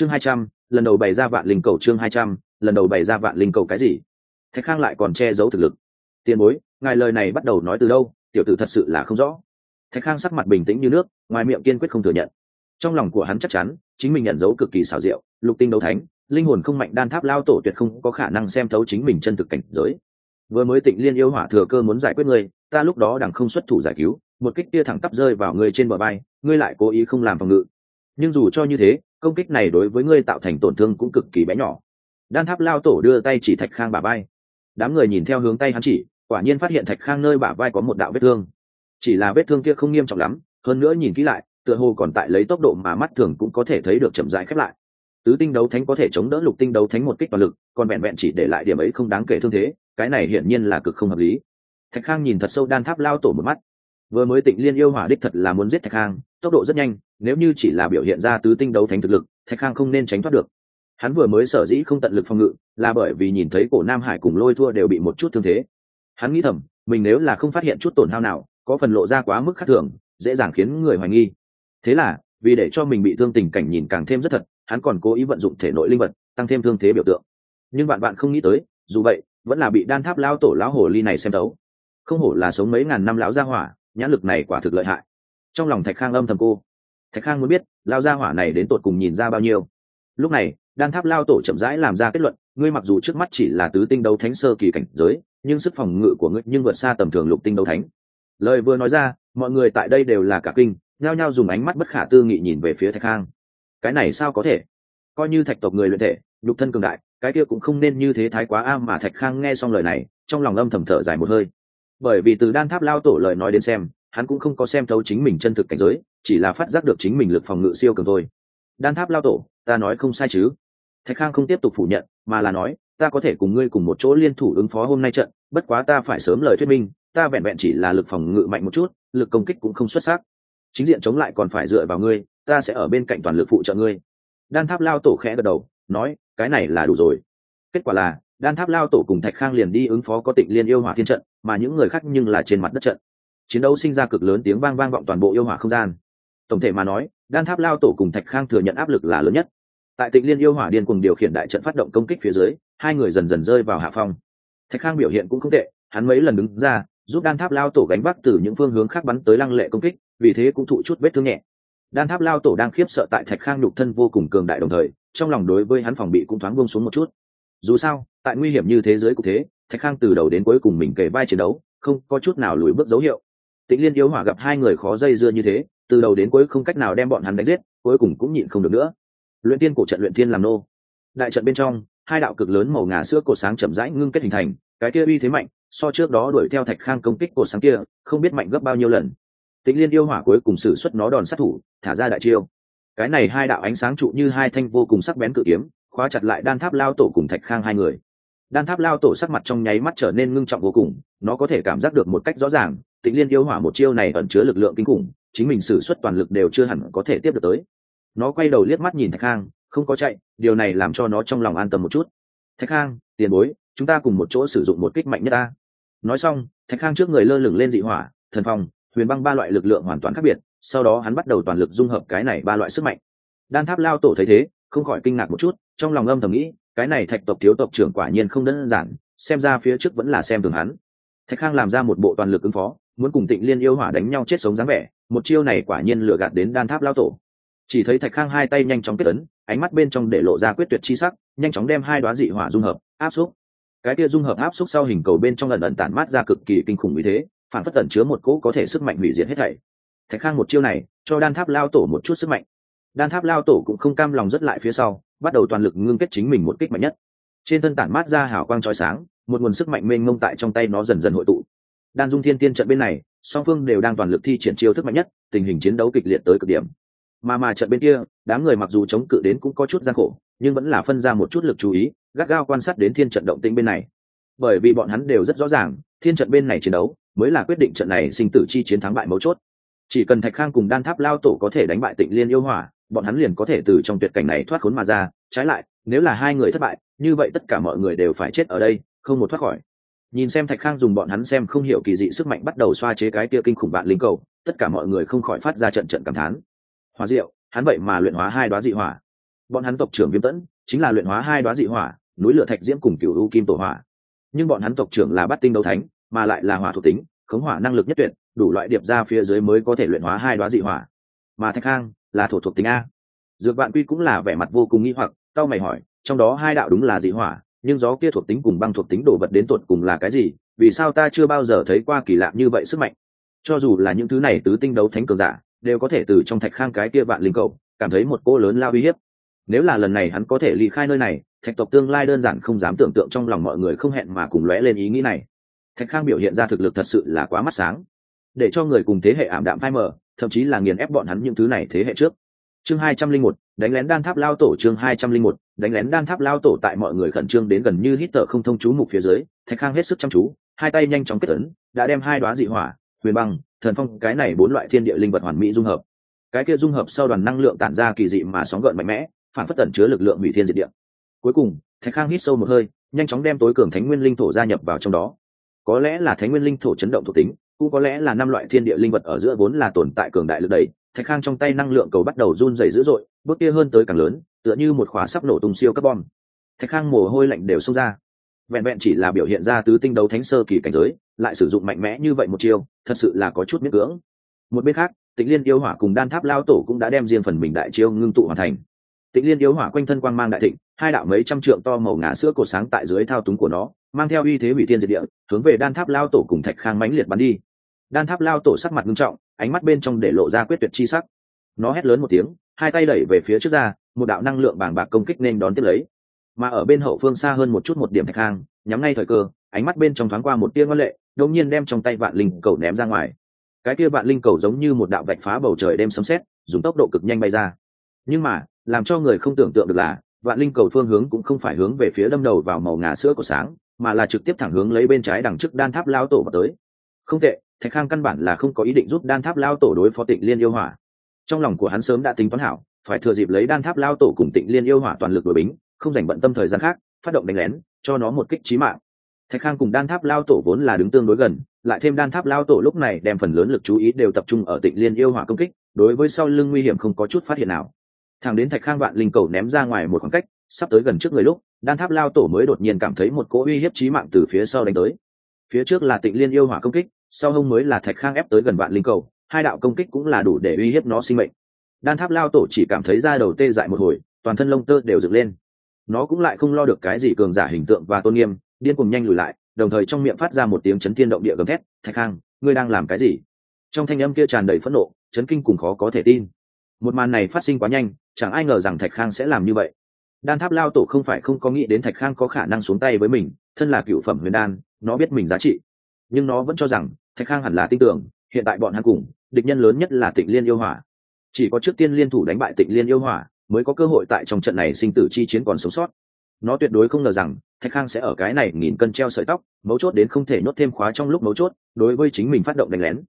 chương hai trăm, lần đầu bày ra vạn linh cầu chương hai trăm, lần đầu bày ra vạn linh cầu cái gì? Thạch khang lại còn che giấu thực lực. Tiền bối, ngài lời này bắt đầu nói từ đâu? Tiểu tử thật sự là không rõ. Thạch khang sắc mặt bình tĩnh như nước, ngoài miệng kiên quyết không thừa nhận. Trong lòng của hắn chắc chắn, chính mình nhận dấu cực kỳ xảo diệu, lục tinh đấu thánh, linh hồn không mạnh đan tháp lao tổ tuyệt không có khả năng xem thấu chính mình chân thực cảnh giới. Vừa mới tịnh liên yêu hỏa thừa cơ muốn giải quyết ngươi, ta lúc đó đằng không xuất thủ giải cứu, một kích tia thẳng tắp rơi vào ngươi trên bờ bay ngươi lại cố ý không làm phòng ngự. Nhưng dù cho như thế công kích này đối với ngươi tạo thành tổn thương cũng cực kỳ bé nhỏ. Đan tháp lao tổ đưa tay chỉ thạch khang bả vai. đám người nhìn theo hướng tay hắn chỉ, quả nhiên phát hiện thạch khang nơi bả vai có một đạo vết thương. Chỉ là vết thương kia không nghiêm trọng lắm, hơn nữa nhìn kỹ lại, tựa hồ còn tại lấy tốc độ mà mắt thường cũng có thể thấy được chậm rãi khép lại. Tứ tinh đấu thánh có thể chống đỡ lục tinh đấu thánh một kích toàn lực, còn vẹn vẹn chỉ để lại điểm ấy không đáng kể thương thế, cái này hiển nhiên là cực không hợp lý. Thạch khang nhìn thật sâu đan tháp lao tổ một mắt vừa mới tịnh liên yêu hỏa đích thật là muốn giết thạch khang, tốc độ rất nhanh, nếu như chỉ là biểu hiện ra tứ tinh đấu thánh thực lực, thạch khang không nên tránh thoát được. Hắn vừa mới sở dĩ không tận lực phòng ngự, là bởi vì nhìn thấy cổ nam hải cùng lôi thua đều bị một chút thương thế. Hắn nghĩ thầm, mình nếu là không phát hiện chút tổn hao nào, có phần lộ ra quá mức khác thường, dễ dàng khiến người hoài nghi. Thế là, vì để cho mình bị thương tình cảnh nhìn càng thêm rất thật, hắn còn cố ý vận dụng thể nội linh vật, tăng thêm thương thế biểu tượng. Nhưng bạn bạn không nghĩ tới, dù vậy, vẫn là bị đan tháp lao tổ lão hồ ly này xem đấu không hổ là sống mấy ngàn năm lão gia hỏa nhãn lực này quả thực lợi hại. Trong lòng thạch khang âm thầm cô. Thạch khang muốn biết, lao gia hỏa này đến tột cùng nhìn ra bao nhiêu. Lúc này, đan tháp lao tổ chậm rãi làm ra kết luận, ngươi mặc dù trước mắt chỉ là tứ tinh đấu thánh sơ kỳ cảnh giới, nhưng sức phòng ngự của ngươi nhưng vượt xa tầm thường lục tinh đấu thánh. Lời vừa nói ra, mọi người tại đây đều là cả kinh, nhao nhao dùng ánh mắt bất khả tư nghị nhìn về phía thạch khang. Cái này sao có thể? Coi như thạch tộc người luyện thể, nhục thân cường đại, cái kia cũng không nên như thế thái quá a mà thạch khang nghe xong lời này, trong lòng âm thầm thở dài một hơi bởi vì từ đan tháp lao tổ lời nói đến xem, hắn cũng không có xem thấu chính mình chân thực cảnh giới, chỉ là phát giác được chính mình lực phòng ngự siêu cường thôi. Đan tháp lao tổ, ta nói không sai chứ? Thạch khang không tiếp tục phủ nhận, mà là nói, ta có thể cùng ngươi cùng một chỗ liên thủ ứng phó hôm nay trận, bất quá ta phải sớm lời thuyết minh, ta vẹn vẹn chỉ là lực phòng ngự mạnh một chút, lực công kích cũng không xuất sắc. Chính diện chống lại còn phải dựa vào ngươi, ta sẽ ở bên cạnh toàn lực phụ trợ ngươi. Đan tháp lao tổ khẽ gật đầu, nói, cái này là đủ rồi. Kết quả là, đan tháp lao tổ cùng thạch khang liền đi ứng phó có tịnh liên yêu hỏa thiên trận mà những người khác nhưng là trên mặt đất trận. Chiến đấu sinh ra cực lớn tiếng vang vang vọng toàn bộ yêu hỏa không gian. Tổng thể mà nói, đan tháp lao tổ cùng thạch khang thừa nhận áp lực là lớn nhất. Tại tịnh liên yêu hỏa điên cùng điều khiển đại trận phát động công kích phía dưới, hai người dần dần rơi vào hạ phong. Thạch khang biểu hiện cũng không tệ, hắn mấy lần đứng ra, giúp đan tháp lao tổ gánh vác từ những phương hướng khác bắn tới lăng lệ công kích, vì thế cũng thụ chút vết thương nhẹ. Đan tháp lao tổ đang khiếp sợ tại thạch khang nhục thân vô cùng cường đại đồng thời, trong lòng đối với hắn phòng bị cũng thoáng buông xuống một chút. Dù sao, tại nguy hiểm như thế giới cũng thế thạch khang từ đầu đến cuối cùng mình kề vai chiến đấu, không có chút nào lùi bước dấu hiệu. Tĩnh liên yêu hỏa gặp hai người khó dây dưa như thế, từ đầu đến cuối không cách nào đem bọn hắn đánh giết, cuối cùng cũng nhịn không được nữa. Luyện tiên cổ trận luyện tiên làm nô. Đại trận bên trong, hai đạo cực lớn màu ngà sữa cổ sáng chậm rãi ngưng kết hình thành, cái kia uy thế mạnh, so trước đó đuổi theo thạch khang công kích cổ sáng kia, không biết mạnh gấp bao nhiêu lần. Tĩnh liên yêu hỏa cuối cùng xử suất nó đòn sát thủ, thả ra đại chiêu. Cái này hai đạo ánh sáng trụ như hai thanh vô cùng sắc bén cự kiếm, khóa chặt lại đan tháp lao tổ cùng thạch khang hai người đan tháp lao tổ sắc mặt trong nháy mắt trở nên ngưng trọng vô cùng, nó có thể cảm giác được một cách rõ ràng, Tịnh liên yêu hỏa một chiêu này ẩn chứa lực lượng kinh khủng, chính mình xử suất toàn lực đều chưa hẳn có thể tiếp được tới. Nó quay đầu liếc mắt nhìn thạch khang, không có chạy, điều này làm cho nó trong lòng an tâm một chút. Thạch khang, tiền bối, chúng ta cùng một chỗ sử dụng một kích mạnh nhất ta. Nói xong, thạch khang trước người lơ lửng lên dị hỏa, thần phong, huyền băng ba loại lực lượng hoàn toàn khác biệt, sau đó hắn bắt đầu toàn lực dung hợp cái này ba loại sức mạnh. Đan tháp lao tổ thấy thế, không khỏi kinh ngạc một chút, trong lòng âm thầm nghĩ cái này thạch tộc thiếu tộc trưởng quả nhiên không đơn giản, xem ra phía trước vẫn là xem thường hắn. Thạch khang làm ra một bộ toàn lực ứng phó, muốn cùng tịnh liên yêu hỏa đánh nhau chết sống dáng vẻ, một chiêu này quả nhiên lừa gạt đến đan tháp lao tổ. Chỉ thấy thạch khang hai tay nhanh chóng kết ấn, ánh mắt bên trong để lộ ra quyết tuyệt chi sắc, nhanh chóng đem hai đoá dị hỏa dung hợp, áp xúc. Cái kia dung hợp áp xúc sau hình cầu bên trong lần ẩn tản mát ra cực kỳ kinh khủng như thế, phản phất tẩn chứa một cỗ có thể sức mạnh hủy diệt hết thảy. Thạch khang một chiêu này, cho đan tháp lao tổ một chút sức mạnh. Đan tháp lao tổ cũng không cam lòng rất lại phía sau bắt đầu toàn lực ngưng kết chính mình một kích mạnh nhất. Trên thân tản mát ra hào quang trói sáng, một nguồn sức mạnh mênh mông tại trong tay nó dần dần hội tụ. Đan dung thiên tiên trận bên này, song phương đều đang toàn lực thi triển chiêu thức mạnh nhất, tình hình chiến đấu kịch liệt tới cực điểm. Mà mà trận bên kia, đám người mặc dù chống cự đến cũng có chút gian khổ, nhưng vẫn là phân ra một chút lực chú ý, gắt gao quan sát đến thiên trận động tĩnh bên này. Bởi vì bọn hắn đều rất rõ ràng, thiên trận bên này chiến đấu mới là quyết định trận này sinh tử chi chiến thắng bại mấu chốt. Chỉ cần thạch khang cùng đan tháp lao tổ có thể đánh bại tịnh liên yêu hỏa bọn hắn liền có thể từ trong tuyệt cảnh này thoát khốn mà ra, trái lại, nếu là hai người thất bại, như vậy tất cả mọi người đều phải chết ở đây, không một thoát khỏi. Nhìn xem thạch khang dùng bọn hắn xem không hiểu kỳ dị sức mạnh bắt đầu xoa chế cái kia kinh khủng bạn linh cầu, tất cả mọi người không khỏi phát ra trận trận cảm thán. Hòa diệu, hắn vậy mà luyện hóa hai đoá dị hỏa. Bọn hắn tộc trưởng viêm tẫn, chính là luyện hóa hai đoá dị hỏa, núi lửa thạch diễm cùng cựu u kim tổ hỏa. Nhưng bọn hắn tộc trưởng là bắt tinh đấu thánh, mà lại là hỏa thuộc tính, khống hỏa năng lực nhất tuyệt, đủ loại điệp ra phía dưới mới có thể luyện hóa hai đoá dị hỏa. Mà thạch khang là thổ thuộc tính a. Dược vạn quy cũng là vẻ mặt vô cùng nghi hoặc tao mày hỏi, trong đó hai đạo đúng là dị hỏa, nhưng gió kia thuộc tính cùng băng thuộc tính đổ vật đến tột cùng là cái gì? Vì sao ta chưa bao giờ thấy qua kỳ lạ như vậy sức mạnh? Cho dù là những thứ này tứ tinh đấu thánh cường giả, đều có thể từ trong thạch khang cái kia vạn linh cầu, cảm thấy một cô lớn lao uy hiếp. Nếu là lần này hắn có thể ly khai nơi này, thạch tộc tương lai đơn giản không dám tưởng tượng trong lòng mọi người không hẹn mà cùng lóe lên ý nghĩ này. Thạch khang biểu hiện ra thực lực thật sự là quá mắt sáng. Để cho người cùng thế hệ ảm đạm phai mờ thậm chí là nghiền ép bọn hắn những thứ này thế hệ trước. Chương hai trăm linh một, đánh lén đan tháp lao tổ, chương hai trăm linh một, đánh lén đan tháp lao tổ tại mọi người khẩn trương đến gần như hít thở không thông chú mục phía dưới, thạch khang hết sức chăm chú, hai tay nhanh chóng kết ấn, đã đem hai đoá dị hỏa, huyền băng, thần phong, cái này bốn loại thiên địa linh vật hoàn mỹ dung hợp. Cái kia dung hợp sau đoàn năng lượng tản ra kỳ dị mà sóng gợn mạnh mẽ, phản phất tẩn chứa lực lượng hủy thiên diệt địa. Cuối cùng, thạch khang hít sâu một hơi, nhanh chóng đem tối cường thánh nguyên linh thổ gia nhập vào trong đó. Có lẽ là thánh nguyên linh thổ chấn động thuộc tính cũng có lẽ là năm loại thiên địa linh vật ở giữa vốn là tồn tại cường đại lực đầy thạch khang trong tay năng lượng cầu bắt đầu run dày dữ dội, bước kia hơn tới càng lớn, tựa như một khóa sắp nổ tung siêu carbon thạch khang mồ hôi lạnh đều xông ra. Vẹn vẹn chỉ là biểu hiện ra tứ tinh đấu thánh sơ kỳ cảnh giới, lại sử dụng mạnh mẽ như vậy một chiêu, thật sự là có chút miễn cưỡng. Một bên khác, tịnh liên yêu hỏa cùng đan tháp lao tổ cũng đã đem riêng phần mình đại chiêu ngưng tụ hoàn thành. Tịnh liên yêu hỏa quanh thân quang mang đại thịnh, hai đạo mấy trăm trượng to màu ngà sữa cột sáng tại dưới thao túng của nó, mang theo uy thế hủy thiên diệt địa, hướng về đan tháp lao tổ cùng thạch khang mãnh liệt bắn đi đan tháp lao tổ sắc mặt nghiêm trọng, ánh mắt bên trong để lộ ra quyết tuyệt chi sắc. Nó hét lớn một tiếng, hai tay đẩy về phía trước ra, một đạo năng lượng bàng bạc công kích nên đón tiếp lấy. Mà ở bên hậu phương xa hơn một chút một điểm thạch hang, nhắm ngay thời cơ, ánh mắt bên trong thoáng qua một tia ngân lệ, đột nhiên đem trong tay vạn linh cầu ném ra ngoài. Cái kia vạn linh cầu giống như một đạo vạch phá bầu trời đêm sấm sét, dùng tốc độ cực nhanh bay ra. Nhưng mà, làm cho người không tưởng tượng được là, vạn linh cầu phương hướng cũng không phải hướng về phía đâm đầu vào màu ngà sữa của sáng, mà là trực tiếp thẳng hướng lấy bên trái đằng trước đan tháp lao tổ vào tới. Không tệ thạch khang căn bản là không có ý định giúp đan tháp lao tổ đối phó tịnh liên yêu hỏa. Trong lòng của hắn sớm đã tính toán hảo, phải thừa dịp lấy đan tháp lao tổ cùng tịnh liên yêu hỏa toàn lực đội bính, không dành bận tâm thời gian khác, phát động đánh lén, cho nó một kích trí mạng. Thạch khang cùng đan tháp lao tổ vốn là đứng tương đối gần, lại thêm đan tháp lao tổ lúc này đem phần lớn lực chú ý đều tập trung ở tịnh liên yêu hỏa công kích, đối với sau lưng nguy hiểm không có chút phát hiện nào. Thằng đến thạch khang vạn linh cầu ném ra ngoài một khoảng cách, sắp tới gần trước người lúc, đan tháp lao tổ mới đột nhiên cảm thấy một cỗ uy hiếp trí mạng từ phía sau đánh tới. Phía trước là tịnh liên yêu hỏa công kích sau hông mới là thạch khang ép tới gần vạn linh cầu, hai đạo công kích cũng là đủ để uy hiếp nó sinh mệnh. Đan tháp lao tổ chỉ cảm thấy da đầu tê dại một hồi, toàn thân lông tơ đều dựng lên. Nó cũng lại không lo được cái gì cường giả hình tượng và tôn nghiêm, điên cùng nhanh lùi lại, đồng thời trong miệng phát ra một tiếng chấn thiên động địa gầm thét, thạch khang, ngươi đang làm cái gì? Trong thanh âm kia tràn đầy phẫn nộ, chấn kinh cùng khó có thể tin. Một màn này phát sinh quá nhanh, chẳng ai ngờ rằng thạch khang sẽ làm như vậy. Đan tháp lao tổ không phải không có nghĩ đến thạch khang có khả năng xuống tay với mình, thân là cựu phẩm huyền đan, nó biết mình giá trị nhưng nó vẫn cho rằng thạch khang hẳn là tin tưởng, hiện tại bọn hắn cùng, địch nhân lớn nhất là tịnh liên yêu hỏa. Chỉ có trước tiên liên thủ đánh bại tịnh liên yêu hỏa, mới có cơ hội tại trong trận này sinh tử chi chiến còn sống sót. Nó tuyệt đối không ngờ rằng, thạch khang sẽ ở cái này nghìn cân treo sợi tóc, mấu chốt đến không thể nhốt thêm khóa trong lúc mấu chốt, đối với chính mình phát động đánh lén.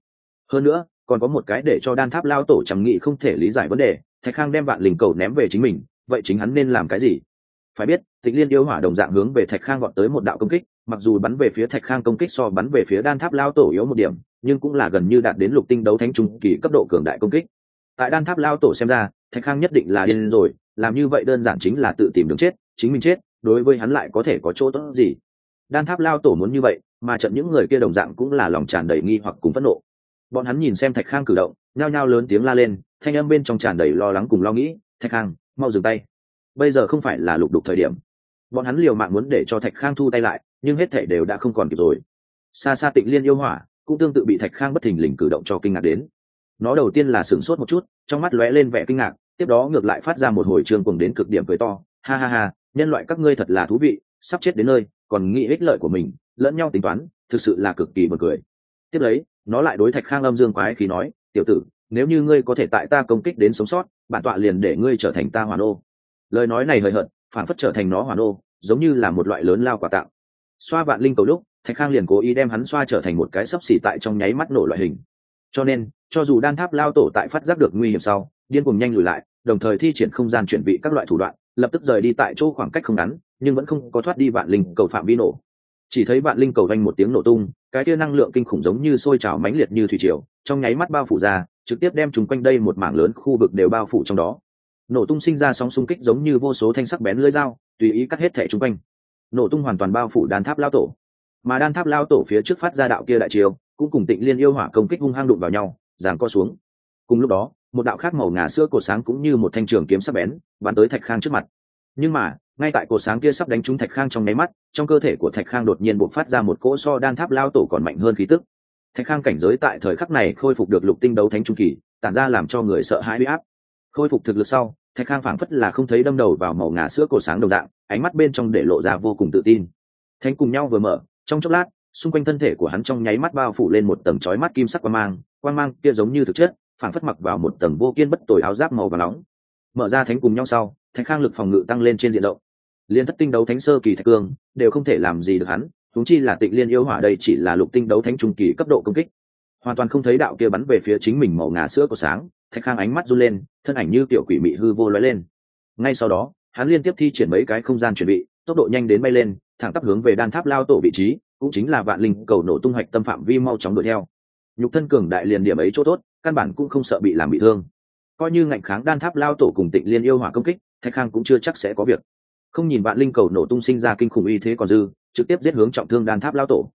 Hơn nữa, còn có một cái để cho đan tháp lao tổ chẳng nghĩ không thể lý giải vấn đề, thạch khang đem vạn linh cầu ném về chính mình, vậy chính hắn nên làm cái gì? Phải biết, Tịnh liên yêu hỏa đồng dạng hướng về thạch khang gọn tới một đạo công kích mặc dù bắn về phía thạch khang công kích so bắn về phía đan tháp lao tổ yếu một điểm, nhưng cũng là gần như đạt đến lục tinh đấu thánh trung kỳ cấp độ cường đại công kích. Tại đan tháp lao tổ xem ra, thạch khang nhất định là điên rồi, làm như vậy đơn giản chính là tự tìm đường chết, chính mình chết, đối với hắn lại có thể có chỗ tốt gì. Đan tháp lao tổ muốn như vậy, mà trận những người kia đồng dạng cũng là lòng tràn đầy nghi hoặc cùng phẫn nộ. Bọn hắn nhìn xem thạch khang cử động, nhao nhao lớn tiếng la lên, thanh âm bên trong tràn đầy lo lắng cùng lo nghĩ, thạch khang, mau dừng tay. Bây giờ không phải là lục đục thời điểm bọn hắn liều mạng muốn để cho thạch khang thu tay lại, nhưng hết thể đều đã không còn kịp rồi. Xa xa tịnh liên yêu hỏa, cũng tương tự bị thạch khang bất thình lình cử động cho kinh ngạc đến. Nó đầu tiên là sửng sốt một chút, trong mắt lóe lên vẻ kinh ngạc, tiếp đó ngược lại phát ra một hồi trường cùng đến cực điểm cười to. Ha ha ha, nhân loại các ngươi thật là thú vị, sắp chết đến nơi, còn nghĩ ích lợi của mình, lẫn nhau tính toán, thực sự là cực kỳ buồn cười. Tiếp lấy, nó lại đối thạch khang âm dương quái khí nói, tiểu tử, nếu như ngươi có thể tại ta công kích đến sống sót, bản tọa liền để ngươi trở thành ta hoàn ô. Lời nói này hời hợt phản phất trở thành nó hoàn ô giống như là một loại lớn lao quả tạo. Xoa vạn linh cầu lúc, thạch khang liền cố ý đem hắn xoa trở thành một cái sấp xỉ tại trong nháy mắt nổ loại hình. Cho nên, cho dù đan tháp lao tổ tại phát giác được nguy hiểm sau, điên cùng nhanh lùi lại, đồng thời thi triển không gian chuẩn bị các loại thủ đoạn, lập tức rời đi tại chỗ khoảng cách không ngắn, nhưng vẫn không có thoát đi vạn linh cầu phạm vi nổ. Chỉ thấy vạn linh cầu vanh một tiếng nổ tung, cái tia năng lượng kinh khủng giống như sôi trào mãnh liệt như thủy triều, trong nháy mắt bao phủ ra, trực tiếp đem chúng quanh đây một mảng lớn khu vực đều bao phủ trong đó nổ tung sinh ra sóng xung kích giống như vô số thanh sắc bén lưỡi dao, tùy ý cắt hết thẻ chung quanh. Nổ tung hoàn toàn bao phủ đan tháp lao tổ. Mà đan tháp lao tổ phía trước phát ra đạo kia đại chiều cũng cùng tịnh liên yêu hỏa công kích hung hăng đụng vào nhau, giằng co xuống. Cùng lúc đó, một đạo khác màu ngà sữa cổ sáng cũng như một thanh trường kiếm sắc bén, bắn tới thạch khang trước mặt. Nhưng mà, ngay tại cổ sáng kia sắp đánh trúng thạch khang trong nháy mắt, trong cơ thể của thạch khang đột nhiên bộc phát ra một cỗ so đan tháp lao tổ còn mạnh hơn khí tức. Thạch khang cảnh giới tại thời khắc này khôi phục được lục tinh đấu thánh trung kỳ, tản ra làm cho người sợ hãi bị áp khôi phục thực lực sau, thạch khang phảng phất là không thấy đâm đầu vào màu ngà sữa cổ sáng đầu dạng, ánh mắt bên trong để lộ ra vô cùng tự tin. Thánh cùng nhau vừa mở, trong chốc lát, xung quanh thân thể của hắn trong nháy mắt bao phủ lên một tầng chói mắt kim sắc quang mang quang mang kia giống như thực chất, phảng phất mặc vào một tầng vô kiên bất tồi áo giáp màu và nóng. Mở ra thánh cùng nhau sau, thạch khang lực phòng ngự tăng lên trên diện rộng. Liên thất tinh đấu thánh sơ kỳ thạch cương, đều không thể làm gì được hắn thúng chi là tịnh liên yêu hỏa đây chỉ là lục tinh đấu thánh trung kỳ cấp độ công kích. Hoàn toàn không thấy đạo kia bắn về phía chính mình màu ngà sữa của sáng thạch khang ánh mắt run lên, thân ảnh như tiểu quỷ mị hư vô lóe lên. Ngay sau đó, hắn liên tiếp thi triển mấy cái không gian chuẩn bị, tốc độ nhanh đến bay lên, thẳng tắp hướng về đan tháp lao tổ vị trí, cũng chính là vạn linh cầu nổ tung hoạch tâm phạm vi mau chóng đuổi theo. Nhục thân cường đại liền điểm ấy chỗ tốt, căn bản cũng không sợ bị làm bị thương. Coi như ngạnh kháng đan tháp lao tổ cùng tịnh liên yêu hỏa công kích, thạch khang cũng chưa chắc sẽ có việc. Không nhìn vạn linh cầu nổ tung sinh ra kinh khủng uy thế còn dư, trực tiếp giết hướng trọng thương đan tháp lao tổ.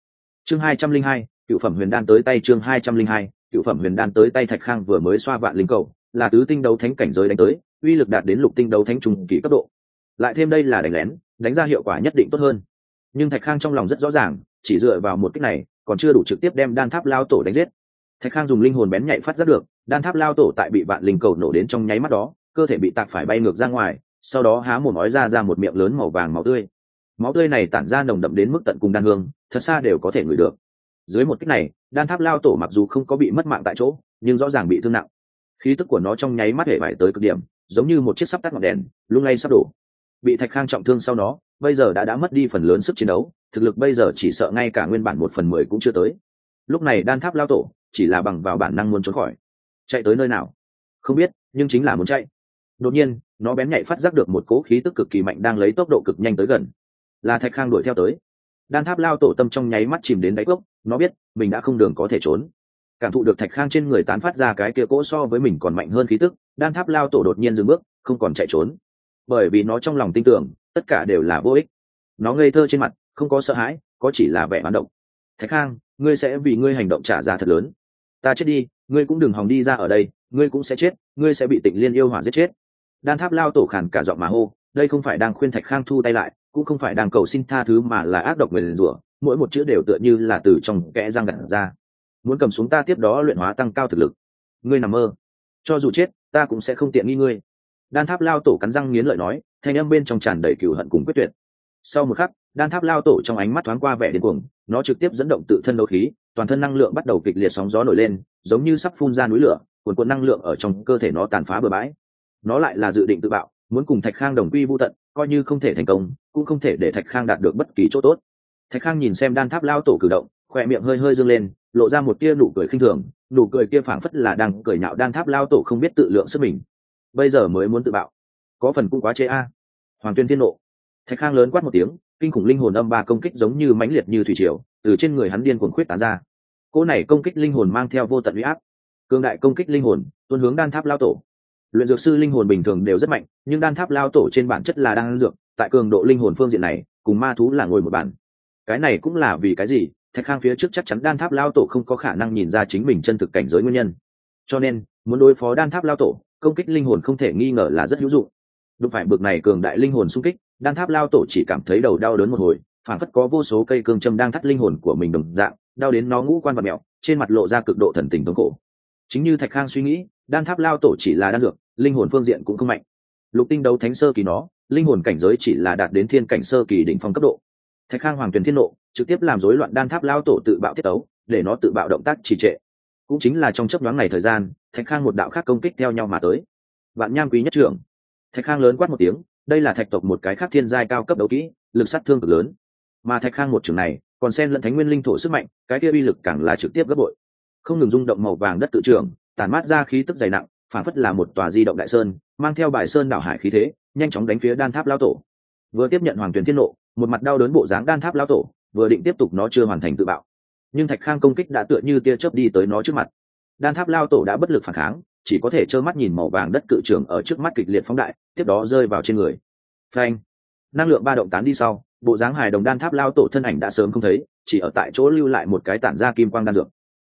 Chương hai trăm linh hai, cựu phẩm huyền đan tới tay chương hai trăm linh hai cựu phẩm huyền đan tới tay thạch khang vừa mới xoa vạn linh cầu, là tứ tinh đấu thánh cảnh giới đánh tới, uy lực đạt đến lục tinh đấu thánh trung kỳ cấp độ. Lại thêm đây là đánh lén, đánh ra hiệu quả nhất định tốt hơn. Nhưng thạch khang trong lòng rất rõ ràng, chỉ dựa vào một cách này, còn chưa đủ trực tiếp đem đan tháp lao tổ đánh giết. Thạch khang dùng linh hồn bén nhạy phát giác được, đan tháp lao tổ tại bị vạn linh cầu nổ đến trong nháy mắt đó, cơ thể bị tạc phải bay ngược ra ngoài, sau đó há một nói ra ra một miệng lớn màu vàng máu tươi. Máu tươi này tản ra nồng đậm đến mức tận cùng đan hương, thật xa đều có thể ngửi được. Dưới một cách này đan tháp lao tổ mặc dù không có bị mất mạng tại chỗ nhưng rõ ràng bị thương nặng. Khí tức của nó trong nháy mắt hệ vải tới cực điểm giống như một chiếc sắp tắt ngọn đèn lung lay sắp đổ. Bị thạch khang trọng thương sau nó, bây giờ đã đã mất đi phần lớn sức chiến đấu thực lực bây giờ chỉ sợ ngay cả nguyên bản một phần mười cũng chưa tới. Lúc này đan tháp lao tổ chỉ là bằng vào bản năng muốn trốn khỏi. Chạy tới nơi nào? Không biết nhưng chính là muốn chạy. Đột nhiên nó bén nhạy phát giác được một cố khí tức cực kỳ mạnh đang lấy tốc độ cực nhanh tới gần. Là thạch khang đuổi theo tới đan tháp lao tổ tâm trong nháy mắt chìm đến đáy cốc, nó biết, mình đã không đường có thể trốn. Cảm thụ được thạch khang trên người tán phát ra cái kia cỗ so với mình còn mạnh hơn khí tức, đan tháp lao tổ đột nhiên dừng bước, không còn chạy trốn. Bởi vì nó trong lòng tin tưởng, tất cả đều là vô ích. Nó ngây thơ trên mặt, không có sợ hãi, có chỉ là vẻ hoán động thạch khang, ngươi sẽ vì ngươi hành động trả giá thật lớn. Ta chết đi, ngươi cũng đừng hòng đi ra ở đây, ngươi cũng sẽ chết, ngươi sẽ bị tịnh liên yêu hỏa giết chết. Đan tháp lao tổ khàn cả giọng mà hô, đây không phải đang khuyên thạch khang thu tay lại cũng không phải đang cầu xin tha thứ mà là ác độc người liền rủa, mỗi một chữ đều tựa như là từ trong kẽ răng gặt ra. Muốn cầm xuống ta tiếp đó luyện hóa tăng cao thực lực. Ngươi nằm mơ. Cho dù chết, ta cũng sẽ không tiện nghi ngươi. Đan tháp lao tổ cắn răng nghiến lợi nói, thanh âm bên trong tràn đầy cừu hận cùng quyết tuyệt. Sau một khắc, đan tháp lao tổ trong ánh mắt thoáng qua vẻ điên cuồng, nó trực tiếp dẫn động tự thân đấu khí, toàn thân năng lượng bắt đầu kịch liệt sóng gió nổi lên, giống như sắp phun ra núi lửa, cuồn cuộn năng lượng ở trong cơ thể nó tàn phá bừa bãi. Nó lại là dự định tự bạo, muốn cùng thạch khang đồng quy vô tận coi như không thể thành công, cũng không thể để thạch khang đạt được bất kỳ chỗ tốt. Thạch khang nhìn xem đan tháp lao tổ cử động khoe miệng hơi hơi dâng lên, lộ ra một tia nụ cười khinh thường, nụ cười kia phảng phất là đang cười nhạo đan tháp lao tổ không biết tự lượng sức mình. Bây giờ mới muốn tự bạo, có phần cũng quá chế a. Hoàng tuyên thiên nộ. Thạch khang lớn quát một tiếng, kinh khủng linh hồn âm ba công kích giống như mãnh liệt như thủy triều, từ trên người hắn điên cuồng khuyết tán ra. Cỗ này công kích linh hồn mang theo vô tận huy áp. Cương đại công kích linh hồn, tuôn hướng đan tháp lao tổ luyện dược sư linh hồn bình thường đều rất mạnh, nhưng đan tháp lao tổ trên bản chất là đan dược, tại cường độ linh hồn phương diện này, cùng ma thú là ngồi một bản cái này cũng là vì cái gì? Thạch khang phía trước chắc chắn đan tháp lao tổ không có khả năng nhìn ra chính mình chân thực cảnh giới nguyên nhân. Cho nên, muốn đối phó đan tháp lao tổ, công kích linh hồn không thể nghi ngờ là rất hữu dụng. Đụng phải bực này cường đại linh hồn xung kích, đan tháp lao tổ chỉ cảm thấy đầu đau đớn một hồi phản phất có vô số cây cương châm đang thắt linh hồn của mình đồng dạng, đau đến nó ngũ quan và mẹo, trên mặt lộ ra cực độ thần tình tống cổ chính như thạch khang suy nghĩ đan tháp lao tổ chỉ là đan dược, linh hồn phương diện cũng không mạnh. Lục tinh đấu thánh sơ kỳ nó, linh hồn cảnh giới chỉ là đạt đến thiên cảnh sơ kỳ đỉnh phong cấp độ. Thạch khang hoàng tuyền thiên nộ, trực tiếp làm rối loạn đan tháp lao tổ tự bạo tiết ấu để nó tự bạo động tác trì trệ. Cũng chính là trong chấp nhoáng này thời gian, thạch khang một đạo khác công kích theo nhau mà tới. Vạn nham quý nhất trưởng. Thạch khang lớn quát một tiếng, đây là thạch tộc một cái khác thiên giai cao cấp đấu kỹ, lực sát thương cực lớn. Mà thạch khang một trường này, còn xen lẫn thánh nguyên linh thổ sức mạnh, cái kia uy lực càng là trực tiếp gấp bội. Không ngừng rung động màu vàng đất tự trường tản mát ra khí tức dày nặng, phản phất là một tòa di động đại sơn, mang theo bài sơn đảo hải khí thế, nhanh chóng đánh phía đan tháp lao tổ. Vừa tiếp nhận hoàng tuyền thiên nộ, một mặt đau đớn bộ dáng đan tháp lao tổ, vừa định tiếp tục nó chưa hoàn thành tự bạo. Nhưng thạch khang công kích đã tựa như tia chớp đi tới nó trước mặt. Đan tháp lao tổ đã bất lực phản kháng, chỉ có thể trơ mắt nhìn màu vàng đất cự trường ở trước mắt kịch liệt phóng đại, tiếp đó rơi vào trên người. Phanh! Năng lượng ba động tán đi sau, bộ dáng hài đồng đan tháp lao tổ thân ảnh đã sớm không thấy, chỉ ở tại chỗ lưu lại một cái tản ra kim quang đan dược.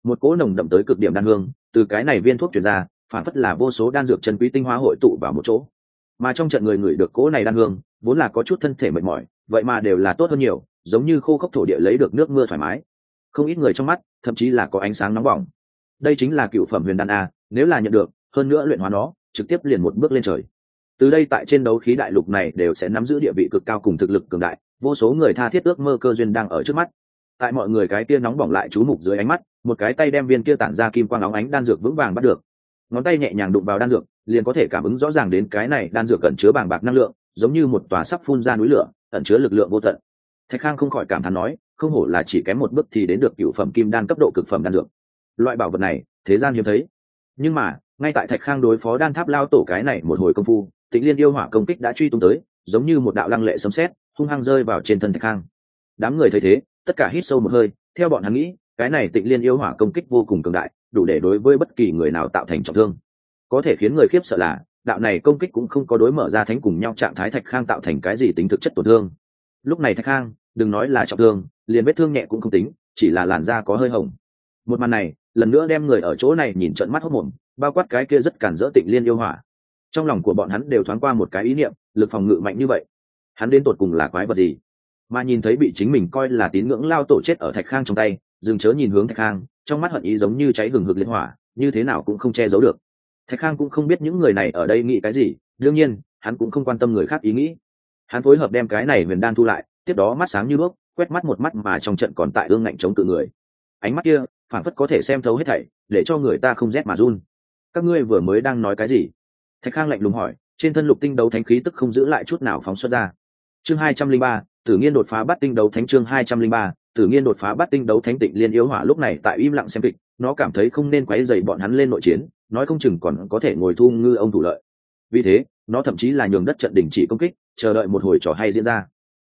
Một cỗ nồng đậm tới cực điểm đan hương từ cái này viên thuốc chuyển ra, phản phất là vô số đan dược chân quý tinh hoa hội tụ vào một chỗ. Mà trong trận người người được cỗ này đan hương, vốn là có chút thân thể mệt mỏi, vậy mà đều là tốt hơn nhiều, giống như khô khốc thổ địa lấy được nước mưa thoải mái. Không ít người trong mắt, thậm chí là có ánh sáng nóng bỏng. Đây chính là cựu phẩm huyền đan a, nếu là nhận được, hơn nữa luyện hóa nó, trực tiếp liền một bước lên trời. Từ đây tại trên đấu khí đại lục này đều sẽ nắm giữ địa vị cực cao cùng thực lực cường đại, vô số người tha thiết ước mơ cơ duyên đang ở trước mắt tại mọi người cái kia nóng bỏng lại chú mục dưới ánh mắt, một cái tay đem viên kia tản ra kim quang óng ánh đan dược vững vàng bắt được. Ngón tay nhẹ nhàng đụng vào đan dược, liền có thể cảm ứng rõ ràng đến cái này đan dược cẩn chứa bàng bạc năng lượng, giống như một tòa sắp phun ra núi lửa, ẩn chứa lực lượng vô tận. Thạch khang không khỏi cảm thán nói, không hổ là chỉ kém một bước thì đến được cựu phẩm kim đan cấp độ cực phẩm đan dược. Loại bảo vật này, thế gian hiếm thấy. Nhưng mà, ngay tại thạch khang đối phó đan tháp lao tổ cái này một hồi công phu, tịnh liên yêu hỏa công kích đã truy tung tới, giống như một đạo lăng lệ sấm sét, hung hăng rơi vào trên thân thạch khang. Đám người thấy thế tất cả hít sâu một hơi, theo bọn hắn nghĩ, cái này tịnh liên yêu hỏa công kích vô cùng cường đại, đủ để đối với bất kỳ người nào tạo thành trọng thương. Có thể khiến người khiếp sợ là, đạo này công kích cũng không có đối mở ra thánh cùng nhau trạng thái thạch khang tạo thành cái gì tính thực chất tổn thương. Lúc này thạch khang, đừng nói là trọng thương, liền vết thương nhẹ cũng không tính, chỉ là làn da có hơi hồng. Một màn này, lần nữa đem người ở chỗ này nhìn trận mắt hốc mồm, bao quát cái kia rất cản rỡ tịnh liên yêu hỏa. Trong lòng của bọn hắn đều thoáng qua một cái ý niệm, lực phòng ngự mạnh như vậy. Hắn đến tột cùng là quái vật gì? Mà nhìn thấy bị chính mình coi là tín ngưỡng lao tổ chết ở thạch khang trong tay, dừng chớ nhìn hướng thạch khang, trong mắt hận ý giống như cháy hừng hực liên hỏa, như thế nào cũng không che giấu được. Thạch khang cũng không biết những người này ở đây nghĩ cái gì, đương nhiên, hắn cũng không quan tâm người khác ý nghĩ. Hắn phối hợp đem cái này huyền đan thu lại, tiếp đó mắt sáng như bước quét mắt một mắt mà trong trận còn tại ương ngạnh chống cự người. Ánh mắt kia phản phất có thể xem thấu hết thảy, để cho người ta không rét mà run. Các ngươi vừa mới đang nói cái gì? Thạch khang lạnh lùng hỏi, trên thân lục tinh đấu thánh khí tức không giữ lại chút nào phóng xuất ra. Chương hai trăm linh ba tử nghiên đột phá bắt tinh đấu thánh chương hai trăm linh ba, tử nghiên đột phá bắt tinh đấu thánh tịnh liên yếu hỏa lúc này tại im lặng xem kịch, nó cảm thấy không nên quấy rầy bọn hắn lên nội chiến, nói không chừng còn có thể ngồi thu ngư ông thủ lợi. Vì thế, nó thậm chí là nhường đất trận đình chỉ công kích, chờ đợi một hồi trò hay diễn ra.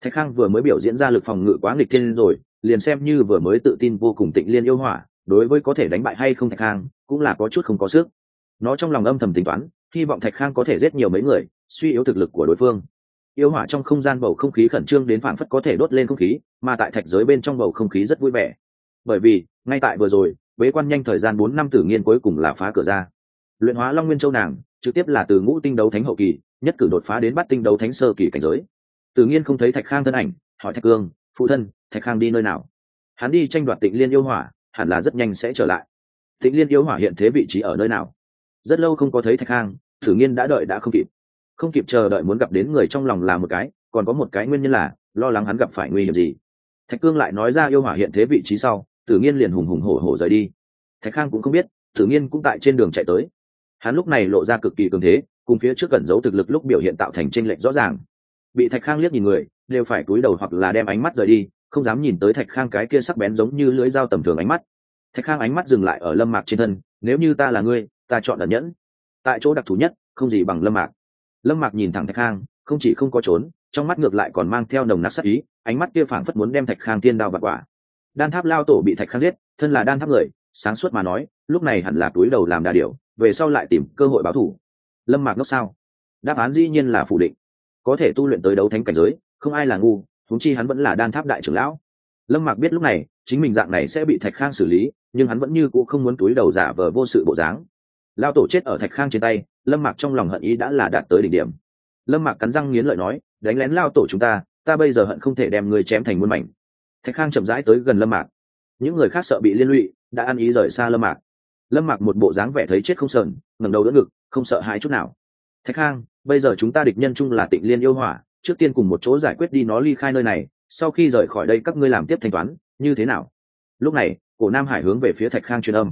Thạch khang vừa mới biểu diễn ra lực phòng ngự quá nghịch thiên rồi, liền xem như vừa mới tự tin vô cùng tịnh liên yêu hỏa, đối với có thể đánh bại hay không thạch khang, cũng là có chút không có sức. Nó trong lòng âm thầm tính toán, hy vọng thạch khang có thể giết nhiều mấy người, suy yếu thực lực của đối phương yêu hỏa trong không gian bầu không khí khẩn trương đến phảng phất có thể đốt lên không khí, mà tại thạch giới bên trong bầu không khí rất vui vẻ. Bởi vì, ngay tại vừa rồi, bế quan nhanh thời gian bốn năm tử nghiên cuối cùng là phá cửa ra. Luyện hóa long nguyên châu nàng, trực tiếp là từ ngũ tinh đấu thánh hậu kỳ, nhất cử đột phá đến bắt tinh đấu thánh sơ kỳ cảnh giới. Tử nghiên không thấy thạch khang thân ảnh, hỏi thạch cương, phụ thân, thạch khang đi nơi nào? Hắn đi tranh đoạt tịnh liên yêu hỏa, hẳn là rất nhanh sẽ trở lại. Tịnh liên yêu hỏa hiện thế vị trí ở nơi nào? Rất lâu không có thấy thạch khang, tử nghiên đã đợi đã không kịp không kịp chờ đợi muốn gặp đến người trong lòng là một cái, còn có một cái nguyên nhân là, lo lắng hắn gặp phải nguy hiểm gì. Thạch cương lại nói ra yêu hỏa hiện thế vị trí sau, tử nghiên liền hùng hùng hổ hổ rời đi. Thạch khang cũng không biết, tử nghiên cũng tại trên đường chạy tới. Hắn lúc này lộ ra cực kỳ cường thế, cùng phía trước cẩn giấu thực lực lúc biểu hiện tạo thành tranh lệch rõ ràng. Bị thạch khang liếc nhìn người, đều phải cúi đầu hoặc là đem ánh mắt rời đi, không dám nhìn tới thạch khang cái kia sắc bén giống như lưỡi dao tầm thường ánh mắt. Thạch khang ánh mắt dừng lại ở lâm mạc trên thân, nếu như ta là ngươi, ta chọn ẩn nhẫn. Tại chỗ đặc thù nhất, không gì bằng lâm mạc lâm mạc nhìn thẳng thạch khang, không chỉ không có trốn, trong mắt ngược lại còn mang theo nồng nặc sắc ý, ánh mắt kia phảng phất muốn đem thạch khang tiên đao vặt quả. Đan tháp lao tổ bị thạch khang giết, thân là đan tháp người, sáng suốt mà nói, lúc này hẳn là túi đầu làm đà điều về sau lại tìm cơ hội báo thủ. Lâm mạc ngốc sao? Đáp án dĩ nhiên là phủ định. Có thể tu luyện tới đấu thánh cảnh giới, không ai là ngu thúng chi hắn vẫn là đan tháp đại trưởng lão. Lâm mạc biết lúc này, chính mình dạng này sẽ bị thạch khang xử lý, nhưng hắn vẫn như c ũ không muốn túi đầu giả vờ vô sự bộ dáng. Lao tổ chết ở thạch khang trên tay lâm mạc trong lòng hận ý đã là đạt tới đỉnh điểm. Lâm mạc cắn răng nghiến lợi nói, đánh lén lao tổ chúng ta ta bây giờ hận không thể đem người chém thành muôn mảnh. Thạch khang chậm rãi tới gần lâm mạc. Những người khác sợ bị liên lụy, đã ăn ý rời xa lâm mạc. Lâm mạc một bộ dáng vẻ thấy chết không sờn, ngẩng đầu đỡ ngực, không sợ hãi chút nào. Thạch khang, bây giờ chúng ta địch nhân chung là tịnh liên yêu hỏa, trước tiên cùng một chỗ giải quyết đi nó ly khai nơi này, sau khi rời khỏi đây các ngươi làm tiếp thanh toán, như thế nào? Lúc này, cổ nam hải hướng về phía thạch khang truyền âm.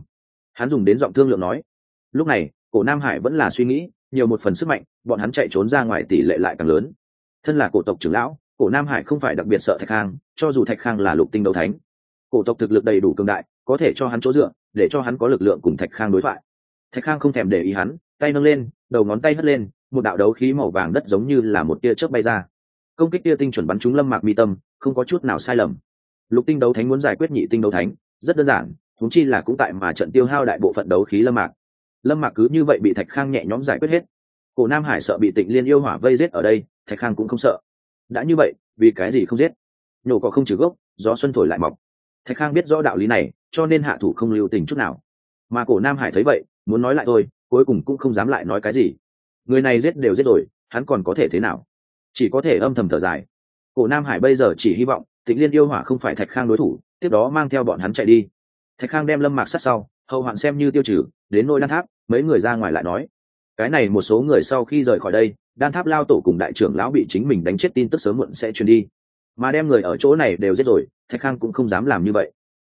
Hắn dùng đến giọng thương lượng nói, lúc này cổ nam hải vẫn là suy nghĩ, nhiều một phần sức mạnh, bọn hắn chạy trốn ra ngoài tỷ lệ lại càng lớn. Thân là cổ tộc trưởng lão, cổ nam hải không phải đặc biệt sợ thạch khang, cho dù thạch khang là lục tinh đấu thánh. Cổ tộc thực lực đầy đủ cường đại, có thể cho hắn chỗ dựa, để cho hắn có lực lượng cùng thạch khang đối thoại. Thạch khang không thèm để ý hắn, tay nâng lên, đầu ngón tay hất lên, một đạo đấu khí màu vàng đất giống như là một tia chớp bay ra. Công kích tia tinh chuẩn bắn trúng lâm mạc mi tâm, không có chút nào sai lầm. Lục tinh đấu thánh muốn giải quyết nhị tinh đấu thánh, rất đơn giản thúng chi là cũng tại mà trận tiêu hao đại bộ phận đấu khí lâm mạc lâm mạc cứ như vậy bị thạch khang nhẹ nhõm giải quyết hết. Cổ nam hải sợ bị tịnh liên yêu hỏa vây giết ở đây, thạch khang cũng không sợ. Đã như vậy, vì cái gì không giết? Nhổ cỏ không trừ gốc, gió xuân thổi lại mọc. Thạch khang biết rõ đạo lý này, cho nên hạ thủ không lưu tình chút nào. Mà cổ nam hải thấy vậy, muốn nói lại thôi, cuối cùng cũng không dám lại nói cái gì. Người này giết đều giết rồi, hắn còn có thể thế nào? Chỉ có thể âm thầm thở dài. Cổ nam hải bây giờ chỉ hy vọng, tịnh liên yêu hỏa không phải thạch khang đối thủ, tiếp đó mang theo bọn hắn chạy đi. Thạch khang đem lâm mạc sát sau hậu hoạn xem như tiêu trừ, đến nôi đan tháp, mấy người ra ngoài lại nói. Cái này một số người sau khi rời khỏi đây, đan tháp lao tổ cùng đại trưởng lão bị chính mình đánh chết tin tức sớm muộn sẽ truyền đi. Mà đem người ở chỗ này đều giết rồi, thạch khang cũng không dám làm như vậy.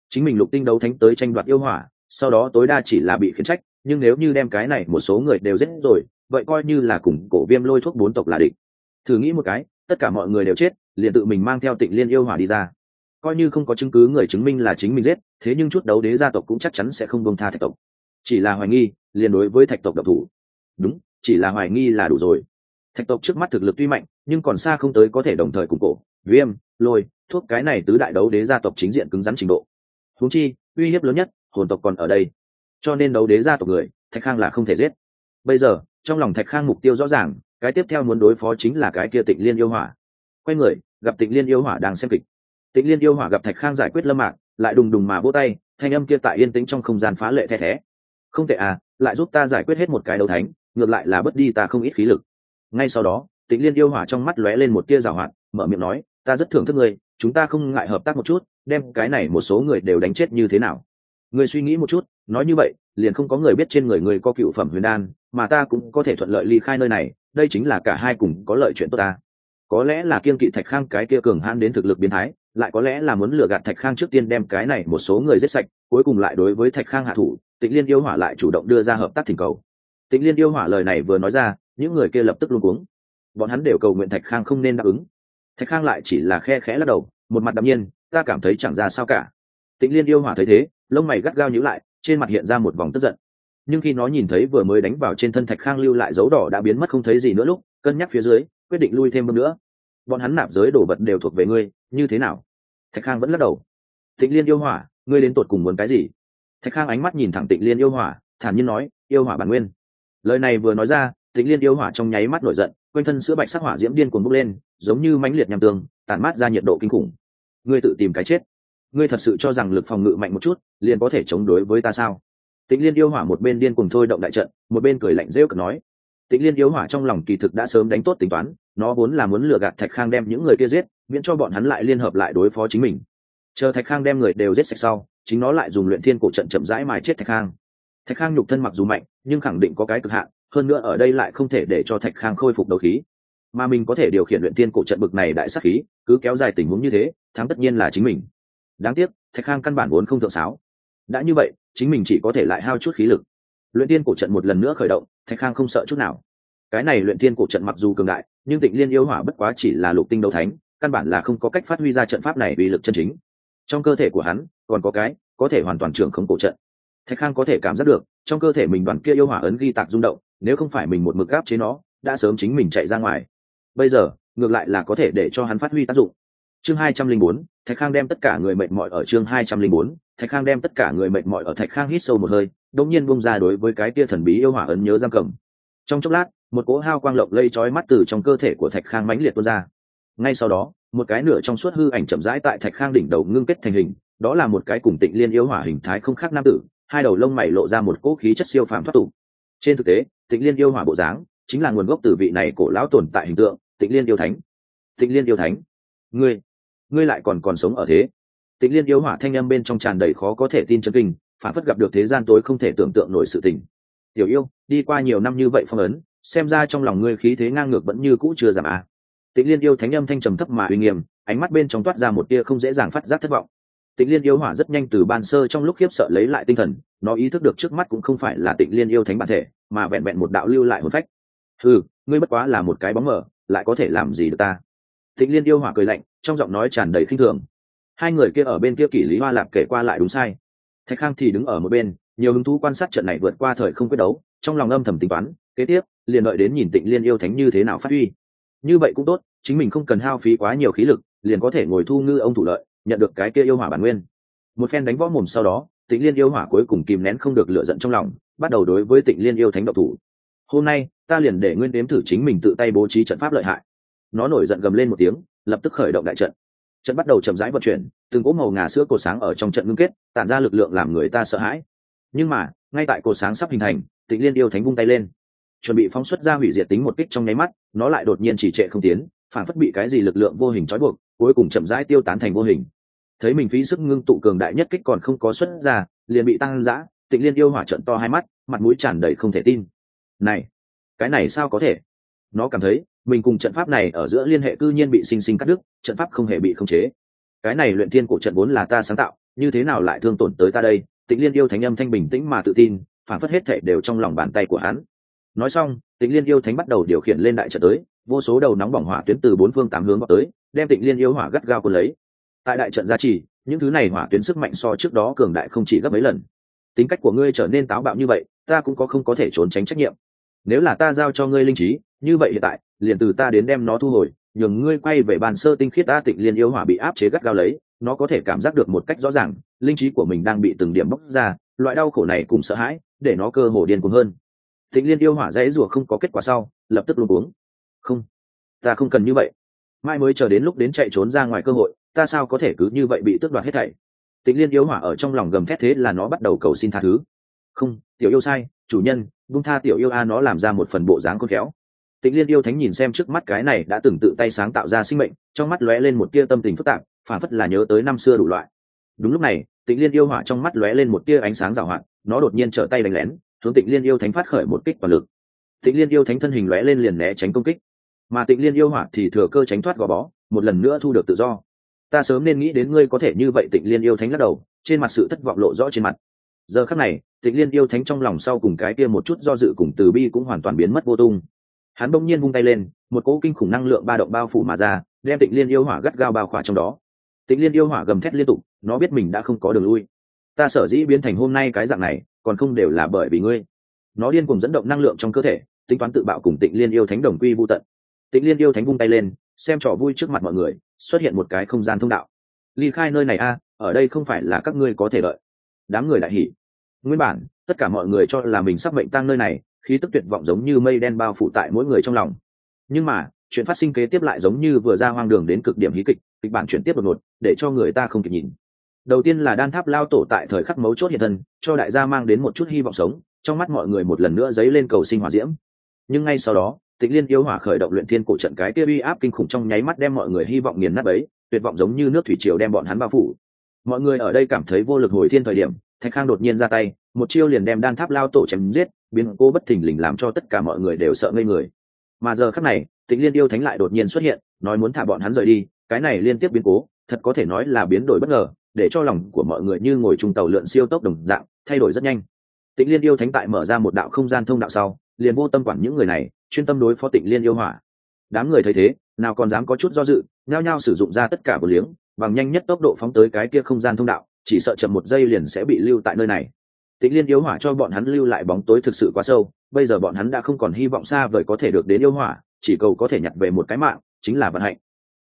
Chính mình lục tinh đấu thánh tới tranh đoạt yêu hỏa, sau đó tối đa chỉ là bị khiển trách, nhưng nếu như đem cái này một số người đều giết rồi, vậy coi như là cùng cổ viêm lôi thuốc bốn tộc là địch. Thử nghĩ một cái, tất cả mọi người đều chết, liền tự mình mang theo tịnh liên yêu hỏa đi ra coi như không có chứng cứ người chứng minh là chính mình giết, thế nhưng chút đấu đế gia tộc cũng chắc chắn sẽ không bông tha thạch tộc. Chỉ là hoài nghi, liền đối với thạch tộc độc thủ. Đúng, chỉ là hoài nghi là đủ rồi. Thạch tộc trước mắt thực lực tuy mạnh, nhưng còn xa không tới có thể đồng thời cùng cổ. Viêm, lôi, thuốc cái này tứ đại đấu đế gia tộc chính diện cứng rắn trình độ. Húng chi, uy hiếp lớn nhất, hồn tộc còn ở đây. Cho nên đấu đế gia tộc người, thạch khang là không thể giết. Bây giờ, trong lòng thạch khang mục tiêu rõ ràng, cái tiếp theo muốn đối phó chính là cái kia tịnh liên yêu hỏa. Quay người, gặp tịnh liên yêu hỏa đang xem kịch tịnh liên yêu hỏa gặp thạch khang giải quyết lâm mạc, lại đùng đùng mà vỗ tay, thanh âm kia tại yên tĩnh trong không gian phá lệ the thé. Không tệ à lại giúp ta giải quyết hết một cái đầu thánh, ngược lại là bớt đi ta không ít khí lực. Ngay sau đó tịnh liên yêu hỏa trong mắt lóe lên một tia rào hoạt, mở miệng nói, ta rất thưởng thức ngươi, chúng ta không ngại hợp tác một chút, đem cái này một số người đều đánh chết như thế nào. Ngươi suy nghĩ một chút, nói như vậy, liền không có người biết trên người ngươi có cựu phẩm huyền đan, mà ta cũng có thể thuận lợi ly khai nơi này, đây chính là cả hai cùng có lợi chuyện tốt ta có lẽ là kiên kỵ thạch khang cái kia cường hãn đến thực lực biến thái, lại có lẽ là muốn lừa gạt thạch khang trước tiên đem cái này một số người giết sạch, cuối cùng lại đối với thạch khang hạ thủ, tịnh liên yêu hỏa lại chủ động đưa ra hợp tác thỉnh cầu. Tịnh liên yêu hỏa lời này vừa nói ra, những người kia lập tức luôn cuống. Bọn hắn đều cầu nguyện thạch khang không nên đáp ứng. Thạch khang lại chỉ là khe khẽ lắc đầu, một mặt đ nhiên, ta cảm thấy chẳng ra sao cả. Tịnh liên yêu hỏa thấy thế, lông mày gắt gao nhữ lại, trên mặt hiện ra một vòng tức giận. Nhưng khi nó nhìn thấy vừa mới đánh vào trên thân thạch khang lưu lại dấu đỏ đã biến mất không thấy gì nữa lúc, cân nhắc phía dưới quyết định lui thêm bước nữa. Bọn hắn nạp giới đổ vật đều thuộc về ngươi, như thế nào? Thạch khang vẫn lắc đầu. Tịnh liên yêu hỏa, ngươi đến tột cùng muốn cái gì? Thạch khang ánh mắt nhìn thẳng tịnh liên yêu hỏa, thản nhiên nói, yêu hỏa bản nguyên. Lời này vừa nói ra, tịnh liên yêu hỏa trong nháy mắt nổi giận, quanh thân sữa bạch sắc hỏa diễm điên cuồng bốc lên, giống như mãnh liệt nhằm tường, tản mát ra nhiệt độ kinh khủng. Ngươi tự tìm cái chết. Ngươi thật sự cho rằng lực phòng ngự mạnh một chút, liền có thể chống đối với ta sao? Tịnh liên yêu hỏa một bên điên cuồng thôi động đại trận, một bên cười lạnh rêu cực nói tịnh liên yếu hỏa trong lòng kỳ thực đã sớm đánh tốt tính toán, nó vốn là muốn lừa gạt thạch khang đem những người kia giết, miễn cho bọn hắn lại liên hợp lại đối phó chính mình. Chờ thạch khang đem người đều giết sạch sau, chính nó lại dùng luyện thiên cổ trận chậm rãi mài chết thạch khang. Thạch khang nhục thân mặc dù mạnh, nhưng khẳng định có cái cực hạn, hơn nữa ở đây lại không thể để cho thạch khang khôi phục đầu khí. Mà mình có thể điều khiển luyện thiên cổ trận bực này đại sắc khí, cứ kéo dài tình huống như thế, thắng tất nhiên là chính mình. Đáng tiếc, thạch khang căn bản vốn không thượng sáo. Đã như vậy, chính mình chỉ có thể lại hao chút khí lực luyện tiên cổ trận một lần nữa khởi động, thạch khang không sợ chút nào. Cái này luyện tiên cổ trận mặc dù cường đại, nhưng tịnh liên yêu hỏa bất quá chỉ là lục tinh đấu thánh, căn bản là không có cách phát huy ra trận pháp này vì lực chân chính. Trong cơ thể của hắn, còn có cái, có thể hoàn toàn trưởng không cổ trận. Thạch khang có thể cảm giác được, trong cơ thể mình đoàn kia yêu hỏa ấn ghi tạc rung động, nếu không phải mình một mực gáp chế nó, đã sớm chính mình chạy ra ngoài. Bây giờ, ngược lại là có thể để cho hắn phát huy tác dụng chương hai trăm linh bốn, thạch khang đem tất cả người mệt mỏi ở chương hai trăm linh bốn, thạch khang đem tất cả người mệt mỏi ở thạch khang hít sâu một hơi, đột nhiên bung ra đối với cái kia thần bí yêu hỏa ấn nhớ giam cầm. Trong chốc lát, một cỗ hao quang lộng lây chói mắt từ trong cơ thể của thạch khang mãnh liệt tuôn ra. Ngay sau đó, một cái nửa trong suốt hư ảnh chậm rãi tại thạch khang đỉnh đầu ngưng kết thành hình, đó là một cái cùng tịnh liên yêu hỏa hình thái không khác nam tử, hai đầu lông mày lộ ra một cỗ khí chất siêu phàm thoát tục. Trên thực tế, tịnh liên yêu hỏa bộ dáng chính là nguồn gốc từ vị này cổ lão tồn tại hình tượng, tịnh liên yêu thánh. Tịnh liên yêu thánh, ngươi ngươi lại còn còn sống ở thế. Tịnh liên yêu hỏa thanh â m bên trong tràn đầy khó có thể tin chân kinh, phản phất gặp được thế gian tối không thể tưởng tượng nổi sự tình. Tiểu yêu, đi qua nhiều năm như vậy phong ấn, xem ra trong lòng ngươi khí thế ngang ngược vẫn như cũ chưa giảm à. tịnh liên yêu thánh âm thanh trầm thấp mà uy nghiêm, ánh mắt bên trong toát ra một tia không dễ dàng phát giác thất vọng. Tịnh liên yêu hỏa rất nhanh từ ban sơ trong lúc khiếp sợ lấy lại tinh thần, nó ý thức được trước mắt cũng không phải là tịnh liên yêu thánh bản thể, mà vẹn vẹn một đạo lưu lại hồn phách. Ừ ngươi bất quá là một cái bóng mờ, lại có thể làm gì được ta? Tịnh liên yêu hỏa cười lạnh, trong giọng nói tràn đầy khinh thường. Hai người kia ở bên kia kỷ lý hoa lạp kể qua lại đúng sai. Thạch khang thì đứng ở một bên, nhiều hứng thú quan sát trận này vượt qua thời không quyết đấu, trong lòng âm thầm tính toán, kế tiếp, liền đợi đến nhìn tịnh liên yêu thánh như thế nào phát huy. Như vậy cũng tốt, chính mình không cần hao phí quá nhiều khí lực, liền có thể ngồi thu ngư ông thủ lợi, nhận được cái kia yêu hỏa bản nguyên. Một phen đánh võ mồm sau đó, tịnh liên yêu hỏa cuối cùng kìm nén không được lửa giận trong lòng, bắt đầu đối với tịnh liên yêu thánh độc thủ. Hôm nay, ta liền để nguyên đếm thử chính mình tự tay bố trí trận pháp lợi hại nó nổi giận gầm lên một tiếng, lập tức khởi động đại trận. Trận bắt đầu chậm rãi vận chuyển, từng cỗ màu ngà sữa cột sáng ở trong trận ngưng kết, tản ra lực lượng làm người ta sợ hãi. Nhưng mà, ngay tại cột sáng sắp hình thành, tịnh liên yêu thánh vung tay lên. Chuẩn bị phóng xuất ra hủy diệt tính một kích trong nháy mắt, nó lại đột nhiên chỉ trệ không tiến, phản phất bị cái gì lực lượng vô hình trói buộc, cuối cùng chậm rãi tiêu tán thành vô hình. Thấy mình phí sức ngưng tụ cường đại nhất kích còn không có xuất ra, liền bị tăng giã, tịnh liên yêu hỏa trận to hai mắt, mặt mũi tràn đầy không thể tin. Này, cái này sao có thể? Nó cảm thấy mình cùng trận pháp này ở giữa liên hệ cư nhiên bị sinh sinh cắt đứt, trận pháp không hề bị khống chế. Cái này luyện thiên cổ trận vốn là ta sáng tạo, như thế nào lại thương tổn tới ta đây? Tịnh liên yêu thánh âm thanh bình tĩnh mà tự tin, phản phất hết thể đều trong lòng bàn tay của hắn. Nói xong tịnh liên yêu thánh bắt đầu điều khiển lên đại trận tới, vô số đầu nóng bỏng hỏa tuyến từ bốn phương tám hướng vào tới, đem tịnh liên yêu hỏa gắt gao cuốn lấy. Tại đại trận gia trì, những thứ này hỏa tuyến sức mạnh so trước đó cường đại không chỉ gấp mấy lần. Tính cách của ngươi trở nên táo bạo như vậy, ta cũng có không có thể trốn tránh trách nhiệm. Nếu là ta giao cho ngươi linh trí, như vậy hiện tại liền từ ta đến đem nó thu hồi, nhường ngươi quay về bàn sơ tinh khiết ta tịnh liên yêu hỏa bị áp chế gắt gao lấy, nó có thể cảm giác được một cách rõ ràng, linh trí của mình đang bị từng điểm bóc ra, loại đau khổ này cùng sợ hãi, để nó cơ hồ điên cuồng hơn. Tịnh liên yêu hỏa dãy rùa không có kết quả sau, lập tức luôn uống không, ta không cần như vậy. Mai mới chờ đến lúc đến chạy trốn ra ngoài cơ hội, ta sao có thể cứ như vậy bị tước đoạt hết thảy? Tịnh liên yêu hỏa ở trong lòng gầm thét thế là nó bắt đầu cầu xin tha thứ. Không, tiểu yêu sai, chủ nhân bung tha tiểu yêu a nó làm ra một phần bộ dáng khôn khéo tịnh liên yêu thánh nhìn xem trước mắt cái này đã từng tự tay sáng tạo ra sinh mệnh, trong mắt lóe lên một tia tâm tình phức tạp phản phất là nhớ tới năm xưa đủ loại. Đúng lúc này, tịnh liên yêu hỏa trong mắt lóe lên một tia ánh sáng rào hoạn nó đột nhiên trở tay đánh lén, hướng tịnh liên yêu thánh phát khởi một kích toàn lực. Tịnh liên yêu thánh thân hình lóe lên liền né tránh công kích. Mà tịnh liên yêu hỏa thì thừa cơ tránh thoát gò bó, một lần nữa thu được tự do. Ta sớm nên nghĩ đến ngươi có thể như vậy, tịnh liên yêu thánh lắc đầu, trên mặt sự thất vọng lộ rõ trên mặt. Giờ khắc này, tịnh liên yêu thánh trong lòng sau cùng cái kia một chút do dự cùng từ bi cũng hoàn toàn biến mất vô tung hắn bỗng nhiên vung tay lên, một cỗ kinh khủng năng lượng ba động bao phủ mà ra, đem tịnh liên yêu hỏa gắt gao bao khỏa trong đó. Tịnh liên yêu hỏa gầm thét liên tục, nó biết mình đã không có đường lui. Ta sở dĩ biến thành hôm nay cái dạng này, còn không đều là bởi vì ngươi. Nó điên cùng dẫn động năng lượng trong cơ thể, tính toán tự bạo cùng tịnh liên yêu thánh đồng quy vô tận. Tịnh liên yêu thánh vung tay lên, xem trò vui trước mặt mọi người, xuất hiện một cái không gian thông đạo. Ly khai nơi này a, ở đây không phải là các ngươi có thể đợi. Đám người đại hỉ. Nguyên bản, tất cả mọi người cho là mình sắp mệnh tăng nơi này khí tức tuyệt vọng giống như mây đen bao phủ tại mỗi người trong lòng. Nhưng mà, chuyện phát sinh kế tiếp lại giống như vừa ra hoang đường đến cực điểm hí kịch kịch bản chuyển tiếp đột ngột, để cho người ta không kịp nhìn. Đầu tiên là đan tháp lao tổ tại thời khắc mấu chốt hiện thân, cho đại gia mang đến một chút hy vọng sống, trong mắt mọi người một lần nữa dấy lên cầu sinh hỏa diễm. Nhưng ngay sau đó tịch liên yêu hỏa khởi động luyện thiên cổ trận cái kia uy áp kinh khủng trong nháy mắt đem mọi người hy vọng nghiền nát ấy tuyệt vọng giống như nước thủy triều đem bọn hắn bao phủ. Mọi người ở đây cảm thấy vô lực hồi thiên thời điểm, thạch khang đột nhiên ra tay một chiêu liền đem đan tháp lao tổ chém giết, biến cố bất thình lình làm cho tất cả mọi người đều sợ ngây người. Mà giờ khắc này, tịnh liên yêu thánh lại đột nhiên xuất hiện, nói muốn thả bọn hắn rời đi, cái này liên tiếp biến cố, thật có thể nói là biến đổi bất ngờ, để cho lòng của mọi người như ngồi chung tàu lượn siêu tốc đồng dạng, thay đổi rất nhanh. Tịnh liên yêu thánh tại mở ra một đạo không gian thông đạo sau, liền vô tâm quản những người này, chuyên tâm đối phó tịnh liên yêu hỏa. Đám người thấy thế, nào còn dám có chút do dự, nhao nhao sử dụng ra tất cả một liếng, bằng nhanh nhất tốc độ phóng tới cái kia không gian thông đạo, chỉ sợ chậm một giây liền sẽ bị lưu tại nơi này tịnh liên yêu hỏa cho bọn hắn lưu lại bóng tối thực sự quá sâu, bây giờ bọn hắn đã không còn hy vọng xa vời có thể được đến yêu hỏa, chỉ cầu có thể nhặt về một cái mạng, chính là vận hạnh.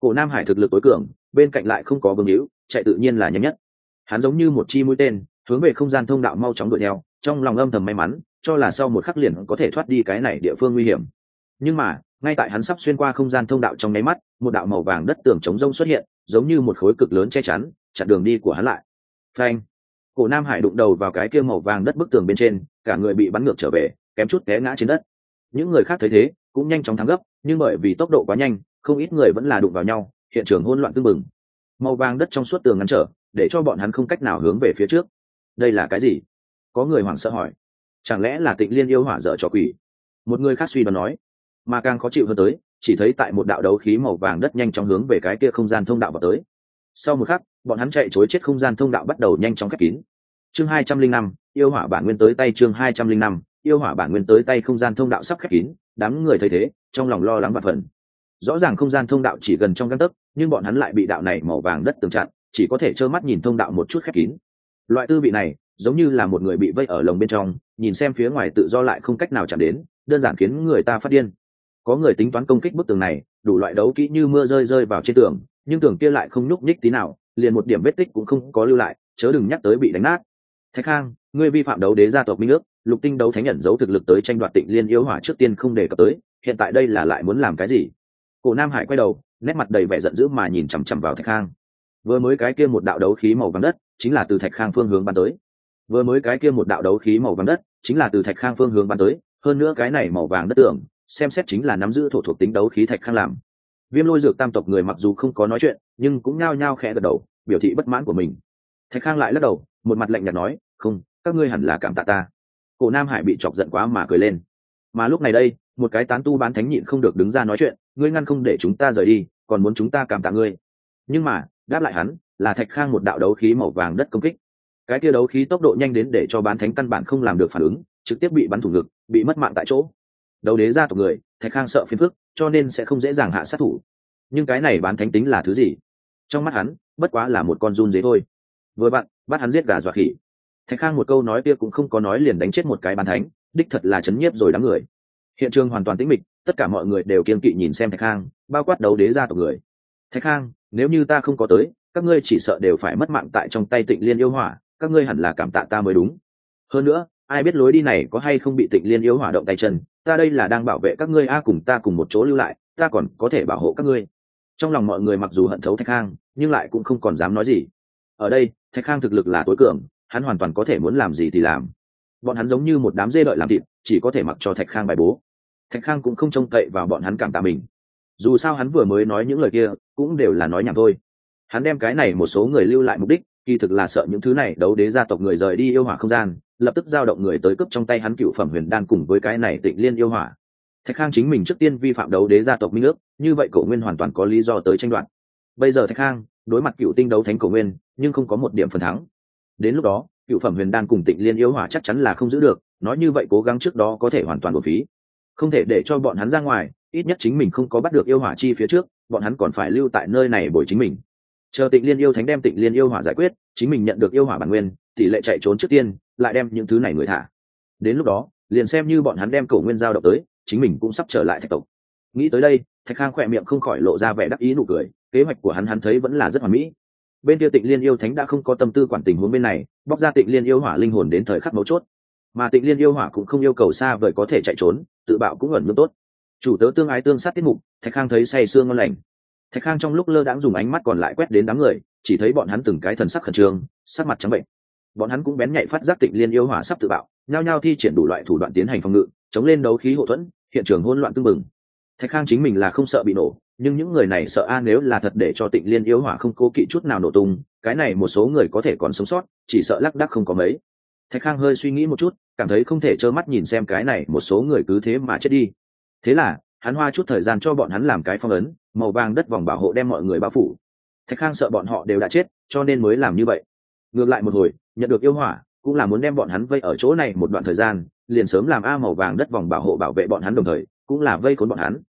Cổ nam hải thực lực tối cường, bên cạnh lại không có vương hữu, chạy tự nhiên là nhanh nhất. Hắn giống như một chi mũi tên, hướng về không gian thông đạo mau chóng đuổi theo, trong lòng âm thầm may mắn, cho là sau một khắc liền có thể thoát đi cái này địa phương nguy hiểm. Nhưng mà, ngay tại hắn sắp xuyên qua không gian thông đạo trong nháy mắt, một đạo màu vàng đất tường chống rông xuất hiện, giống như một khối cực lớn che chắn, chặn đường đi của hắn lại. Phanh! Cổ nam hải đụng đầu vào cái kia màu vàng đất bức tường bên trên, cả người bị bắn ngược trở về, kém chút té ngã trên đất. Những người khác thấy thế, cũng nhanh chóng thắng gấp, nhưng bởi vì tốc độ quá nhanh, không ít người vẫn là đụng vào nhau, hiện trường hỗn loạn tưng bừng. Màu vàng đất trong suốt tường ngăn trở, để cho bọn hắn không cách nào hướng về phía trước. Đây là cái gì? Có người hoảng sợ hỏi. Chẳng lẽ là tịnh liên yêu hỏa dở trò quỷ? Một người khác suy đoán nói. Mà càng khó chịu hơn tới, chỉ thấy tại một đạo đấu khí màu vàng đất nhanh chóng hướng về cái kia không gian thông đạo vào tới. Sau một khắc bọn hắn chạy chối chết không gian thông đạo bắt đầu nhanh chóng khép kín. Chương hai trăm linh năm, yêu hỏa bản nguyên tới tay chương hai trăm linh năm, yêu hỏa bản nguyên tới tay không gian thông đạo sắp khép kín, đám người thấy thế, trong lòng lo lắng và phần rõ ràng không gian thông đạo chỉ gần trong găng tấc, nhưng bọn hắn lại bị đạo này màu vàng đất tường chặn, chỉ có thể trơ mắt nhìn thông đạo một chút khép kín. Loại tư vị này, giống như là một người bị vây ở lồng bên trong, nhìn xem phía ngoài tự do lại không cách nào chạm đến, đơn giản khiến người ta phát điên. Có người tính toán công kích bức tường này, đủ loại đấu kỹ như mưa rơi rơi vào trên tường, nhưng tường kia lại không nhúc nhích tí nào liền một điểm vết tích cũng không có lưu lại, chớ đừng nhắc tới bị đánh nát. Thạch khang, ngươi vi phạm đấu đế gia tộc minh ước, lục tinh đấu thánh nhận dấu thực lực tới tranh đoạt tịnh liên yêu hỏa trước tiên không đề cập tới, hiện tại đây là lại muốn làm cái gì? Cổ nam hải quay đầu, nét mặt đầy vẻ giận dữ mà nhìn chằm chằm vào thạch khang. Vừa mới cái kia một đạo đấu khí màu vàng đất, chính là từ thạch khang phương hướng bắn tới. Vừa mới cái kia một đạo đấu khí màu vàng đất, chính là từ thạch khang phương hướng bắn tới, hơn nữa cái này màu vàng đất tưởng, xem xét chính là nắm giữ thổ thuộc tính đấu khí thạch khang làm viêm lôi dược tam tộc người mặc dù không có nói chuyện, nhưng cũng nhao nhao khẽ gật đầu, biểu thị bất mãn của mình. Thạch khang lại lắc đầu, một mặt lạnh nhạt nói, không, các ngươi hẳn là cảm tạ ta. Cổ nam hải bị chọc giận quá mà cười lên. Mà lúc này đây, một cái tán tu bán thánh nhịn không được đứng ra nói chuyện, ngươi ngăn không để chúng ta rời đi, còn muốn chúng ta cảm tạ ngươi. Nhưng mà, đáp lại hắn, là thạch khang một đạo đấu khí màu vàng đất công kích. Cái kia đấu khí tốc độ nhanh đến để cho bán thánh căn bản không làm được phản ứng, trực tiếp bị bắn thủ ngực, bị mất mạng tại chỗ. Đấu đế ra tộc người thạch khang sợ phiền phức, cho nên sẽ không dễ dàng hạ sát thủ. Nhưng cái này bán thánh tính là thứ gì? Trong mắt hắn, bất quá là một con run dế thôi. Vừa bạn bắt hắn giết gà dọa khỉ. Thạch khang một câu nói kia cũng không có nói liền đánh chết một cái bán thánh, đích thật là chấn nhiếp rồi đám người. Hiện trường hoàn toàn tĩnh mịch, tất cả mọi người đều kiên kỵ nhìn xem thạch khang, bao quát đấu đế ra tộc người. Thạch khang, nếu như ta không có tới, các ngươi chỉ sợ đều phải mất mạng tại trong tay tịnh liên yêu hỏa, các ngươi hẳn là cảm tạ ta mới đúng. Hơn nữa, ai biết lối đi này có hay không bị tịnh liên yêu hỏa động tay chân ta đây là đang bảo vệ các ngươi a, cùng ta cùng một chỗ lưu lại, ta còn có thể bảo hộ các ngươi. Trong lòng mọi người mặc dù hận thấu thạch khang, nhưng lại cũng không còn dám nói gì. Ở đây, thạch khang thực lực là tối cường, hắn hoàn toàn có thể muốn làm gì thì làm. Bọn hắn giống như một đám dê đợi làm thịt, chỉ có thể mặc cho thạch khang bài bố. Thạch khang cũng không trông cậy vào bọn hắn cảm tạ mình. Dù sao hắn vừa mới nói những lời kia, cũng đều là nói nhảm thôi. Hắn đem cái này một số người lưu lại mục đích, kỳ thực là sợ những thứ này đấu đế gia tộc người rời đi yêu hỏa không gian lập tức giao động người tới cướp trong tay hắn cựu phẩm huyền đan cùng với cái này tịnh liên yêu hỏa. Thạch khang chính mình trước tiên vi phạm đấu đế gia tộc minh ước, như vậy cổ nguyên hoàn toàn có lý do tới tranh đoạt. Bây giờ thạch khang đối mặt cựu tinh đấu thánh cổ nguyên, nhưng không có một điểm phần thắng. Đến lúc đó, cựu phẩm huyền đan cùng tịnh liên yêu hỏa chắc chắn là không giữ được, nói như vậy cố gắng trước đó có thể hoàn toàn bổ phí. Không thể để cho bọn hắn ra ngoài, ít nhất chính mình không có bắt được yêu hỏa chi phía trước, bọn hắn còn phải lưu tại nơi này bồi chính mình. Chờ tịnh liên yêu thánh đem tịnh liên yêu hỏa giải quyết, chính mình nhận được yêu hỏa bản nguyên, tỷ lệ chạy trốn trước tiên lại đem những thứ này người thả. Đến lúc đó, liền xem như bọn hắn đem cổ nguyên giao động tới, chính mình cũng sắp trở lại thạch tộc. Nghĩ tới đây, thạch khang khỏe miệng không khỏi lộ ra vẻ đắc ý nụ cười, kế hoạch của hắn hắn thấy vẫn là rất hoàn mỹ. Bên kia tịnh liên yêu thánh đã không có tâm tư quản tình huống bên này, bóc ra tịnh liên yêu hỏa linh hồn đến thời khắc mấu chốt. Mà tịnh liên yêu hỏa cũng không yêu cầu xa vời có thể chạy trốn, tự bạo cũng ẩn ngưỡng tốt. Chủ tớ tương ái tương sát tiết mục, thạch khang thấy say sương ngon lành. Thạch khang trong lúc lơ đãng dùng ánh mắt còn lại quét đến đám người, chỉ thấy bọn hắn từng cái thần sắc khẩn trương, sắc mặt trắng bệnh bọn hắn cũng bén nhạy phát giác tịnh liên yêu hỏa sắp tự bạo, nhao nhao thi triển đủ loại thủ đoạn tiến hành phòng ngự, chống lên đấu khí hậu thuẫn, hiện trường hỗn loạn tưng bừng. Thạch khang chính mình là không sợ bị nổ, nhưng những người này sợ a nếu là thật để cho tịnh liên yêu hỏa không cố kỵ chút nào nổ tung, cái này một số người có thể còn sống sót, chỉ sợ lắc đắc không có mấy. Thạch khang hơi suy nghĩ một chút, cảm thấy không thể trơ mắt nhìn xem cái này một số người cứ thế mà chết đi. Thế là, hắn hoa chút thời gian cho bọn hắn làm cái phong ấn, màu vàng đất vòng bảo hộ đem mọi người bao phủ. Thạch khang sợ bọn họ đều đã chết, cho nên mới làm như vậy ngược lại một hồi, nhận được yêu hỏa, cũng là muốn đem bọn hắn vây ở chỗ này một đoạn thời gian, liền sớm làm a màu vàng đất vòng bảo hộ bảo vệ bọn hắn đồng thời, cũng là vây khốn bọn hắn.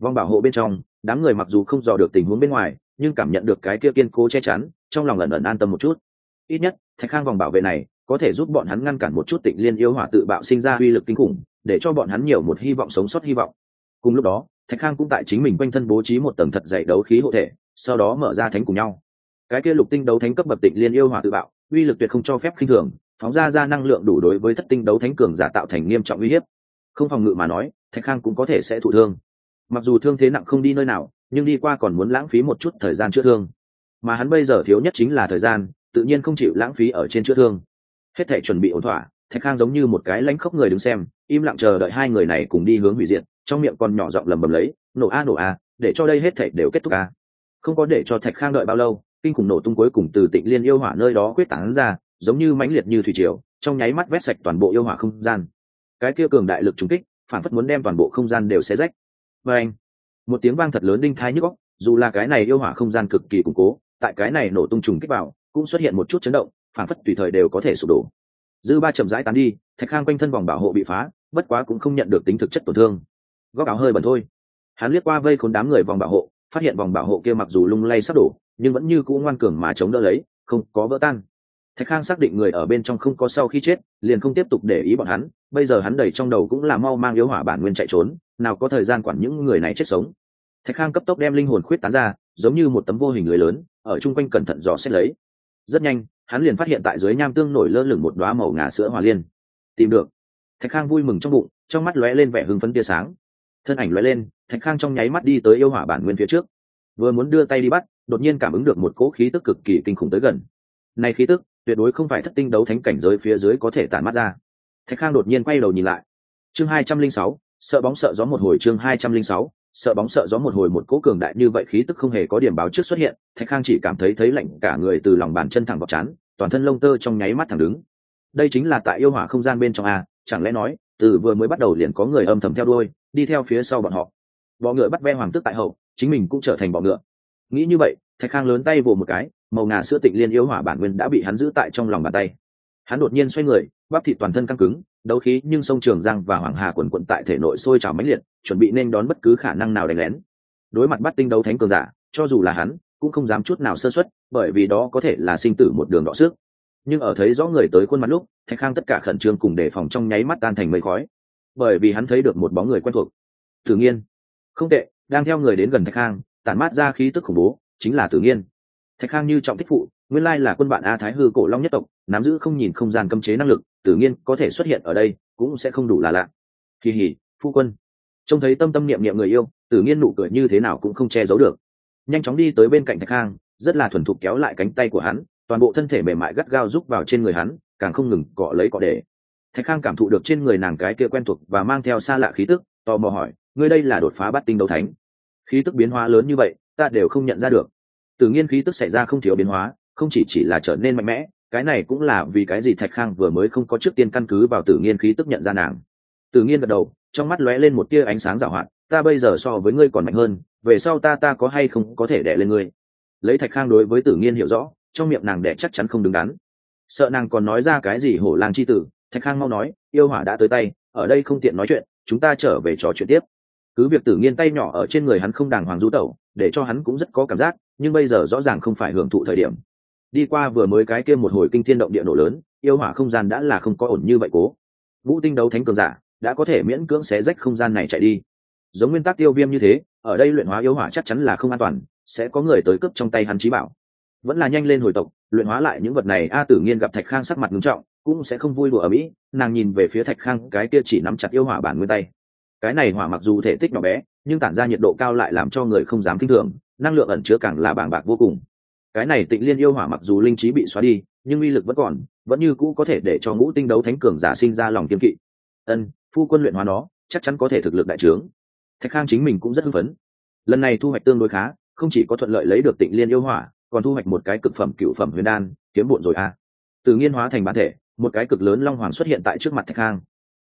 Vòng bảo hộ bên trong, đám người mặc dù không dò được tình huống bên ngoài, nhưng cảm nhận được cái kia kiên cố che chắn, trong lòng lần ẩn an tâm một chút. Ít nhất, thạch khang vòng bảo vệ này, có thể giúp bọn hắn ngăn cản một chút tịnh liên yêu hỏa tự bạo sinh ra uy lực kinh khủng, để cho bọn hắn nhiều một hy vọng sống sót hy vọng. Cùng lúc đó, thạch khang cũng tại chính mình quanh thân bố trí một tầng thật dày đấu khí hộ thể, sau đó mở ra thánh cùng nhau cái kia lục tinh đấu thánh cấp bậc tịnh liên yêu hỏa tự bạo, uy lực tuyệt không cho phép khinh thường, phóng ra ra năng lượng đủ đối với thất tinh đấu thánh cường giả tạo thành nghiêm trọng uy hiếp. Không phòng ngự mà nói, thạch khang cũng có thể sẽ thụ thương. Mặc dù thương thế nặng không đi nơi nào, nhưng đi qua còn muốn lãng phí một chút thời gian chữa thương. Mà hắn bây giờ thiếu nhất chính là thời gian, tự nhiên không chịu lãng phí ở trên chữa thương. Hết thể chuẩn bị ổn thỏa, thạch khang giống như một cái lãnh khốc người đứng xem, im lặng chờ đợi hai người này cùng đi hướng hủy diệt, trong miệng còn nhỏ giọng lầm bầm lấy, nổ a nổ a, để cho đây hết thể đều kết thúc a. Không có để cho thạch khang đợi bao lâu kinh khủng nổ tung cuối cùng từ tịnh liên yêu hỏa nơi đó quyết tán ra, giống như mãnh liệt như thủy triều, trong nháy mắt vét sạch toàn bộ yêu hỏa không gian. Cái kia cường đại lực trúng kích, phản phất muốn đem toàn bộ không gian đều xé rách. Và anh, một tiếng vang thật lớn đinh thái nhức góc dù là cái này yêu hỏa không gian cực kỳ củng cố, tại cái này nổ tung trùng kích vào, cũng xuất hiện một chút chấn động, phản phất tùy thời đều có thể sụp đổ. Dư ba chậm rãi tán đi, thạch khang quanh thân vòng bảo hộ bị phá, bất quá cũng không nhận được tính thực chất tổn thương. Góc áo hơi bẩn thôi. Hắn liếc qua vây khốn đám người vòng bảo hộ, phát hiện vòng bảo hộ kia mặc dù lung lay sắp đổ nhưng vẫn như cũ ngoan cường mà chống đỡ lấy, không có vỡ tan. Thạch khang xác định người ở bên trong không có sau khi chết, liền không tiếp tục để ý bọn hắn, bây giờ hắn đầy trong đầu cũng là mau mang yếu hỏa bản nguyên chạy trốn, nào có thời gian quản những người này chết sống. Thạch khang cấp tốc đem linh hồn khuyết tán ra, giống như một tấm vô hình người lớn, ở chung quanh cẩn thận dò xét lấy. Rất nhanh, hắn liền phát hiện tại dưới nham tương nổi lơ lửng một đoá màu ngà sữa hòa liên. Tìm được. Thạch khang vui mừng trong bụng, trong mắt lóe lên vẻ hưng phấn tia sáng. Thân ảnh lóe lên, thạch khang trong nháy mắt đi tới yêu hỏa bản nguyên phía trước vừa muốn đưa tay đi bắt, đột nhiên cảm ứng được một cỗ khí tức cực kỳ kinh khủng tới gần. Này khí tức, tuyệt đối không phải thất tinh đấu thánh cảnh giới phía dưới có thể tản mắt ra. Thạch khang đột nhiên quay đầu nhìn lại. Chương hai trăm linh sáu, sợ bóng sợ gió một hồi, chương hai trăm linh sáu, sợ bóng sợ gió một hồi, một cỗ cường đại như vậy khí tức không hề có điểm báo trước xuất hiện, thạch khang chỉ cảm thấy thấy lạnh cả người từ lòng bàn chân thẳng vào chán toàn thân lông tơ trong nháy mắt thẳng đứng. Đây chính là tại yêu hỏa không gian bên trong a, chẳng lẽ nói, từ vừa mới bắt đầu liền có người âm thầm theo đuôi, đi theo phía sau bọn họ. Bọ ngựa bắt ve hoàng tức tại hậu chính mình cũng trở thành bọ ngựa. Nghĩ như vậy, thạch khang lớn tay vồ một cái, màu ngà sữa tịnh liên yếu hỏa bản nguyên đã bị hắn giữ tại trong lòng bàn tay. Hắn đột nhiên xoay người, bắp thịt toàn thân căng cứng, đấu khí nhưng sông trường giang và hoàng hà quần quận tại thể nội sôi trào mãnh liệt, chuẩn bị nên đón bất cứ khả năng nào đánh lén. Đối mặt bắt tinh đấu thánh cường giả, cho dù là hắn, cũng không dám chút nào sơ xuất bởi vì đó có thể là sinh tử một đường đọ sức. Nhưng ở thấy rõ người tới khuôn mặt lúc, thạch khang tất cả khẩn trương cùng đề phòng trong nháy mắt tan thành mây khói. Bởi vì hắn thấy được một bóng người quen thuộc. Tự nhiên không tệ đang theo người đến gần thạch khang, tản mát ra khí tức khủng bố, chính là Tử nhiên thạch khang như trọng thích phụ, nguyên lai là quân bạn a thái hư cổ long nhất tộc, nắm giữ không nhìn không gian cấm chế năng lực, Tử nhiên có thể xuất hiện ở đây, cũng sẽ không đủ là lạ. Kỳ hỉ, phu quân. Trông thấy tâm tâm niệm niệm người yêu, Tử nhiên nụ cười như thế nào cũng không che giấu được. Nhanh chóng đi tới bên cạnh thạch khang, rất là thuần thục kéo lại cánh tay của hắn, toàn bộ thân thể mềm mại gắt gao rúc vào trên người hắn, càng không ngừng cọ lấy cọ để. Thạch khang cảm thụ được trên người nàng cái kia quen thuộc và mang theo xa lạ khí tức, tò mò hỏi ngươi đây là đột phá bắt tinh đấu thánh. Khí tức biến hóa lớn như vậy, ta đều không nhận ra được. Tự nhiên khí tức xảy ra không thiếu biến hóa, không chỉ chỉ là trở nên mạnh mẽ, cái này cũng là vì cái gì thạch khang vừa mới không có trước tiên căn cứ vào tự nhiên khí tức nhận ra nàng. Tự nhiên gật đầu, trong mắt lóe lên một tia ánh sáng rào hoạt, ta bây giờ so với ngươi còn mạnh hơn, về sau ta ta có hay không có thể đẻ lên ngươi? Lấy thạch khang đối với tử nghiên hiểu rõ, trong miệng nàng đẻ chắc chắn không đứng đắn. Sợ nàng còn nói ra cái gì hổ làng c h i tử, thạch khang mau nói, yêu hỏa đã tới tay, ở đây không tiện nói chuyện, chúng ta trở về trò chuyện tiếp cứ việc tử nghiên tay nhỏ ở trên người hắn không đàng hoàng du tẩu, để cho hắn cũng rất có cảm giác, nhưng bây giờ rõ ràng không phải hưởng thụ thời điểm. Đi qua vừa mới cái kia một hồi kinh thiên động địa nổ lớn, yêu hỏa không gian đã là không có ổn như vậy cố. Vũ tinh đấu thánh cường giả, đã có thể miễn cưỡng xé rách không gian này chạy đi. Giống nguyên tắc tiêu viêm như thế, ở đây luyện hóa yêu hỏa chắc chắn là không an toàn, sẽ có người tới cướp trong tay hắn trí bảo. Vẫn là nhanh lên hồi tộc, luyện hóa lại những vật này, a tử nghiên gặp thạch khang sắc mặt nghiêm trọng, cũng sẽ không vui đùa ở mỹ, nàng nhìn về phía thạch khang, cái kia chỉ nắm chặt yêu hỏa bản nguyên tay cái này hỏa mặc dù thể tích nhỏ bé, nhưng tản ra nhiệt độ cao lại làm cho người không dám kinh thường, năng lượng ẩn chứa càng là bàng bạc vô cùng. Cái này tịnh liên yêu hỏa mặc dù linh trí bị xóa đi, nhưng uy lực vẫn còn, vẫn như cũ có thể để cho ngũ tinh đấu thánh cường giả sinh ra lòng kiên kỵ. Ân, phu quân luyện hóa nó, chắc chắn có thể thực lực đại trướng. Thạch khang chính mình cũng rất hưng phấn. Lần này thu hoạch tương đối khá, không chỉ có thuận lợi lấy được tịnh liên yêu hỏa, còn thu hoạch một cái cực phẩm cựu phẩm huyền đan, kiếm bộn rồi a à. từ nghiên hóa thành bản thể, một cái cực lớn long hoàng xuất hiện tại trước mặt thạch khang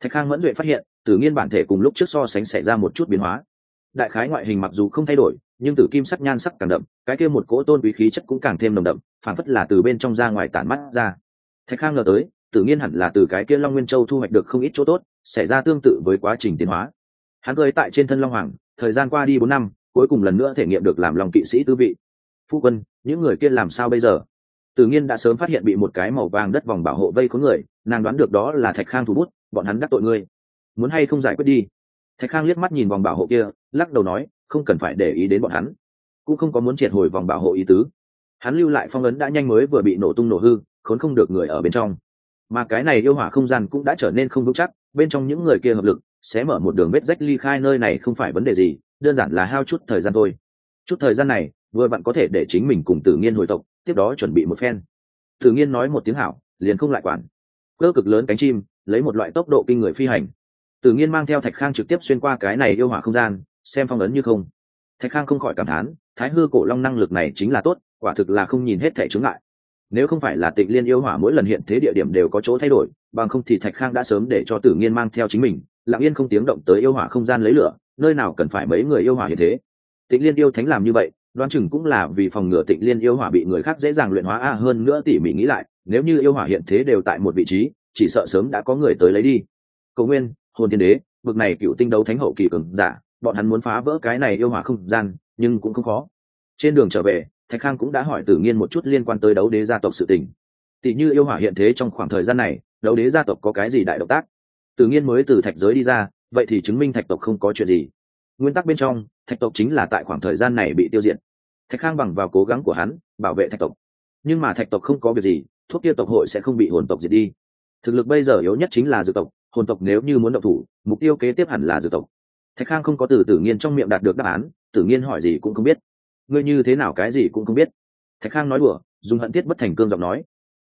thạch khang mẫn duệ phát hiện, tử nghiên bản thể cùng lúc trước so sánh xảy ra một chút biến hóa. Đại khái ngoại hình mặc dù không thay đổi, nhưng tử kim sắc nhan sắc càng đậm, cái kia một cỗ tôn quý khí chất cũng càng thêm nồng đậm, phản phất là từ bên trong ra ngoài tản mắt ra. Thạch khang ngờ tới, tử nghiên hẳn là từ cái kia long nguyên châu thu hoạch được không ít chỗ tốt, xảy ra tương tự với quá trình tiến hóa. Hắn cười tại trên thân long hoàng, thời gian qua đi bốn năm, cuối cùng lần nữa thể nghiệm được làm lòng kỵ sĩ tư vị. Phu quân, những người kia làm sao bây giờ? Tử nghiên đã sớm phát hiện bị một cái màu vàng đất vòng bảo hộ vây khốn người, nàng đoán được đó là thạch khang thủ bút bọn hắn đắc tội ngươi. Muốn hay không giải quyết đi? Thạch khang liếc mắt nhìn vòng bảo hộ kia, lắc đầu nói, không cần phải để ý đến bọn hắn. Cũng không có muốn triệt hồi vòng bảo hộ ý tứ. Hắn lưu lại phong ấn đã nhanh mới vừa bị nổ tung nổ hư, khốn không được người ở bên trong. Mà cái này yêu hỏa không gian cũng đã trở nên không vững chắc, bên trong những người kia hợp lực, sẽ mở một đường vết rách ly khai nơi này không phải vấn đề gì, đơn giản là hao chút thời gian thôi. Chút thời gian này, vừa bạn có thể để chính mình cùng tử nghiên hồi tộc, tiếp đó chuẩn bị một phen. Tử nghiên nói một tiếng hảo, liền không lại quản. Cơ cực lớn cánh chim lấy một loại tốc độ kinh người phi hành. Tử nghiên mang theo thạch khang trực tiếp xuyên qua cái này yêu hỏa không gian, xem phong ấn như không. Thạch khang không khỏi cảm thán, thái hư cổ long năng lực này chính là tốt, quả thực là không nhìn hết thể chướng ngại. Nếu không phải là tịnh liên yêu hỏa mỗi lần hiện thế địa điểm đều có chỗ thay đổi, bằng không thì thạch khang đã sớm để cho tử nghiên mang theo chính mình, lặng yên không tiếng động tới yêu hỏa không gian lấy lửa, nơi nào cần phải mấy người yêu hỏa như thế. Tịnh liên yêu thánh làm như vậy, đoán chừng cũng là vì phòng ngừa tịnh liên yêu hỏa bị người khác dễ dàng luyện hóa a hơn nữa tỉ mỉ nghĩ lại, nếu như yêu hỏa hiện thế đều tại một vị trí chỉ sợ sớm đã có người tới lấy đi. Cầu nguyên, hồn thiên đế, bực này cựu tinh đấu thánh hậu kỳ cường giả, bọn hắn muốn phá vỡ cái này yêu hỏa không gian, nhưng cũng không khó. Trên đường trở về, thạch khang cũng đã hỏi tử nghiên một chút liên quan tới đấu đế gia tộc sự tình. Tỷ như yêu hỏa hiện thế trong khoảng thời gian này, đấu đế gia tộc có cái gì đại động tác? Tử nghiên mới từ thạch giới đi ra, vậy thì chứng minh thạch tộc không có chuyện gì. Nguyên tắc bên trong, thạch tộc chính là tại khoảng thời gian này bị tiêu diệt. Thạch khang bằng vào cố gắng của hắn, bảo vệ thạch tộc. Nhưng mà thạch tộc không có việc gì, thuốc kia tộc hội sẽ không bị hồn tộc diệt đi thực lực bây giờ yếu nhất chính là dự tộc, hồn tộc nếu như muốn động thủ, mục tiêu kế tiếp hẳn là dự tộc. Thạch khang không có từ tử nghiên trong miệng đạt được đáp án, tử nghiên hỏi gì cũng không biết. Ngươi như thế nào cái gì cũng không biết. Thạch khang nói đùa, dùng hận thiết bất thành cương giọng nói.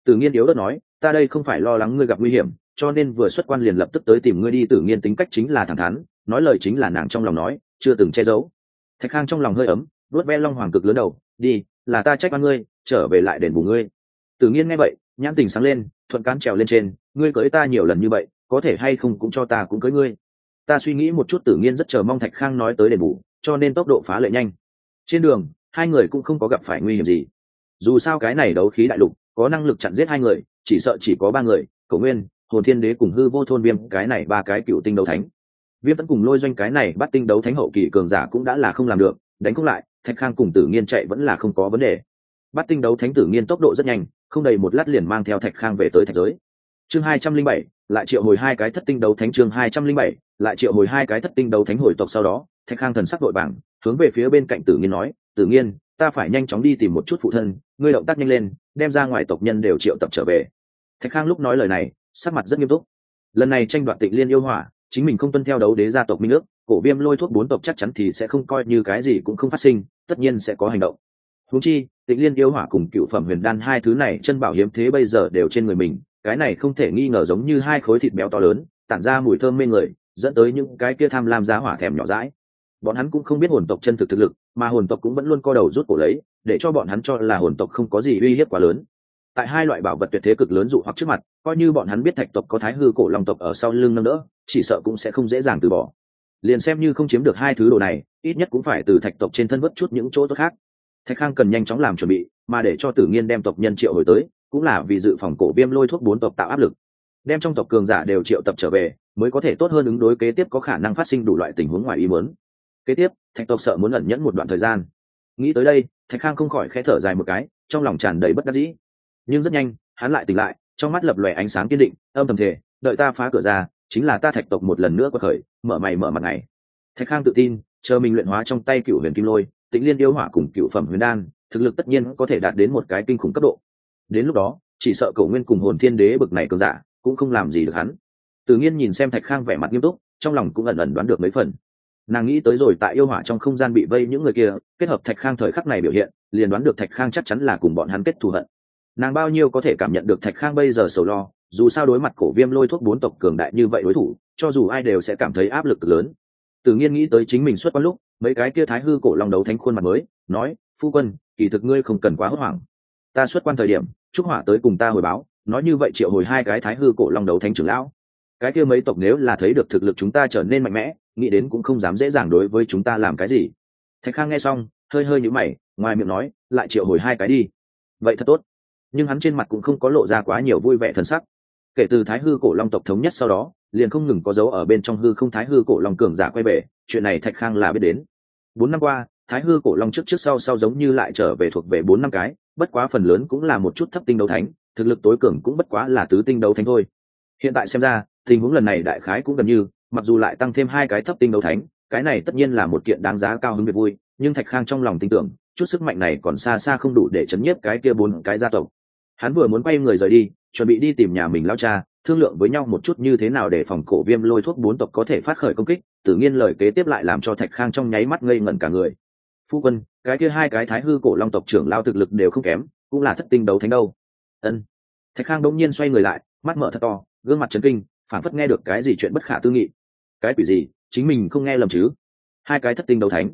Tử nghiên yếu đất nói, ta đây không phải lo lắng ngươi gặp nguy hiểm, cho nên vừa xuất quan liền lập tức tới tìm ngươi đi, tử nghiên tính cách chính là thẳng thắn, nói lời chính là nàng trong lòng nói, chưa từng che giấu. Thạch khang trong lòng hơi ấm luốt ve long hoàng cực lớn đầu, đi, là ta trách oan ngươi, trở về lại đền bù ngươi. Tử nghiên nghe vậy, nhãn tình sáng lên thuận cán trèo lên trên, ngươi cưới ta nhiều lần như vậy, có thể hay không cũng cho ta cũng cưới ngươi. Ta suy nghĩ một chút tử nghiên rất chờ mong thạch khang nói tới đền bù, cho nên tốc độ phá lệ nhanh. Trên đường, hai người cũng không có gặp phải nguy hiểm gì. Dù sao cái này đấu khí đại lục, có năng lực chặn giết hai người, chỉ sợ chỉ có ba người cầu nguyên hồn thiên đế cùng hư vô thôn viêm, cái này ba cái cựu tinh đấu thánh. Viêm tấn cùng lôi doanh cái này bắt tinh đấu thánh hậu kỳ cường giả cũng đã là không làm được, đánh không lại, thạch khang cùng tử nghiên chạy vẫn là không có vấn đề. Bắt tinh đấu thánh tử nghiên tốc độ rất nhanh không đầy một lát liền mang theo thạch khang về tới thạch giới. Chương hai trăm linh bảy, lại triệu hồi hai cái thất tinh đấu thánh chương hai trăm linh bảy, lại triệu hồi hai cái thất tinh đấu thánh hồi tộc sau đó, thạch khang thần sắc đội bảng, hướng về phía bên cạnh tử nghiên nói, tử nghiên, ta phải nhanh chóng đi tìm một chút phụ thân, ngươi động tác nhanh lên, đem ra ngoài tộc nhân đều triệu tập trở về. Thạch khang lúc nói lời này, sắc mặt rất nghiêm túc. Lần này tranh đoạt tịnh liên yêu hỏa, chính mình không tuân theo đấu đế gia tộc minh ước, cổ viêm lôi thuốc bốn tộc chắc chắn thì sẽ không coi như cái gì cũng không phát sinh, tất nhiên sẽ có hành động húng chi, tịnh liên yêu hỏa cùng cựu phẩm huyền đan hai thứ này chân bảo hiếm thế bây giờ đều trên người mình, cái này không thể nghi ngờ giống như hai khối thịt béo to lớn, tản ra mùi thơm mê người, dẫn tới những cái kia tham lam giá hỏa thèm nhỏ rãi bọn hắn cũng không biết hồn tộc chân thực thực lực, mà hồn tộc cũng vẫn luôn co đầu rút cổ lấy, để cho bọn hắn cho là hồn tộc không có gì uy hiếp quá lớn. Tại hai loại bảo vật tuyệt thế cực lớn dụ hoặc trước mặt, coi như bọn hắn biết thạch tộc có thái hư cổ long tộc ở sau lưng nâng đỡ, chỉ sợ cũng sẽ không dễ dàng từ bỏ. Liền xem như không chiếm được hai thứ đồ này, ít nhất cũng phải từ thạch tộc trên thân vớt chút những chỗ tốt khác thạch khang cần nhanh chóng làm chuẩn bị, mà để cho tử nghiên đem tộc nhân triệu hồi tới, cũng là vì dự phòng cổ viêm lôi thuốc bốn tộc tạo áp lực. Đem trong tộc cường giả đều triệu tập trở về, mới có thể tốt hơn ứng đối kế tiếp có khả năng phát sinh đủ loại tình huống ngoài ý muốn. Kế tiếp, thạch tộc sợ muốn ẩn nhẫn một đoạn thời gian. Nghĩ tới đây, thạch khang không khỏi khẽ thở dài một cái, trong lòng tràn đầy bất đắc dĩ. Nhưng rất nhanh, hắn lại tỉnh lại, trong mắt lập lòe ánh sáng kiên định, âm thầm thể đợi ta phá cửa ra, chính là ta thạch tộc một lần nữa có khởi, mở mày mở mặt này. Thạch khang tự tin, chờ mình luyện hóa trong tay cựu huyền kim lôi tĩnh liên yêu hỏa cùng cựu phẩm huyền đan, thực lực tất nhiên có thể đạt đến một cái kinh khủng cấp độ. Đến lúc đó, chỉ sợ cầu nguyên cùng hồn thiên đế bực này cường giả cũng không làm gì được hắn. Tự nhiên nhìn xem thạch khang vẻ mặt nghiêm túc, trong lòng cũng ẩn ẩn đoán được mấy phần. Nàng nghĩ tới rồi tại yêu hỏa trong không gian bị vây những người kia, kết hợp thạch khang thời khắc này biểu hiện, liền đoán được thạch khang chắc chắn là cùng bọn hắn kết thù hận. Nàng bao nhiêu có thể cảm nhận được thạch khang bây giờ sầu lo, dù sao đối mặt cổ viêm lôi thuốc bốn tộc cường đại như vậy đối thủ, cho dù ai đều sẽ cảm thấy áp lực lớn. Tự nhiên nghĩ tới chính mình xuất quan lúc mấy cái kia thái hư cổ long đấu thánh khuôn mặt mới, nói, phu quân, kỳ thực ngươi không cần quá hốt hoảng. Ta xuất quan thời điểm trúc hỏa tới cùng ta hồi báo, nói như vậy triệu hồi hai cái thái hư cổ long đấu thánh trưởng lão. Cái kia mấy tộc nếu là thấy được thực lực chúng ta trở nên mạnh mẽ, nghĩ đến cũng không dám dễ dàng đối với chúng ta làm cái gì. Thạch khang nghe xong, hơi hơi nhũ mày, ngoài miệng nói, lại triệu hồi hai cái đi. Vậy thật tốt. Nhưng hắn trên mặt cũng không có lộ ra quá nhiều vui vẻ thần sắc. Kể từ thái hư cổ long tộc thống nhất sau đó, liền không ngừng có dấu ở bên trong hư không thái hư cổ long cường giả quay về, chuyện này thạch khang là biết đến bốn năm qua, thái hư cổ long trước trước sau sau giống như lại trở về thuộc về bốn năm cái, bất quá phần lớn cũng là một chút thấp tinh đấu thánh, thực lực tối cường cũng bất quá là tứ tinh đấu thánh thôi. Hiện tại xem ra, tình huống lần này đại khái cũng gần như, mặc dù lại tăng thêm hai cái thấp tinh đấu thánh, cái này tất nhiên là một kiện đáng giá cao hứng việc vui, nhưng thạch khang trong lòng tin tưởng, chút sức mạnh này còn xa xa không đủ để chấn nhiếp cái kia bốn cái gia tộc. Hắn vừa muốn quay người rời đi, chuẩn bị đi tìm nhà mình lao cha thương lượng với nhau một chút như thế nào để phòng cổ viêm lôi thuốc bốn tộc có thể phát khởi công kích, tự nhiên lời kế tiếp lại làm cho thạch khang trong nháy mắt ngây ngẩn cả người. Phu quân, cái kia hai cái thái hư cổ long tộc trưởng lao thực lực đều không kém, cũng là thất tinh đấu thánh đâu. Ân. Thạch khang đông nhiên xoay người lại, mắt mở thật to, gương mặt trấn kinh phản phất nghe được cái gì chuyện bất khả tư nghị. Cái quỷ gì? Chính mình không nghe lầm chứ? Hai cái thất tinh đấu thánh.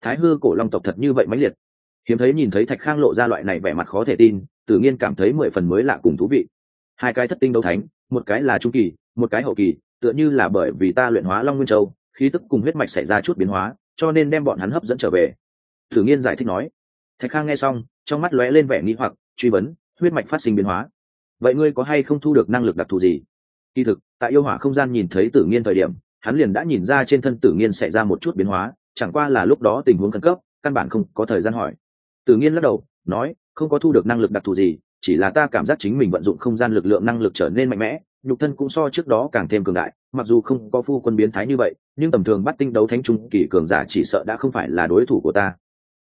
Thái hư cổ long tộc thật như vậy mãnh liệt. Hiếm thấy nhìn thấy thạch khang lộ ra loại này vẻ mặt khó thể tin, tự nhiên cảm thấy mười phần mới lạ cùng thú vị. Hai cái thất tinh đấu thánh một cái là trung kỳ, một cái hậu kỳ, tựa như là bởi vì ta luyện hóa long nguyên châu, khí tức cùng huyết mạch xảy ra chút biến hóa, cho nên đem bọn hắn hấp dẫn trở về. Thử nghiên giải thích nói. Thạch khang nghe xong, trong mắt lóe lên vẻ nghi hoặc, truy vấn, huyết mạch phát sinh biến hóa. Vậy ngươi có hay không thu được năng lực đặc thù gì? Kỳ thực, tại yêu hỏa không gian nhìn thấy tử nghiên thời điểm, hắn liền đã nhìn ra trên thân tử nghiên xảy ra một chút biến hóa, chẳng qua là lúc đó tình huống khẩn cấp, căn bản không có thời gian hỏi. Tử nghiên lắc đầu, nói, không có thu được năng lực đặc thù gì chỉ là ta cảm giác chính mình vận dụng không gian lực lượng năng lực trở nên mạnh mẽ, nhục thân cũng so trước đó càng thêm cường đại, mặc dù không có phu quân biến thái như vậy, nhưng tầm thường bắt tinh đấu thánh trung kỳ cường giả chỉ sợ đã không phải là đối thủ của ta.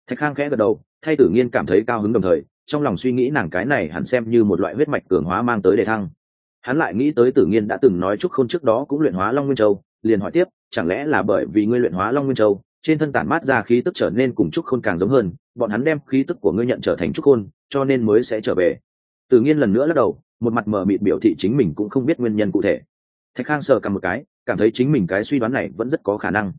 Thạch khang khẽ gật đầu, thay tử nghiên cảm thấy cao hứng đồng thời, trong lòng suy nghĩ nàng cái này hẳn xem như một loại huyết mạch cường hóa mang tới đề thăng. Hắn lại nghĩ tới tử nghiên đã từng nói trúc khôn trước đó cũng luyện hóa long nguyên châu, liền hỏi tiếp, chẳng lẽ là bởi vì ngươi luyện hóa long nguyên châu, trên thân tản mát ra khí tức trở nên cùng trúc khôn càng giống hơn, bọn hắn đem khí tức của ngươi nhận trở thành trúc khôn, cho nên mới sẽ trở về tự nghiên lần nữa lắc đầu, một mặt mờ mịt biểu thị chính mình cũng không biết nguyên nhân cụ thể. Thạch khang sờ cầm một cái, cảm thấy chính mình cái suy đoán này vẫn rất có khả năng.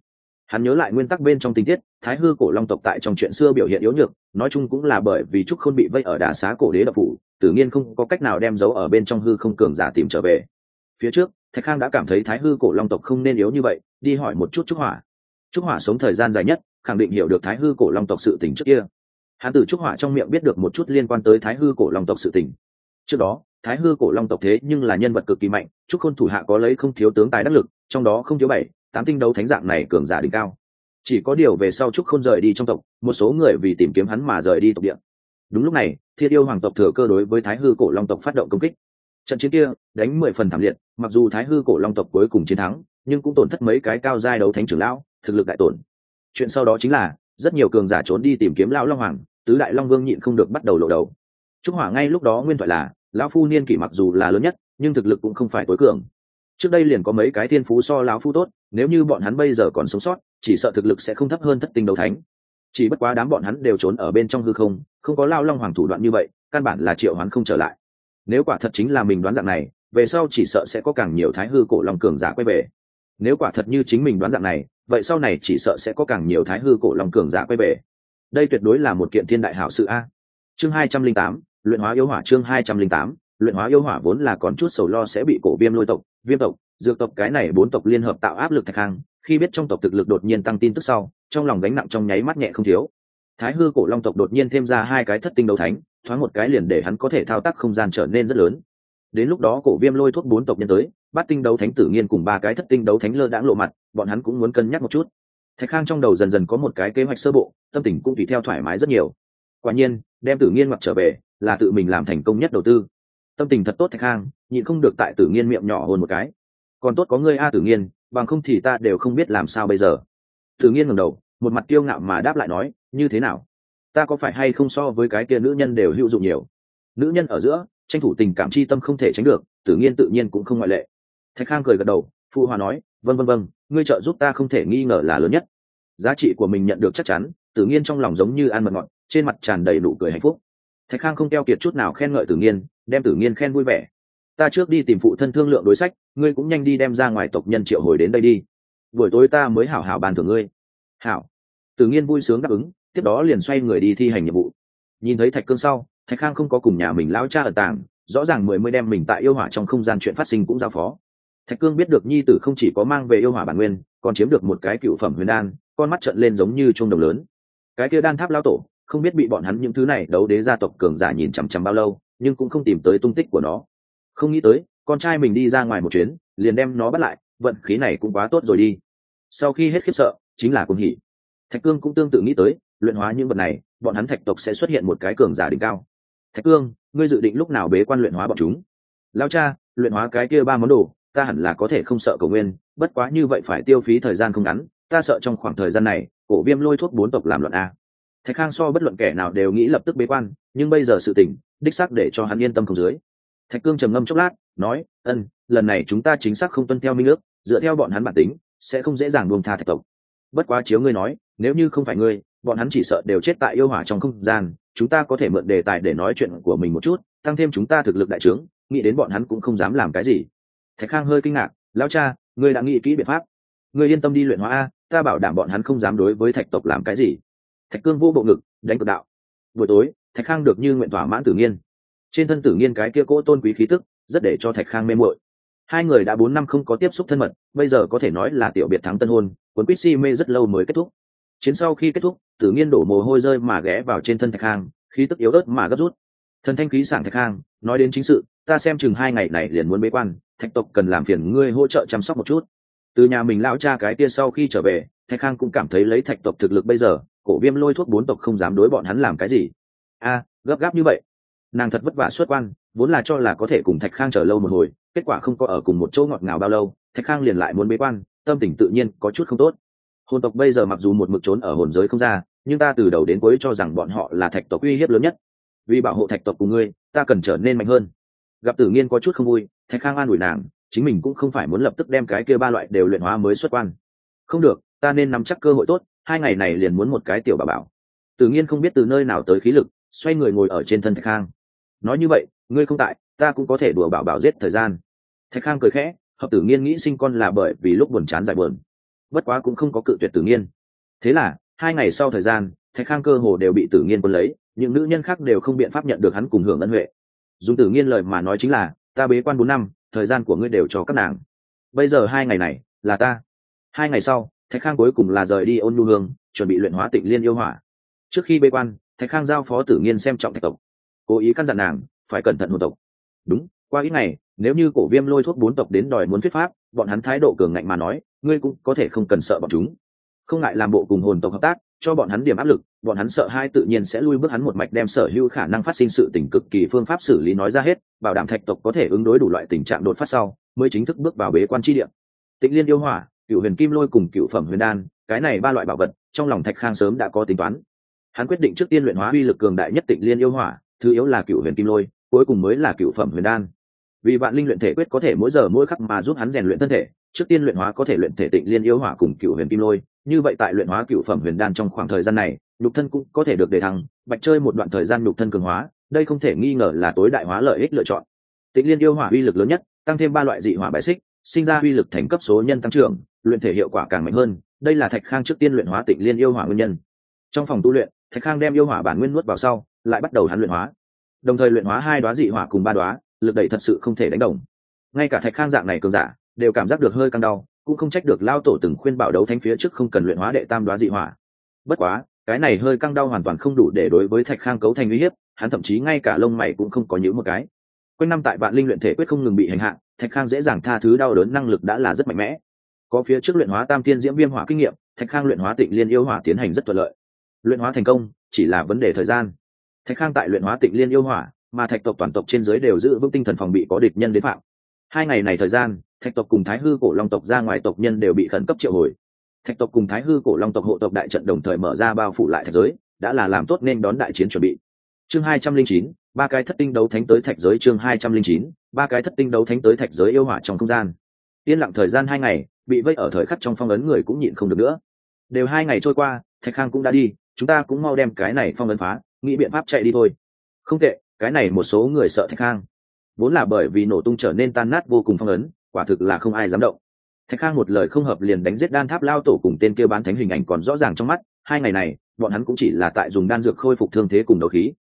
Hắn nhớ lại nguyên tắc bên trong tình tiết, thái hư cổ long tộc tại trong chuyện xưa biểu hiện yếu nhược, nói chung cũng là bởi vì trúc khôn bị vây ở đà xá cổ đế độc phủ tự nhiên không có cách nào đem dấu ở bên trong hư không cường giả tìm trở về. Phía trước, thạch khang đã cảm thấy thái hư cổ long tộc không nên yếu như vậy, đi hỏi một chút trúc hỏa. Trúc hỏa sống thời gian dài nhất, khẳng định hiểu được thái hư cổ long tộc sự tình trước kia hắn từ trúc hỏa trong miệng biết được một chút liên quan tới thái hư cổ long tộc sự tình. Trước đó, thái hư cổ long tộc thế nhưng là nhân vật cực kỳ mạnh, trúc khôn thủ hạ có lấy không thiếu tướng tài đắc lực, trong đó không thiếu bảy, tám tinh đấu thánh dạng này cường giả đỉnh cao. Chỉ có điều về sau trúc khôn rời đi trong tộc, một số người vì tìm kiếm hắn mà rời đi tộc địa. Đúng lúc này thiên yêu hoàng tộc thừa cơ đối với thái hư cổ long tộc phát động công kích. Trận chiến kia đánh mười phần thảm liệt, mặc dù thái hư cổ long tộc cuối cùng chiến thắng, nhưng cũng tổn thất mấy cái cao giai đấu thánh trưởng lão, thực lực đại tổn. Chuyện sau đó chính là rất nhiều cường giả trốn đi tìm kiếm lão long hoàng, tứ đại long vương nhịn không được bắt đầu lộ đầu. Trung hỏa ngay lúc đó nguyên thoại là, lão phu niên kỷ mặc dù là lớn nhất, nhưng thực lực cũng không phải tối cường. Trước đây liền có mấy cái thiên phú so lão phu tốt, nếu như bọn hắn bây giờ còn sống sót, chỉ sợ thực lực sẽ không thấp hơn thất tinh đấu thánh. Chỉ bất quá đám bọn hắn đều trốn ở bên trong hư không không có lao long hoàng thủ đoạn như vậy, căn bản là triệu hoán không trở lại. Nếu quả thật chính là mình đoán dạng này, về sau chỉ sợ sẽ có càng nhiều thái hư cổ long cường giả quay về. Nếu quả thật như chính mình đoán dạng này vậy sau này chỉ sợ sẽ có càng nhiều thái hư cổ long cường giả quay về. Đây tuyệt đối là một kiện thiên đại hảo sự a. Chương hai trăm linh tám, luyện hóa yêu hỏa chương hai trăm linh tám, luyện hóa yêu hỏa vốn là còn chút sầu lo sẽ bị cổ viêm lôi tộc, viêm tộc, dược tộc cái này bốn tộc liên hợp tạo áp lực thạch khang khi biết trong tộc thực lực đột nhiên tăng tin tức sau, trong lòng gánh nặng trong nháy mắt nhẹ không thiếu. Thái hư cổ long tộc đột nhiên thêm ra hai cái thất tinh đấu thánh, thoáng một cái liền để hắn có thể thao tác không gian trở nên rất lớn. Đến lúc đó cổ viêm lôi thuốc bốn tộc nhân tới bắt tinh đấu thánh tử nghiên cùng ba cái thất tinh đấu thánh lơ đãng lộ mặt, bọn hắn cũng muốn cân nhắc một chút. Thạch khang trong đầu dần dần có một cái kế hoạch sơ bộ, tâm tình cũng tùy theo thoải mái rất nhiều. Quả nhiên, đem tử nghiên mặc trở về, là tự mình làm thành công nhất đầu tư. Tâm tình thật tốt thạch khang, nhịn không được tại tử nghiên miệng nhỏ hơn một cái. Còn tốt có ngươi a tử nghiên, bằng không thì ta đều không biết làm sao bây giờ. Tử nghiên ngẩng đầu, một mặt kiêu ngạo mà đáp lại nói, như thế nào? Ta có phải hay không so với cái kia nữ nhân đều hữu dụng nhiều? Nữ nhân ở giữa, tranh thủ tình cảm chi tâm không thể tránh được, tử nghiên tự nhiên cũng không ngoại lệ thạch khang cười gật đầu, phụ hòa nói vân vân vân ngươi trợ giúp ta không thể nghi ngờ là lớn nhất. Giá trị của mình nhận được chắc chắn, tử Nhiên trong lòng giống như ăn mật ngọt, trên mặt tràn đầy nụ cười hạnh phúc. Thạch khang không keo kiệt chút nào khen ngợi tử nghiên, đem tử nghiên khen vui vẻ. Ta trước đi tìm phụ thân thương lượng đối sách, ngươi cũng nhanh đi đem ra ngoài tộc nhân triệu hồi đến đây đi. Buổi tối ta mới hảo hảo bàn thưởng ngươi. Hảo. Tử nghiên vui sướng đáp ứng, tiếp đó liền xoay người đi thi hành nhiệm vụ. Nhìn thấy thạch cương sau, thạch khang không có cùng nhà mình lao cha ở tảng rõ ràng mười mới đem mình tại yêu hỏa trong không gian chuyện phát sinh cũng giao phó thạch cương biết được nhi tử không chỉ có mang về yêu hỏa bản nguyên, còn chiếm được một cái cựu phẩm huyền đan, con mắt trận lên giống như trung đồng lớn. Cái kia đan tháp lao tổ, không biết bị bọn hắn những thứ này đấu đế gia tộc cường giả nhìn chằm chằm bao lâu, nhưng cũng không tìm tới tung tích của nó. Không nghĩ tới, con trai mình đi ra ngoài một chuyến, liền đem nó bắt lại, vận khí này cũng quá tốt rồi đi. Sau khi hết khiếp sợ, chính là cung hỉ. Thạch cương cũng tương tự nghĩ tới, luyện hóa những vật này, bọn hắn thạch tộc sẽ xuất hiện một cái cường giả đỉnh cao. Thạch cương, ngươi dự định lúc nào bế quan luyện hóa bọn chúng? Lao cha, luyện hóa cái kia ba món đồ ta hẳn là có thể không sợ cầu nguyên, bất quá như vậy phải tiêu phí thời gian không ngắn, ta sợ trong khoảng thời gian này, cổ viêm lôi thuốc bốn tộc làm luận a. Thạch khang so bất luận kẻ nào đều nghĩ lập tức bế quan, nhưng bây giờ sự tỉnh đích xác để cho hắn yên tâm không dưới. Thạch cương trầm ngâm chốc lát, nói, ân, lần này chúng ta chính xác không tuân theo minh ước, dựa theo bọn hắn bản tính, sẽ không dễ dàng buông tha thạch tộc. Bất quá chiếu ngươi nói, nếu như không phải ngươi, bọn hắn chỉ sợ đều chết tại yêu hỏa trong không gian, chúng ta có thể mượn đề tài để nói chuyện của mình một chút, tăng thêm chúng ta thực lực đại trướng, nghĩ đến bọn hắn cũng không dám làm cái gì thạch khang hơi kinh ngạc, lão cha, ngươi đã nghĩ kỹ biện pháp. Ngươi yên tâm đi luyện hóa a, ta bảo đảm bọn hắn không dám đối với thạch tộc làm cái gì. Thạch cương vô bộ ngực, đánh cực đạo. Buổi tối, thạch khang được như nguyện thỏa mãn tử nghiên. Trên thân tử nghiên cái kia cỗ tôn quý khí tức, rất để cho thạch khang mê mội hai người đã bốn năm không có tiếp xúc thân mật, bây giờ có thể nói là tiểu biệt thắng tân hôn, cuốn quýt si mê rất lâu mới kết thúc. Chiến sau khi kết thúc, tử nghiên đổ mồ hôi rơi mà ghé vào trên thân thạch khang, khí tức yếu ớt mà gấp rút thần thanh khí sảng thạch khang nói đến chính sự, ta xem chừng hai ngày này liền muốn bế quan, thạch tộc cần làm phiền ngươi hỗ trợ chăm sóc một chút. Từ nhà mình lão cha cái kia sau khi trở về, thạch khang cũng cảm thấy lấy thạch tộc thực lực bây giờ, cổ viêm lôi thuốc bốn tộc không dám đối bọn hắn làm cái gì. A, gấp gáp như vậy. Nàng thật vất vả xuất quan, vốn là cho là có thể cùng thạch khang chờ lâu một hồi, kết quả không có ở cùng một chỗ ngọt ngào bao lâu, thạch khang liền lại muốn bế quan, tâm tình tự nhiên có chút không tốt. Hồn tộc bây giờ mặc dù một mực trốn ở hồn giới không ra, nhưng ta từ đầu đến cuối cho rằng bọn họ là thạch tộc uy hiếp lớn nhất vì bảo hộ thạch tộc của ngươi, ta cần trở nên mạnh hơn. Gặp tử nghiên có chút không vui, thạch khang an ủi nàng, chính mình cũng không phải muốn lập tức đem cái kia ba loại đều luyện hóa mới xuất quan. Không được, ta nên nắm chắc cơ hội tốt, hai ngày này liền muốn một cái tiểu bà bảo. Tử nhiên không biết từ nơi nào tới khí lực, xoay người ngồi ở trên thân thạch khang. Nói như vậy, ngươi không tại, ta cũng có thể đùa bảo bảo giết thời gian. Thạch khang cười khẽ, hợp tử nghiên nghĩ sinh con là bởi vì lúc buồn chán dài buồn. Bất quá cũng không có cự tuyệt tử nghiên. Thế là, hai ngày sau thời gian thạch khang cơ hồ đều bị tử nghiên quân lấy, những nữ nhân khác đều không biện pháp nhận được hắn cùng hưởng ân huệ. Dùng tử nghiên lời mà nói chính là, ta bế quan bốn năm, thời gian của ngươi đều cho các nàng. Bây giờ hai ngày này, là ta. Hai ngày sau, thạch khang cuối cùng là rời đi ôn nhu hương, chuẩn bị luyện hóa tịnh liên yêu hỏa. Trước khi bế quan, thạch khang giao phó tử nghiên xem trọng thạch tộc. Cố ý căn dặn nàng, phải cẩn thận hồn tộc. Đúng, qua ít ngày, nếu như cổ viêm lôi thuốc bốn tộc đến đòi muốn thuyết pháp, bọn hắn thái độ cường ngạnh mà nói, ngươi cũng có thể không cần sợ bọn chúng. Không ngại làm bộ cùng hồn tộc hợp tác, cho bọn hắn điểm áp lực bọn hắn sợ hai tự nhiên sẽ lui bước hắn một mạch đem sở hữu khả năng phát sinh sự tình cực kỳ phương pháp xử lý nói ra hết, bảo đảm thạch tộc có thể ứng đối đủ loại tình trạng đột phát sau, mới chính thức bước vào bế quan tri địa. Tịnh liên yêu hỏa, cựu huyền kim lôi cùng cựu phẩm huyền đan, cái này ba loại bảo vật, trong lòng thạch khang sớm đã có tính toán. Hắn quyết định trước tiên luyện hóa uy lực cường đại nhất tịnh liên yêu hỏa, thứ yếu là cựu huyền kim lôi, cuối cùng mới là cựu phẩm huyền đan. Vì vạn linh luyện thể quyết có thể mỗi giờ mỗi khắc mà giúp hắn rèn luyện thân thể, trước tiên luyện hóa có thể luyện thể tịnh liên yêu hỏa cùng cựu huyền kim lôi, như vậy tại luyện hóa cựu phẩm huyền đan trong khoảng thời gian này nhục thân cũng có thể được đề thăng, bạch chơi một đoạn thời gian nhục thân cường hóa, đây không thể nghi ngờ là tối đại hóa lợi ích lựa chọn. Tịnh liên yêu hỏa uy lực lớn nhất, tăng thêm ba loại dị hỏa bại xích, sinh ra uy lực thành cấp số nhân tăng trưởng, luyện thể hiệu quả càng mạnh hơn, đây là thạch khang trước tiên luyện hóa tịnh liên yêu hỏa nguyên nhân. Trong phòng tu luyện, thạch khang đem yêu hỏa bản nguyên nuốt vào sau, lại bắt đầu hắn luyện hóa. Đồng thời luyện hóa hai đoá dị hỏa cùng ba đoá lực đẩy thật sự không thể đánh đồng. Ngay cả thạch khang dạng này cường giả, đều cảm giác được hơi căng đau, cũng không trách được lao tổ từng khuyên bảo đấu thánh phía trước không cần luyện hóa đệ tam đoá dị hỏa. Bất quá cái này hơi căng đau hoàn toàn không đủ để đối với thạch khang cấu thành uy hiếp, hắn thậm chí ngay cả lông mày cũng không có nhữ một cái. Quanh năm tại vạn linh luyện thể quyết không ngừng bị hành hạ, thạch khang dễ dàng tha thứ đau đớn năng lực đã là rất mạnh mẽ. Có phía trước luyện hóa tam tiên diễm viêm hỏa kinh nghiệm, thạch khang luyện hóa tịnh liên yêu hỏa tiến hành rất thuận lợi. Luyện hóa thành công, chỉ là vấn đề thời gian. Thạch khang tại luyện hóa tịnh liên yêu hỏa, mà thạch tộc toàn tộc trên giới đều giữ vững tinh thần phòng bị có địch nhân đến phạm. Hai ngày này thời gian, thạch tộc cùng thái hư cổ long tộc ra ngoài tộc nhân đều bị khẩn cấp triệu hồi thạch tộc cùng thái hư cổ long tộc hộ tộc đại trận đồng thời mở ra bao phủ lại thạch giới, đã là làm tốt nên đón đại chiến chuẩn bị. Chương hai trăm linh chín, ba cái thất tinh đấu thánh tới thạch giới chương hai trăm linh chín, ba cái thất tinh đấu thánh tới thạch giới yêu hỏa trong không gian. Yên lặng thời gian hai ngày, bị vây ở thời khắc trong phong ấn người cũng nhịn không được nữa. Đều hai ngày trôi qua, thạch khang cũng đã đi, chúng ta cũng mau đem cái này phong ấn phá, nghĩ biện pháp chạy đi thôi. Không tệ, cái này một số người sợ thạch khang. Vốn là bởi vì nổ tung trở nên tan nát vô cùng phong ấn, quả thực là không ai dám động thạch khang một lời không hợp liền đánh giết đan tháp lao tổ cùng tên kia bán thánh hình ảnh còn rõ ràng trong mắt, hai ngày này, bọn hắn cũng chỉ là tại dùng đan dược khôi phục thương thế cùng đấu khí.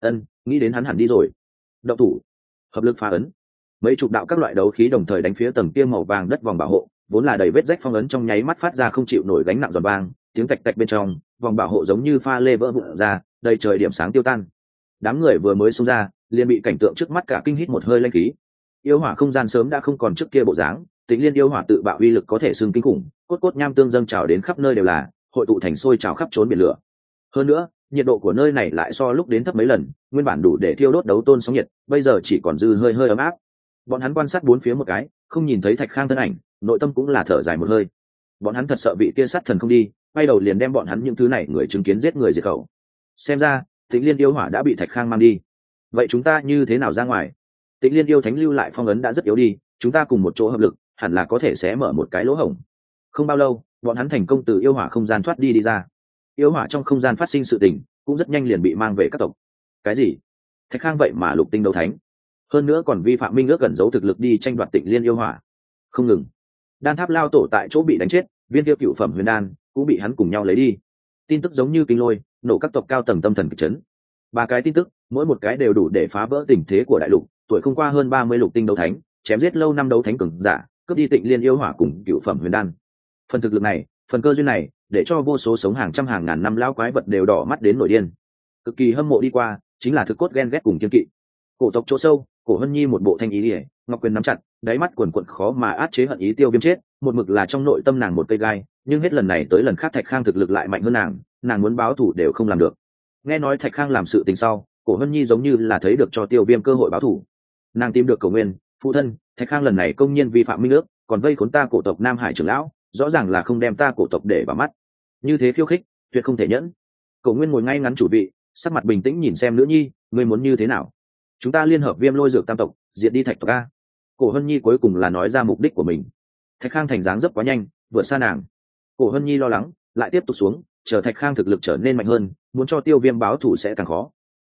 Ân, nghĩ đến hắn hẳn đi rồi. Động thủ. Hợp lực phá ấn. Mấy chục đạo các loại đấu khí đồng thời đánh phía tầng kia màu vàng đất vòng bảo hộ, vốn là đầy vết rách phong ấn trong nháy mắt phát ra không chịu nổi gánh nặng giòn vang, tiếng tạch tạch bên trong, vòng bảo hộ giống như pha lê vỡ vụn ra, đầy trời điểm sáng tiêu tan. Đám người vừa mới xông ra, liền bị cảnh tượng trước mắt cả kinh hít một hơi lanh khí. Yêu hỏa không gian sớm đã không còn trước kia bộ dáng tính liên yêu hỏa tự bạo uy lực có thể xưng kinh khủng, cốt cốt nham tương dâng trào đến khắp nơi đều là, hội tụ thành sôi trào khắp trốn biển lửa. Hơn nữa, nhiệt độ của nơi này lại so lúc đến thấp mấy lần, nguyên bản đủ để thiêu đốt đấu tôn sóng nhiệt, bây giờ chỉ còn dư hơi hơi ấm áp. Bọn hắn quan sát bốn phía một cái, không nhìn thấy thạch khang thân ảnh, nội tâm cũng là thở dài một hơi. Bọn hắn thật sợ bị kia sát thần không đi, quay đầu liền đem bọn hắn những thứ này người chứng kiến giết người diệt khẩu. Xem ra tịnh liên yêu hỏa đã bị thạch khang mang đi. Vậy chúng ta như thế nào ra ngoài? Tịnh liên yêu thánh lưu lại phong ấn đã rất yếu đi, chúng ta cùng một chỗ hợp lực hẳn là có thể sẽ mở một cái lỗ hổng. Không bao lâu, bọn hắn thành công từ yêu hỏa không gian thoát đi đi ra. Yêu hỏa trong không gian phát sinh sự tình, cũng rất nhanh liền bị mang về các tộc. Cái gì? Thạch khang vậy mà lục tinh đấu thánh. Hơn nữa còn vi phạm minh ước gần giấu thực lực đi tranh đoạt tịnh liên yêu hỏa. Không ngừng. Đan tháp lao tổ tại chỗ bị đánh chết, viên tiêu cựu phẩm huyền đan cũng bị hắn cùng nhau lấy đi. Tin tức giống như kinh lôi, nổ các tộc cao tầng tâm thần kịch chấn. Ba cái tin tức, mỗi một cái đều đủ để phá vỡ tình thế của đại lục, tuổi không qua hơn ba mươi lục tinh đấu thánh, chém giết lâu năm đấu thánh cường giả cướp đi tịnh liên yêu hỏa cùng cựu phẩm huyền đan. Phần thực lực này, phần cơ duyên này, để cho vô số sống hàng trăm hàng ngàn năm lao quái vật đều đỏ mắt đến nổi điên. Cực kỳ hâm mộ đi qua, chính là thực cốt ghen ghét cùng kiên kỵ. Cổ tộc chỗ sâu, cổ hân nhi một bộ thanh ý ỉa ngọc quyền nắm chặt, đáy mắt quần quận khó mà át chế hận ý tiêu viêm chết, một mực là trong nội tâm nàng một cây gai, nhưng hết lần này tới lần khác thạch khang thực lực lại mạnh hơn nàng nàng muốn báo thủ đều không làm được. Nghe nói thạch khang làm sự tình sau, cổ hân nhi giống như là thấy được cho tiêu viêm cơ hội báo thủ nàng tìm được cầu nguyên phụ thân, thạch khang lần này công nhiên vi phạm minh ước, còn vây khốn ta cổ tộc nam hải trưởng lão, rõ ràng là không đem ta cổ tộc để vào mắt. Như thế khiêu khích, tuyệt không thể nhẫn. Cổ nguyên ngồi ngay ngắn chủ vị, sắc mặt bình tĩnh nhìn xem nữ nhi, ngươi muốn như thế nào? Chúng ta liên hợp viêm lôi dược tam tộc, diệt đi thạch tộc a. Cổ hân nhi cuối cùng là nói ra mục đích của mình. Thạch khang thành dáng dấp quá nhanh vượt xa nàng. Cổ hân nhi lo lắng, lại tiếp tục xuống, chờ thạch khang thực lực trở nên mạnh hơn, muốn cho tiêu viêm báo thủ sẽ càng khó.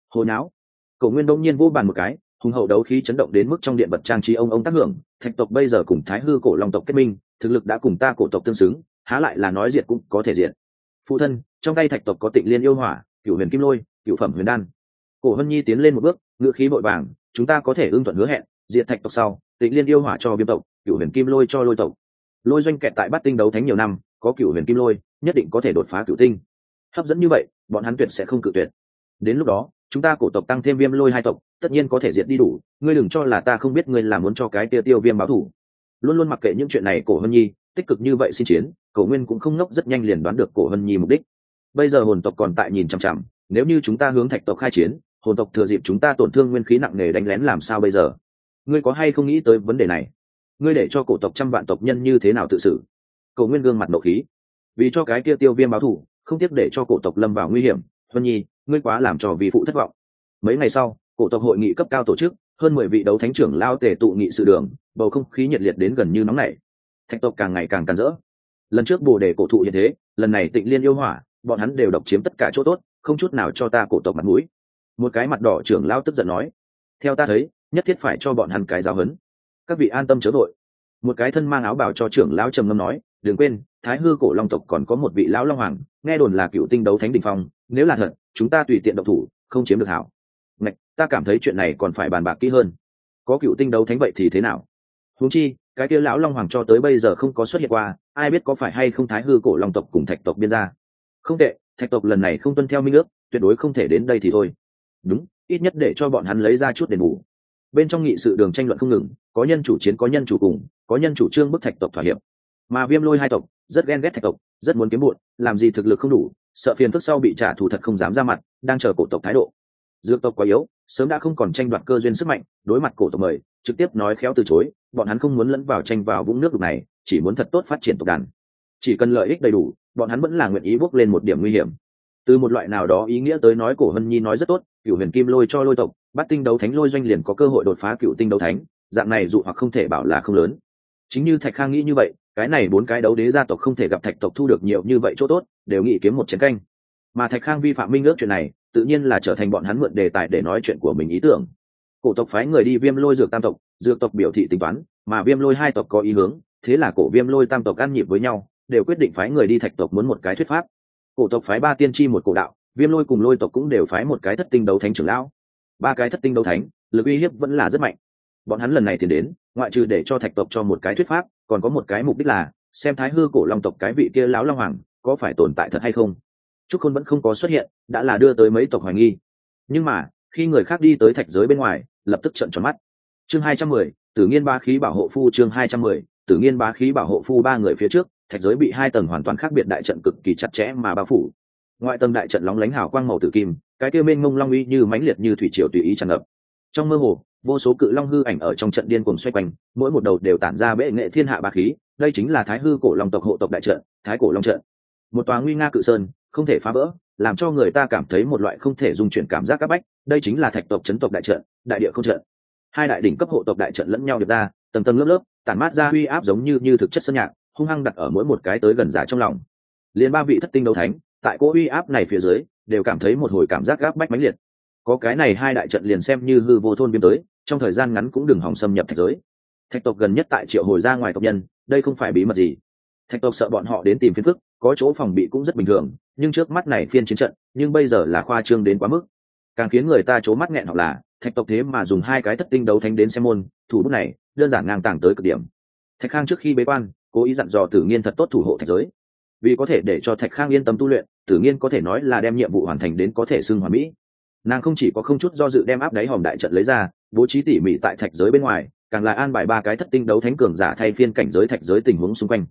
Hồi não cổ nguyên đông nhiên vô bàn một cái hùng hậu đấu khí chấn động đến mức trong điện vật trang trí ông ông tác hưởng, thạch tộc bây giờ cùng thái hư cổ long tộc kết minh, thực lực đã cùng ta cổ tộc tương xứng, há lại là nói diệt cũng có thể diệt. Phụ thân, trong tay thạch tộc có tịnh liên yêu hỏa cựu huyền kim lôi cựu phẩm huyền đan. Cổ hân nhi tiến lên một bước ngựa khí vội vàng, chúng ta có thể ưng thuận hứa hẹn, diệt thạch tộc sau, tịnh liên yêu hỏa cho viêm tộc cựu huyền kim lôi cho lôi tộc. Lôi doanh kẹt tại bát tinh đấu thánh nhiều năm, có cựu huyền kim lôi, nhất định có thể đột phá cựu tinh. Hấp dẫn như vậy, bọn hắn tuyệt sẽ không cự tuyệt đến lúc đó, chúng ta cổ tộc tăng thêm viêm lôi hai tộc, tất nhiên có thể diệt đi đủ. Ngươi đừng cho là ta không biết ngươi là muốn cho cái tia tiêu viêm báo thủ. Luôn luôn mặc kệ những chuyện này, cổ hân nhi, tích cực như vậy xin chiến, cổ nguyên cũng không ngốc rất nhanh liền đoán được cổ hân nhi mục đích. Bây giờ hồn tộc còn tại nhìn chằm chằm, nếu như chúng ta hướng thạch tộc khai chiến, hồn tộc thừa dịp chúng ta tổn thương nguyên khí nặng nề đánh lén làm sao bây giờ? Ngươi có hay không nghĩ tới vấn đề này? Ngươi để cho cổ tộc trăm vạn tộc nhân như thế nào tự xử? Cổ nguyên gương mặt nộ khí. Vì cho cái kia tiêu viêm báo thù không tiếc để cho cổ tộc lâm vào nguy hiểm huân nhi, ngươi quá làm cho vì phụ thất vọng. Mấy ngày sau, cổ tộc hội nghị cấp cao tổ chức, hơn mười vị đấu thánh trưởng lao tề tụ nghị sự đường, bầu không khí nhiệt liệt đến gần như nóng nảy. Thạch tộc càng ngày càng càn rỡ. Lần trước bồ đề cổ thụ hiện thế, lần này tịnh liên yêu hỏa, bọn hắn đều độc chiếm tất cả chỗ tốt, không chút nào cho ta cổ tộc mặt mũi. Một cái mặt đỏ trưởng lao tức giận nói, theo ta thấy, nhất thiết phải cho bọn hắn cái giáo hấn các vị an tâm chớ vội. Một cái thân mang áo bảo cho trưởng lao trầm ngâm nói đừng quên, thái hư cổ long tộc còn có một vị lão long hoàng, nghe đồn là cựu tinh đấu thánh đình phong, nếu là thật, chúng ta tùy tiện độc thủ, không chiếm được hảo. Ngạch, ta cảm thấy chuyện này còn phải bàn bạc kỹ hơn. Có cựu tinh đấu thánh vậy thì thế nào? Huống chi, cái kia lão long hoàng cho tới bây giờ không có xuất hiện qua, ai biết có phải hay không thái hư cổ long tộc cùng thạch tộc biên gia? Không tệ, thạch tộc lần này không tuân theo minh ước, tuyệt đối không thể đến đây thì thôi. Đúng, ít nhất để cho bọn hắn lấy ra chút đền bù. Bên trong nghị sự đường tranh luận không ngừng, có nhân chủ chiến, có nhân chủ cùng, có nhân chủ trương bức thạch tộc thỏa hiệp mà viêm lôi hai tộc, rất ghen ghét thạch tộc, rất muốn kiếm bụn, làm gì thực lực không đủ, sợ phiền phức sau bị trả thù thật không dám ra mặt, đang chờ cổ tộc thái độ. Dược tộc quá yếu, sớm đã không còn tranh đoạt cơ duyên sức mạnh, đối mặt cổ tộc mời, trực tiếp nói khéo từ chối, bọn hắn không muốn lẫn vào tranh vào vũng nước đục này, chỉ muốn thật tốt phát triển tộc đàn. Chỉ cần lợi ích đầy đủ, bọn hắn vẫn là nguyện ý bước lên một điểm nguy hiểm. Từ một loại nào đó ý nghĩa tới nói cổ hân nhi nói rất tốt, cựu huyền kim lôi cho lôi tộc, bắt tinh đấu thánh lôi doanh liền có cơ hội đột phá cựu tinh đấu thánh, dạng này dụ hoặc không thể bảo là không lớn chính như thạch khang nghĩ như vậy, cái này bốn cái đấu đế gia tộc không thể gặp thạch tộc thu được nhiều như vậy chỗ tốt, đều nghĩ kiếm một chiến canh. Mà thạch khang vi phạm minh ước chuyện này, tự nhiên là trở thành bọn hắn mượn đề tài để nói chuyện của mình ý tưởng. Cổ tộc phái người đi viêm lôi dược tam tộc, dược tộc biểu thị tính toán, mà viêm lôi hai tộc có ý hướng, thế là cổ viêm lôi tam tộc ăn nhịp với nhau, đều quyết định phái người đi thạch tộc muốn một cái thuyết pháp. Cổ tộc phái ba tiên tri một cổ đạo, viêm lôi cùng lôi tộc cũng đều phái một cái thất tinh đấu thánh trưởng lão. Ba cái thất tinh đấu thánh, lực uy hiếp vẫn là rất mạnh bọn hắn lần này thì đến, ngoại trừ để cho thạch tộc cho một cái thuyết pháp, còn có một cái mục đích là, xem thái hư cổ long tộc cái vị kia lão long hoàng có phải tồn tại thật hay không. Trúc khôn vẫn không có xuất hiện, đã là đưa tới mấy tộc hoài nghi. Nhưng mà, khi người khác đi tới thạch giới bên ngoài, lập tức trận tròn mắt. Chương hai trăm mười, tử nghiên ba khí bảo hộ phu, chương hai trăm mười, tử nghiên ba khí bảo hộ phu ba người phía trước, thạch giới bị hai tầng hoàn toàn khác biệt đại trận cực kỳ chặt chẽ mà bao phủ. Ngoại tầng đại trận lóng lánh hào quang màu tử kim, cái kia mênh mông long uy như mãnh liệt như thủy triều tùy ý tràn ngập. Trong mơ hồ vô số cự long hư ảnh ở trong trận điên cuồng xoay quanh, mỗi một đầu đều tản ra bệ nghệ thiên hạ ba khí, đây chính là thái hư cổ long tộc hộ tộc đại trận, thái cổ long trận. Một tòa nguy nga cự sơn, không thể phá vỡ, làm cho người ta cảm thấy một loại không thể dung chuyển cảm giác các bách, đây chính là thạch tộc chấn tộc đại trận, đại địa không trận. Hai đại đỉnh cấp hộ tộc đại trận lẫn nhau được ra, tầng tầng lớp lớp, tản mát ra uy áp giống như như thực chất sơn nhạc, hung hăng đặt ở mỗi một cái tới gần giả trong lòng. Liền ba vị thất tinh đấu thánh, tại cỗ uy áp này phía dưới, đều cảm thấy một hồi cảm giác gáp bách mãnh liệt. Có cái này hai đại trận liền xem như hư vô thôn biên tới trong thời gian ngắn cũng đừng hòng xâm nhập thạch giới. Thạch tộc gần nhất tại triệu hồi ra ngoài tộc nhân, đây không phải bí mật gì. Thạch tộc sợ bọn họ đến tìm phiền phức, có chỗ phòng bị cũng rất bình thường, nhưng trước mắt này phiên chiến trận, nhưng bây giờ là khoa trương đến quá mức. Càng khiến người ta c mắt nghẹn hoặc là, thạch tộc thế mà dùng hai cái thất tinh đấu thánh đến xem môn, thủ bút này, đơn giản ngang tàng tới cực điểm. Thạch khang trước khi bế quan, cố ý dặn dò tử nghiên thật tốt thủ hộ thạch giới. Vì có thể để cho thạch khang yên tâm tu luyện, tử nghiên có thể nói là đem nhiệm vụ hoàn thành đến có thể xưng hoàn mỹ. Nàng không chỉ có không chút do dự đem áp đáy hòm đại trận lấy ra bố trí tỉ mỉ tại thạch giới bên ngoài, càng là an bài ba cái thất tinh đấu thánh cường giả thay phiên cảnh giới thạch giới tình huống xung quanh.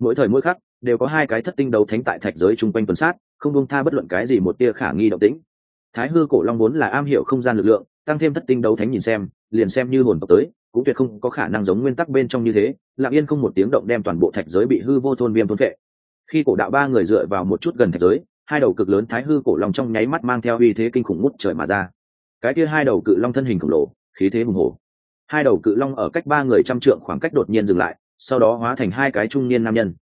Mỗi thời mỗi khắc, đều có hai cái thất tinh đấu thánh tại thạch giới chung quanh tuần sát, không buông tha bất luận cái gì một tia khả nghi động tĩnh. Thái hư cổ long vốn là am hiểu không gian lực lượng, tăng thêm thất tinh đấu thánh nhìn xem, liền xem như hồn tộc tới, cũng tuyệt không có khả năng giống nguyên tắc bên trong như thế, lặng yên không một tiếng động đem toàn bộ thạch giới bị hư vô thôn viêm thôn vệ khi cổ đạo ba người dựa vào một chút gần thạch giới, hai đầu cực lớn thái hư cổ long trong nháy mắt mang theo uy thế kinh khủng ngút trời mà ra. Cái kia hai đầu cự long thân hình khổng lồ khí thế hùng hổ, hai đầu cự long ở cách ba người trăm trượng khoảng cách đột nhiên dừng lại sau đó hóa thành hai cái trung niên nam nhân.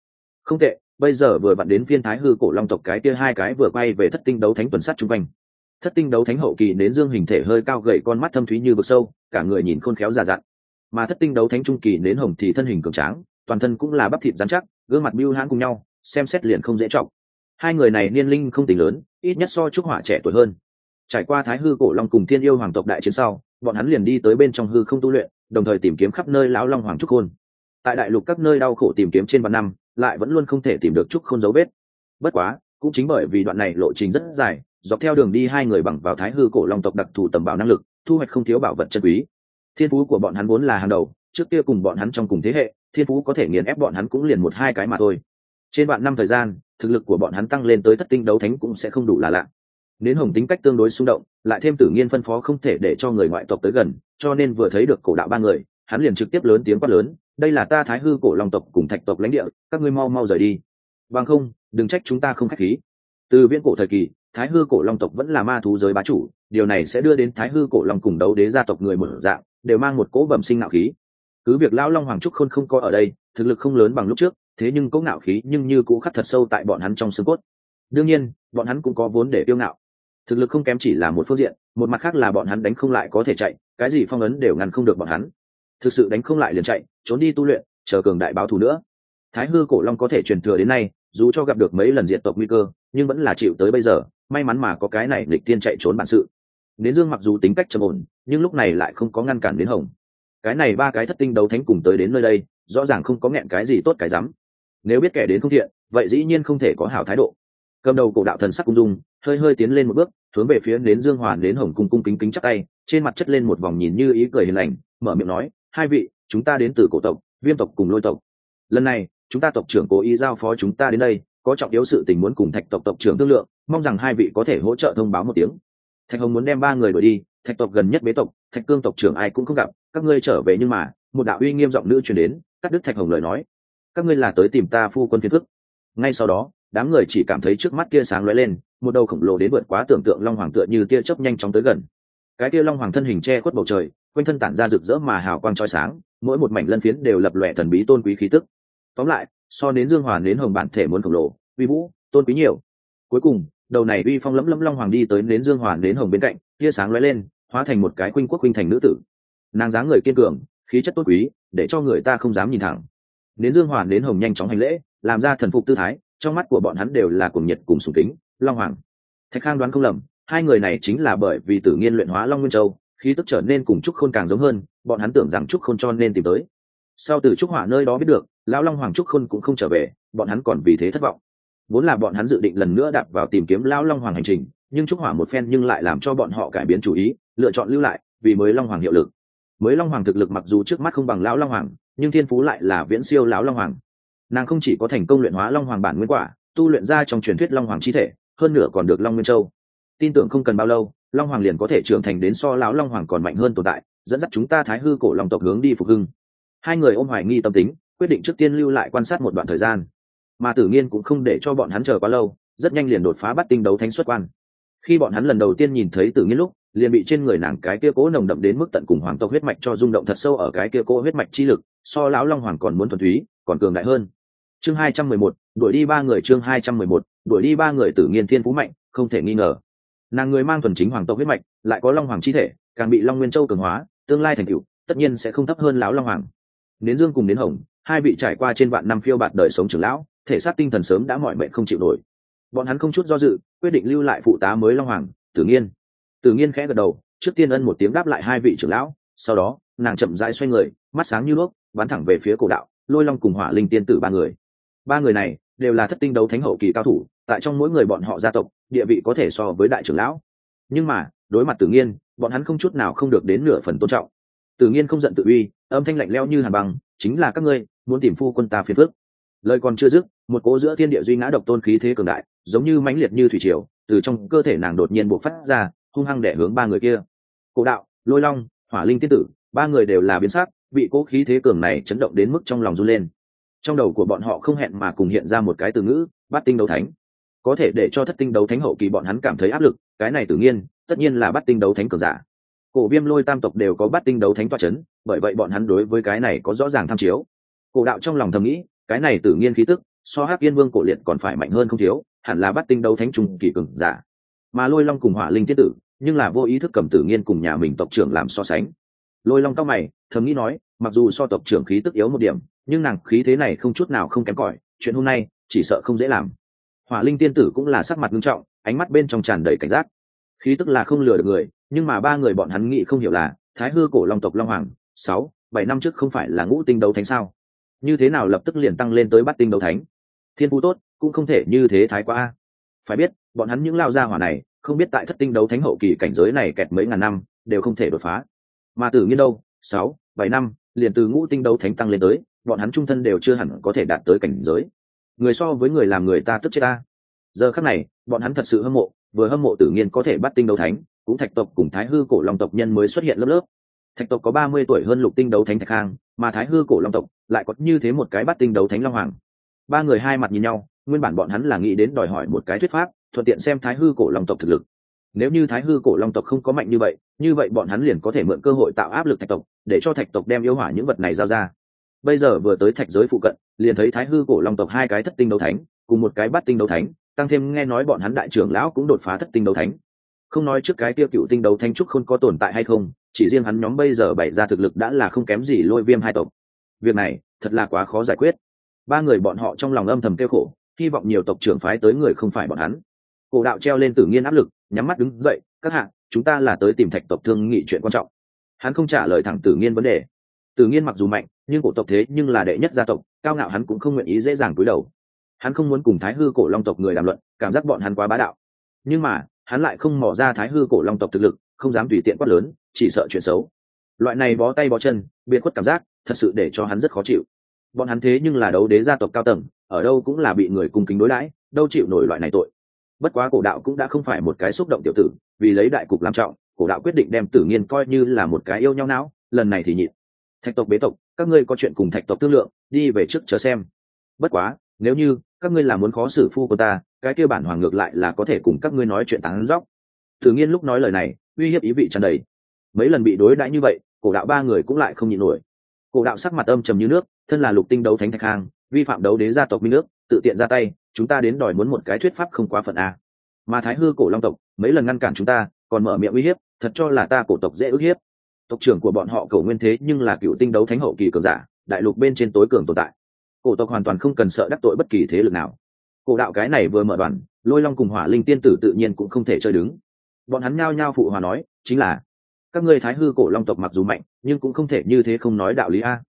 Không tệ bây giờ vừa vặn đến phiên thái hư cổ long tộc cái kia hai cái vừa quay về thất tinh đấu thánh tuần sát chung quanh. Thất tinh đấu thánh hậu kỳ đến dương hình thể hơi cao gầy, con mắt thâm thúy như vực sâu cả người nhìn khôn khéo già dặn. Mà thất tinh đấu thánh trung kỳ đến hồng thì thân hình cường tráng toàn thân cũng là bắp thịt dán chắc gương mặt biêu hãn cùng nhau xem xét liền không dễ trọng hai người này niên linh không tính lớn ít nhất so trúc hỏa trẻ tuổi hơn. Trải qua thái hư cổ long cùng thiên yêu hoàng tộc đại chiến sau bọn hắn liền đi tới bên trong hư không tu luyện, đồng thời tìm kiếm khắp nơi lão long hoàng trúc khôn. Tại đại lục các nơi đau khổ tìm kiếm trên vạn năm, lại vẫn luôn không thể tìm được trúc khôn dấu vết. Bất quá, cũng chính bởi vì đoạn này lộ trình rất dài, dọc theo đường đi hai người bằng vào thái hư cổ long tộc đặc thù tầm bảo năng lực, thu hoạch không thiếu bảo vật chân quý. Thiên phú của bọn hắn vốn là hàng đầu, trước kia cùng bọn hắn trong cùng thế hệ, thiên phú có thể nghiền ép bọn hắn cũng liền một hai cái mà thôi. Trên vạn năm thời gian, thực lực của bọn hắn tăng lên tới thất tinh đấu thánh cũng sẽ không đủ là lạ nến hồng tính cách tương đối xung động, lại thêm tử nghiên phân phó không thể để cho người ngoại tộc tới gần, cho nên vừa thấy được cổ đạo ba người, hắn liền trực tiếp lớn tiếng quát lớn, đây là ta thái hư cổ long tộc cùng thạch tộc lãnh địa, các ngươi mau mau rời đi. Bằng không, đừng trách chúng ta không khách khí. Từ viễn cổ thời kỳ, thái hư cổ long tộc vẫn là ma thú giới bá chủ, điều này sẽ đưa đến thái hư cổ long cùng đấu đế gia tộc người một dạng, đều mang một cỗ bẩm sinh ngạo khí. Cứ việc lão long hoàng trúc khôn không có ở đây, thực lực không lớn bằng lúc trước, thế nhưng cỗ ngạo khí nhưng như cũ khắc thật sâu tại bọn hắn trong xương cốt. Đương nhiên, bọn hắn cũng có vốn để tiêu ngạo thực lực không kém chỉ là một phương diện, một mặt khác là bọn hắn đánh không lại có thể chạy, cái gì phong ấn đều ngăn không được bọn hắn. Thực sự đánh không lại liền chạy, trốn đi tu luyện, chờ cường đại báo thù nữa. Thái hư cổ long có thể truyền thừa đến nay, dù cho gặp được mấy lần diện tộc nguy cơ, nhưng vẫn là chịu tới bây giờ, may mắn mà có cái này lịch tiên chạy trốn bản sự. Đến dương mặc dù tính cách trầm ổn, nhưng lúc này lại không có ngăn cản đến hồng. Cái này ba cái thất tinh đấu thánh cùng tới đến nơi đây, rõ ràng không có nghẹn cái gì tốt cái rắm. Nếu biết kẻ đến không thiện, vậy dĩ nhiên không thể có hảo thái độ cầm đầu cổ đạo thần sắc cung dung, hơi hơi tiến lên một bước, hướng về phía đến dương hoàn đến hồng cung cung kính kính chắc tay, trên mặt chất lên một vòng nhìn như ý cười hiền lành, mở miệng nói, hai vị, chúng ta đến từ cổ tộc, viêm tộc cùng lôi tộc. Lần này, chúng ta tộc trưởng cố ý giao phó chúng ta đến đây, có trọng yếu sự tình muốn cùng thạch tộc tộc trưởng thương lượng, mong rằng hai vị có thể hỗ trợ thông báo một tiếng. Thạch hồng muốn đem ba người đuổi đi, thạch tộc gần nhất bế tộc, thạch cương tộc trưởng ai cũng không gặp, các ngươi trở về nhưng mà, một đạo uy nghiêm giọng nữ truyền đến, cắt đứt thạch hồng lời nói. Các ngươi là tới tìm ta phu quân phiền phức. Ngay sau đó đám người chỉ cảm thấy trước mắt kia sáng lóe lên, một đầu khổng lồ đến vượt quá tưởng tượng long hoàng tựa như tia chớp nhanh chóng tới gần. Cái kia long hoàng thân hình che khuất bầu trời, quanh thân tản ra rực rỡ mà hào quang trói sáng, mỗi một mảnh lân phiến đều lập lòe thần bí tôn quý khí tức. Tóm lại, so đến dương hoàn đến hồng bản thể muốn khổng lồ, uy vũ, tôn quý nhiều. Cuối cùng, đầu này uy phong lẫm lẫm long hoàng đi tới đến dương hoàn đến hồng bên cạnh, tia sáng lóe lên, hóa thành một cái khuynh quốc khuynh thành nữ tử. Nàng dáng người kiên cường, khí chất tốt quý, để cho người ta không dám nhìn thẳng. Đến dương hoàn đến hồng nhanh chóng hành lễ, làm ra thần phục tư thái trong mắt của bọn hắn đều là cuồng nhiệt cùng sùng kính, long hoàng. Thạch khang đoán không lầm, hai người này chính là bởi vì tử nghiên luyện hóa long nguyên châu, khí tức trở nên cùng trúc khôn càng giống hơn, bọn hắn tưởng rằng trúc khôn cho nên tìm tới. Sau từ trúc hỏa nơi đó biết được, lão long hoàng trúc khôn cũng không trở về, bọn hắn còn vì thế thất vọng. Vốn là bọn hắn dự định lần nữa đạp vào tìm kiếm lão long hoàng hành trình, nhưng trúc hỏa một phen nhưng lại làm cho bọn họ cải biến chủ ý, lựa chọn lưu lại, vì mới long hoàng hiệu lực. Mới long hoàng thực lực mặc dù trước mắt không bằng lão long hoàng, nhưng thiên phú lại là viễn siêu lão long hoàng nàng không chỉ có thành công luyện hóa long hoàng bản nguyên quả, tu luyện ra trong truyền thuyết long hoàng chi thể, hơn nữa còn được long nguyên châu. Tin tưởng không cần bao lâu, long hoàng liền có thể trưởng thành đến so lão long hoàng còn mạnh hơn tồn tại, dẫn dắt chúng ta thái hư cổ long tộc hướng đi phục hưng. Hai người ôm hoài nghi tâm tính, quyết định trước tiên lưu lại quan sát một đoạn thời gian. Mà tử nghiên cũng không để cho bọn hắn chờ quá lâu, rất nhanh liền đột phá bắt tinh đấu thánh xuất quan. Khi bọn hắn lần đầu tiên nhìn thấy tử nghiên lúc, liền bị trên người nàng cái kia cố nồng đậm đến mức tận cùng hoàng tộc huyết mạch cho rung động thật sâu ở cái kia cố huyết mạch chi lực, so lão long hoàng còn muốn thuần túy, còn cường đại hơn chương hai trăm mười một, đuổi đi ba người chương hai trăm mười một, đuổi đi ba người tử nghiên thiên phú mạnh, không thể nghi ngờ. Nàng người mang thuần chính hoàng tộc huyết mạch, lại có long hoàng chi thể, càng bị long nguyên châu cường hóa, tương lai thành cựu tất nhiên sẽ không thấp hơn lão long hoàng. Đến dương cùng đến hồng, hai vị trải qua trên vạn năm phiêu bạt đời sống trưởng lão, thể xác tinh thần sớm đã mọi mệnh không chịu nổi. Bọn hắn không chút do dự, quyết định lưu lại phụ tá mới long hoàng, tử nghiên. Tử nghiên khẽ gật đầu, trước tiên ân một tiếng đáp lại hai vị trưởng lão, sau đó, nàng chậm rãi xoay người, mắt sáng như đuốc bắn thẳng về phía cổ đạo, lôi long cùng hỏa linh tiên tử ba người ba người này đều là thất tinh đấu thánh hậu kỳ cao thủ, tại trong mỗi người bọn họ gia tộc, địa vị có thể so với đại trưởng lão. Nhưng mà, đối mặt tử nghiên, bọn hắn không chút nào không được đến nửa phần tôn trọng. Tử nghiên không giận tự uy, âm thanh lạnh leo như hàn băng, chính là các ngươi, muốn tìm phu quân ta phiền phước lời còn chưa dứt, một cố giữa thiên địa duy ngã độc tôn khí thế cường đại, giống như mãnh liệt như thủy triều, từ trong cơ thể nàng đột nhiên buộc phát ra, hung hăng để hướng ba người kia. Cổ đạo, lôi long, hỏa linh tiên tử, ba người đều là biến sắc, bị cố khí thế cường này chấn động đến mức trong lòng run lên trong đầu của bọn họ không hẹn mà cùng hiện ra một cái từ ngữ bắt tinh đấu thánh. Có thể để cho thất tinh đấu thánh hậu kỳ bọn hắn cảm thấy áp lực, cái này tự nhiên, tất nhiên là bắt tinh đấu thánh cường giả. Cổ viêm lôi tam tộc đều có bắt tinh đấu thánh toa c h ấ n bởi vậy bọn hắn đối với cái này có rõ ràng tham chiếu. Cổ đạo trong lòng thầm nghĩ, cái này tự nhiên khí tức, so hắc yên vương cổ liệt còn phải mạnh hơn không thiếu, hẳn là bắt tinh đấu thánh trùng kỳ cường giả. Mà lôi long cùng hỏa linh tiết tử, nhưng là vô ý thức cầm tử nghiên cùng nhà mình tộc trưởng làm so sánh. Lôi long cao mày, thầm nghĩ nói mặc dù so tộc trưởng khí tức yếu một điểm, nhưng nàng khí thế này không chút nào không kém cỏi, chuyện hôm nay, chỉ sợ không dễ làm. Hỏa linh tiên tử cũng là sắc mặt nghiêm trọng, ánh mắt bên trong tràn đầy cảnh giác. Khí tức là không lừa được người, nhưng mà ba người bọn hắn nghĩ không hiểu là, thái hư cổ long tộc long hoàng, sáu, bảy năm trước không phải là ngũ tinh đấu thánh sao? Như thế nào lập tức liền tăng lên tới bắt tinh đấu thánh? Thiên phú tốt, cũng không thể như thế thái quá phải biết, bọn hắn những lao gia hỏa này, không biết tại thất tinh đấu thánh hậu kỳ cảnh giới này kẹt mấy ngàn năm, đều không thể đột phá. Mà tử nhiên đâu? Sáu, bảy năm liền từ ngũ tinh đấu thánh tăng lên tới, bọn hắn trung thân đều chưa hẳn có thể đạt tới cảnh giới. Người so với người làm người ta tức chết ta. Giờ khắc này, bọn hắn thật sự hâm mộ, vừa hâm mộ tử nhiên có thể bắt tinh đấu thánh, cũng thạch tộc cùng thái hư cổ long tộc nhân mới xuất hiện lớp lớp. Thạch tộc có ba mươi tuổi hơn lục tinh đấu thánh thạch khang mà thái hư cổ long tộc lại có như thế một cái bắt tinh đấu thánh long hoàng. Ba người hai mặt nhìn nhau, nguyên bản bọn hắn là nghĩ đến đòi hỏi một cái thuyết pháp, thuận tiện xem thái hư cổ long tộc thực lực nếu như thái hư cổ long tộc không có mạnh như vậy như vậy bọn hắn liền có thể mượn cơ hội tạo áp lực thạch tộc, để cho thạch tộc đem yêu hỏa những vật này giao ra. Bây giờ vừa tới thạch giới phụ cận, liền thấy thái hư cổ long tộc hai cái thất tinh đấu thánh, cùng một cái bắt tinh đấu thánh, tăng thêm nghe nói bọn hắn đại trưởng lão cũng đột phá thất tinh đấu thánh. Không nói trước cái tiêu cựu tinh đấu thánh trúc không có tồn tại hay không, chỉ riêng hắn nhóm bây giờ bày ra thực lực đã là không kém gì lôi viêm hai tộc. Việc này, thật là quá khó giải quyết. Ba người bọn họ trong lòng âm thầm kêu khổ, hy vọng nhiều tộc trưởng phái tới người không phải bọn hắn. Cổ đạo treo lên tử nghiên áp lực nhắm mắt đứng dậy các hạ, chúng ta là tới tìm thạch tộc thương nghị chuyện quan trọng. Hắn không trả lời thẳng tử nghiên vấn đề. Tử nghiên mặc dù mạnh nhưng cổ tộc thế nhưng là đệ nhất gia tộc cao ngạo hắn cũng không nguyện ý dễ dàng cúi đầu. Hắn không muốn cùng thái hư cổ long tộc người đàm luận cảm giác bọn hắn quá bá đạo. Nhưng mà hắn lại không mỏ ra thái hư cổ long tộc thực lực không dám tùy tiện quát lớn chỉ sợ chuyện xấu. Loại này bó tay bó chân biệt khuất cảm giác thật sự để cho hắn rất khó chịu. Bọn hắn thế nhưng là đấu đế gia tộc cao tầng ở đâu cũng là bị người cung kính đối đãi đâu chịu nổi loại này tội bất quá cổ đạo cũng đã không phải một cái xúc động tiểu tử, vì lấy đại cục làm trọng, cổ đạo quyết định đem tử nghiên coi như là một cái yêu nhau não, lần này thì nhịn. Thạch tộc bế tộc, các ngươi có chuyện cùng thạch tộc thương lượng, đi về trước chờ xem. Bất quá, nếu như các ngươi là muốn khó xử phu của ta, cái kêu bản hoàng ngược lại là có thể cùng các ngươi nói chuyện tán dóc. Tử nghiên lúc nói lời này, uy hiếp ý vị tràn đầy. Mấy lần bị đối đãi như vậy, cổ đạo ba người cũng lại không nhịn nổi. Cổ đạo sắc mặt âm trầm như nước, thân là lục tinh đấu thánh thạch hàng vi phạm đấu đế gia tộc minh nước tự tiện ra tay, chúng ta đến đòi muốn một cái thuyết pháp không quá phận a. Mà thái hư cổ long tộc, mấy lần ngăn cản chúng ta, còn mở miệng uy hiếp, thật cho là ta cổ tộc dễ ức hiếp. Tộc trưởng của bọn họ cầu nguyên thế nhưng là cựu tinh đấu thánh hậu kỳ cường giả, đại lục bên trên tối cường tồn tại. Cổ tộc hoàn toàn không cần sợ đắc tội bất kỳ thế lực nào. Cổ đạo cái này vừa mở đoàn, lôi long cùng hỏa linh tiên tử tự nhiên cũng không thể chơi đứng. Bọn hắn nhao nhao phụ hòa nói, chính là, các ngươi thái hư cổ long tộc mặc dù mạnh, nhưng cũng không thể như thế không nói đạo lý a.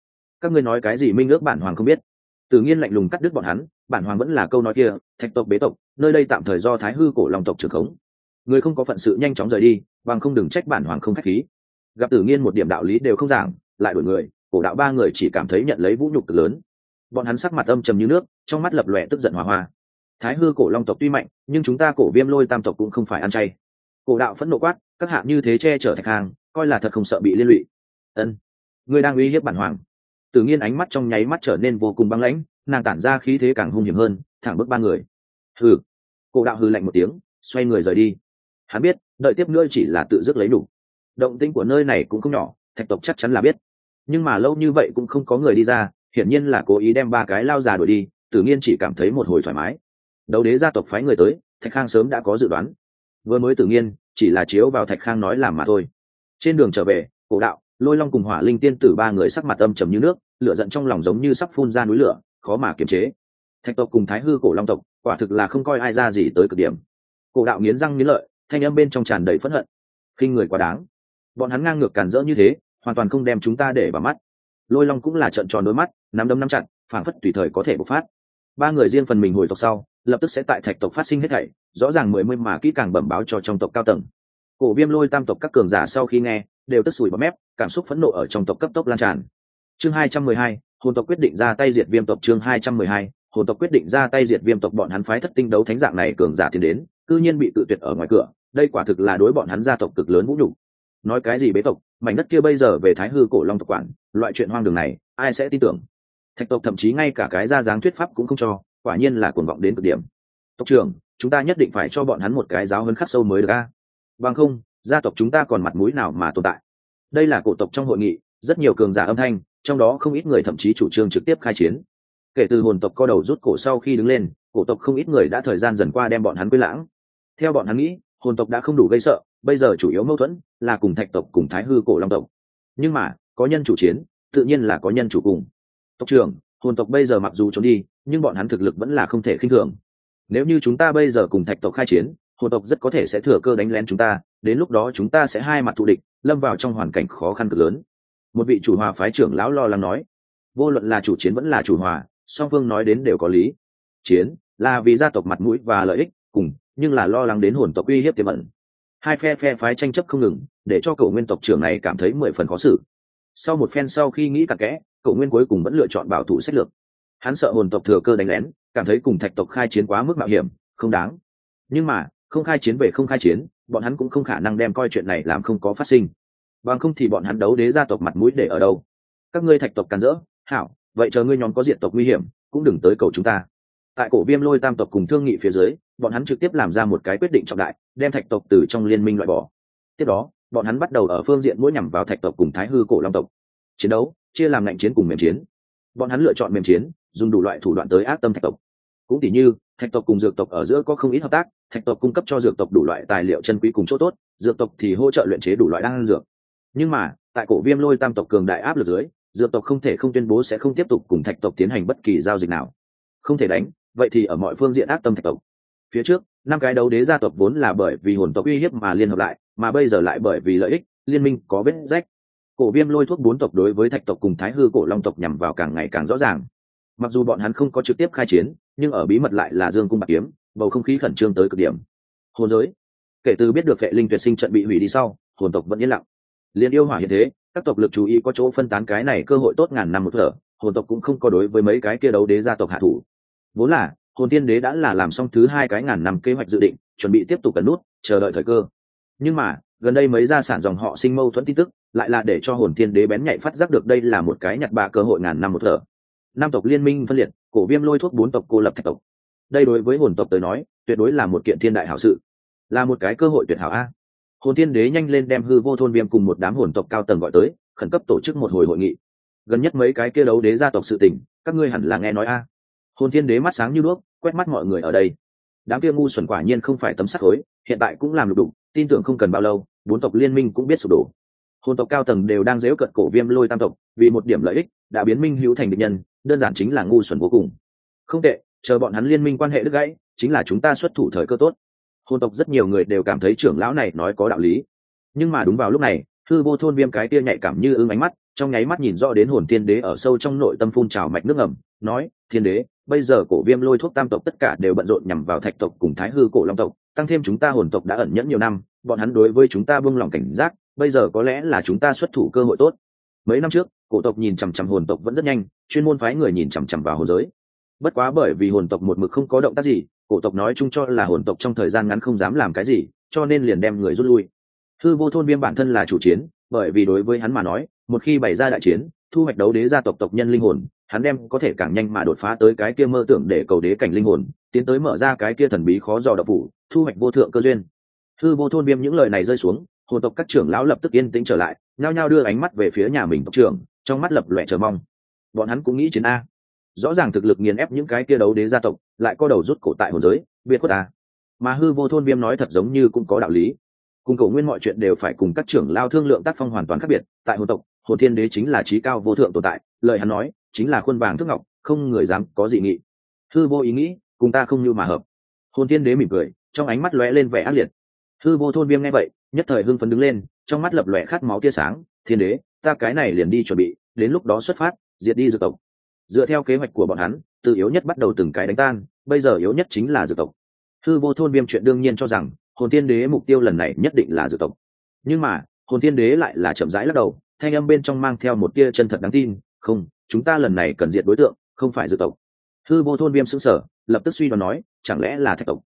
Các ngươi nói cái gì minh ước bản hoàng không biết. Tự nhiên lạnh lùng cắt đứt bọn hắn bản hoàng vẫn là câu nói kia, thạch tộc bế tộc, nơi đây tạm thời do thái hư cổ long tộc trưởng khống. Người không có phận sự nhanh chóng rời đi, bằng không đừng trách bản hoàng không khách khí. Gặp tử nghiên một điểm đạo lý đều không giảng, lại đổi người, cổ đạo ba người chỉ cảm thấy nhận lấy vũ nhục cực lớn. Bọn hắn sắc mặt âm trầm như nước, trong mắt lập lòe tức giận hòa hoa. Thái hư cổ long tộc tuy mạnh, nhưng chúng ta cổ viêm lôi tam tộc cũng không phải ăn chay. Cổ đạo phẫn nộ quát, các hạ như thế che chở thạch hàng, coi là thật không sợ bị liên lụy. Ân, ngươi đang uy hiếp bản hoàng tự nhiên ánh mắt trong nháy mắt trở nên vô cùng băng lãnh, nàng tản ra khí thế càng hung hiểm hơn, thẳng bước ba người. Hừ. Cổ đạo hừ lạnh một tiếng, xoay người rời đi. Hắn biết, đợi tiếp nữa chỉ là tự dứt lấy đủ. Động tĩnh của nơi này cũng không nhỏ, thạch tộc chắc chắn là biết. Nhưng mà lâu như vậy cũng không có người đi ra, hiển nhiên là cố ý đem ba cái lao già đuổi đi, tự nhiên chỉ cảm thấy một hồi thoải mái. Đấu đế gia tộc phái người tới, thạch khang sớm đã có dự đoán. Vừa mới tự nhiên, chỉ là chiếu vào thạch khang nói làm mà thôi. Trên đường trở về, cổ đạo lôi long cùng hỏa linh tiên tử ba người sắc mặt âm trầm như nước, lửa giận trong lòng giống như sắp phun ra núi lửa, khó mà kiềm chế. Thạch tộc cùng thái hư cổ long tộc, quả thực là không coi ai ra gì tới cực điểm. Cổ đạo nghiến răng nghiến lợi, thanh âm bên trong tràn đầy phẫn hận. Khi người quá đáng. Bọn hắn ngang ngược cản rỡ như thế, hoàn toàn không đem chúng ta để vào mắt. Lôi long cũng là trận tròn đôi mắt, nắm đấm nắm chặt, phảng phất tùy thời có thể bộc phát. Ba người riêng phần mình hồi tộc sau, lập tức sẽ tại thạch tộc phát sinh hết thảy, rõ ràng mười mươi mà kỹ càng bẩm báo cho trong tộc cao tầng. Cổ viêm lôi tam tộc các cường giả sau khi nghe đều tức sủi bọt mép, cảm xúc phẫn nộ ở trong tộc cấp tốc lan tràn. Chương hai trăm mười hai, hồn tộc quyết định ra tay diệt viêm tộc. Chương hai trăm mười hai, hồn tộc quyết định ra tay diệt viêm tộc. Bọn hắn phái thất tinh đấu thánh dạng này cường giả tiến đến, cư nhiên bị tự tuyệt ở ngoài cửa, đây quả thực là đối bọn hắn gia tộc cực lớn vũ nhục. Nói cái gì bế tộc, mảnh đất kia bây giờ về thái hư cổ long tộc quản, loại chuyện hoang đường này, ai sẽ tin tưởng? Thạch tộc thậm chí ngay cả cái ra dáng thuyết pháp cũng không cho, quả nhiên là cuồng vọng đến cực điểm. Tộc trưởng, chúng ta nhất định phải cho bọn hắn một cái giáo hơn khắc sâu mới được a. Bằng không gia tộc chúng ta còn mặt mũi nào mà tồn tại? Đây là cổ tộc trong hội nghị, rất nhiều cường giả âm thanh, trong đó không ít người thậm chí chủ trương trực tiếp khai chiến. Kể từ hồn tộc co đầu rút cổ sau khi đứng lên, cổ tộc không ít người đã thời gian dần qua đem bọn hắn quên lãng. Theo bọn hắn nghĩ, hồn tộc đã không đủ gây sợ, bây giờ chủ yếu mâu thuẫn là cùng thạch tộc cùng thái hư cổ long tộc. Nhưng mà, có nhân chủ chiến, tự nhiên là có nhân chủ cùng. Tộc trưởng, hồn tộc bây giờ mặc dù trốn đi, nhưng bọn hắn thực lực vẫn là không thể khinh thường. Nếu như chúng ta bây giờ cùng thạch tộc khai chiến hồn tộc rất có thể sẽ thừa cơ đánh lén chúng ta, đến lúc đó chúng ta sẽ hai mặt thù địch, lâm vào trong hoàn cảnh khó khăn cực lớn. Một vị chủ hòa phái trưởng lão lo lắng nói, vô luận là chủ chiến vẫn là chủ hòa, song phương nói đến đều có lý. Chiến là vì gia tộc mặt mũi và lợi ích, cùng, nhưng là lo lắng đến hồn tộc uy hiếp tiềm ẩn. Hai phe phe phái tranh chấp không ngừng, để cho cậu nguyên tộc trưởng này cảm thấy mười phần khó xử. Sau một phen sau khi nghĩ cặn kẽ, cậu nguyên cuối cùng vẫn lựa chọn bảo thủ sách lược. Hắn sợ hồn tộc thừa cơ đánh lén, cảm thấy cùng thạch tộc khai chiến quá mức mạo hiểm, không đáng. Nhưng mà không khai chiến về không khai chiến, bọn hắn cũng không khả năng đem coi chuyện này làm không có phát sinh. Bằng không thì bọn hắn đấu đế gia tộc mặt mũi để ở đâu? Các ngươi thạch tộc càn rỡ, hảo, vậy chờ ngươi nhóm có diện tộc nguy hiểm, cũng đừng tới cầu chúng ta. Tại cổ viêm lôi tam tộc cùng thương nghị phía dưới, bọn hắn trực tiếp làm ra một cái quyết định trọng đại, đem thạch tộc từ trong liên minh loại bỏ. Tiếp đó, bọn hắn bắt đầu ở phương diện mỗi nhằm vào thạch tộc cùng thái hư cổ long tộc. Chiến đấu, chia làm ngạnh chiến cùng mềm chiến. Bọn hắn lựa chọn mềm chiến, dùng đủ loại thủ đoạn tới ác tâm thạch tộc cũng tỉ như, thạch tộc cùng dược tộc ở giữa có không ít hợp tác, thạch tộc cung cấp cho dược tộc đủ loại tài liệu chân quý cùng chỗ tốt, dược tộc thì hỗ trợ luyện chế đủ loại đan dược. Nhưng mà, tại cổ viêm lôi tam tộc cường đại áp lực dưới, dược tộc không thể không tuyên bố sẽ không tiếp tục cùng thạch tộc tiến hành bất kỳ giao dịch nào. Không thể đánh, vậy thì ở mọi phương diện ác tâm thạch tộc. Phía trước, năm cái đấu đế gia tộc vốn là bởi vì hồn tộc uy hiếp mà liên hợp lại, mà bây giờ lại bởi vì lợi ích, liên minh có vết rách. Cổ viêm lôi thuốc bốn tộc đối với thạch tộc cùng thái hư cổ long tộc nhằm vào càng ngày càng rõ ràng. Mặc dù bọn hắn không có trực tiếp khai chiến nhưng ở bí mật lại là dương cung bạc kiếm, bầu không khí khẩn trương tới cực điểm. Hồn giới. Kể từ biết được vệ linh tuyệt sinh trận bị hủy đi sau, hồn tộc vẫn yên lặng. Liên yêu hỏa hiện thế, các tộc lực chú ý có chỗ phân tán cái này cơ hội tốt ngàn năm một thở, hồn tộc cũng không có đối với mấy cái kia đấu đế gia tộc hạ thủ. Vốn là, hồn tiên đế đã là làm xong thứ hai cái ngàn năm kế hoạch dự định, chuẩn bị tiếp tục cần nút, chờ đợi thời cơ. Nhưng mà, gần đây mấy gia sản dòng họ sinh mâu thuẫn tin tức, lại là để cho hồn tiên đế bén nhạy phát giác được đây là một cái nhặt bạ cơ hội ngàn năm một thở. Nam tộc liên minh phân liệt cổ viêm lôi thuốc bốn tộc cô lập thạch tộc. Đây đối với hồn tộc tới nói, tuyệt đối là một kiện thiên đại hảo sự. Là một cái cơ hội tuyệt hảo a. Hồn thiên đế nhanh lên đem hư vô thôn viêm cùng một đám hồn tộc cao tầng gọi tới, khẩn cấp tổ chức một hồi hội nghị. Gần nhất mấy cái kia đấu đế gia tộc sự tình, các ngươi hẳn là nghe nói a. Hồn thiên đế mắt sáng như đuốc, quét mắt mọi người ở đây. Đám kia ngu xuẩn quả nhiên không phải tấm sắc khối, hiện tại cũng làm lục đục tin tưởng không cần bao lâu, bốn tộc liên minh cũng biết sụp đổ. Hồn tộc cao tầng đều đang dễu cận cổ viêm lôi tam tộc, vì một điểm lợi ích, đã biến minh hữu thành địch nhân đơn giản chính là ngu xuẩn vô cùng. Không tệ, chờ bọn hắn liên minh quan hệ đứt gãy, chính là chúng ta xuất thủ thời cơ tốt. Hồn tộc rất nhiều người đều cảm thấy trưởng lão này nói có đạo lý. Nhưng mà đúng vào lúc này thư vô thôn viêm cái tia nhạy cảm như ưng ánh mắt, trong nháy mắt nhìn rõ đến hồn thiên đế ở sâu trong nội tâm phun trào mạch nước ngầm, nói, thiên đế, bây giờ cổ viêm lôi thuốc tam tộc tất cả đều bận rộn nhằm vào thạch tộc cùng thái hư cổ long tộc, tăng thêm chúng ta hồn tộc đã ẩn nhẫn nhiều năm, bọn hắn đối với chúng ta buông lòng cảnh giác, bây giờ có lẽ là chúng ta xuất thủ cơ hội tốt mấy năm trước, cổ tộc nhìn chằm chằm hồn tộc vẫn rất nhanh, chuyên môn phái người nhìn chằm chằm vào hồn giới. Bất quá bởi vì hồn tộc một mực không có động tác gì, cổ tộc nói chung cho là hồn tộc trong thời gian ngắn không dám làm cái gì, cho nên liền đem người rút lui. Thư vô thôn viêm bản thân là chủ chiến, bởi vì đối với hắn mà nói, một khi bày ra đại chiến, thu hoạch đấu đế gia tộc tộc nhân linh hồn, hắn đem có thể càng nhanh mà đột phá tới cái kia mơ tưởng để cầu đế cảnh linh hồn, tiến tới mở ra cái kia thần bí khó dò độc phủ, thu hoạch vô thượng cơ duyên. Thư vô thôn viêm những lời này rơi xuống hồn tộc các trưởng lão lập tức yên tĩnh trở lại, nhao nhao đưa ánh mắt về phía nhà mình tộc trưởng, trong mắt lập loẹ chờ mong. Bọn hắn cũng nghĩ chiến a. Rõ ràng thực lực nghiền ép những cái kia đấu đế gia tộc, lại có đầu rút cổ tại hồn giới, biệt khuất a. Mà hư vô thôn viêm nói thật giống như cũng có đạo lý. Cùng cầu nguyên mọi chuyện đều phải cùng các trưởng lao thương lượng tác phong hoàn toàn khác biệt, tại hồn tộc, hồn thiên đế chính là trí cao vô thượng tồn tại, lời hắn nói, chính là khuôn vàng thức ngọc, không người dám có dị nghị. Hư vô ý nghĩ, cùng ta không như mà hợp. Hồn thiên đế mỉm cười, trong ánh mắt lóe lên vẻ ác liệt. Hư vô thôn viêm nghe vậy nhất thời hưng phấn đứng lên, trong mắt lập lòe khát máu tia sáng, thiên đế, ta cái này liền đi chuẩn bị, đến lúc đó xuất phát, diệt đi dược tộc. Dựa theo kế hoạch của bọn hắn, từ yếu nhất bắt đầu từng cái đánh tan, bây giờ yếu nhất chính là dược tộc. Thư vô thôn viêm chuyện đương nhiên cho rằng, hồn tiên đế mục tiêu lần này nhất định là dược tộc. Nhưng mà, hồn tiên đế lại là chậm rãi lắc đầu, thanh âm bên trong mang theo một tia chân thật đáng tin, không, chúng ta lần này cần diệt đối tượng, không phải dược tộc. Thư vô thôn viêm xứng sở lập tức suy đoán nói, chẳng lẽ là thạch tộc?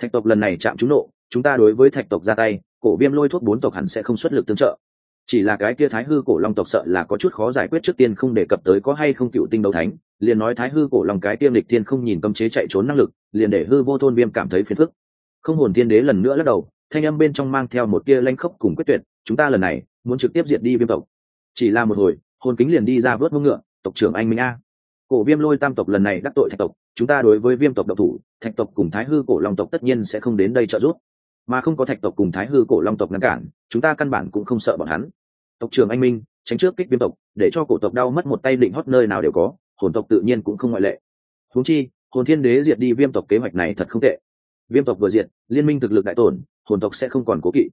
Thạch tộc lần này chạm trúng nộ, chúng ta đối với thạch tộc ra tay cổ viêm lôi thuốc bốn tộc hẳn sẽ không xuất lực tương trợ. Chỉ là cái kia thái hư cổ long tộc sợ là có chút khó giải quyết trước tiên không đề cập tới có hay không cựu tinh đấu thánh, liền nói thái hư cổ long cái tiêm lịch tiên không nhìn cấm chế chạy trốn năng lực, liền để hư vô thôn viêm cảm thấy phiền phức. Không hồn thiên đế lần nữa lắc đầu, thanh âm bên trong mang theo một tia lanh khốc cùng quyết tuyệt, chúng ta lần này muốn trực tiếp diệt đi viêm tộc. Chỉ là một hồi, hồn kính liền đi ra vớt mông ngựa, tộc trưởng anh minh a. Cổ viêm lôi tam tộc lần này đắc tội thạch tộc, chúng ta đối với viêm tộc độc thủ, thạch tộc cùng thái hư cổ long tộc tất nhiên sẽ không đến đây trợ giúp mà không có thạch tộc cùng thái hư cổ long tộc ngăn cản, chúng ta căn bản cũng không sợ bọn hắn. Tộc trưởng anh minh, tránh trước kích viêm tộc, để cho cổ tộc đau mất một tay định hót nơi nào đều có, hồn tộc tự nhiên cũng không ngoại lệ. Huống chi, hồn thiên đế diệt đi viêm tộc kế hoạch này thật không tệ. Viêm tộc vừa diệt, liên minh thực lực đại tổn, hồn tộc sẽ không còn cố kỵ.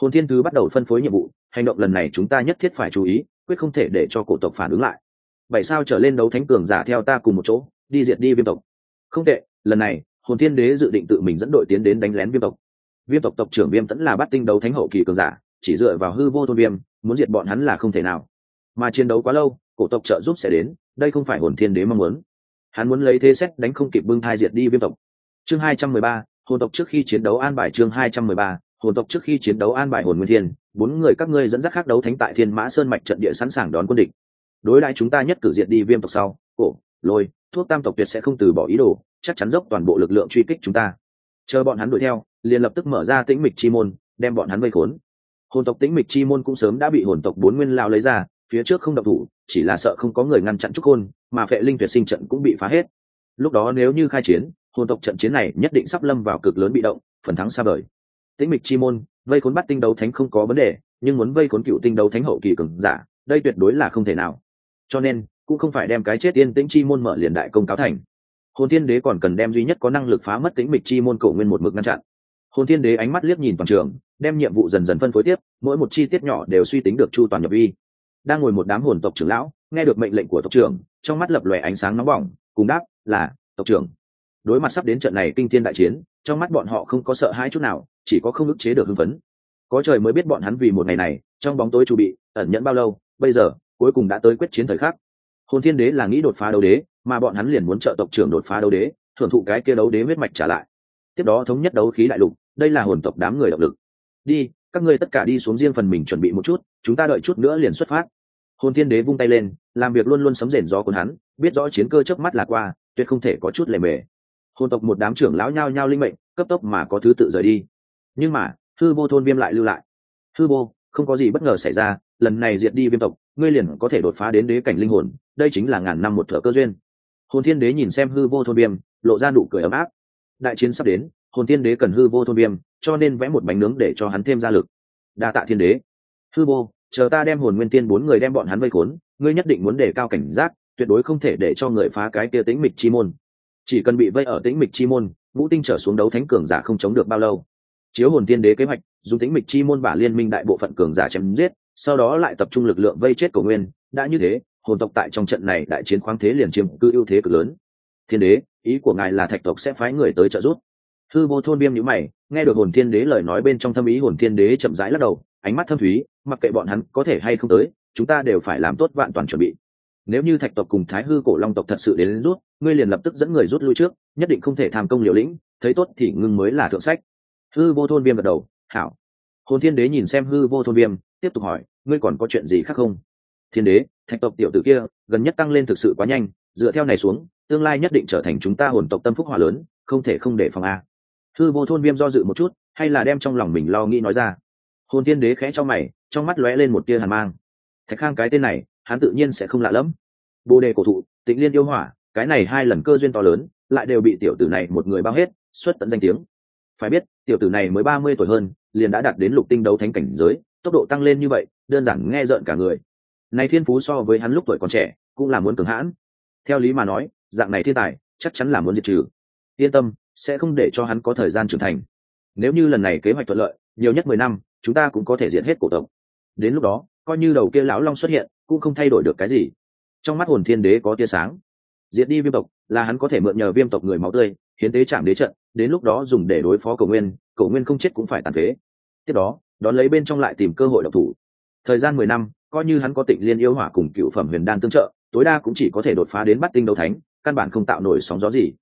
Hồn thiên thứ bắt đầu phân phối nhiệm vụ, hành động lần này chúng ta nhất thiết phải chú ý, quyết không thể để cho cổ tộc phản ứng lại. Vậy sao trở lên đấu thánh cường giả theo ta cùng một chỗ, đi diệt đi viêm tộc. Không tệ, lần này, hồn thiên đế dự định tự mình dẫn đội tiến đến đánh lén viêm tộc viêm tộc tộc trưởng viêm tẫn là bắt tinh đấu thánh hậu kỳ cường giả, chỉ dựa vào hư vô thôn viêm, muốn diệt bọn hắn là không thể nào. Mà chiến đấu quá lâu, cổ tộc trợ giúp sẽ đến, đây không phải hồn thiên đế mong muốn. Hắn muốn lấy thế xét đánh không kịp bưng thai diệt đi viêm tộc. Chương hai trăm mười ba, hồn tộc trước khi chiến đấu an bài chương hai trăm mười ba, hồn tộc trước khi chiến đấu an bài hồn nguyên thiên, bốn người các ngươi dẫn dắt khác đấu thánh tại thiên mã sơn mạch trận địa sẵn sàng đón quân địch. Đối đãi chúng ta nhất cử diệt đi viêm tộc sau, cổ, lôi, thuốc tam tộc tuyệt sẽ không từ bỏ ý đồ, chắc chắn dốc toàn bộ lực lượng truy kích chúng ta. Chờ bọn hắn đuổi theo liền lập tức mở ra tĩnh mịch chi môn, đem bọn hắn vây khốn. Hồn tộc tĩnh mịch chi môn cũng sớm đã bị hồn tộc bốn nguyên lao lấy ra, phía trước không độc thủ, chỉ là sợ không có người ngăn chặn trúc hôn mà phệ linh tuyệt sinh trận cũng bị phá hết. Lúc đó nếu như khai chiến, hồn tộc trận chiến này nhất định sắp lâm vào cực lớn bị động, phần thắng xa vời. Tĩnh mịch chi môn, vây khốn bắt tinh đấu thánh không có vấn đề, nhưng muốn vây khốn cựu tinh đấu thánh hậu kỳ cường giả, đây tuyệt đối là không thể nào. Cho nên, cũng không phải đem cái chết yên tĩnh chi môn mở liền đại công cáo thành. Hồn thiên đế còn cần đem duy nhất có năng lực phá mất tĩnh mịch chi môn cổ nguyên một mực ngăn chặn hồn thiên đế ánh mắt liếc nhìn toàn trường, đem nhiệm vụ dần dần phân phối tiếp, mỗi một chi tiết nhỏ đều suy tính được chu toàn nhập vi. Đang ngồi một đám hồn tộc trưởng lão, nghe được mệnh lệnh của tộc trưởng, trong mắt lập lòe ánh sáng nóng bỏng, cùng đáp là, tộc trưởng. Đối mặt sắp đến trận này kinh thiên đại chiến, trong mắt bọn họ không có sợ hãi chút nào, chỉ có không ức chế được hưng phấn. Có trời mới biết bọn hắn vì một ngày này, trong bóng tối chuẩn bị, ẩn nhẫn bao lâu, bây giờ, cuối cùng đã tới quyết chiến thời khắc. Hồn thiên đế là nghĩ đột phá đấu đế, mà bọn hắn liền muốn trợ tộc trưởng đột phá đấu đế, thưởng thụ cái kia đấu đế huyết mạch trả lại. Tiếp đó thống nhất đấu khí đại lục đây là hồn tộc đám người động lực. Đi, các ngươi tất cả đi xuống riêng phần mình chuẩn bị một chút, chúng ta đợi chút nữa liền xuất phát. Hồn thiên đế vung tay lên, làm việc luôn luôn sấm rền gió cuốn hắn, biết rõ chiến cơ chớp mắt là qua, tuyệt không thể có chút lề mề. Hồn tộc một đám trưởng lão nhao nhao linh mệnh, cấp tốc mà có thứ tự rời đi. Nhưng mà, hư vô thôn viêm lại lưu lại. Hư vô, không có gì bất ngờ xảy ra, lần này diệt đi viêm tộc, ngươi liền có thể đột phá đến đế cảnh linh hồn, đây chính là ngàn năm một thợ cơ duyên. Hồn thiên đế nhìn xem hư vô thôn viêm, lộ ra nụ cười ấm áp. Đại chiến sắp đến hồn Tiên đế cần hư vô thôn viêm, cho nên vẽ một bánh nướng để cho hắn thêm ra lực. Đa tạ thiên đế. Hư vô, chờ ta đem hồn nguyên tiên bốn người đem bọn hắn vây khốn, ngươi nhất định muốn đề cao cảnh giác, tuyệt đối không thể để cho người phá cái kia tĩnh mịch chi môn. Chỉ cần bị vây ở tĩnh mịch chi môn vũ tinh trở xuống đấu thánh cường giả không chống được bao lâu. Chiếu hồn tiên đế kế hoạch, dùng tĩnh mịch chi môn bả liên minh đại bộ phận cường giả chém giết, sau đó lại tập trung lực lượng vây chết cổ nguyên. Đã như thế, hồn tộc tại trong trận này đại chiến khoáng thế liền chiếm cư ưu thế cực lớn. Thiên đế, ý của ngài là thạch tộc sẽ phái người tới trợ giúp thư vô thôn viêm nhữ mày, nghe được hồn thiên đế lời nói bên trong thâm ý, hồn thiên đế chậm rãi lắc đầu, ánh mắt thâm thúy, mặc kệ bọn hắn có thể hay không tới, chúng ta đều phải làm tốt vạn toàn chuẩn bị. Nếu như thạch tộc cùng thái hư cổ long tộc thật sự đến rút, ngươi liền lập tức dẫn người rút lui trước, nhất định không thể tham công liều lĩnh, thấy tốt thì ngưng mới là thượng sách. Hư vô thôn viêm gật đầu, hảo. Hồn thiên đế nhìn xem hư vô thôn viêm, tiếp tục hỏi, ngươi còn có chuyện gì khác không? Thiên đế, thạch tộc tiểu tử kia, gần nhất tăng lên thực sự quá nhanh, dựa theo này xuống, tương lai nhất định trở thành chúng ta hồn tộc tâm phúc hòa lớn, không thể không để phòng a hư vô thôn viêm do dự một chút, hay là đem trong lòng mình lo nghĩ nói ra. Hồn thiên đế khẽ cho mày, trong mắt lóe lên một tia hàn mang. Thạch khang cái tên này, hắn tự nhiên sẽ không lạ lẫm. Bồ đề cổ thụ, tịnh liên yêu hỏa, cái này hai lần cơ duyên to lớn, lại đều bị tiểu tử này một người bao hết, xuất tận danh tiếng. Phải biết, tiểu tử này mới ba mươi tuổi hơn, liền đã đạt đến lục tinh đấu thánh cảnh giới, tốc độ tăng lên như vậy, đơn giản nghe rợn cả người. Này thiên phú so với hắn lúc tuổi còn trẻ, cũng là muốn cường hãn. Theo lý mà nói, dạng này thiên tài, chắc chắn là muốn diệt trừ. Yên tâm sẽ không để cho hắn có thời gian trưởng thành. Nếu như lần này kế hoạch thuận lợi, nhiều nhất mười năm, chúng ta cũng có thể diệt hết cổ tộc. Đến lúc đó, coi như đầu kia lão long xuất hiện, cũng không thay đổi được cái gì. Trong mắt hồn thiên đế có tia sáng. Diệt đi viêm tộc, là hắn có thể mượn nhờ viêm tộc người máu tươi, hiến tế chạm đế trận, đến lúc đó dùng để đối phó cầu nguyên cầu nguyên không chết cũng phải tàn phế. Tiếp đó, đón lấy bên trong lại tìm cơ hội độc thủ. Thời gian mười năm, coi như hắn có tịnh liên yêu hỏa cùng cựu phẩm huyền đan tương trợ, tối đa cũng chỉ có thể đột phá đến bắt tinh đấu thánh, căn bản không tạo nổi sóng gió gì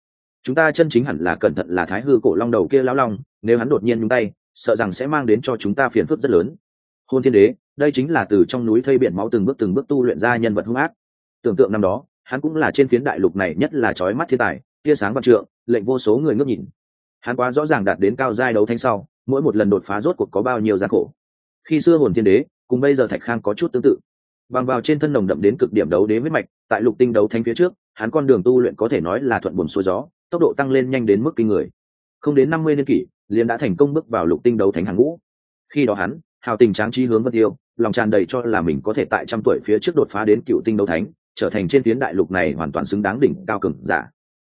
chúng ta chân chính hẳn là cẩn thận là thái hư cổ long đầu kia lão long, nếu hắn đột nhiên nhúng tay, sợ rằng sẽ mang đến cho chúng ta phiền phức rất lớn. Hôn thiên đế, đây chính là từ trong núi thây biển máu từng bước từng bước tu luyện ra nhân vật hung ác. Tưởng tượng năm đó, hắn cũng là trên phiến đại lục này nhất là trói mắt thiên tài, tia sáng văn trượng, lệnh vô số người ngước nhìn. Hắn quá rõ ràng đạt đến cao giai đấu thanh sau, mỗi một lần đột phá rốt cuộc có bao nhiêu gian khổ. Khi xưa hồn thiên đế, cùng bây giờ thạch khang có chút tương tự. Bằng vào trên thân nồng đậm đến cực điểm đấu đế huyết mạch, tại lục tinh đấu thánh phía trước hắn con đường tu luyện có thể nói là thuận buồn xuôi gió, tốc độ tăng lên nhanh đến mức kinh người. Không đến năm mươi niên kỷ, liền đã thành công bước vào lục tinh đấu thánh hàng ngũ. Khi đó hắn, hào tình tráng trí hướng vân tiêu, lòng tràn đầy cho là mình có thể tại trăm tuổi phía trước đột phá đến cựu tinh đấu thánh, trở thành trên phiến đại lục này hoàn toàn xứng đáng đỉnh cao cường giả.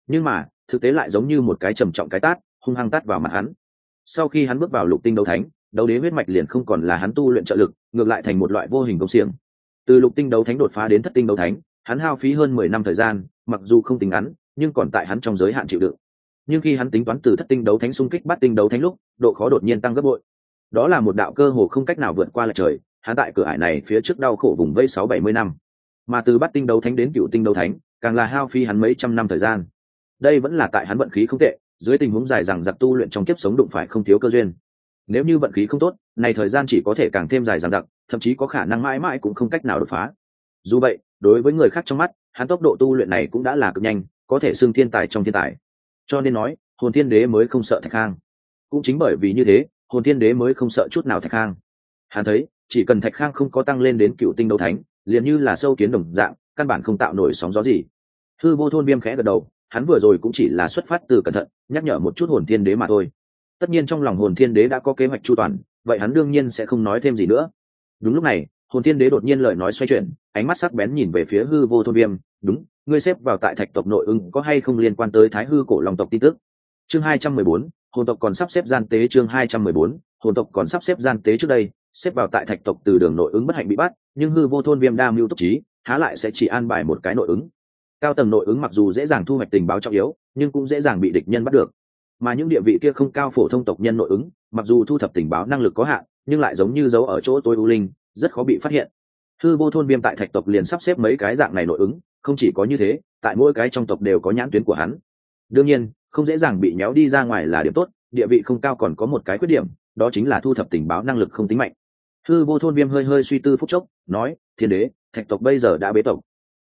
Nhưng mà, thực tế lại giống như một cái trầm trọng cái tát, hung hăng tát vào mặt hắn. Sau khi hắn bước vào lục tinh đấu thánh, đấu đế huyết mạch liền không còn là hắn tu luyện trợ lực, ngược lại thành một loại vô hình công xiềng. Từ lục tinh đấu thánh đột phá đến thất tinh đấu thánh hắn hao phí hơn mười năm thời gian, mặc dù không tính ngắn, nhưng còn tại hắn trong giới hạn chịu đựng. Nhưng khi hắn tính toán từ thất tinh đấu thánh xung kích bắt tinh đấu thánh lúc, độ khó đột nhiên tăng gấp bội. Đó là một đạo cơ hồ không cách nào vượt qua lại trời, hắn tại cửa ải này phía trước đau khổ vùng vây sáu bảy mươi năm. Mà từ bắt tinh đấu thánh đến cựu tinh đấu thánh, càng là hao phí hắn mấy trăm năm thời gian. Đây vẫn là tại hắn vận khí không tệ, dưới tình huống dài rằng giặc tu luyện trong kiếp sống đụng phải không thiếu cơ duyên. Nếu như vận khí không tốt, này thời gian chỉ có thể càng thêm dài dằng dặc, thậm chí có khả năng mãi mãi cũng không cách nào đột phá. Dù vậy đối với người khác trong mắt, hắn tốc độ tu luyện này cũng đã là cực nhanh, có thể xưng thiên tài trong thiên tài. Cho nên nói, hồn thiên đế mới không sợ thạch khang. Cũng chính bởi vì như thế, hồn thiên đế mới không sợ chút nào thạch khang. Hắn thấy, chỉ cần thạch khang không có tăng lên đến cựu tinh đấu thánh, liền như là sâu kiến đồng dạng, căn bản không tạo nổi sóng gió gì. Thư vô thôn viêm khẽ gật đầu, hắn vừa rồi cũng chỉ là xuất phát từ cẩn thận, nhắc nhở một chút hồn thiên đế mà thôi. Tất nhiên trong lòng hồn thiên đế đã có kế hoạch chu toàn, vậy hắn đương nhiên sẽ không nói thêm gì nữa. Đúng lúc này hồn thiên đế đột nhiên lời nói xoay chuyển, ánh mắt sắc bén nhìn về phía hư vô thôn viêm, đúng, ngươi xếp vào tại thạch tộc nội ứng có hay không liên quan tới thái hư cổ lòng tộc tin tức? Chương hai trăm mười bốn, hồn tộc còn sắp xếp gian tế chương hai trăm mười bốn, hồn tộc còn sắp xếp gian tế trước đây, xếp vào tại thạch tộc từ đường nội ứng bất hạnh bị bắt, nhưng hư vô thôn viêm đa mưu túc trí, há lại sẽ chỉ an bài một cái nội ứng cao tầng nội ứng mặc dù dễ dàng thu hoạch tình báo trọng yếu, nhưng cũng dễ dàng bị địch nhân bắt được. Mà những địa vị kia không cao phổ thông tộc nhân nội ứng mặc dù thu thập tình báo năng lực có hạn, nhưng lại giống như giấu ở chỗ tối u linh rất khó bị phát hiện. Hư vô thôn viêm tại thạch tộc liền sắp xếp mấy cái dạng này nội ứng, không chỉ có như thế, tại mỗi cái trong tộc đều có nhãn tuyến của hắn. Đương nhiên, không dễ dàng bị nhéo đi ra ngoài là điểm tốt, địa vị không cao còn có một cái khuyết điểm, đó chính là thu thập tình báo năng lực không tính mạnh. Hư vô thôn viêm hơi hơi suy tư phúc chốc, nói, thiên đế, thạch tộc bây giờ đã bế tộc.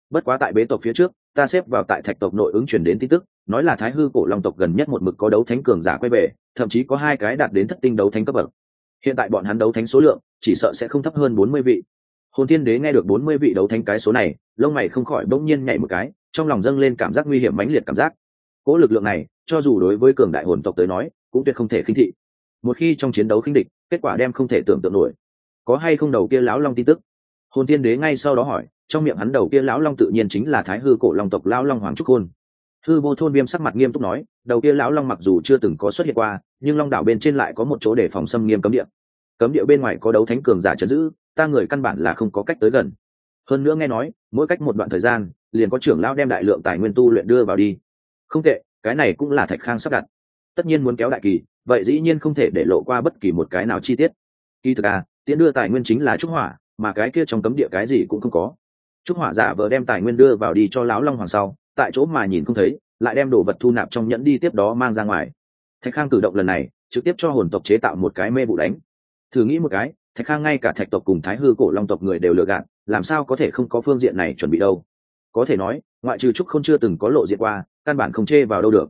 Bất quá tại bế tộc phía trước, ta xếp vào tại thạch tộc nội ứng chuyển đến tin tức, nói là thái hư cổ long tộc gần nhất một mực có đấu thánh cường giả quay về, thậm chí có hai cái đạt đến thất tinh đấu thánh cấp bậc hiện tại bọn hắn đấu thánh số lượng, chỉ sợ sẽ không thấp hơn bốn mươi vị. Hồn thiên đế nghe được bốn mươi vị đấu thánh cái số này, lông mày không khỏi bỗng nhiên nhảy một cái, trong lòng dâng lên cảm giác nguy hiểm mãnh liệt cảm giác. Cỗ lực lượng này, cho dù đối với cường đại hồn tộc tới nói, cũng tuyệt không thể khinh thị. Một khi trong chiến đấu khinh địch, kết quả đem không thể tưởng tượng nổi. Có hay không đầu kia lão long tin tức? Hồn thiên đế ngay sau đó hỏi, trong miệng hắn đầu kia lão long tự nhiên chính là thái hư cổ long tộc lão long hoàng trúc hồn hư vô thôn viêm sắc mặt nghiêm túc nói, đầu kia lão long mặc dù chưa từng có xuất hiện qua, nhưng long đảo bên trên lại có một chỗ để phòng xâm nghiêm cấm địa. Cấm địa bên ngoài có đấu thánh cường giả chấn giữ, ta người căn bản là không có cách tới gần. Hơn nữa nghe nói, mỗi cách một đoạn thời gian, liền có trưởng lão đem đại lượng tài nguyên tu luyện đưa vào đi. Không tệ, cái này cũng là thạch khang sắp đặt. Tất nhiên muốn kéo đại kỳ, vậy dĩ nhiên không thể để lộ qua bất kỳ một cái nào chi tiết. Kỳ thực à tiễn đưa tài nguyên chính là trúc hỏa, mà cái kia trong cấm địa cái gì cũng không có. Trúc hỏa giả vờ đem tài nguyên đưa vào đi cho lão long hoàng sau tại chỗ mà nhìn không thấy, lại đem đồ vật thu nạp trong nhẫn đi tiếp đó mang ra ngoài. Thạch khang cử động lần này, trực tiếp cho hồn tộc chế tạo một cái mê vụ đánh. Thử nghĩ một cái, thạch khang ngay cả thạch tộc cùng thái hư cổ long tộc người đều lừa gạt, làm sao có thể không có phương diện này chuẩn bị đâu? Có thể nói, ngoại trừ trúc không chưa từng có lộ diện qua, căn bản không chê vào đâu được.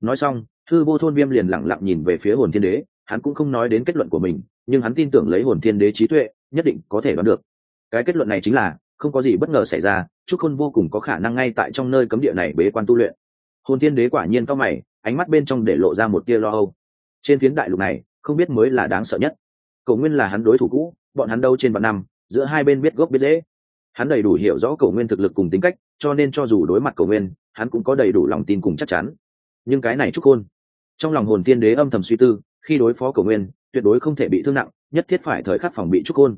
Nói xong, thư vô thôn viêm liền lẳng lặng nhìn về phía hồn thiên đế, hắn cũng không nói đến kết luận của mình, nhưng hắn tin tưởng lấy hồn thiên đế trí tuệ, nhất định có thể đoán được. Cái kết luận này chính là không có gì bất ngờ xảy ra, trúc khôn vô cùng có khả năng ngay tại trong nơi cấm địa này bế quan tu luyện. Hồn thiên đế quả nhiên cao mày, ánh mắt bên trong để lộ ra một tia lo âu. Trên phiến đại lục này, không biết mới là đáng sợ nhất. Cầu nguyên là hắn đối thủ cũ, bọn hắn đâu trên vạn năm, giữa hai bên biết gốc biết dễ hắn đầy đủ hiểu rõ cầu nguyên thực lực cùng tính cách, cho nên cho dù đối mặt cầu nguyên, hắn cũng có đầy đủ lòng tin cùng chắc chắn. Nhưng cái này trúc khôn, trong lòng hồn tiên đế âm thầm suy tư, khi đối phó cầu nguyên, tuyệt đối không thể bị thương nặng, nhất thiết phải thời khắc phòng bị trúc khôn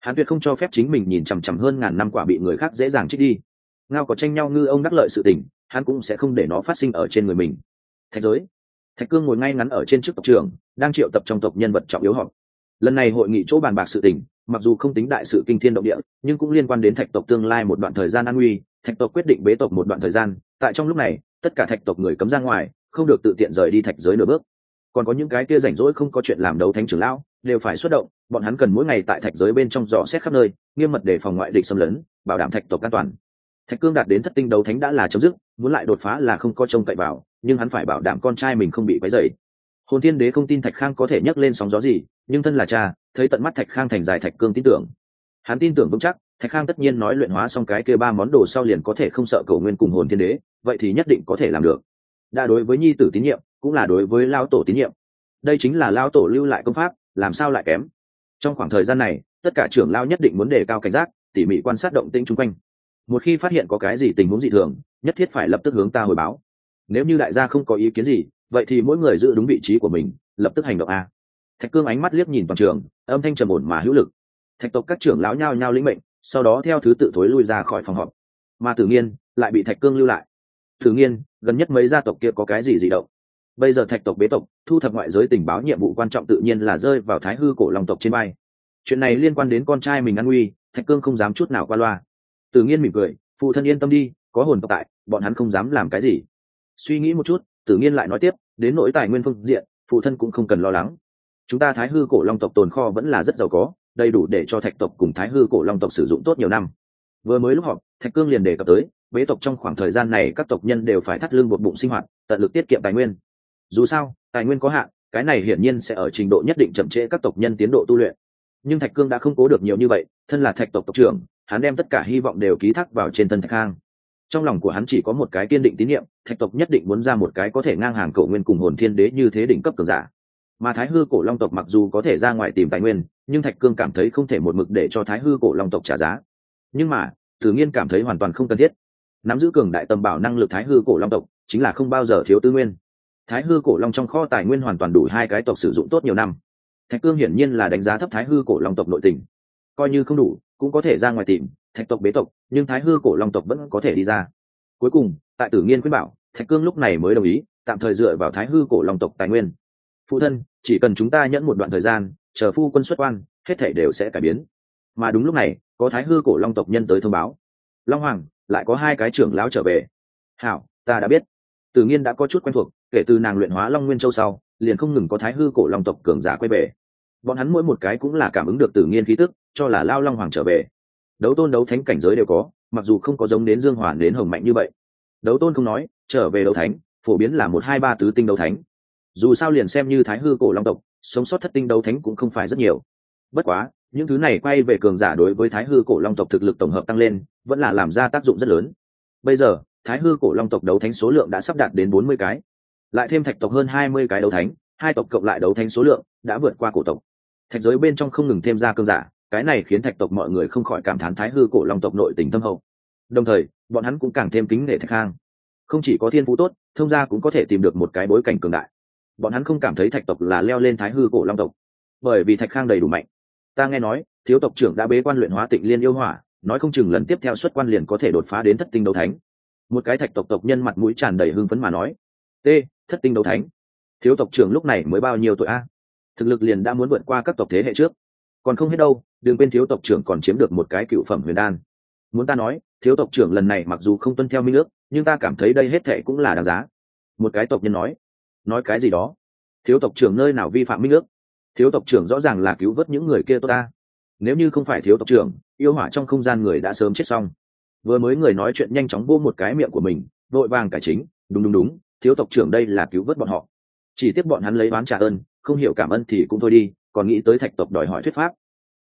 hắn tuyệt không cho phép chính mình nhìn chằm chằm hơn ngàn năm quả bị người khác dễ dàng trích đi. Ngao có tranh nhau ngư ông đắc lợi sự tình, hắn cũng sẽ không để nó phát sinh ở trên người mình. Thạch giới. Thạch cương ngồi ngay ngắn ở trên trước tộc trường đang triệu tập trong tộc nhân vật trọng yếu họp. Lần này hội nghị chỗ bàn bạc sự tình, mặc dù không tính đại sự kinh thiên động địa, nhưng cũng liên quan đến thạch tộc tương lai một đoạn thời gian an nguy, thạch tộc quyết định bế tộc một đoạn thời gian, tại trong lúc này, tất cả thạch tộc người cấm ra ngoài, không được tự tiện rời đi thạch giới nửa bước. Còn có những cái kia rảnh rỗi không có chuyện làm đấu thánh trưởng lão, đều phải xuất động bọn hắn cần mỗi ngày tại thạch giới bên trong dò xét khắp nơi, nghiêm mật đề phòng ngoại địch xâm lấn, bảo đảm thạch tộc an toàn. Thạch cương đạt đến thất tinh đấu thánh đã là chấm dứt, muốn lại đột phá là không có trông cậy vào, nhưng hắn phải bảo đảm con trai mình không bị quấy dày hồn thiên đế không tin thạch khang có thể nhấc lên sóng gió gì, nhưng thân là cha, thấy tận mắt thạch khang thành dài thạch cương tin tưởng. Hắn tin tưởng vững chắc, thạch khang tất nhiên nói luyện hóa xong cái kia ba món đồ sau liền có thể không sợ cầu nguyên cùng hồn thiên đế, vậy thì nhất định có thể làm được. Đã đối với nhi tử tín nhiệm, cũng là đối với lao tổ tín nhiệm. Đây chính là lao tổ lưu lại công pháp, làm sao lại kém? Trong khoảng thời gian này, tất cả trưởng lao nhất định muốn đề cao cảnh giác, tỉ mỉ quan sát động tĩnh chung quanh. Một khi phát hiện có cái gì tình huống dị thường, nhất thiết phải lập tức hướng ta hồi báo. Nếu như đại gia không có ý kiến gì, vậy thì mỗi người giữ đúng vị trí của mình, lập tức hành động a. Thạch cương ánh mắt liếc nhìn toàn trường, âm thanh trầm ổn mà hữu lực. Thạch tộc các trưởng lão nhao nhao lĩnh mệnh, sau đó theo thứ tự thối lui ra khỏi phòng họp. Mà tử nghiên lại bị thạch cương lưu lại. Tử nghiên, gần nhất mấy gia tộc kia có cái gì dị động? Bây giờ thạch tộc bế tộc, thu thập ngoại giới tình báo nhiệm vụ quan trọng tự nhiên là rơi vào thái hư cổ long tộc trên bay chuyện này liên quan đến con trai mình an nguy, thạch cương không dám chút nào qua loa. Tử nhiên mỉm cười, phụ thân yên tâm đi, có hồn tộc tại, bọn hắn không dám làm cái gì. Suy nghĩ một chút, tử nhiên lại nói tiếp, đến nỗi tài nguyên phương diện, phụ thân cũng không cần lo lắng. Chúng ta thái hư cổ long tộc tồn kho vẫn là rất giàu có, đầy đủ để cho thạch tộc cùng thái hư cổ long tộc sử dụng tốt nhiều năm. Vừa mới lúc họp, thạch cương liền đề cập tới, bế tộc trong khoảng thời gian này các tộc nhân đều phải thắt lưng buộc bụng sinh hoạt, tận lực tiết kiệm tài nguyên dù sao, tài nguyên có hạn, cái này hiển nhiên sẽ ở trình độ nhất định chậm trễ các tộc nhân tiến độ tu luyện. Nhưng thạch cương đã không cố được nhiều như vậy, thân là thạch tộc tộc trưởng, hắn đem tất cả hy vọng đều ký thác vào trên thân thạch khang. Trong lòng của hắn chỉ có một cái kiên định tín nhiệm, thạch tộc nhất định muốn ra một cái có thể ngang hàng cầu nguyên cùng hồn thiên đế như thế đỉnh cấp cường giả. Mà thái hư cổ long tộc mặc dù có thể ra ngoài tìm tài nguyên, nhưng thạch cương cảm thấy không thể một mực để cho thái hư cổ long tộc trả giá. Nhưng mà tự nhiên cảm thấy hoàn toàn không cần thiết. Nắm giữ cường đại tầm bảo năng lực thái hư cổ long tộc, chính là không bao giờ thiếu tư nguyên thái hư cổ long trong kho tài nguyên hoàn toàn đủ hai cái tộc sử dụng tốt nhiều năm. Thạch cương hiển nhiên là đánh giá thấp thái hư cổ long tộc nội tình. Coi như không đủ, cũng có thể ra ngoài tìm thạch tộc bế tộc, nhưng thái hư cổ long tộc vẫn có thể đi ra. Cuối cùng, tại tử nghiên khuyên bảo, thạch cương lúc này mới đồng ý, tạm thời dựa vào thái hư cổ long tộc tài nguyên. Phụ thân, chỉ cần chúng ta nhẫn một đoạn thời gian, chờ phu quân xuất quan, hết thể đều sẽ cải biến. Mà đúng lúc này, có thái hư cổ long tộc nhân tới thông báo. Long hoàng, lại có hai cái trưởng lão trở về. Hảo, ta đã biết. Tử nghiên đã có chút quen thuộc kể từ nàng luyện hóa long nguyên châu sau, liền không ngừng có thái hư cổ long tộc cường giả quay về. Bọn hắn mỗi một cái cũng là cảm ứng được tử nhiên khí tức, cho là lao long hoàng trở về. Đấu tôn đấu thánh cảnh giới đều có, mặc dù không có giống đến dương hoàn đến hồng mạnh như vậy. Đấu tôn không nói, trở về đấu thánh, phổ biến là một hai ba tứ tinh đấu thánh. Dù sao liền xem như thái hư cổ long tộc, sống sót thất tinh đấu thánh cũng không phải rất nhiều. Bất quá, những thứ này quay về cường giả đối với thái hư cổ long tộc thực lực tổng hợp tăng lên, vẫn là làm ra tác dụng rất lớn. Bây giờ, thái hư cổ long tộc đấu thánh số lượng đã sắp đạt đến bốn mươi cái lại thêm thạch tộc hơn hai mươi cái đấu thánh, hai tộc cộng lại đấu thánh số lượng đã vượt qua cổ tộc. Thạch giới bên trong không ngừng thêm ra cơn giả, cái này khiến thạch tộc mọi người không khỏi cảm thán thái hư cổ long tộc nội tình tâm hậu. Đồng thời, bọn hắn cũng càng thêm kính nể thạch khang. Không chỉ có thiên phú tốt, thông gia cũng có thể tìm được một cái bối cảnh cường đại. Bọn hắn không cảm thấy thạch tộc là leo lên thái hư cổ long tộc. Bởi vì thạch khang đầy đủ mạnh. Ta nghe nói, thiếu tộc trưởng đã bế quan luyện hóa tịnh liên yêu hỏa, nói không chừng lần tiếp theo xuất quan liền có thể đột phá đến thất tinh đấu thánh. Một cái thạch tộc tộc nhân mặt mũi tràn đầy hưng phấn mà nói. T thất tinh đấu thánh. Thiếu tộc trưởng lúc này mới bao nhiêu tuổi a? Thực lực liền đã muốn vượt qua các tộc thế hệ trước. Còn không hết đâu, đừng quên thiếu tộc trưởng còn chiếm được một cái cựu phẩm huyền đan. Muốn ta nói, thiếu tộc trưởng lần này mặc dù không tuân theo minh ước, nhưng ta cảm thấy đây hết thệ cũng là đáng giá. Một cái tộc nhân nói. Nói cái gì đó? Thiếu tộc trưởng nơi nào vi phạm minh ước? Thiếu tộc trưởng rõ ràng là cứu vớt những người kia tốt ta. Nếu như không phải thiếu tộc trưởng, yêu hỏa trong không gian người đã sớm chết xong. Vừa mới người nói chuyện nhanh chóng vô một cái miệng của mình, vội vàng cải chính, đúng đúng đúng thiếu tộc trưởng đây là cứu vớt bọn họ. Chỉ tiếc bọn hắn lấy bán trả ơn, không hiểu cảm ơn thì cũng thôi đi, còn nghĩ tới thạch tộc đòi hỏi thuyết pháp.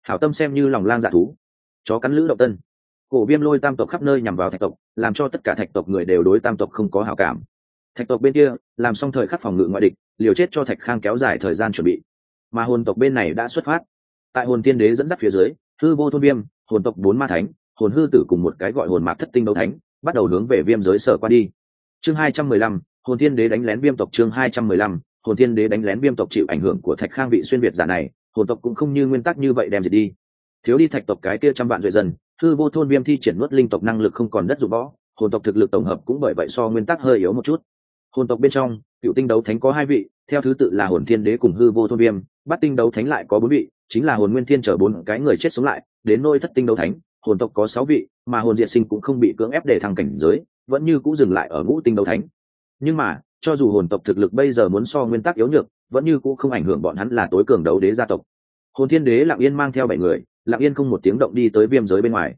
Hảo tâm xem như lòng lang dạ thú. Chó cắn lữ động tân. Cổ viêm lôi tam tộc khắp nơi nhằm vào thạch tộc, làm cho tất cả thạch tộc người đều đối tam tộc không có hảo cảm. Thạch tộc bên kia, làm xong thời khắc phòng ngự ngoại địch, liều chết cho thạch khang kéo dài thời gian chuẩn bị. Mà hồn tộc bên này đã xuất phát. Tại hồn tiên đế dẫn dắt phía dưới, hư vô thôn viêm, hồn tộc bốn ma thánh, hồn hư tử cùng một cái gọi hồn mạc thất tinh đấu thánh, bắt đầu hướng về viêm giới sở qua đi. Chương hai trăm mười lăm hồn thiên đế đánh lén viêm tộc chương hai trăm mười lăm, hồn thiên đế đánh lén viêm tộc chịu ảnh hưởng của thạch khang vị xuyên việt giả này, hồn tộc cũng không như nguyên tắc như vậy đem diệt đi. Thiếu đi thạch tộc cái kia trăm vạn duệ dân, hư vô thôn viêm thi triển nuốt linh tộc năng lực không còn đất dụng võ, hồn tộc thực lực tổng hợp cũng bởi vậy so nguyên tắc hơi yếu một chút. Hồn tộc bên trong, cựu tinh đấu thánh có hai vị, theo thứ tự là hồn thiên đế cùng hư vô thôn viêm bắt tinh đấu thánh lại có bốn vị, chính là hồn nguyên thiên chở bốn cái người chết sống lại, đến nôi thất tinh đấu thánh, hồn tộc có sáu vị, mà hồn diệt sinh cũng không bị cưỡng ép để thăng cảnh giới, vẫn như cũ dừng lại ở ngũ tinh đấu thánh nhưng mà, cho dù hồn tộc thực lực bây giờ muốn so nguyên tắc yếu nhược, vẫn như cũng không ảnh hưởng bọn hắn là tối cường đấu đế gia tộc. Hồn thiên đế lặng yên mang theo bảy người, lặng yên không một tiếng động đi tới viêm giới bên ngoài.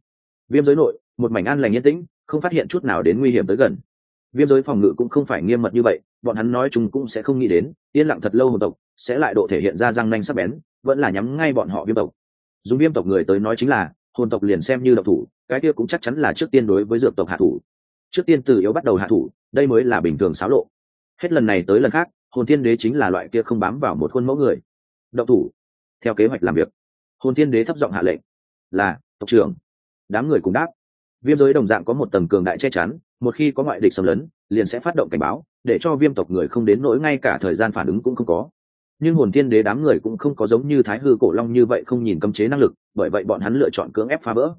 Viêm giới nội, một mảnh an lành yên tĩnh, không phát hiện chút nào đến nguy hiểm tới gần. Viêm giới phòng ngự cũng không phải nghiêm mật như vậy, bọn hắn nói chung cũng sẽ không nghĩ đến, yên lặng thật lâu hồn tộc sẽ lại độ thể hiện ra răng nanh sắc bén, vẫn là nhắm ngay bọn họ viêm tộc. Dùng viêm tộc người tới nói chính là, hồn tộc liền xem như độc thủ, cái kia cũng chắc chắn là trước tiên đối với dược tộc hạ thủ trước tiên từ yếu bắt đầu hạ thủ, đây mới là bình thường xáo lộ. Hết lần này tới lần khác, hồn thiên đế chính là loại kia không bám vào một khuôn mẫu người. Động thủ. Theo kế hoạch làm việc, hồn thiên đế thấp giọng hạ lệnh, là, tộc trưởng. Đám người cùng đáp. Viêm giới đồng dạng có một tầng cường đại che chắn, một khi có ngoại địch xâm lấn, liền sẽ phát động cảnh báo, để cho viêm tộc người không đến nỗi ngay cả thời gian phản ứng cũng không có. Nhưng hồn thiên đế đám người cũng không có giống như thái hư cổ long như vậy không nhìn cấm chế năng lực, bởi vậy bọn hắn lựa chọn cưỡng ép phá vỡ.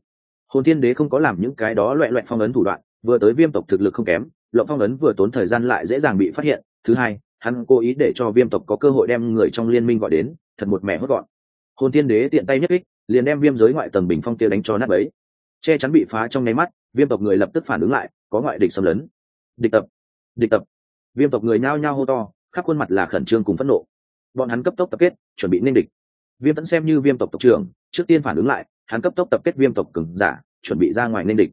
Hồn thiên đế không có làm những cái đó loẹ loẹt phong ấn thủ đoạn vừa tới viêm tộc thực lực không kém lộng phong ấn vừa tốn thời gian lại dễ dàng bị phát hiện. Thứ hai, hắn cố ý để cho viêm tộc có cơ hội đem người trong liên minh gọi đến, thật một mẻ hốt gọn. Hồn tiên đế tiện tay nhất kích, liền đem viêm giới ngoại tầng bình phong kia đánh cho nát ấy che chắn bị phá trong nháy mắt, viêm tộc người lập tức phản ứng lại, có ngoại địch xâm lấn. Địch tập địch tập. Viêm tộc người nhao nhao hô to, khắp khuôn mặt là khẩn trương cùng phẫn nộ. Bọn hắn cấp tốc tập kết, chuẩn bị nên địch. Viêm tẫn xem như viêm tộc tộc trưởng, trước tiên phản ứng lại, hắn cấp tốc tập kết viêm tộc cứng giả, chuẩn bị ra ngoài nên địch.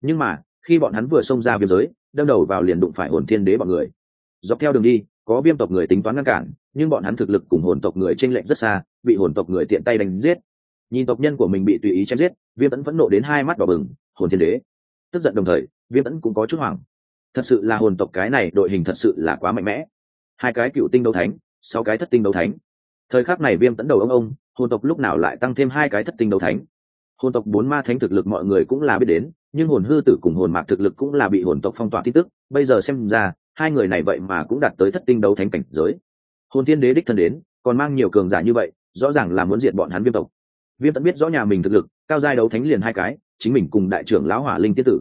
Nhưng mà khi bọn hắn vừa xông ra biên giới, đâm đầu vào liền đụng phải hồn thiên đế bọn người. Dọc theo đường đi, có viêm tộc người tính toán ngăn cản, nhưng bọn hắn thực lực cùng hồn tộc người t r ê n lệch rất xa, bị hồn tộc người tiện tay đánh giết. Nhìn tộc nhân của mình bị tùy ý chém giết, viêm tẫn phẫn nộ đến hai mắt đỏ bừng, hồn thiên đế. Tức giận đồng thời, viêm tẫn cũng có chút hoảng. Thật sự là hồn tộc cái này, đội hình thật sự là quá mạnh mẽ. Hai cái cựu tinh đấu thánh, sáu cái thất tinh đấu thánh. Thời khắc này viêm tẫn đầu ông ông, hồn tộc lúc nào lại tăng thêm hai cái thất tinh đấu thánh? Hồn tộc bốn ma thánh thực lực mọi người cũng là biết đến nhưng hồn hư tử cùng hồn mạc thực lực cũng là bị hồn tộc phong tỏa tin tức. Bây giờ xem ra, hai người này vậy mà cũng đạt tới thất tinh đấu thánh cảnh giới. Hồn thiên đế đích thân đến, còn mang nhiều cường giả như vậy, rõ ràng là muốn diệt bọn hắn viêm tộc. Viêm tẫn biết rõ nhà mình thực lực, cao giai đấu thánh liền hai cái, chính mình cùng đại trưởng lão hỏa linh tiết tử.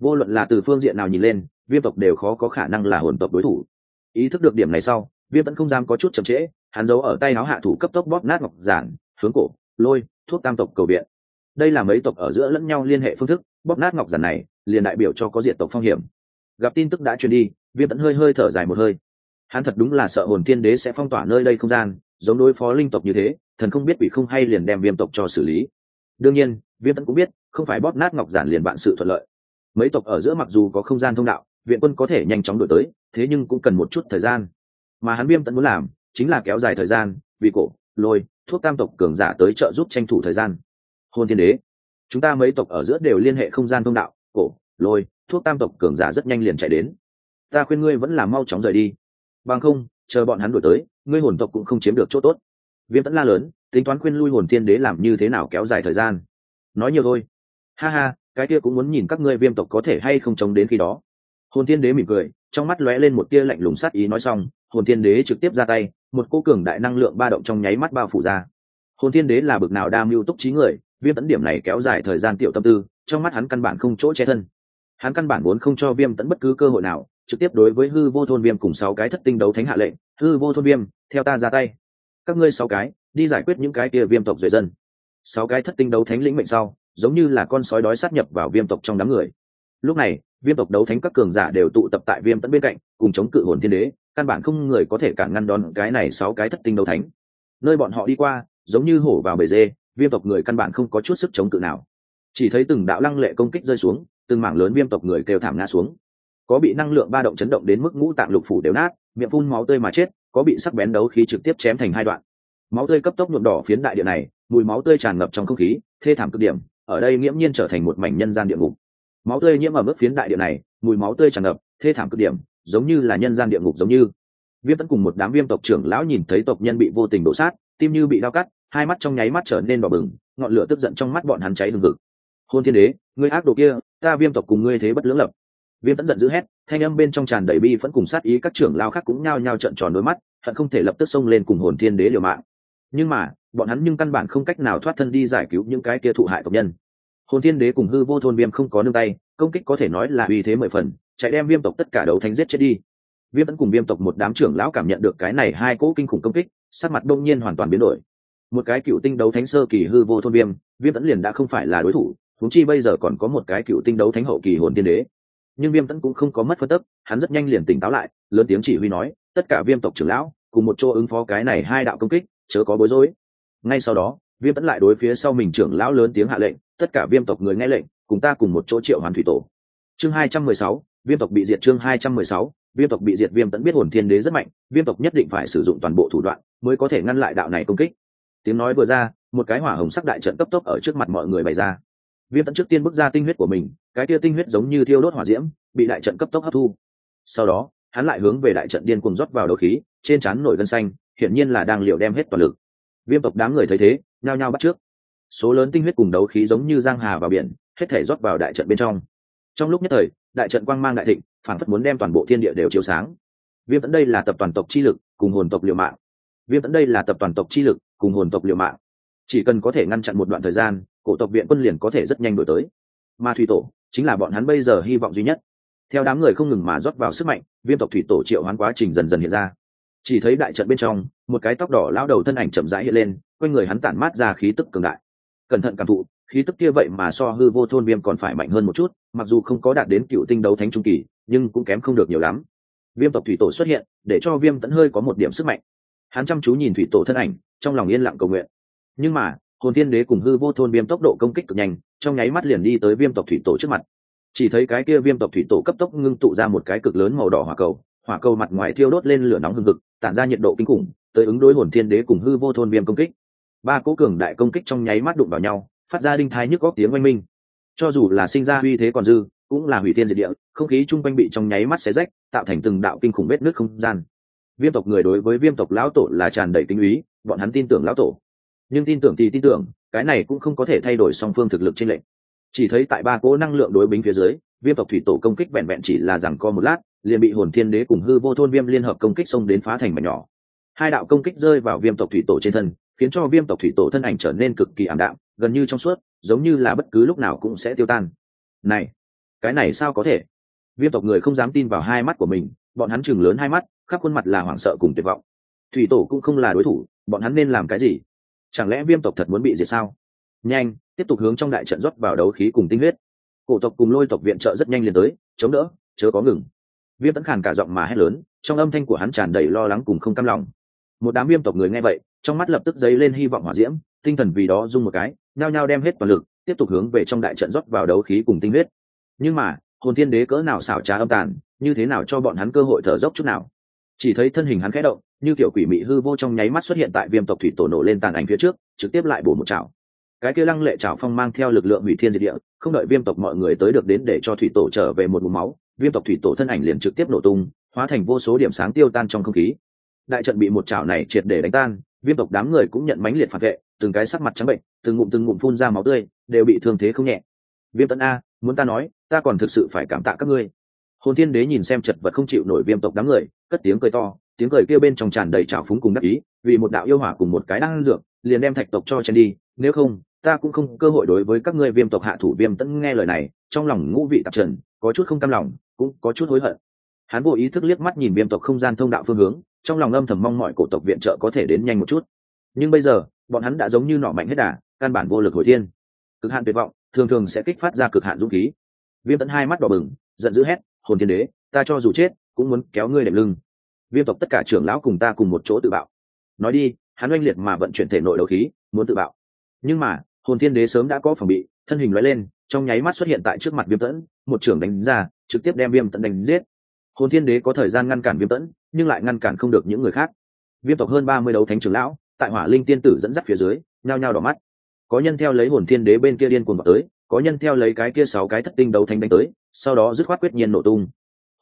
Vô luận là từ phương diện nào nhìn lên, viêm tộc đều khó có khả năng là hồn tộc đối thủ. Ý thức được điểm này sau, viêm tẫn không dám có chút chậm trễ, hắn giấu ở tay áo hạ thủ cấp tốc bóp nát ngọc giản, hướng cổ, lôi, thuốc tam tộc cầu viện. Đây là mấy tộc ở giữa lẫn nhau liên hệ phương thức bóp nát ngọc giản này, liền đại biểu cho có diện tộc phong hiểm. Gặp tin tức đã truyền đi, viêm tẫn hơi hơi thở dài một hơi. Hắn thật đúng là sợ hồn thiên đế sẽ phong tỏa nơi đây không gian, giống đối phó linh tộc như thế, thần không biết bị không hay liền đem viêm tộc cho xử lý. Đương nhiên, viêm tẫn cũng biết, không phải bóp nát ngọc giản liền bạn sự thuận lợi. Mấy tộc ở giữa mặc dù có không gian thông đạo, viện quân có thể nhanh chóng đổi tới, thế nhưng cũng cần một chút thời gian. Mà hắn viêm tẫn muốn làm, chính là kéo dài thời gian, vì cổ, lôi, thuốc tam tộc cường giả tới trợ giúp tranh thủ thời gian. Hôn thiên đế chúng ta mấy tộc ở giữa đều liên hệ không gian thông đạo, cổ, lôi, thuốc tam tộc cường giả rất nhanh liền chạy đến. Ta khuyên ngươi vẫn là mau chóng rời đi. Bằng không, chờ bọn hắn đổi tới, ngươi hồn tộc cũng không chiếm được chỗ tốt. Viêm tẫn la lớn, tính toán khuyên lui hồn thiên đế làm như thế nào kéo dài thời gian. Nói nhiều thôi. Ha ha, cái kia cũng muốn nhìn các ngươi viêm tộc có thể hay không chống đến khi đó. Hồn thiên đế mỉm cười, trong mắt lóe lên một tia lạnh lùng sát ý nói xong, hồn thiên đế trực tiếp ra tay, một cô cường đại năng lượng ba động trong nháy mắt bao phủ ra. Hồn thiên đế là bực nào đa mưu túc trí người viêm tẫn điểm này kéo dài thời gian tiểu tâm tư, trong mắt hắn căn bản không chỗ che thân. Hắn căn bản muốn không cho viêm tẫn bất cứ cơ hội nào, trực tiếp đối với hư vô thôn viêm cùng sáu cái thất tinh đấu thánh hạ lệnh, hư vô thôn viêm, theo ta ra tay. Các ngươi sáu cái, đi giải quyết những cái kia viêm tộc dưới dân. Sáu cái thất tinh đấu thánh lĩnh mệnh sau, giống như là con sói đói sát nhập vào viêm tộc trong đám người. Lúc này, viêm tộc đấu thánh các cường giả đều tụ tập tại viêm tẫn bên cạnh, cùng chống cự hồn thiên đế, căn bản không người có thể cản ngăn đón cái này sáu cái thất tinh đấu thánh. Nơi bọn họ đi qua, giống như hổ vào bề dê viêm tộc người căn bản không có chút sức chống cự nào. Chỉ thấy từng đạo lăng lệ công kích rơi xuống, từng mảng lớn viêm tộc người kêu thảm ngã xuống. Có bị năng lượng ba động chấn động đến mức ngũ tạng lục phủ đều nát, miệng phun máu tươi mà chết, có bị sắc bén đấu khí trực tiếp chém thành hai đoạn. Máu tươi cấp tốc nhuộm đỏ phiến đại địa này, mùi máu tươi tràn ngập trong không khí, thê thảm cực điểm, ở đây nghiễm nhiên trở thành một mảnh nhân gian địa ngục. Máu tươi nhiễm ở mức phiến đại địa này, mùi máu tươi tràn ngập, thê thảm cực điểm, giống như là nhân gian địa ngục giống như. Viêm tấn cùng một đám viêm tộc trưởng lão nhìn thấy tộc nhân bị vô tình đổ sát, tim như bị đau cắt hai mắt trong nháy mắt trở nên đỏ bừng, ngọn lửa tức giận trong mắt bọn hắn cháy lừng ngực. Hôn thiên đế, ngươi ác đồ kia, ta viêm tộc cùng ngươi thế bất lưỡng lập. Viêm tẫn giận dữ hét, thanh âm bên trong tràn đầy bi vẫn cùng sát ý, các trưởng lao khác cũng nhao nhao trận tròn đôi mắt, hận không thể lập tức xông lên cùng hồn thiên đế liều mạng. Nhưng mà, bọn hắn nhưng căn bản không cách nào thoát thân đi giải cứu những cái kia thụ hại tộc nhân. Hồn thiên đế cùng hư vô thôn viêm không có nương tay, công kích có thể nói là uy thế mười phần, chạy đem viêm tộc tất cả đấu thánh giết chết đi. Viêm tẫn cùng viêm tộc một đám trưởng lão cảm nhận được cái này hai cỗ kinh khủng công kích, sắc mặt đông nhiên hoàn toàn biến đổi một cái cựu tinh đấu thánh sơ kỳ hư vô thôn viêm viêm tẫn liền đã không phải là đối thủ thúng chi bây giờ còn có một cái cựu tinh đấu thánh hậu kỳ hồn tiên đế. Nhưng viêm tẫn cũng không có mất phân tức, hắn rất nhanh liền tỉnh táo lại, lớn tiếng chỉ huy nói, tất cả viêm tộc trưởng lão, cùng một chỗ ứng phó cái này hai đạo công kích, chớ có bối rối. Ngay sau đó, viêm tẫn lại đối phía sau mình trưởng lão lớn tiếng hạ lệnh, tất cả viêm tộc người nghe lệnh, cùng ta cùng một chỗ triệu hoàn thủy tổ. Chương hai trăm mười sáu, viêm tộc bị diệt chương hai trăm mười sáu, viêm tộc bị diệt viêm tẫn biết hồn thiên đế rất mạnh, viêm tộc nhất định phải sử dụng toàn bộ thủ đoạn mới có thể ngăn lại đạo này công kích tiếng nói vừa ra, một cái hỏa hồng sắc đại trận cấp tốc ở trước mặt mọi người bày ra. Viêm tận trước tiên bước ra tinh huyết của mình, cái kia tinh huyết giống như thiêu đốt hỏa diễm, bị đại trận cấp tốc hấp thu. Sau đó, hắn lại hướng về đại trận điên cuồng rót vào đấu khí, trên trán nổi gân xanh, hiển nhiên là đang liệu đem hết toàn lực. Viêm tộc đám người thấy thế, nhao nhao bắt trước. Số lớn tinh huyết cùng đấu khí giống như giang hà vào biển, hết thể rót vào đại trận bên trong. Trong lúc nhất thời, đại trận quang mang đại thịnh, phản phất muốn đem toàn bộ thiên địa đều chiếu sáng. Viêm tận đây là tập toàn tộc chi lực, cùng hồn tộc liều mạng. Viêm tận đây là tập toàn tộc chi lực cùng hồn tộc liều mạng. Chỉ cần có thể ngăn chặn một đoạn thời gian, cổ tộc viện quân liền có thể rất nhanh đổi tới. Mà thủy tổ chính là bọn hắn bây giờ hy vọng duy nhất. Theo đám người không ngừng mà rót vào sức mạnh, viêm tộc thủy tổ triệu hoán quá trình dần dần hiện ra. Chỉ thấy đại trận bên trong, một cái tóc đỏ lao đầu thân ảnh chậm rãi hiện lên, quanh người hắn tản mát ra khí tức cường đại. Cẩn thận cảm thụ, khí tức kia vậy mà so hư vô thôn viêm còn phải mạnh hơn một chút, mặc dù không có đạt đến cựu tinh đấu thánh trung kỳ, nhưng cũng kém không được nhiều lắm. Viêm tộc thủy tổ xuất hiện, để cho viêm tẫn hơi có một điểm sức mạnh. Hắn chăm chú nhìn thủy tổ thân ảnh trong lòng yên lặng cầu nguyện. Nhưng mà, hồn thiên đế cùng hư vô thôn viêm tốc độ công kích cực nhanh, trong nháy mắt liền đi tới viêm tộc thủy tổ trước mặt. Chỉ thấy cái kia viêm tộc thủy tổ cấp tốc ngưng tụ ra một cái cực lớn màu đỏ hỏa cầu hỏa cầu mặt ngoài thiêu đốt lên lửa nóng hừng hực, tản ra nhiệt độ kinh khủng, tới ứng đối hồn thiên đế cùng hư vô thôn viêm công kích. Ba cố cường đại công kích trong nháy mắt đụng vào nhau, phát ra đinh thái nhức góc tiếng oanh minh. Cho dù là sinh ra uy thế còn dư, cũng là hủy thiên diệt địa, không khí chung quanh bị trong nháy mắt xé rách, tạo thành từng đạo kinh khủng vết nước không gian viêm tộc người đối với viêm tộc lão tổ là tràn đầy kinh úy bọn hắn tin tưởng lão tổ. Nhưng tin tưởng thì tin tưởng, cái này cũng không có thể thay đổi song phương thực lực trên lệnh. Chỉ thấy tại ba cỗ năng lượng đối bính phía dưới, viêm tộc thủy tổ công kích vẹn vẹn chỉ là rằng co một lát, liền bị hồn thiên đế cùng hư vô thôn viêm liên hợp công kích xông đến phá thành mảnh nhỏ. Hai đạo công kích rơi vào viêm tộc thủy tổ trên thân, khiến cho viêm tộc thủy tổ thân ảnh trở nên cực kỳ ảm đạm, gần như trong suốt, giống như là bất cứ lúc nào cũng sẽ tiêu tan. Này, cái này sao có thể? Viêm tộc người không dám tin vào hai mắt của mình, bọn hắn chừng lớn hai mắt khắp khuôn mặt là hoảng sợ cùng tuyệt vọng. Thủy tổ cũng không là đối thủ, bọn hắn nên làm cái gì? Chẳng lẽ viêm tộc thật muốn bị diệt sao? Nhanh, tiếp tục hướng trong đại trận rót vào đấu khí cùng tinh huyết. Cổ tộc cùng lôi tộc viện trợ rất nhanh liền tới, chống đỡ, chớ có ngừng. Viêm tẫn khàn cả giọng mà hét lớn, trong âm thanh của hắn tràn đầy lo lắng cùng không cam lòng. Một đám viêm tộc người nghe vậy, trong mắt lập tức dấy lên hy vọng hỏa diễm, tinh thần vì đó rung một cái, nhao nhao đem hết toàn lực, tiếp tục hướng về trong đại trận rót vào đấu khí cùng tinh huyết. Nhưng mà, hồn thiên đế cỡ nào xảo trá âm tàn, như thế nào cho bọn hắn cơ hội thở dốc chút nào? Chỉ thấy thân hình hắn khẽ động, như kiểu quỷ mị hư vô trong nháy mắt xuất hiện tại viêm tộc thủy tổ nổ lên tàn ảnh phía trước, trực tiếp lại bổ một chảo. Cái kia lăng lệ chảo phong mang theo lực lượng hủy thiên diệt địa, không đợi viêm tộc mọi người tới được đến để cho thủy tổ trở về một mũ máu, viêm tộc thủy tổ thân ảnh liền trực tiếp nổ tung, hóa thành vô số điểm sáng tiêu tan trong không khí. Đại trận bị một chảo này triệt để đánh tan, viêm tộc đám người cũng nhận mánh liệt phản vệ, từng cái sắc mặt trắng bệnh, từng ngụm từng ngụm phun ra máu tươi, đều bị thương thế không nhẹ. Viêm tận a, muốn ta nói, ta còn thực sự phải cảm tạ các ngươi hồn thiên đế nhìn xem chật vật không chịu nổi viêm tộc đám người, cất tiếng cười to, tiếng cười kêu bên trong tràn đầy trào phúng cùng đắc ý, vì một đạo yêu hỏa cùng một cái đang dược, liền đem thạch tộc cho chen đi, nếu không, ta cũng không cơ hội đối với các ngươi viêm tộc hạ thủ viêm tẫn nghe lời này, trong lòng ngũ vị tạp trần, có chút không cam lòng, cũng có chút hối hận. Hắn vô ý thức liếc mắt nhìn viêm tộc không gian thông đạo phương hướng, trong lòng âm thầm mong mọi cổ tộc viện trợ có thể đến nhanh một chút. Nhưng bây giờ, bọn hắn đã giống như nọ mạnh hết đà, căn bản vô lực hồi thiên. Cực hạn tuyệt vọng, thường thường sẽ kích phát ra cực hạn dũng khí. Viêm tẫn hai mắt đỏ bừng, giận dữ hét hồn thiên đế, ta cho dù chết, cũng muốn kéo ngươi đệm lưng. Viêm tộc tất cả trưởng lão cùng ta cùng một chỗ tự bạo. Nói đi, hắn oanh liệt mà vận chuyển thể nội đấu khí, muốn tự bạo. Nhưng mà, hồn thiên đế sớm đã có phòng bị, thân hình loại lên, trong nháy mắt xuất hiện tại trước mặt viêm tẫn, một trưởng đánh ra, trực tiếp đem viêm tẫn đánh giết. Hồn thiên đế có thời gian ngăn cản viêm tẫn, nhưng lại ngăn cản không được những người khác. Viêm tộc hơn ba mươi đấu thánh trưởng lão, tại hỏa linh tiên tử dẫn dắt phía dưới, nhao nhao đỏ mắt. Có nhân theo lấy hồn thiên đế bên kia điên cuồng vào tới có nhân theo lấy cái kia sáu cái thất tinh đấu thánh đánh tới, sau đó dứt khoát quyết nhiên nổ tung.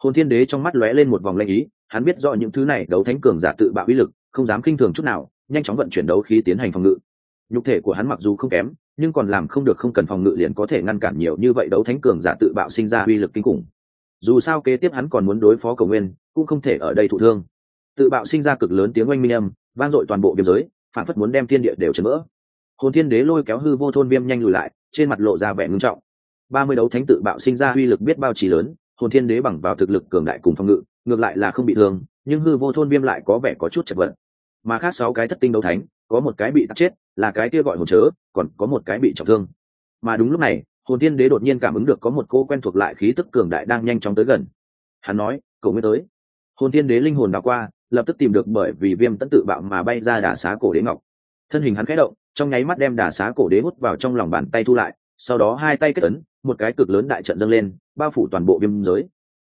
Hồn thiên đế trong mắt lóe lên một vòng lanh ý, hắn biết rõ những thứ này đấu thánh cường giả tự bạo uy lực, không dám khinh thường chút nào, nhanh chóng vận chuyển đấu khí tiến hành phòng ngự. Nhục thể của hắn mặc dù không kém, nhưng còn làm không được không cần phòng ngự liền có thể ngăn cản nhiều như vậy đấu thánh cường giả tự bạo sinh ra uy lực kinh khủng. Dù sao kế tiếp hắn còn muốn đối phó cầu nguyên, cũng không thể ở đây thụ thương. Tự bạo sinh ra cực lớn tiếng oanh minh âm, vang dội toàn bộ biên giới, phản phất muốn đem thiên địa đều chấn vỡ. Hồn thiên đế lôi kéo hư vô thôn viêm nhanh lùi lại trên mặt lộ ra vẻ ngưng trọng. Ba mươi đấu thánh tự bạo sinh ra uy lực biết bao trì lớn, hồn thiên đế bằng vào thực lực cường đại cùng phòng ngự, ngược lại là không bị thương, nhưng hư vô thôn viêm lại có vẻ có chút chật vật. Mà khác sáu cái thất tinh đấu thánh, có một cái bị tắt chết, là cái kia gọi hồn chớ, còn có một cái bị trọng thương. Mà đúng lúc này, hồn thiên đế đột nhiên cảm ứng được có một cô quen thuộc lại khí tức cường đại đang nhanh chóng tới gần. Hắn nói, cậu mới tới. Hồn thiên đế linh hồn đã qua, lập tức tìm được bởi vì viêm tẫn tự bạo mà bay ra đả xá cổ đế ngọc. Thân hình hắn khẽ động trong nháy mắt đem đà xá cổ đế hút vào trong lòng bàn tay thu lại, sau đó hai tay kết ấn, một cái cực lớn đại trận dâng lên, bao phủ toàn bộ viêm giới.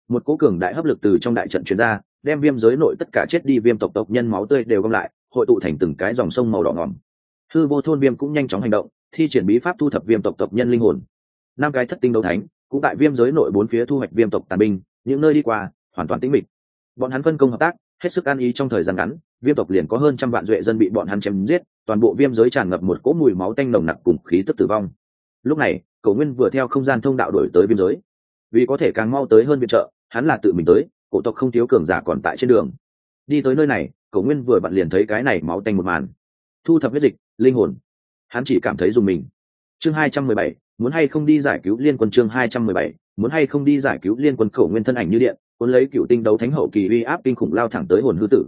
Một cố cường đại hấp lực từ trong đại trận chuyển ra, đem viêm giới nội tất cả chết đi viêm tộc tộc nhân máu tươi đều gom lại, hội tụ thành từng cái dòng sông màu đỏ ngỏm hư vô thôn viêm cũng nhanh chóng hành động, thi triển bí pháp thu thập viêm tộc tộc nhân linh hồn. Năm cái thất tinh đấu thánh, cũng tại viêm giới nội bốn phía thu hoạch viêm tộc tàn binh, những nơi đi qua, hoàn toàn tĩnh mịch. Bọn hắn phân công hợp tác hết sức an ý trong thời gian ngắn, viêm tộc liền có hơn trăm vạn duệ dân bị bọn hắn chém giết, toàn bộ viêm giới tràn ngập một cỗ mùi máu tanh nồng nặc cùng khí tức tử vong. Lúc này cầu nguyên vừa theo không gian thông đạo đổi tới biên giới. Vì có thể càng mau tới hơn viện trợ, hắn là tự mình tới, cổ tộc không thiếu cường giả còn tại trên đường. Đi tới nơi này cầu nguyên vừa bận liền thấy cái này máu tanh một màn. Thu thập huyết dịch, linh hồn. Hắn chỉ cảm thấy dùng mình. Chương hai trăm mười bảy, muốn hay không đi giải cứu liên quân chương hai trăm mười bảy, muốn hay không đi giải cứu liên quân khẩu nguyên thân ảnh như điện cuốn lấy cựu tinh đấu thánh hậu kỳ uy áp kinh khủng lao thẳng tới hồn hư tử.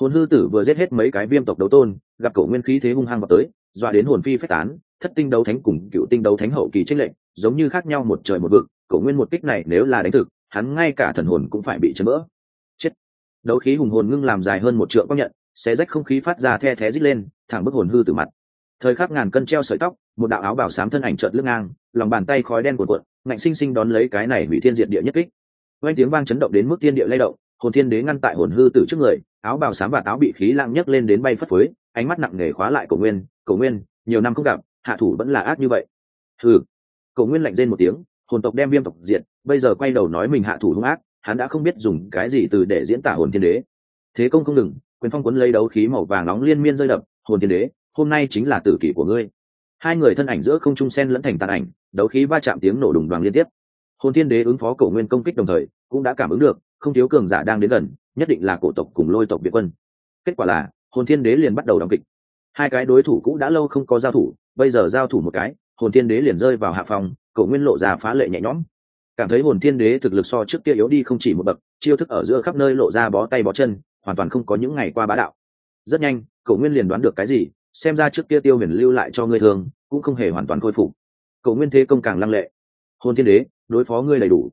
Hồn hư tử vừa giết hết mấy cái viêm tộc đấu tôn, gặp cổ nguyên khí thế hung hăng vào tới, dọa đến hồn phi phách tán, thất tinh đấu thánh cùng cựu tinh đấu thánh hậu kỳ trích lệnh giống như khác nhau một trời một vực, cổ nguyên một kích này nếu là đánh thực, hắn ngay cả thần hồn cũng phải bị chấn vỡ chết. Đấu khí hùng hồn ngưng làm dài hơn một trượng công nhận, xé rách không khí phát ra the thé rít lên, thẳng bức hồn hư từ mặt. Thời khắc ngàn cân treo sợi tóc, một đạo áo bảo sám thân ảnh trợn lưng ngang, lòng bàn tay khói đen cuộn cuộn, ngạnh sinh sinh đón lấy cái này hủy thiên diệt địa nhất kích oanh tiếng vang chấn động đến mức tiên địa lay động, hồn thiên đế ngăn tại hồn hư tử trước người, áo bào sám và áo bị khí lặng nhấc lên đến bay phất phới, ánh mắt nặng nề khóa lại cổ nguyên cổ nguyên, nhiều năm không gặp, hạ thủ vẫn là ác như vậy. Hừ. Cổ nguyên lạnh rên một tiếng, hồn tộc đem viêm tộc diện bây giờ quay đầu nói mình hạ thủ hung ác, hắn đã không biết dùng cái gì từ để diễn tả hồn thiên đế. Thế công không ngừng, quyền phong quấn lấy đấu khí màu vàng nóng liên miên rơi đập, hồn thiên đế, hôm nay chính là tử kỷ của ngươi. Hai người thân ảnh giữa không trung sen lẫn thành tàn ảnh, đấu khí va chạm tiếng nổ đùng đoàn liên tiếp hồn thiên đế ứng phó cổ nguyên công kích đồng thời, cũng đã cảm ứng được, không thiếu cường giả đang đến gần, nhất định là cổ tộc cùng lôi tộc việt quân. Kết quả là, hồn thiên đế liền bắt đầu đóng kịch. Hai cái đối thủ cũng đã lâu không có giao thủ, bây giờ giao thủ một cái, hồn thiên đế liền rơi vào hạ phòng, cổ nguyên lộ ra phá lệ nhẹ nhõm. Cảm thấy hồn thiên đế thực lực so trước kia yếu đi không chỉ một bậc, chiêu thức ở giữa khắp nơi lộ ra bó tay bó chân, hoàn toàn không có những ngày qua bá đạo. Rất nhanh, cổ nguyên liền đoán được cái gì, xem ra trước kia tiêu huyền lưu lại cho ngươi thường cũng không hề hoàn toàn khôi phục. Cổ nguyên thế công càng lăng lệ. Hồn thiên đế đối phó ngươi đầy đủ.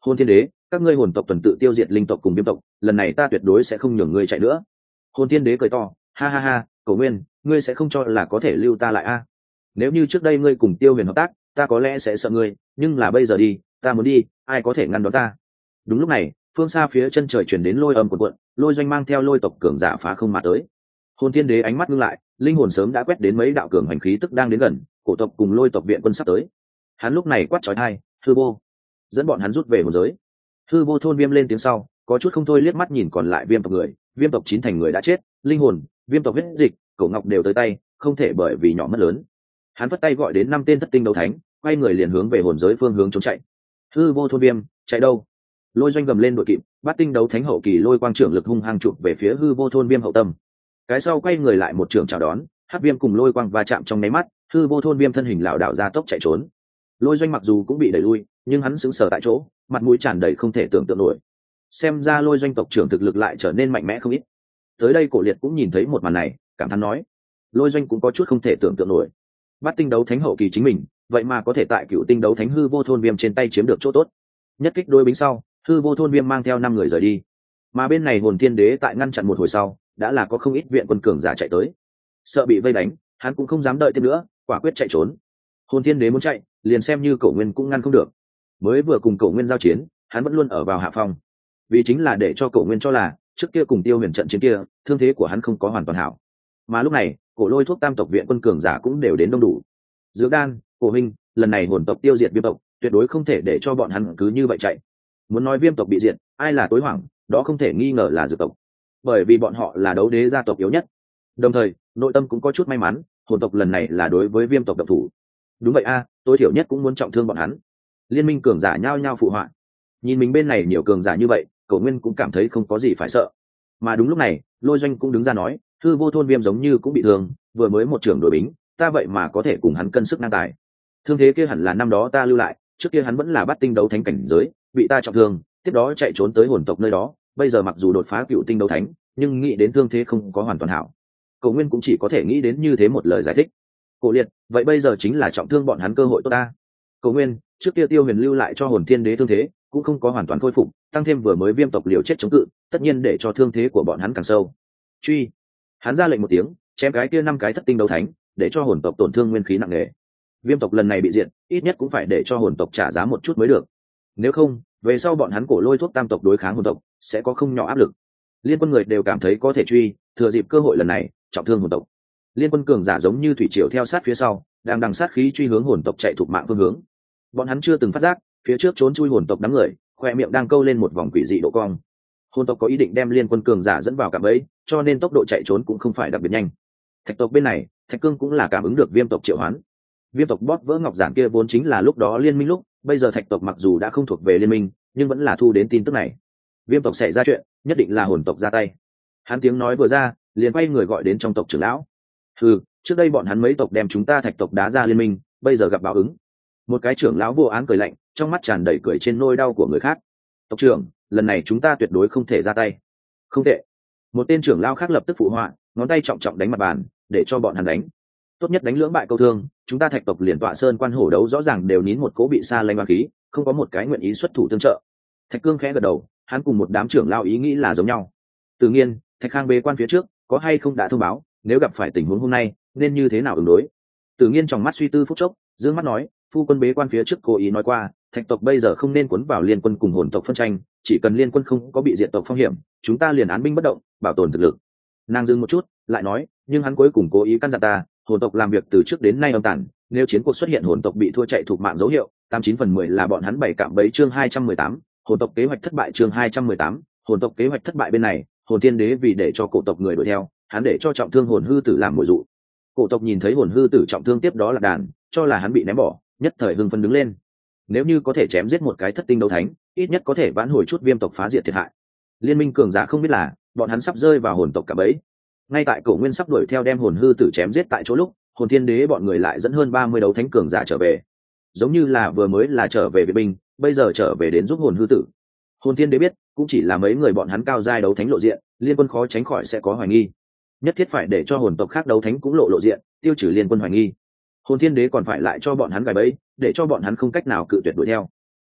Hồn thiên đế, các ngươi hồn tộc tuần tự tiêu diệt linh tộc cùng viêm tộc, lần này ta tuyệt đối sẽ không nhường ngươi chạy nữa. Hồn thiên đế cười to, ha ha ha, cổ nguyên, ngươi sẽ không cho là có thể lưu ta lại a? Nếu như trước đây ngươi cùng tiêu huyền hợp tác, ta có lẽ sẽ sợ ngươi, nhưng là bây giờ đi, ta muốn đi, ai có thể ngăn đón ta? Đúng lúc này, phương xa phía chân trời chuyển đến lôi âm của quận lôi doanh mang theo lôi tộc cường giả phá không mà tới. Hồn thiên đế ánh mắt ngưng lại, linh hồn sớm đã quét đến mấy đạo cường hành khí tức đang đến gần, cổ tộc cùng lôi tộc viện quân sắp tới. Hắn lúc này quát trói thai hư vô dẫn bọn hắn rút về hồn giới. Hư vô thôn viêm lên tiếng sau, có chút không thôi liếc mắt nhìn còn lại viêm tộc người, viêm tộc chín thành người đã chết, linh hồn, viêm tộc huyết dịch, cổ ngọc đều tới tay, không thể bởi vì nhỏ mất lớn. Hắn vất tay gọi đến năm tên thất tinh đấu thánh, quay người liền hướng về hồn giới phương hướng trốn chạy. Hư vô thôn viêm, chạy đâu? Lôi doanh gầm lên đội kịp bát tinh đấu thánh hậu kỳ lôi quang trưởng lực hung hăng chụp về phía hư vô thôn viêm hậu tâm. Cái sau quay người lại một trường chào đón hát viêm cùng lôi quang va chạm trong nháy mắt, hư vô thôn viêm thân hình lảo đảo ra tốc chạy trốn lôi doanh mặc dù cũng bị đẩy lui, nhưng hắn sững sờ tại chỗ, mặt mũi tràn đầy không thể tưởng tượng nổi. Xem ra lôi doanh tộc trưởng thực lực lại trở nên mạnh mẽ không ít. Tới đây cổ liệt cũng nhìn thấy một màn này, cảm thán nói, lôi doanh cũng có chút không thể tưởng tượng nổi. Bắt tinh đấu thánh hậu kỳ chính mình, vậy mà có thể tại cựu tinh đấu thánh hư vô thôn viêm trên tay chiếm được chỗ tốt. Nhất kích đôi bính sau, hư vô thôn viêm mang theo năm người rời đi. Mà bên này hồn thiên đế tại ngăn chặn một hồi sau, đã là có không ít viện quân cường giả chạy tới. Sợ bị vây đánh, hắn cũng không dám đợi thêm nữa, quả quyết chạy trốn hồn thiên đế muốn chạy liền xem như cổ nguyên cũng ngăn không được. Mới vừa cùng cổ nguyên giao chiến hắn vẫn luôn ở vào hạ phòng, vì chính là để cho cổ nguyên cho là trước kia cùng tiêu huyền trận chiến kia thương thế của hắn không có hoàn toàn hảo. Mà lúc này cổ lôi thuốc tam tộc viện quân cường giả cũng đều đến đông đủ. Giữa đan cổ minh lần này hồn tộc tiêu diệt viêm tộc tuyệt đối không thể để cho bọn hắn cứ như vậy chạy. Muốn nói viêm tộc bị diệt ai là tối hoảng đó không thể nghi ngờ là dược tộc. Bởi vì bọn họ là đấu đế gia tộc yếu nhất. Đồng thời nội tâm cũng có chút may mắn hồn tộc lần này là đối với viêm tộc độc thủ đúng vậy a, tối thiểu nhất cũng muốn trọng thương bọn hắn. Liên minh cường giả nhao nhao phụ họa. Nhìn mình bên này nhiều cường giả như vậy cậu nguyên cũng cảm thấy không có gì phải sợ. Mà đúng lúc này, lôi doanh cũng đứng ra nói, thư vô thôn viêm giống như cũng bị thương, vừa mới một trưởng đội bính, ta vậy mà có thể cùng hắn cân sức ngang tài. Thương thế kia hẳn là năm đó ta lưu lại, trước kia hắn vẫn là bắt tinh đấu thánh cảnh giới, bị ta trọng thương, tiếp đó chạy trốn tới hồn tộc nơi đó, bây giờ mặc dù đột phá cựu tinh đấu thánh, nhưng nghĩ đến thương thế không có hoàn toàn hảo. Cầu nguyên cũng chỉ có thể nghĩ đến như thế một lời giải thích cổ liệt, vậy bây giờ chính là trọng thương bọn hắn cơ hội tốt ta. Cầu nguyên, trước kia tiêu huyền lưu lại cho hồn thiên đế thương thế, cũng không có hoàn toàn khôi phục, tăng thêm vừa mới viêm tộc liều chết chống cự, tất nhiên để cho thương thế của bọn hắn càng sâu. Truy. Hắn ra lệnh một tiếng, chém cái kia năm cái thất tinh đấu thánh, để cho hồn tộc tổn thương nguyên khí nặng nề. Viêm tộc lần này bị diện ít nhất cũng phải để cho hồn tộc trả giá một chút mới được. Nếu không, về sau bọn hắn cổ lôi thuốc tam tộc đối kháng hồn tộc, sẽ có không nhỏ áp lực. Liên quân người đều cảm thấy có thể truy, thừa dịp cơ hội lần này, trọng thương hồn tộc liên quân cường giả giống như thủy triều theo sát phía sau, đang đằng sát khí truy hướng hồn tộc chạy thuộc mạng phương hướng. Bọn hắn chưa từng phát giác, phía trước trốn chui hồn tộc đám người, khoe miệng đang câu lên một vòng quỷ dị độ cong. Hồn tộc có ý định đem liên quân cường giả dẫn vào cạm ấy cho nên tốc độ chạy trốn cũng không phải đặc biệt nhanh. Thạch tộc bên này, thạch cương cũng là cảm ứng được viêm tộc triệu hoán. Viêm tộc bóp vỡ ngọc giản kia vốn chính là lúc đó liên minh lúc, bây giờ thạch tộc mặc dù đã không thuộc về liên minh, nhưng vẫn là thu đến tin tức này. Viêm tộc xảy ra chuyện, nhất định là hồn tộc ra tay. Hắn tiếng nói vừa ra, liền quay người gọi đến trong tộc trưởng lão ừ trước đây bọn hắn mấy tộc đem chúng ta thạch tộc đá ra liên minh, bây giờ gặp báo ứng. Một cái trưởng lão vô án cười lạnh, trong mắt tràn đầy cười trên nôi đau của người khác. Tộc trưởng, lần này chúng ta tuyệt đối không thể ra tay. Không tệ. Một tên trưởng lao khác lập tức phụ họa, ngón tay trọng trọng đánh mặt bàn, để cho bọn hắn đánh. Tốt nhất đánh lưỡng bại câu thương, chúng ta thạch tộc liền tọa sơn quan hổ đấu rõ ràng đều nín một cố bị xa lanh hoa khí, không có một cái nguyện ý xuất thủ tương trợ. Thạch cương khẽ gật đầu, hắn cùng một đám trưởng lao ý nghĩ là giống nhau. Tự nhiên, thạch khang bế quan phía trước, có hay không đã thông báo? Nếu gặp phải tình huống hôm nay, nên như thế nào ứng đối? Tự nhiên trong mắt suy tư phút chốc d mắt nói, phu quân bế quan phía trước cố ý nói qua, thạch tộc bây giờ không nên cuốn vào liên quân cùng hồn tộc phân tranh, chỉ cần liên quân không có bị diện tộc phong hiểm, chúng ta liền án binh bất động, bảo tồn thực lực. Nàng dừng một chút, lại nói, nhưng hắn cuối cùng cố ý căn dặn ta, hồn tộc làm việc từ trước đến nay âm tản, nếu chiến cuộc xuất hiện hồn tộc bị thua chạy thuộc mạng dấu hiệu, tám chín phần mười là bọn hắn bảy cạm bẫy chương hai trăm mười tám, hồn tộc kế hoạch thất bại chương hai trăm mười tám, hồn tộc kế hoạch thất bại bên này, hồn thiên đế vì để cho cổ tộc người đuổi theo hắn để cho trọng thương hồn hư tử làm mồi dụ. Cổ tộc nhìn thấy hồn hư tử trọng thương tiếp đó là đàn, cho là hắn bị ném bỏ, nhất thời hưng phân đứng lên. Nếu như có thể chém giết một cái thất tinh đấu thánh, ít nhất có thể vãn hồi chút viêm tộc phá diệt thiệt hại. Liên minh cường giả không biết là, bọn hắn sắp rơi vào hồn tộc cả bấy ngay tại cổ nguyên sắp đuổi theo đem hồn hư tử chém giết tại chỗ lúc, hồn thiên đế bọn người lại dẫn hơn ba mươi đấu thánh cường giả trở về. Giống như là vừa mới là trở về vệ binh, bây giờ trở về đến giúp hồn hư tử. Hồn thiên đế biết, cũng chỉ là mấy người bọn hắn cao giai đấu thánh lộ diện, liên quân khó tránh khỏi sẽ có hoài nghi nhất thiết phải để cho hồn tộc khác đấu thánh cũng lộ lộ diện, tiêu trừ liên quân hoài nghi. Hồn thiên đế còn phải lại cho bọn hắn gài bẫy, để cho bọn hắn không cách nào cự tuyệt đuổi theo.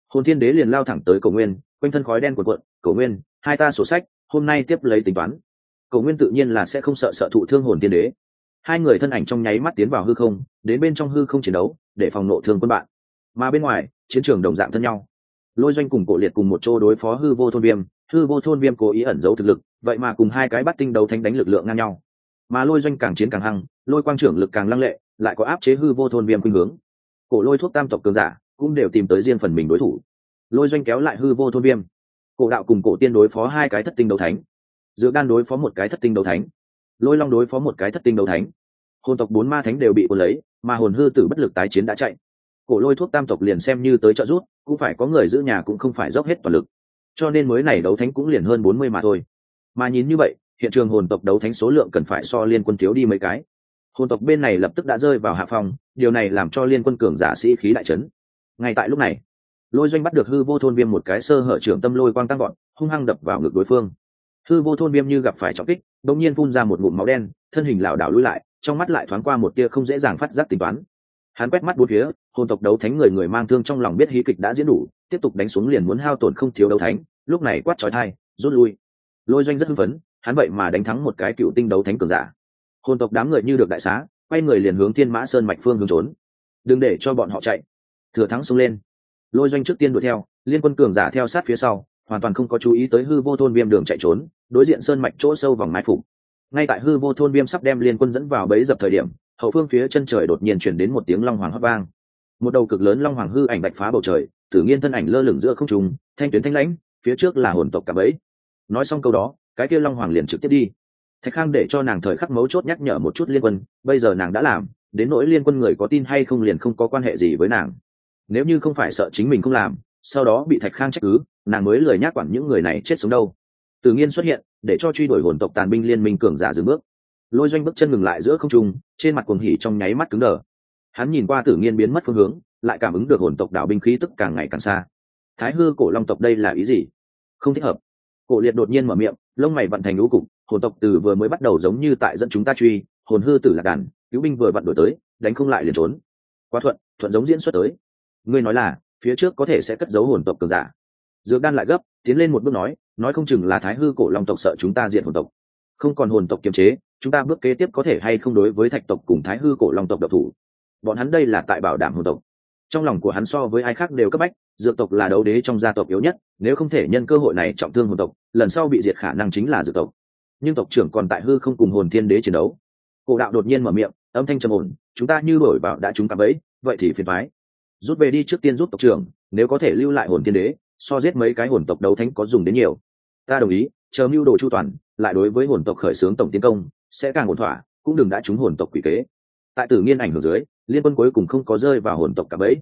Hồn thiên đế liền lao thẳng tới cầu nguyên, quanh thân khói đen cuộn cuộn cầu nguyên, hai ta sổ sách, hôm nay tiếp lấy tính toán. Cầu nguyên tự nhiên là sẽ không sợ sợ thụ thương hồn thiên đế. Hai người thân ảnh trong nháy mắt tiến vào hư không, đến bên trong hư không chiến đấu, để phòng nộ thương quân bạn. Mà bên ngoài, chiến trường đồng dạng thân nhau. Lôi doanh cùng cổ liệt cùng một chỗ đối phó hư vô thôn viêm, hư vô thôn viêm cố ý ẩn giấu thực lực, vậy mà cùng hai cái bắt tinh đấu thánh đánh lực lượng ngang nhau mà lôi doanh càng chiến càng hăng, lôi quang trưởng lực càng lăng lệ, lại có áp chế hư vô thôn viêm khuynh hướng. Cổ lôi thuốc tam tộc cường giả cũng đều tìm tới riêng phần mình đối thủ. Lôi doanh kéo lại hư vô thôn viêm. Cổ đạo cùng cổ tiên đối phó hai cái thất tinh đấu thánh. Giữa đan đối phó một cái thất tinh đấu thánh. Lôi long đối phó một cái thất tinh đấu thánh. Hồn tộc bốn ma thánh đều bị cuốn lấy, mà hồn hư tử bất lực tái chiến đã chạy. Cổ lôi thuốc tam tộc liền xem như tới trợ rút cũng phải có người giữ nhà cũng không phải dốc hết toàn lực. Cho nên mới này đấu thánh cũng liền hơn bốn mươi mà thôi. Mà nhìn như vậy hiện trường hồn tộc đấu thánh số lượng cần phải so liên quân thiếu đi mấy cái. Hồn tộc bên này lập tức đã rơi vào hạ phòng điều này làm cho liên quân cường giả sĩ khí đại trấn ngay tại lúc này, lôi doanh bắt được hư vô thôn viêm một cái sơ hở trưởng tâm lôi quang tăng gọn hung hăng đập vào ngực đối phương. Hư vô thôn viêm như gặp phải trọng kích đ ỗ n g nhiên phun ra một ngụm máu đen, thân hình lảo đảo lui lại, trong mắt lại thoáng qua một tia không dễ dàng phát giác tính toán. Hắn quét mắt bốn phía, hồn tộc đấu thánh người người mang thương trong lòng biết hí kịch đã diễn đủ, tiếp tục đánh xuống liền muốn hao tổn không thiếu đấu thánh, lúc này quát trói thai rút lui. Lôi doanh rất hưng phấn hắn vậy mà đánh thắng một cái cựu tinh đấu thánh cường giả. Hồn tộc đám người như được đại xá, quay người liền hướng thiên mã sơn mạch phương hướng trốn. Đừng để cho bọn họ chạy. Thừa thắng xông lên. Lôi doanh trước tiên đuổi theo, liên quân cường giả theo sát phía sau, hoàn toàn không có chú ý tới hư vô thôn viêm đường chạy trốn, đối diện sơn mạch chỗ sâu vòng mái phục ngay tại hư vô thôn viêm sắp đem liên quân dẫn vào bấy dập thời điểm, hậu phương phía chân trời đột nhiên chuyển đến một tiếng long hoàng hót vang. Một đầu cực lớn long hoàng hư ảnh bạch phá bầu trời tự nhiên thân ảnh lơ lửng giữa không trùng thanh tuyến thanh lãnh, phía trước là hồn tộc cả bấy nói xong câu đó cái kia long hoàng liền trực tiếp đi. Thạch khang để cho nàng thời khắc mấu chốt nhắc nhở một chút liên quân, bây giờ nàng đã làm, đến nỗi liên quân người có tin hay không liền không có quan hệ gì với nàng. Nếu như không phải sợ chính mình không làm, sau đó bị thạch khang trách cứ, nàng mới lời nhắc quản những người này chết sống đâu. Tự nhiên xuất hiện, để cho truy đuổi hồn tộc tàn binh liên minh cường giả dừng bước. Lôi doanh bước chân ngừng lại giữa không trung, trên mặt cuồng hỉ trong nháy mắt cứng đờ. Hắn nhìn qua tử nghiên biến mất phương hướng, lại cảm ứng được hồn tộc đảo binh khí tức càng ngày càng xa. Thái hư cổ long tộc đây là ý gì? Không thích hợp. Cổ liệt đột nhiên mở miệng lông mày vận thành lũ cục, hồn tộc từ vừa mới bắt đầu giống như tại dẫn chúng ta truy, hồn hư tử lạc đàn, cứu binh vừa vặn đổi tới, đánh không lại liền trốn. Quá thuận thuận giống diễn xuất tới. Ngươi nói là, phía trước có thể sẽ cất giấu hồn tộc cường giả. Dược đan lại gấp, tiến lên một bước nói nói không chừng là thái hư cổ long tộc sợ chúng ta diện hồn tộc. Không còn hồn tộc kiềm chế, chúng ta bước kế tiếp có thể hay không đối với thạch tộc cùng thái hư cổ long tộc độc thủ? Bọn hắn đây là tại bảo đảm hồn tộc. Trong lòng của hắn so với ai khác đều cấp bách, dược tộc là đấu đế trong gia tộc yếu nhất, nếu không thể nhân cơ hội này trọng thương hồn tộc lần sau bị diệt khả năng chính là dược tộc. Nhưng tộc trưởng còn tại hư không cùng hồn thiên đế chiến đấu. Cổ đạo đột nhiên mở miệng, âm thanh trầm ổn, chúng ta như đổi vào đã chúng cặp ấy vậy thì phiền thoái rút về đi trước tiên rút tộc trưởng, nếu có thể lưu lại hồn tiên đế, so giết mấy cái hồn tộc đấu thánh có dùng đến nhiều. Ta đồng ý, chờ mưu đồ chu toàn, lại đối với hồn tộc khởi xướng tổng tiến công, sẽ càng ổn thỏa, cũng đừng đã trúng hồn tộc quỷ kế. Tại tử nghiên ảnh hưởng dưới, liên quân cuối cùng không có rơi vào hồn tộc cả bẫy.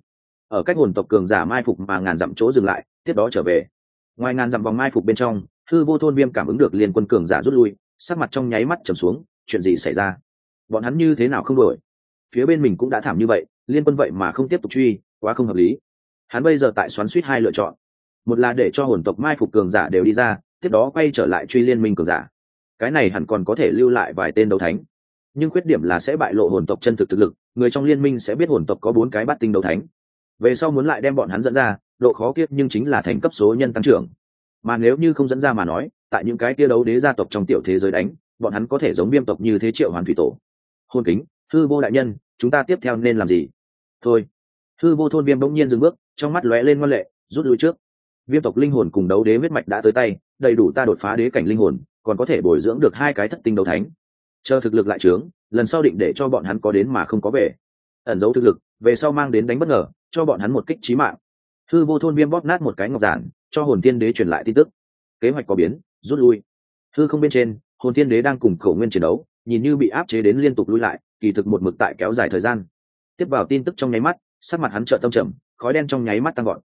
Ở cách hồn tộc cường giả mai phục mà ngàn dặm chỗ dừng lại, tiếp đó trở về. Ngoài ngàn dặm vòng mai phục bên trong thư vô thôn viêm cảm ứng được liên quân cường giả rút lui, sắc mặt trong nháy mắt trầm xuống, chuyện gì xảy ra? Bọn hắn như thế nào không đổi? Phía bên mình cũng đã thảm như vậy, liên quân vậy mà không tiếp tục truy, quá không hợp lý. Hắn bây giờ tại xoắn suýt hai lựa chọn. Một là để cho hồn tộc mai phục cường giả đều đi ra, tiếp đó quay trở lại truy liên minh cường giả. Cái này hẳn còn có thể lưu lại vài tên đấu thánh. Nhưng khuyết điểm là sẽ bại lộ hồn tộc chân thực thực lực, người trong liên minh sẽ biết hồn tộc có bốn cái bắt tinh đấu thánh. Về sau muốn lại đem bọn hắn dẫn ra, độ khó kiếp nhưng chính là thành cấp số nhân tăng trưởng mà nếu như không dẫn ra mà nói, tại những cái kia đấu đế gia tộc trong tiểu thế giới đánh, bọn hắn có thể giống viêm tộc như thế triệu hoàn thủy tổ. Hôn kính, hư vô đại nhân, chúng ta tiếp theo nên làm gì? Thôi. Hư vô thôn viêm bỗng nhiên dừng bước, trong mắt lóe lên ngoan lệ, rút lui trước. Viêm tộc linh hồn cùng đấu đế huyết mạch đã tới tay, đầy đủ ta đột phá đế cảnh linh hồn, còn có thể bồi dưỡng được hai cái thất tinh đấu thánh. Chờ thực lực lại trướng, lần sau định để cho bọn hắn có đến mà không có về. Ẩn giấu thực lực, về sau mang đến đánh bất ngờ, cho bọn hắn một kích trí mạng. Hư vô thôn viêm bóp nát một cái ngọc giản cho hồn tiên đế truyền lại tin tức. Kế hoạch có biến, rút lui. Thư không bên trên, hồn tiên đế đang cùng khẩu nguyên chiến đấu, nhìn như bị áp chế đến liên tục lui lại, kỳ thực một mực tại kéo dài thời gian. Tiếp vào tin tức trong nháy mắt, sắc mặt hắn trợ tâm trầm, khói đen trong nháy mắt tăng gọn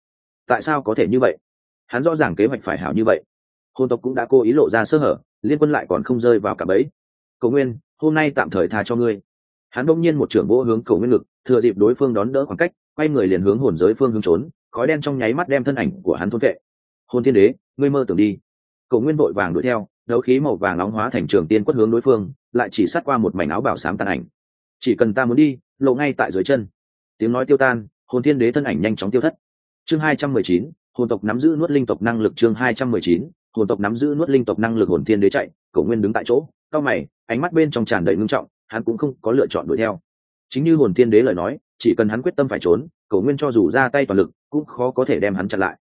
tại sao có thể như vậy? Hắn rõ ràng kế hoạch phải hảo như vậy. Hồn tộc cũng đã cố ý lộ ra sơ hở, liên quân lại còn không rơi vào cả bẫy. Cầu nguyên, hôm nay tạm thời tha cho ngươi. Hắn đông nhiên một trưởng vỗ hướng cầu nguyên ngực, thừa dịp đối phương đón đỡ khoảng cách, quay người liền hướng hồn giới phương hướng trốn, khói đen trong nháy mắt đem thân ảnh của hắn thôn vệ hồn thiên đế, ngươi mơ tưởng đi. Cậu nguyên vội vàng đuổi theo, đấu khí màu vàng nóng hóa thành trường tiên quất hướng đối phương, lại chỉ sát qua một mảnh áo bảo sám tàn ảnh. Chỉ cần ta muốn đi, lộ ngay tại dưới chân. Tiếng nói tiêu tan hồn thiên đế thân ảnh nhanh chóng tiêu thất. Chương hai trăm mười chín, hồn tộc nắm giữ nuốt linh tộc năng lực chương hai trăm mười chín, hồn tộc nắm giữ nuốt linh tộc năng lực hồn thiên đế chạy, cổ nguyên đứng tại chỗ, cao mày, ánh mắt bên trong tràn đầy ngưng trọng, hắn cũng không có lựa chọn đuổi theo. Chính như hồn thiên đế lời nói, chỉ cần hắn quyết tâm phải trốn, cổ nguyên cho dù ra tay toàn lực, cũng khó có thể đem hắn chặn lại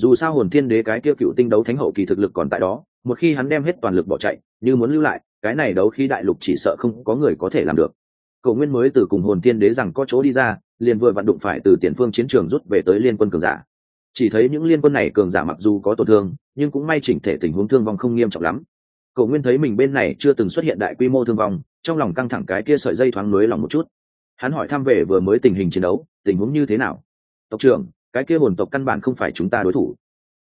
dù sao hồn thiên đế cái kia cựu tinh đấu thánh hậu kỳ thực lực còn tại đó, một khi hắn đem hết toàn lực bỏ chạy, như muốn lưu lại, cái này đấu khi đại lục chỉ sợ không có người có thể làm được. Cầu nguyên mới từ cùng hồn thiên đế rằng có chỗ đi ra, liền vừa vặn đụng phải từ tiền phương chiến trường rút về tới liên quân cường giả. Chỉ thấy những liên quân này cường giả mặc dù có tổn thương, nhưng cũng may chỉnh thể tình huống thương vong không nghiêm trọng lắm. Cầu nguyên thấy mình bên này chưa từng xuất hiện đại quy mô thương vong, trong lòng căng thẳng cái kia sợi dây thoáng nới lòng một chút. Hắn hỏi thăm về vừa mới tình hình chiến đấu, tình huống như thế nào? Tộc trưởng cái kia hồn tộc căn bản không phải chúng ta đối thủ.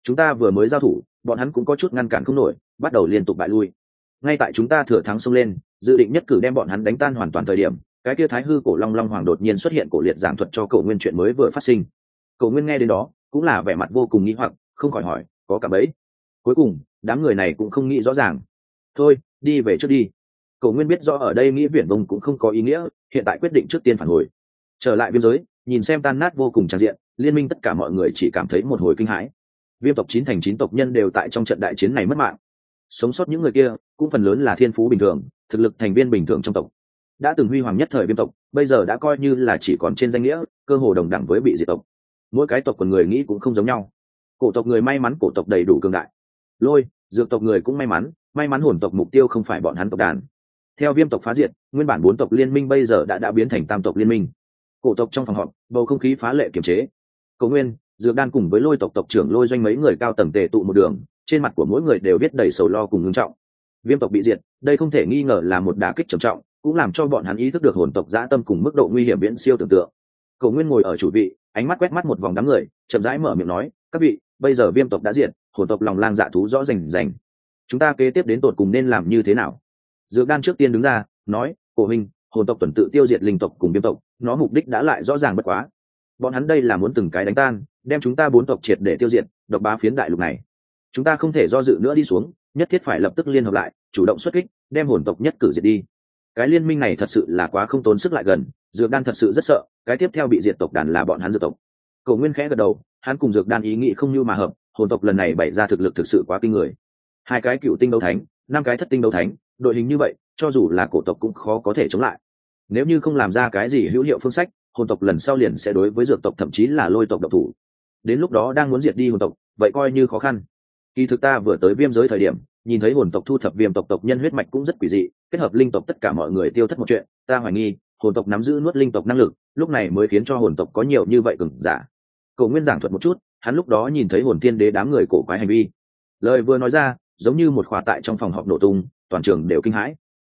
Chúng ta vừa mới giao thủ, bọn hắn cũng có chút ngăn cản không nổi, bắt đầu liên tục bại lui. Ngay tại chúng ta thừa thắng xông lên, dự định nhất cử đem bọn hắn đánh tan hoàn toàn thời điểm, cái kia thái hư cổ long long hoàng đột nhiên xuất hiện cổ liệt giảng thuật cho cậu nguyên chuyện mới vừa phát sinh. Cậu nguyên nghe đến đó, cũng là vẻ mặt vô cùng nghĩ hoặc, không khỏi hỏi, có cả bấy cuối cùng, đám người này cũng không nghĩ rõ ràng. Thôi, đi về trước đi. Cậu nguyên biết rõ ở đây nghĩa viển vông cũng không có ý nghĩa, hiện tại quyết định trước tiên phản hồi. Trở lại biên giới, nhìn xem tan nát vô cùng tràn diện liên minh tất cả mọi người chỉ cảm thấy một hồi kinh hãi. Viêm tộc chín thành chín tộc nhân đều tại trong trận đại chiến này mất mạng. Sống sót những người kia cũng phần lớn là thiên phú bình thường, thực lực thành viên bình thường trong tộc. Đã từng huy hoàng nhất thời viêm tộc, bây giờ đã coi như là chỉ còn trên danh nghĩa, cơ hồ đồng đẳng với bị diệt tộc. Mỗi cái tộc của người nghĩ cũng không giống nhau. Cổ tộc người may mắn, cổ tộc đầy đủ cường đại. Lôi, dược tộc người cũng may mắn may mắn hồn tộc mục tiêu không phải bọn hắn tộc đàn. Theo viêm tộc phá diệt, nguyên bản bốn tộc liên minh bây giờ đã đã biến thành tam tộc liên minh. Cổ tộc trong phòng họp, bầu không khí phá lệ kiềm chế cầu nguyên dược đan cùng với lôi tộc tộc trưởng lôi doanh mấy người cao tầng tề tụ một đường trên mặt của mỗi người đều biết đầy sầu lo cùng ngưng trọng. Viêm tộc bị diệt đây không thể nghi ngờ là một đả kích trầm trọng cũng làm cho bọn hắn ý thức được hồn tộc dã tâm cùng mức độ nguy hiểm viễn siêu tưởng tượng. Cầu nguyên ngồi ở chủ vị ánh mắt quét mắt một vòng đám người chậm rãi mở miệng nói các vị bây giờ viêm tộc đã diệt hồn tộc lòng lang dạ thú rõ rành rành. Chúng ta kế tiếp đến tột cùng nên làm như thế nào? Dược đan trước tiên đứng ra nói cổ Minh, hồn tộc tuần tự tiêu diệt linh tộc cùng viêm tộc nó mục đích đã lại rõ ràng bất quá bọn hắn đây là muốn từng cái đánh tan, đem chúng ta bốn tộc triệt để tiêu diệt, độc bá phiến đại lục này. Chúng ta không thể do dự nữa đi xuống, nhất thiết phải lập tức liên hợp lại, chủ động xuất kích, đem hồn tộc nhất cử diệt đi. Cái liên minh này thật sự là quá không tốn sức lại gần, dược đan thật sự rất sợ, cái tiếp theo bị diệt tộc đàn là bọn hắn dược tộc. Cầu nguyên khẽ gật đầu, hắn cùng dược đan ý nghĩ không như mà hợp, hồn tộc lần này bày ra thực lực thực sự quá kinh người. Hai cái cựu tinh đấu thánh, năm cái thất tinh đấu thánh, đội hình như vậy, cho dù là cổ tộc cũng khó có thể chống lại. Nếu như không làm ra cái gì hữu hiệu phương sách hồn tộc lần sau liền sẽ đối với dược tộc thậm chí là lôi tộc độc thủ. Đến lúc đó đang muốn diệt đi hồn tộc, vậy coi như khó khăn. Kỳ thực ta vừa tới viêm giới thời điểm, nhìn thấy hồn tộc thu thập viêm tộc tộc nhân huyết mạch cũng rất quỷ dị, kết hợp linh tộc tất cả mọi người tiêu thất một chuyện, ta hoài nghi, hồn tộc nắm giữ nuốt linh tộc năng lực, lúc này mới khiến cho hồn tộc có nhiều như vậy cừng giả. Cầu nguyên giảng thuật một chút, hắn lúc đó nhìn thấy hồn tiên đế đám người cổ quái hành vi. Lời vừa nói ra, giống như một khỏa tại trong phòng họp nổ tung, toàn trường đều kinh hãi.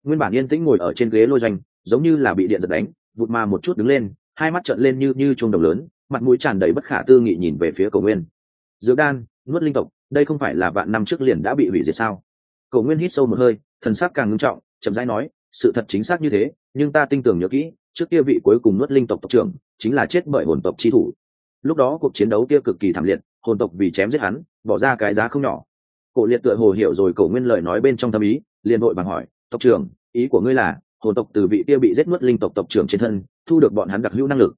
Nguyên bản yên tĩnh ngồi ở trên ghế lôi doanh, giống như là bị điện giật đánh, vụt mà một chút đứng lên hai mắt trợn lên như như chuông đồng lớn, mặt mũi tràn đầy bất khả tư nghị nhìn về phía cầu nguyên. Dược đan, nuốt linh tộc, đây không phải là vạn năm trước liền đã bị hủy diệt sao? Cầu nguyên hít sâu một hơi, thần sắc càng ngưng trọng, chậm rãi nói, sự thật chính xác như thế, nhưng ta tin tưởng nhớ kỹ, trước kia vị cuối cùng nuốt linh tộc tộc trưởng, chính là chết bởi hồn tộc chi thủ. Lúc đó cuộc chiến đấu kia cực kỳ thảm liệt, hồn tộc vì chém giết hắn, bỏ ra cái giá không nhỏ. Cổ liệt tựa hồ hiểu rồi cầu nguyên lời nói bên trong tâm ý, liền vội bằng hỏi, tộc trưởng, ý của ngươi là, hồn tộc từ vị kia bị giết nuốt linh tộc tộc trưởng trên thân thu được bọn hắn đặc hữu năng lực.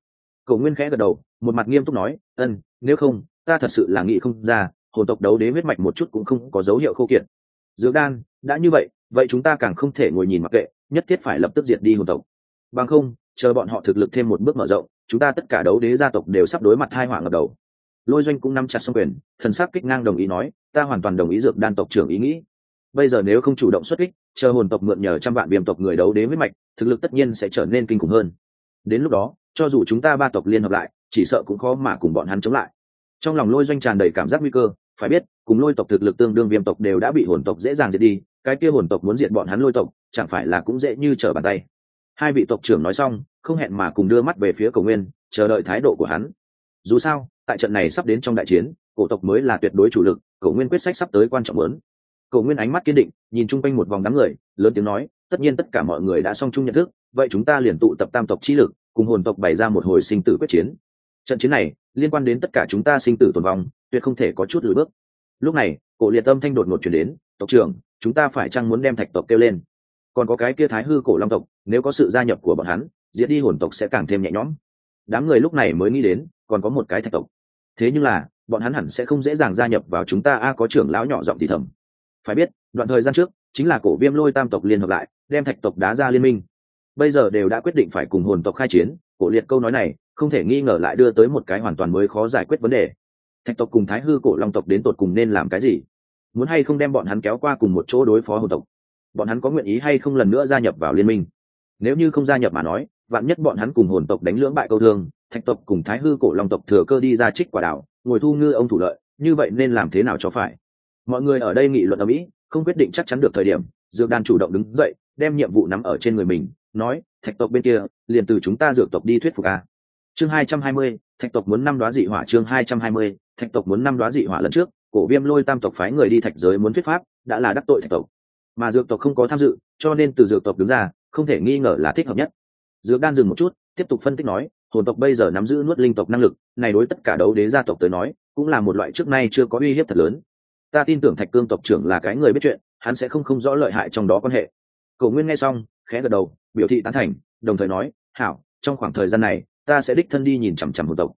Cầu nguyên khẽ gật đầu, một mặt nghiêm túc nói, ân, nếu không, ta thật sự là nghĩ không ra, hồn tộc đấu đế huyết mạch một chút cũng không có dấu hiệu khô kiệt. Dược đan, đã như vậy vậy chúng ta càng không thể ngồi nhìn mặc kệ, nhất thiết phải lập tức diệt đi hồn tộc. Bằng không, chờ bọn họ thực lực thêm một bước mở rộng, chúng ta tất cả đấu đế gia tộc đều sắp đối mặt hai hỏa ngập đầu. Lôi doanh cũng nắm chặt xong quyền, thần sắc kích ngang đồng ý nói, ta hoàn toàn đồng ý dược đan tộc trưởng ý nghĩ. Bây giờ nếu không chủ động xuất kích, chờ hồn tộc mượn nhờ trăm vạn viêm tộc người đấu đế huyết mạch, thực lực tất nhiên sẽ trở nên kinh khủng hơn đến lúc đó, cho dù chúng ta ba tộc liên hợp lại, chỉ sợ cũng khó mà cùng bọn hắn chống lại. Trong lòng lôi doanh tràn đầy cảm giác nguy cơ, phải biết, cùng lôi tộc thực lực tương đương viêm tộc đều đã bị hồn tộc dễ dàng diệt đi, cái kia hồn tộc muốn diệt bọn hắn lôi tộc, chẳng phải là cũng dễ như trở bàn tay. Hai vị tộc trưởng nói xong, không hẹn mà cùng đưa mắt về phía cầu nguyên, chờ đợi thái độ của hắn. Dù sao, tại trận này sắp đến trong đại chiến, cổ tộc mới là tuyệt đối chủ lực cầu nguyên quyết sách sắp tới quan trọng lớn. Cầu nguyên ánh mắt kiên định, nhìn chung quanh một vòng đám người, lớn tiếng nói, tất nhiên tất cả mọi người đã song chung nhận thức vậy chúng ta liền tụ tập tam tộc chi lực, cùng hồn tộc bày ra một hồi sinh tử quyết chiến. Trận chiến này, liên quan đến tất cả chúng ta sinh tử tồn vong, tuyệt không thể có chút lùi bước. Lúc này, cổ liệt tâm thanh đột ngột chuyển đến, tộc trưởng, chúng ta phải chăng muốn đem thạch tộc kêu lên? Còn có cái kia thái hư cổ long tộc, nếu có sự gia nhập của bọn hắn diễn đi hồn tộc sẽ càng thêm nhẹ nhõm. Đám người lúc này mới nghĩ đến, còn có một cái thạch tộc. Thế nhưng là, bọn hắn hẳn sẽ không dễ dàng gia nhập vào chúng ta. A, có trưởng lão nhỏ giọng thì thầm. Phải biết, đoạn thời gian trước, chính là cổ viêm lôi tam tộc liên hợp lại, đem thạch tộc đá ra liên minh bây giờ đều đã quyết định phải cùng hồn tộc khai chiến, cổ liệt câu nói này không thể nghi ngờ lại đưa tới một cái hoàn toàn mới khó giải quyết vấn đề. Thạch tộc cùng thái hư cổ long tộc đến tột cùng nên làm cái gì? Muốn hay không đem bọn hắn kéo qua cùng một chỗ đối phó hồn tộc? Bọn hắn có nguyện ý hay không lần nữa gia nhập vào liên minh? Nếu như không gia nhập mà nói, vạn nhất bọn hắn cùng hồn tộc đánh lưỡng bại câu thương, thạch tộc cùng thái hư cổ long tộc thừa cơ đi ra trích quả đảo, ngồi thu ngư ông thủ lợi, như vậy nên làm thế nào cho phải? Mọi người ở đây nghị luận ở mỹ, không quyết định chắc chắn được thời điểm, dược đan chủ động đứng dậy, đem nhiệm vụ nắm ở trên người mình nói, thạch tộc bên kia, liền từ chúng ta dược tộc đi thuyết phục a chương hai trăm hai mươi, thạch tộc muốn năm đoá dị hỏa chương hai trăm hai mươi, thạch tộc muốn năm đoá dị hỏa lần trước, cổ viêm lôi tam tộc phái người đi thạch giới muốn thuyết pháp, đã là đắc tội thạch tộc. Mà dược tộc không có tham dự, cho nên từ dược tộc đứng ra, không thể nghi ngờ là thích hợp nhất. Dược đan dừng một chút, tiếp tục phân tích nói, hồn tộc bây giờ nắm giữ nuốt linh tộc năng lực, này đối tất cả đấu đế gia tộc tới nói, cũng là một loại trước nay chưa có uy hiếp thật lớn. Ta tin tưởng thạch cương tộc trưởng là cái người biết chuyện, hắn sẽ không không rõ lợi hại trong đó quan hệ. Cầu nguyên nghe xong khẽ gật đầu, biểu thị tán thành, đồng thời nói, hảo, trong khoảng thời gian này, ta sẽ đích thân đi nhìn chằm chằm hồn tộc.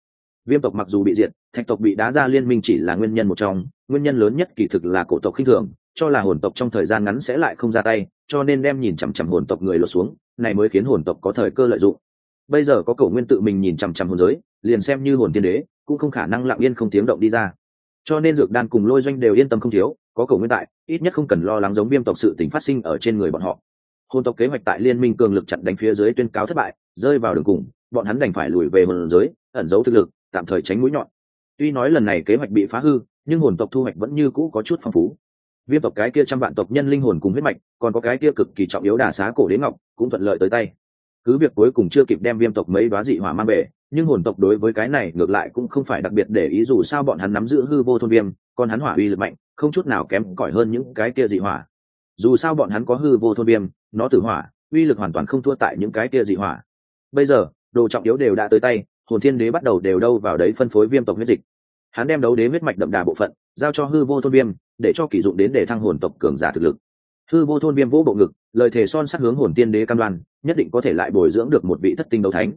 Viêm tộc mặc dù bị diệt, thạch tộc bị đá ra liên minh chỉ là nguyên nhân một trong, nguyên nhân lớn nhất kỳ thực là cổ tộc khinh thường, cho là hồn tộc trong thời gian ngắn sẽ lại không ra tay, cho nên đem nhìn chằm chằm hồn tộc người lột xuống, này mới khiến hồn tộc có thời cơ lợi dụng. Bây giờ có cổ nguyên tự mình nhìn chằm chằm hồn giới, liền xem như hồn tiên đế, cũng không khả năng lặng yên không tiếng động đi ra. Cho nên dược đan cùng lôi doanh đều yên tâm không thiếu, có cổ nguyên tại, ít nhất không cần lo lắng giống viêm tộc sự t phát sinh ở trên người bọn họ hồn tộc kế hoạch tại liên minh cường lực chặn đánh phía dưới tuyên cáo thất bại, rơi vào đường cùng, bọn hắn đành phải lùi về hồn giới, ẩn giấu thực lực, tạm thời tránh mũi nhọn. Tuy nói lần này kế hoạch bị phá hư, nhưng hồn tộc thu hoạch vẫn như cũ có chút phong phú. Viêm tộc cái kia trăm vạn tộc nhân linh hồn cùng huyết mạch, còn có cái kia cực kỳ trọng yếu đà xá cổ đế ngọc, cũng thuận lợi tới tay. Cứ việc cuối cùng chưa kịp đem viêm tộc mấy đoá dị hỏa mang về, nhưng hồn tộc đối với cái này ngược lại cũng không phải đặc biệt để ý dù sao bọn hắn nắm giữ hư vô thôn viêm, còn hắn hỏa uy lực mạnh, không chút nào kém cỏi hơn những cái kia dị hỏa dù sao bọn hắn có hư vô thôn viêm, nó tử hỏa, uy lực hoàn toàn không thua tại những cái kia dị hỏa. Bây giờ, đồ trọng yếu đều đã tới tay, hồn thiên đế bắt đầu đều đâu vào đấy phân phối viêm tộc huyết dịch. Hắn đem đấu đế huyết mạch đậm đà bộ phận, giao cho hư vô thôn viêm, để cho kỷ dụng đến để thăng hồn tộc cường giả thực lực. Hư vô thôn viêm vũ bộ ngực, lời thề son sắc hướng hồn tiên đế cam đoan, nhất định có thể lại bồi dưỡng được một vị thất tinh đấu thánh.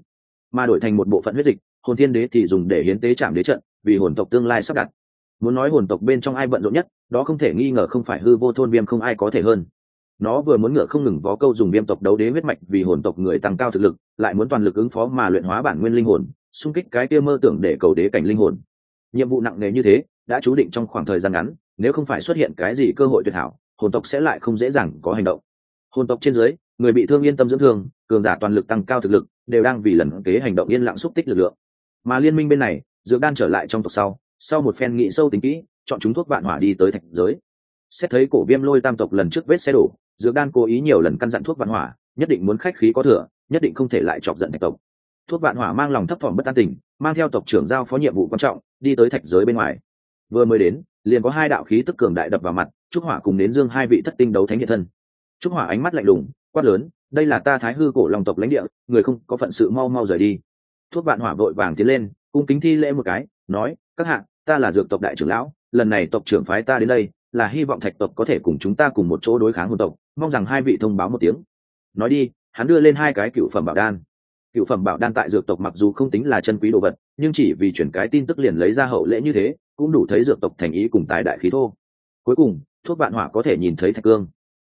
Mà đổi thành một bộ phận huyết dịch, hồn tiên đế thì dùng để hiến tế chạm đế trận, vì hồn tộc tương lai sắp đặt muốn nói hồn tộc bên trong ai bận rộn nhất, đó không thể nghi ngờ không phải hư vô thôn viêm không ai có thể hơn. Nó vừa muốn ngựa không ngừng vó câu dùng viêm tộc đấu đế huyết mạch vì hồn tộc người tăng cao thực lực, lại muốn toàn lực ứng phó mà luyện hóa bản nguyên linh hồn, xung kích cái kia mơ tưởng để cầu đế cảnh linh hồn. Nhiệm vụ nặng nề như thế, đã chú định trong khoảng thời gian ngắn, nếu không phải xuất hiện cái gì cơ hội tuyệt hảo, hồn tộc sẽ lại không dễ dàng có hành động. Hồn tộc trên dưới, người bị thương yên tâm dưỡng thương, cường giả toàn lực tăng cao thực lực, đều đang vì lần kế hành động yên lặng xúc tích lực lượng. Mà liên minh bên này, dược đan trở lại trong tộc sau sau một phen nghị sâu tính kỹ, chọn chúng thuốc vạn hỏa đi tới thạch giới. Xét thấy cổ viêm lôi tam tộc lần trước vết xe đổ, dược đan cố ý nhiều lần căn dặn thuốc vạn hỏa, nhất định muốn khách khí có thừa, nhất định không thể lại chọc giận thạch tộc. Thuốc vạn hỏa mang lòng thấp thỏm bất an tình, mang theo tộc trưởng giao phó nhiệm vụ quan trọng, đi tới thạch giới bên ngoài. Vừa mới đến, liền có hai đạo khí tức cường đại đập vào mặt, trúc hỏa cùng đến dương hai vị thất tinh đấu thánh hiện thân. Trúc hỏa ánh mắt lạnh lùng, quát lớn, đây là ta thái hư cổ lòng tộc lãnh địa, người không có phận sự mau mau rời đi. Thuốc vạn hỏa vội vàng tiến lên, cung kính thi lễ một cái, nói các hạng ta là dược tộc đại trưởng lão, lần này tộc trưởng phái ta đến đây, là hy vọng thạch tộc có thể cùng chúng ta cùng một chỗ đối kháng hồn tộc, mong rằng hai vị thông báo một tiếng. Nói đi, hắn đưa lên hai cái cựu phẩm bảo đan. Cựu phẩm bảo đan tại dược tộc mặc dù không tính là chân quý đồ vật, nhưng chỉ vì chuyển cái tin tức liền lấy ra hậu lễ như thế, cũng đủ thấy dược tộc thành ý cùng tài đại khí thô. Cuối cùng, thuốc vạn hỏa có thể nhìn thấy thạch cương.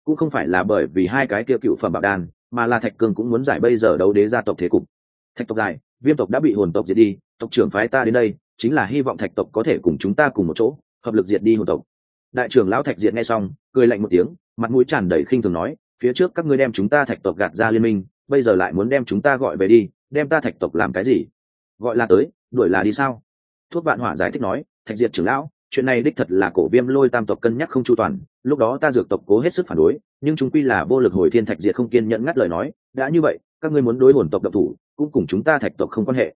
Cũng không phải là bởi vì hai cái kia cựu phẩm bảo đan, mà là thạch cương cũng muốn giải bây giờ đấu đế gia tộc thế cục. Thạch tộc dài, viêm tộc đã bị hồn tộc diệt đi, tộc trưởng phái ta đến đây chính là hy vọng thạch tộc có thể cùng chúng ta cùng một chỗ, hợp lực diệt đi hồn tộc. Đại trưởng lão thạch diệt nghe xong, cười lạnh một tiếng, mặt mũi tràn đầy khinh thường nói, phía trước các ngươi đem chúng ta thạch tộc gạt ra liên minh, bây giờ lại muốn đem chúng ta gọi về đi, đem ta thạch tộc làm cái gì? Gọi là tới, đuổi là đi sao? Thuốc vạn hỏa giải thích nói, thạch diệt trưởng lão, chuyện này đích thật là cổ viêm lôi tam tộc cân nhắc không chu toàn, lúc đó ta dược tộc cố hết sức phản đối, nhưng chúng quy là vô lực hồi thiên thạch diệt không kiên nhẫn ngắt lời nói, đã như vậy, các ngươi muốn đối hồn tộc độc thủ, cũng cùng chúng ta thạch tộc không quan hệ.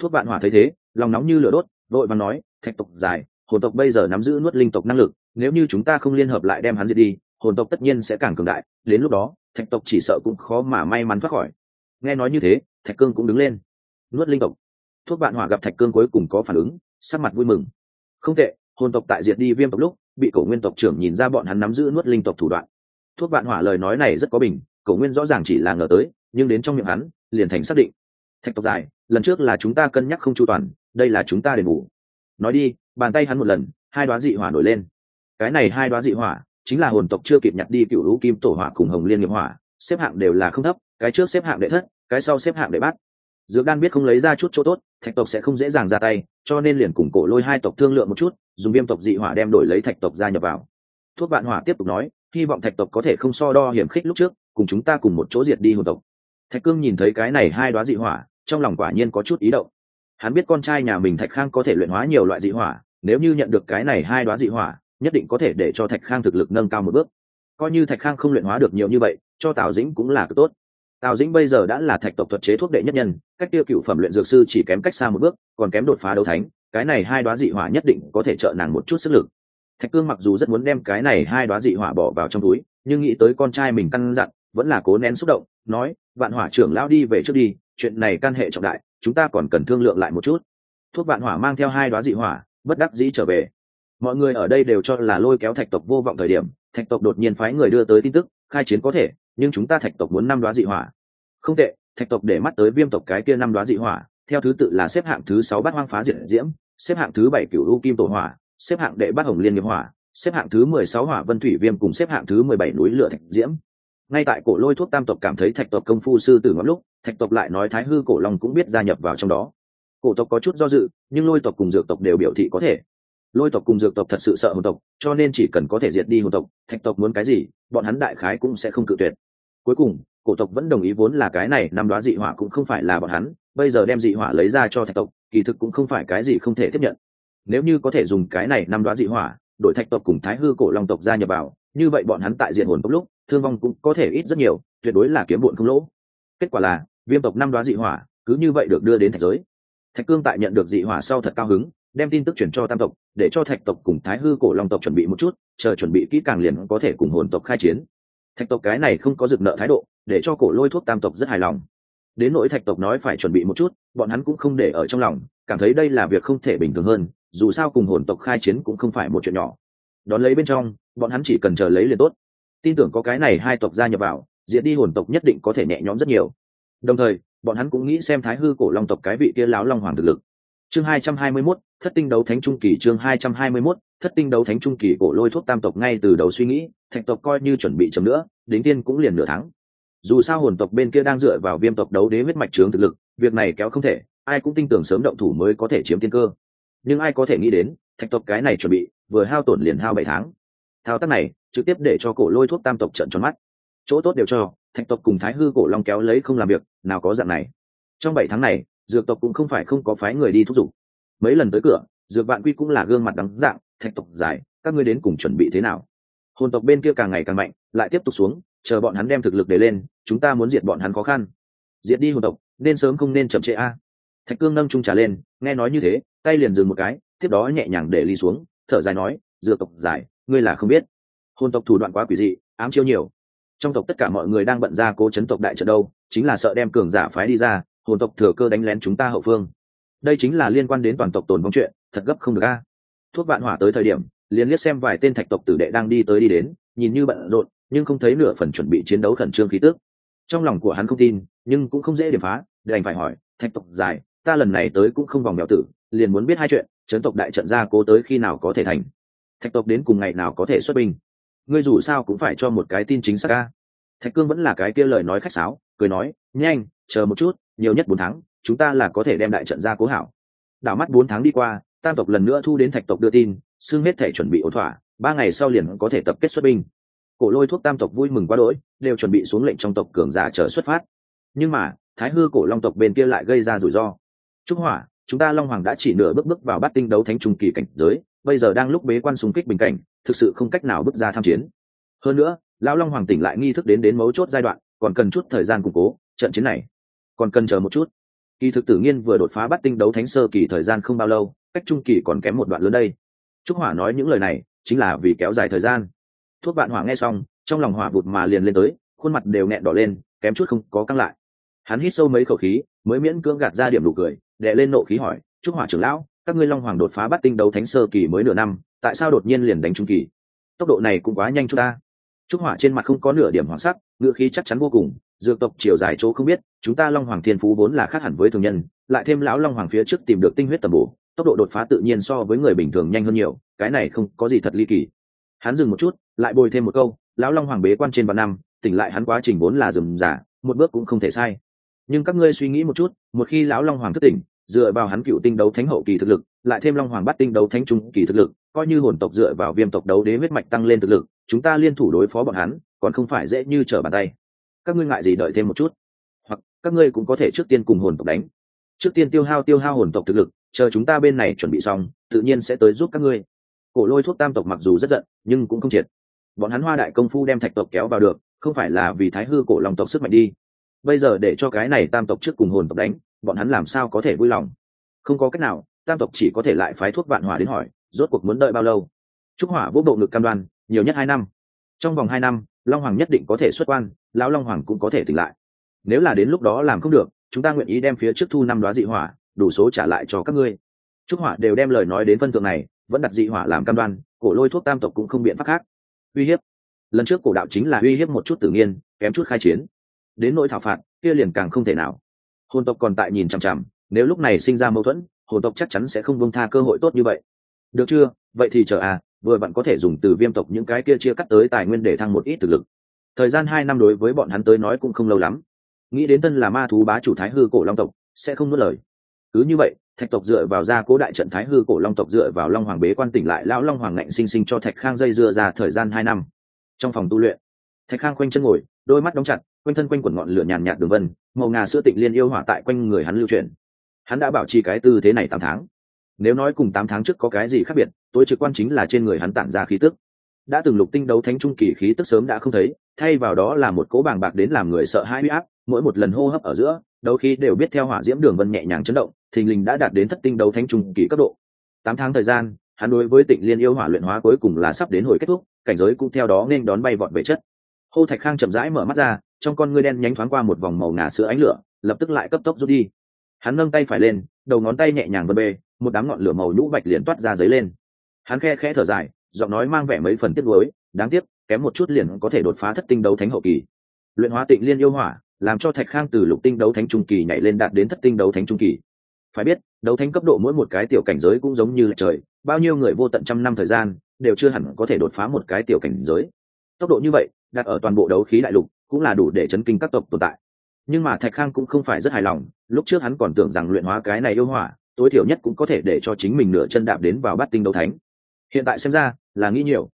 Thuốc vạn hỏa thấy thế lòng nóng như lửa đốt, vội vàng nói, thạch tộc dài hồn tộc bây giờ nắm giữ nuốt linh tộc năng lực, nếu như chúng ta không liên hợp lại đem hắn diệt đi, hồn tộc tất nhiên sẽ càng cường đại. Đến lúc đó, thạch tộc chỉ sợ cũng khó mà may mắn thoát khỏi. Nghe nói như thế, thạch cương cũng đứng lên. Nuốt linh tộc. Thuốc bạn hỏa gặp thạch cương cuối cùng có phản ứng, sắc mặt vui mừng. Không tệ, hồn tộc tại diệt đi viêm tộc lúc, bị cổ nguyên tộc trưởng nhìn ra bọn hắn nắm giữ nuốt linh tộc thủ đoạn. Thuốc bạn hỏa lời nói này rất có bình, cổ nguyên rõ ràng chỉ là ngờ tới, nhưng đến trong miệng hắn, liền thành xác định. Thạch tộc dài lần trước là chúng ta cân nhắc không chu toàn đây là chúng ta đền bù. Nói đi, bàn tay hắn một lần, hai đoá dị hỏa nổi lên. Cái này hai đoá dị hỏa, chính là hồn tộc chưa kịp nhặt đi cựu lũ kim tổ hỏa cùng hồng liên nghiệp hỏa, xếp hạng đều là không thấp, cái trước xếp hạng đệ thất, cái sau xếp hạng đệ bát. Dược đan biết không lấy ra chút chỗ tốt, thạch tộc sẽ không dễ dàng ra tay, cho nên liền cùng cổ lôi hai tộc thương lượng một chút, dùng viêm tộc dị hỏa đem đổi lấy thạch tộc gia nhập vào. Thuốc vạn hỏa tiếp tục nói, hy vọng thạch tộc có thể không so đo hiểm khích lúc trước, cùng chúng ta cùng một chỗ diệt đi hồn tộc. Thạch cương nhìn thấy cái này hai đoá dị hỏa, trong lòng quả nhiên có chút ý động hắn biết con trai nhà mình thạch khang có thể luyện hóa nhiều loại dị hỏa, nếu như nhận được cái này hai đoá dị hỏa, nhất định có thể để cho thạch khang thực lực nâng cao một bước. Coi như thạch khang không luyện hóa được nhiều như vậy, cho tào dĩnh cũng là tốt. Tào dĩnh bây giờ đã là thạch tộc thuật chế thuốc đệ nhất nhân, cách tiêu cựu phẩm luyện dược sư chỉ kém cách xa một bước, còn kém đột phá đấu thánh, cái này hai đoá dị hỏa nhất định có thể trợ nàng một chút sức lực. Thạch cương mặc dù rất muốn đem cái này hai đoá dị hỏa bỏ vào trong túi, nhưng nghĩ tới con trai mình căn dặn, vẫn là cố nén xúc động, nói, vạn hỏa trưởng lão đi về trước đi, chuyện này can hệ trọng đại chúng ta còn cần thương lượng lại một chút. Thuốc vạn hỏa mang theo hai đoá dị hỏa, bất đắc dĩ trở về. Mọi người ở đây đều cho là lôi kéo thạch tộc vô vọng thời điểm, thạch tộc đột nhiên phái người đưa tới tin tức, khai chiến có thể, nhưng chúng ta thạch tộc muốn năm đoá dị hỏa. Không tệ, thạch tộc để mắt tới viêm tộc cái kia năm đoá dị hỏa, theo thứ tự là xếp hạng thứ sáu bát hoang phá diệt diễm, xếp hạng thứ bảy cửu u kim tổ hỏa, xếp hạng đệ bát hồng liên nghiệp hỏa, xếp hạng thứ mười sáu hỏa vân thủy viêm cùng xếp hạng thứ mười bảy núi lửa thạch diễm ngay tại cổ lôi thuốc tam tộc cảm thấy thạch tộc công phu sư tử ngắm lúc, thạch tộc lại nói thái hư cổ long cũng biết gia nhập vào trong đó. Cổ tộc có chút do dự, nhưng lôi tộc cùng dược tộc đều biểu thị có thể. Lôi tộc cùng dược tộc thật sự sợ hồn tộc, cho nên chỉ cần có thể diệt đi hồn tộc, thạch tộc muốn cái gì, bọn hắn đại khái cũng sẽ không cự tuyệt. Cuối cùng, cổ tộc vẫn đồng ý vốn là cái này, năm đoá dị hỏa cũng không phải là bọn hắn, bây giờ đem dị hỏa lấy ra cho thạch tộc, kỳ thực cũng không phải cái gì không thể tiếp nhận. Nếu như có thể dùng cái này năm đoá dị hỏa, đổi thạch tộc cùng thái hư cổ long tộc gia nhập vào, như vậy bọn hắn tại diện hồn tộc lúc thương vong cũng có thể ít rất nhiều, tuyệt đối là kiếm bụn không lỗ. Kết quả là, viêm tộc năm đoá dị hỏa cứ như vậy được đưa đến thạch giới. Thạch cương tại nhận được dị hỏa sau thật cao hứng, đem tin tức chuyển cho tam tộc, để cho thạch tộc cùng thái hư cổ long tộc chuẩn bị một chút, chờ chuẩn bị kỹ càng liền có thể cùng hồn tộc khai chiến. Thạch tộc cái này không có dực nợ thái độ, để cho cổ lôi thuốc tam tộc rất hài lòng. Đến nỗi thạch tộc nói phải chuẩn bị một chút, bọn hắn cũng không để ở trong lòng, cảm thấy đây là việc không thể bình thường hơn, dù sao cùng hồn tộc khai chiến cũng không phải một chuyện nhỏ. Đón lấy bên trong, bọn hắn chỉ cần chờ lấy liền tốt tin tưởng có cái này hai tộc gia nhập vào diễn đi hồn tộc nhất định có thể nhẹ nhõm rất nhiều. Đồng thời bọn hắn cũng nghĩ xem thái hư cổ long tộc cái vị kia láo long hoàng thực lực. Chương hai trăm hai mươi 221, thất tinh đấu thánh trung kỳ chương hai trăm hai mươi 221, thất tinh đấu thánh trung kỳ cổ lôi thuốc tam tộc ngay từ đầu suy nghĩ thạch tộc coi như chuẩn bị chấm nữa đến tiên cũng liền nửa tháng. Dù sao hồn tộc bên kia đang dựa vào viêm tộc đấu đế huyết mạch trướng thực lực việc này kéo không thể ai cũng tin tưởng sớm động thủ mới có thể chiếm tiên cơ. Nhưng ai có thể nghĩ đến thạch tộc cái này chuẩn bị vừa hao tổn liền hao bảy tháng. Thao tác này trực tiếp để cho cổ lôi thuốc tam tộc trận tròn mắt. Chỗ tốt đều cho, thạch tộc cùng thái hư cổ long kéo lấy không làm việc, nào có dạng này. Trong bảy tháng này, dược tộc cũng không phải không có phái người đi thúc giục. Mấy lần tới cửa, dược vạn quy cũng là gương mặt đắng dạng, thạch tộc dài các ngươi đến cùng chuẩn bị thế nào? Hồn tộc bên kia càng ngày càng mạnh, lại tiếp tục xuống, chờ bọn hắn đem thực lực để lên, chúng ta muốn diệt bọn hắn khó khăn. Diệt đi hồn tộc, nên sớm không nên chậm trễ a. Thạch cương nâng trung trả lên, nghe nói như thế, tay liền dừng một cái, tiếp đó nhẹ nhàng để ly xuống, thở dài nói, dược tộc dài ngươi là không biết hồn tộc thủ đoạn quá quỷ dị, ám chiêu nhiều. Trong tộc tất cả mọi người đang bận ra cố chấn tộc đại trận đâu, chính là sợ đem cường giả phái đi ra, hồn tộc thừa cơ đánh lén chúng ta hậu phương. Đây chính là liên quan đến toàn tộc tồn vong chuyện, thật gấp không được a. Thuốc vạn hỏa tới thời điểm, liền liếc xem vài tên thạch tộc tử đệ đang đi tới đi đến, nhìn như bận rộn, nhưng không thấy nửa phần chuẩn bị chiến đấu khẩn trương khí tước trong lòng của hắn không tin, nhưng cũng không dễ điểm phá, đành phải hỏi, thạch tộc dài, ta lần này tới cũng không vòng mèo tử, liền muốn biết hai chuyện, chấn tộc đại trận ra cố tới khi nào có thể thành? Thạch tộc đến cùng ngày nào có thể xuất binh? Ngươi dù sao cũng phải cho một cái tin chính xác ca. Thạch cương vẫn là cái kia lời nói khách sáo, cười nói, nhanh, chờ một chút, nhiều nhất bốn tháng, chúng ta là có thể đem đại trận ra cố hảo. Đảo mắt bốn tháng đi qua, tam tộc lần nữa thu đến thạch tộc đưa tin, xưng hết thể chuẩn bị ổn thỏa, ba ngày sau liền có thể tập kết xuất binh. Cổ lôi thuốc tam tộc vui mừng quá đỗi, đều chuẩn bị xuống lệnh trong tộc cường giả chờ xuất phát. Nhưng mà, thái hư cổ long tộc bên kia lại gây ra rủi ro. Trúc hỏa, chúng ta long hoàng đã chỉ nửa bước bước vào bát tinh đấu thánh trung kỳ cảnh giới, bây giờ đang lúc bế quan xung kích bình cảnh thực sự không cách nào bước ra tham chiến. Hơn nữa, lão long hoàng tỉnh lại nghi thức đến đến mấu chốt giai đoạn, còn cần chút thời gian củng cố, trận chiến này còn cần chờ một chút. Kỳ thực tử nghiên vừa đột phá bắt tinh đấu thánh sơ kỳ thời gian không bao lâu, cách trung kỳ còn kém một đoạn lớn đây. Trúc hỏa nói những lời này chính là vì kéo dài thời gian. Thuốc vạn hỏa nghe xong, trong lòng hỏa vụt mà liền lên tới, khuôn mặt đều nghẹn đỏ lên, kém chút không có căng lại. Hắn hít sâu mấy khẩu khí, mới miễn cưỡng gạt ra điểm đủ cười đệ lên nộ khí hỏi, trúc hỏa trưởng lão các ngươi long hoàng đột phá bắt tinh đấu thánh sơ kỳ mới nửa năm, tại sao đột nhiên liền đánh trung kỳ? Tốc độ này cũng quá nhanh cho ta. Trúc hỏa trên mặt không có nửa điểm hoảng sắc ngựa khí chắc chắn vô cùng, dược tộc chiều dài chỗ không biết, chúng ta long hoàng thiên phú vốn là khác hẳn với thường nhân, lại thêm lão long hoàng phía trước tìm được tinh huyết tầm bổ, tốc độ đột phá tự nhiên so với người bình thường nhanh hơn nhiều, cái này không có gì thật ly kỳ. Hắn dừng một chút, lại bồi thêm một câu, lão long hoàng bế quan trên vạn năm, tỉnh lại hắn quá trình vốn là dừng giả một bước cũng không thể sai. Nhưng các ngươi suy nghĩ một chút, một khi lão long hoàng thức tỉnh dựa vào hắn cựu tinh đấu thánh hậu kỳ thực lực, lại thêm long hoàng bắt tinh đấu thánh trung kỳ thực lực, coi như hồn tộc dựa vào viêm tộc đấu đế huyết mạch tăng lên thực lực, chúng ta liên thủ đối phó bọn hắn, còn không phải dễ như trở bàn tay. Các ngươi ngại gì đợi thêm một chút? Hoặc, các ngươi cũng có thể trước tiên cùng hồn tộc đánh. Trước tiên tiêu hao tiêu hao hồn tộc thực lực, chờ chúng ta bên này chuẩn bị xong, tự nhiên sẽ tới giúp các ngươi. Cổ lôi thuốc tam tộc mặc dù rất giận, nhưng cũng không triệt. Bọn hắn hoa đại công phu đem thạch tộc kéo vào được, không phải là vì thái hư cổ lòng tộc sức mạnh đi. Bây giờ để cho cái này tam tộc trước cùng hồn tộc đánh bọn hắn làm sao có thể vui lòng? Không có cách nào, tam tộc chỉ có thể lại phái thuốc vạn hỏa đến hỏi, rốt cuộc muốn đợi bao lâu? Trúc hỏa vô bộ ngực cam đoan, nhiều nhất hai năm. Trong vòng hai năm, long hoàng nhất định có thể xuất quan, lão long hoàng cũng có thể tỉnh lại. Nếu là đến lúc đó làm không được, chúng ta nguyện ý đem phía trước thu năm đoá dị hỏa, đủ số trả lại cho các ngươi. Trúc hỏa đều đem lời nói đến phân thượng này, vẫn đặt dị hỏa làm cam đoan, cổ lôi thuốc tam tộc cũng không biện pháp khác. Uy hiếp. Lần trước cổ đạo chính là uy hiếp một chút tự nhiên, kém chút khai chiến. Đến nỗi thảo phạt, kia liền càng không thể nào hồn tộc còn tại nhìn chằm chằm, nếu lúc này sinh ra mâu thuẫn, hồn tộc chắc chắn sẽ không bông tha cơ hội tốt như vậy. Được chưa? Vậy thì chờ à vừa bạn có thể dùng từ viêm tộc những cái kia chia cắt tới tài nguyên để thăng một ít thực lực. Thời gian hai năm đối với bọn hắn tới nói cũng không lâu lắm. Nghĩ đến tân là ma thú bá chủ thái hư cổ long tộc, sẽ không nuốt lời. Cứ như vậy, thạch tộc dựa vào gia cố đại trận thái hư cổ long tộc dựa vào long hoàng bế quan tỉnh lại lão long hoàng ngạnh sinh sinh cho thạch khang dây dưa ra thời gian hai năm. Trong phòng tu luyện, thạch khang khoanh chân ngồi, đôi mắt đóng chặt quanh thân quanh quần ngọn lửa nhàn nhạt đường vân, màu ngà sữa tịnh liên yêu hỏa tại quanh người hắn lưu truyền hắn đã bảo trì cái tư thế này tám tháng. Nếu nói cùng tám tháng trước có cái gì khác biệt, tối trực quan chính là trên người hắn tản ra khí tức. Đã từng lục tinh đấu thánh trung kỳ khí tức sớm đã không thấy, thay vào đó là một cỗ bàng bạc đến làm người sợ hãi huy áp, mỗi một lần hô hấp ở giữa, đấu khí đều biết theo hỏa diễm đường vân nhẹ nhàng chấn động, thình lình đã đạt đến thất tinh đấu thánh trung kỳ cấp độ. Tám tháng thời gian, hắn đối với tịnh liên yêu hỏa luyện hóa cuối cùng là sắp đến hồi kết thúc, cảnh giới cũng theo đó nên đón bay vọt về chất. Hô thạch khang chậm rãi mở mắt ra trong con ngươi đen nhánh thoáng qua một vòng màu ngà sữa ánh lửa, lập tức lại cấp tốc rút đi. Hắn nâng tay phải lên, đầu ngón tay nhẹ nhàng bơ bê, một đám ngọn lửa màu nhũ bạch liền toát ra giấy lên. Hắn khe khẽ thở dài, giọng nói mang vẻ mấy phần tiếc gối đáng tiếc, kém một chút liền có thể đột phá thất tinh đấu thánh hậu kỳ. Luyện hóa tịnh liên yêu hỏa, làm cho thạch khang từ lục tinh đấu thánh trung kỳ nhảy lên đạt đến thất tinh đấu thánh trung kỳ. Phải biết, đấu thánh cấp độ mỗi một cái tiểu cảnh giới cũng giống như là trời, bao nhiêu người vô tận trăm năm thời gian, đều chưa hẳn có thể đột phá một cái tiểu cảnh giới. Tốc độ như vậy, đặt ở toàn bộ đấu khí đại lục cũng là đủ để chấn kinh các tộc tồn tại. Nhưng mà thạch khang cũng không phải rất hài lòng, lúc trước hắn còn tưởng rằng luyện hóa cái này yêu hỏa, tối thiểu nhất cũng có thể để cho chính mình nửa chân đạp đến vào bát tinh đấu thánh. Hiện tại xem ra, là nghĩ nhiều.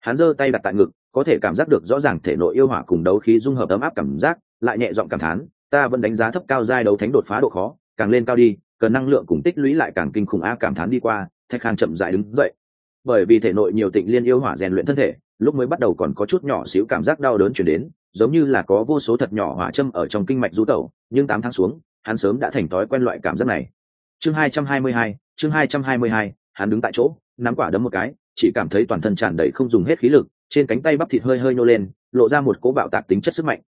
Hắn giơ tay đặt tại ngực, có thể cảm giác được rõ ràng thể nội yêu hỏa cùng đấu khí dung hợp ấm áp cảm giác, lại nhẹ giọng cảm thán, ta vẫn đánh giá thấp cao giai đấu thánh đột phá độ khó, càng lên cao đi, cần năng lượng cùng tích lũy lại càng kinh khủng a cảm thán đi qua. Thạch khang chậm dại đứng dậy. Bởi vì thể nội nhiều tịnh liên yêu hỏa rèn luyện thân thể, lúc mới bắt đầu còn có chút nhỏ xíu cảm giác đau đớn chuyển đến giống như là có vô số thật nhỏ hỏa châm ở trong kinh mạch du tẩu, nhưng tám tháng xuống, hắn sớm đã thành thói quen loại cảm giác này. Chương hai trăm hai mươi hai, chương hai trăm hai mươi hai, hắn đứng tại chỗ, nắm quả đấm một cái, chỉ cảm thấy toàn thân tràn đầy không dùng hết khí lực, trên cánh tay bắp thịt hơi hơi nô lên, lộ ra một cố bạo tạc tính chất sức mạnh.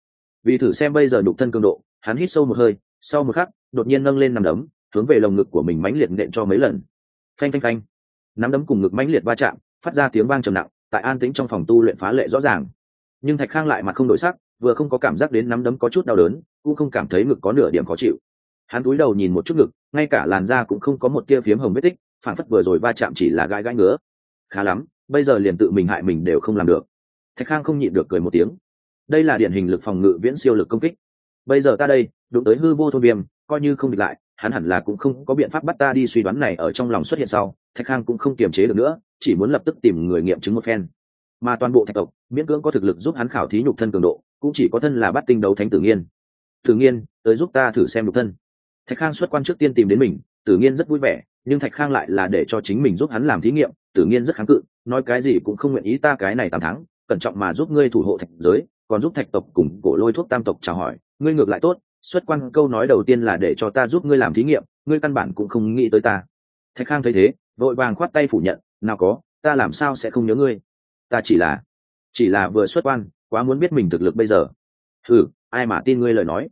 Vì thử xem bây giờ nhục thân cường độ, hắn hít sâu một hơi, sau một khắc, đột nhiên nâng lên nằm đấm, hướng về lồng ngực của mình mãnh liệt nện cho mấy lần. Phanh phanh phanh. Nắm đấm cùng ngực mãnh liệt va chạm, phát ra tiếng vang trầm nặng, tại an tĩnh trong phòng tu luyện phá lệ rõ ràng nhưng thạch khang lại mặt không đổi sắc, vừa không có cảm giác đến nắm đấm có chút đau đớn, cũng không cảm thấy ngực có nửa điểm khó chịu. Hắn cúi đầu nhìn một chút ngực, ngay cả làn da cũng không có một tia phiếm hồng vết tích, phản phất vừa rồi va chạm chỉ là gai gai ngứa. Khá lắm, bây giờ liền tự mình hại mình đều không làm được. Thạch khang không nhịn được cười một tiếng. Đây là điển hình lực phòng ngự viễn siêu lực công kích. Bây giờ ta đây, đụng tới hư vô thôn viêm, coi như không địch lại, hắn hẳn là cũng không có biện pháp bắt ta đi suy đoán này ở trong lòng xuất hiện sau. Thạch khang cũng không kiềm chế được nữa, chỉ muốn lập tức tìm người nghiệm chứng một phen mà toàn bộ thạch tộc, miễn cưỡng có thực lực giúp hắn khảo thí nhục thân cường độ, cũng chỉ có thân là bắt tinh đấu thánh tử nghiên. Tử nghiên, tới giúp ta thử xem nhục thân. Thạch khang xuất quan trước tiên tìm đến mình, tử nghiên rất vui vẻ, nhưng thạch khang lại là để cho chính mình giúp hắn làm thí nghiệm, tử nghiên rất kháng cự, nói cái gì cũng không nguyện ý ta cái này tám tháng, cẩn trọng mà giúp ngươi thủ hộ thạch giới, còn giúp thạch tộc cùng cổ lôi thuốc tam tộc chào hỏi, ngươi ngược lại tốt, xuất quan câu nói đầu tiên là để cho ta giúp ngươi làm thí nghiệm, ngươi căn bản cũng không nghĩ tới ta. Thạch khang thấy thế, vội vàng khoát tay phủ nhận, nào có, ta làm sao sẽ không nhớ ngươi? Ta chỉ là chỉ là vừa xuất quan, quá muốn biết mình thực lực bây giờ. Ừ ai mà tin ngươi lời nói?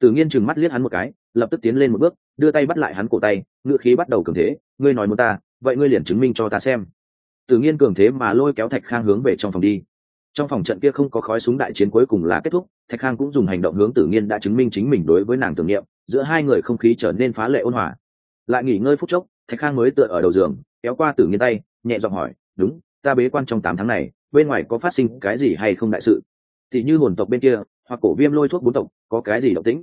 Tự nhiên chừng mắt liếc hắn một cái, lập tức tiến lên một bước, đưa tay bắt lại hắn cổ tay ngựa khí bắt đầu cường thế, ngươi nói muốn ta, vậy ngươi liền chứng minh cho ta xem. Tự nhiên cường thế mà lôi kéo thạch khang hướng về trong phòng đi. Trong phòng trận kia không có khói súng đại chiến cuối cùng là kết thúc, thạch khang cũng dùng hành động hướng tử nghiên đã chứng minh chính mình đối với nàng tưởng niệm, giữa hai người không khí trở nên phá lệ ôn hòa. Lại nghỉ ngơi phút chốc, thạch khang mới tựa ở đầu giường, kéo qua tử nghiên tay, nhẹ giọng hỏi, đúng ta bế quan trong tám tháng này, bên ngoài có phát sinh cái gì hay không đại sự? Thì như hồn tộc bên kia, hoặc cổ viêm lôi thuốc bốn tộc, có cái gì động tĩnh?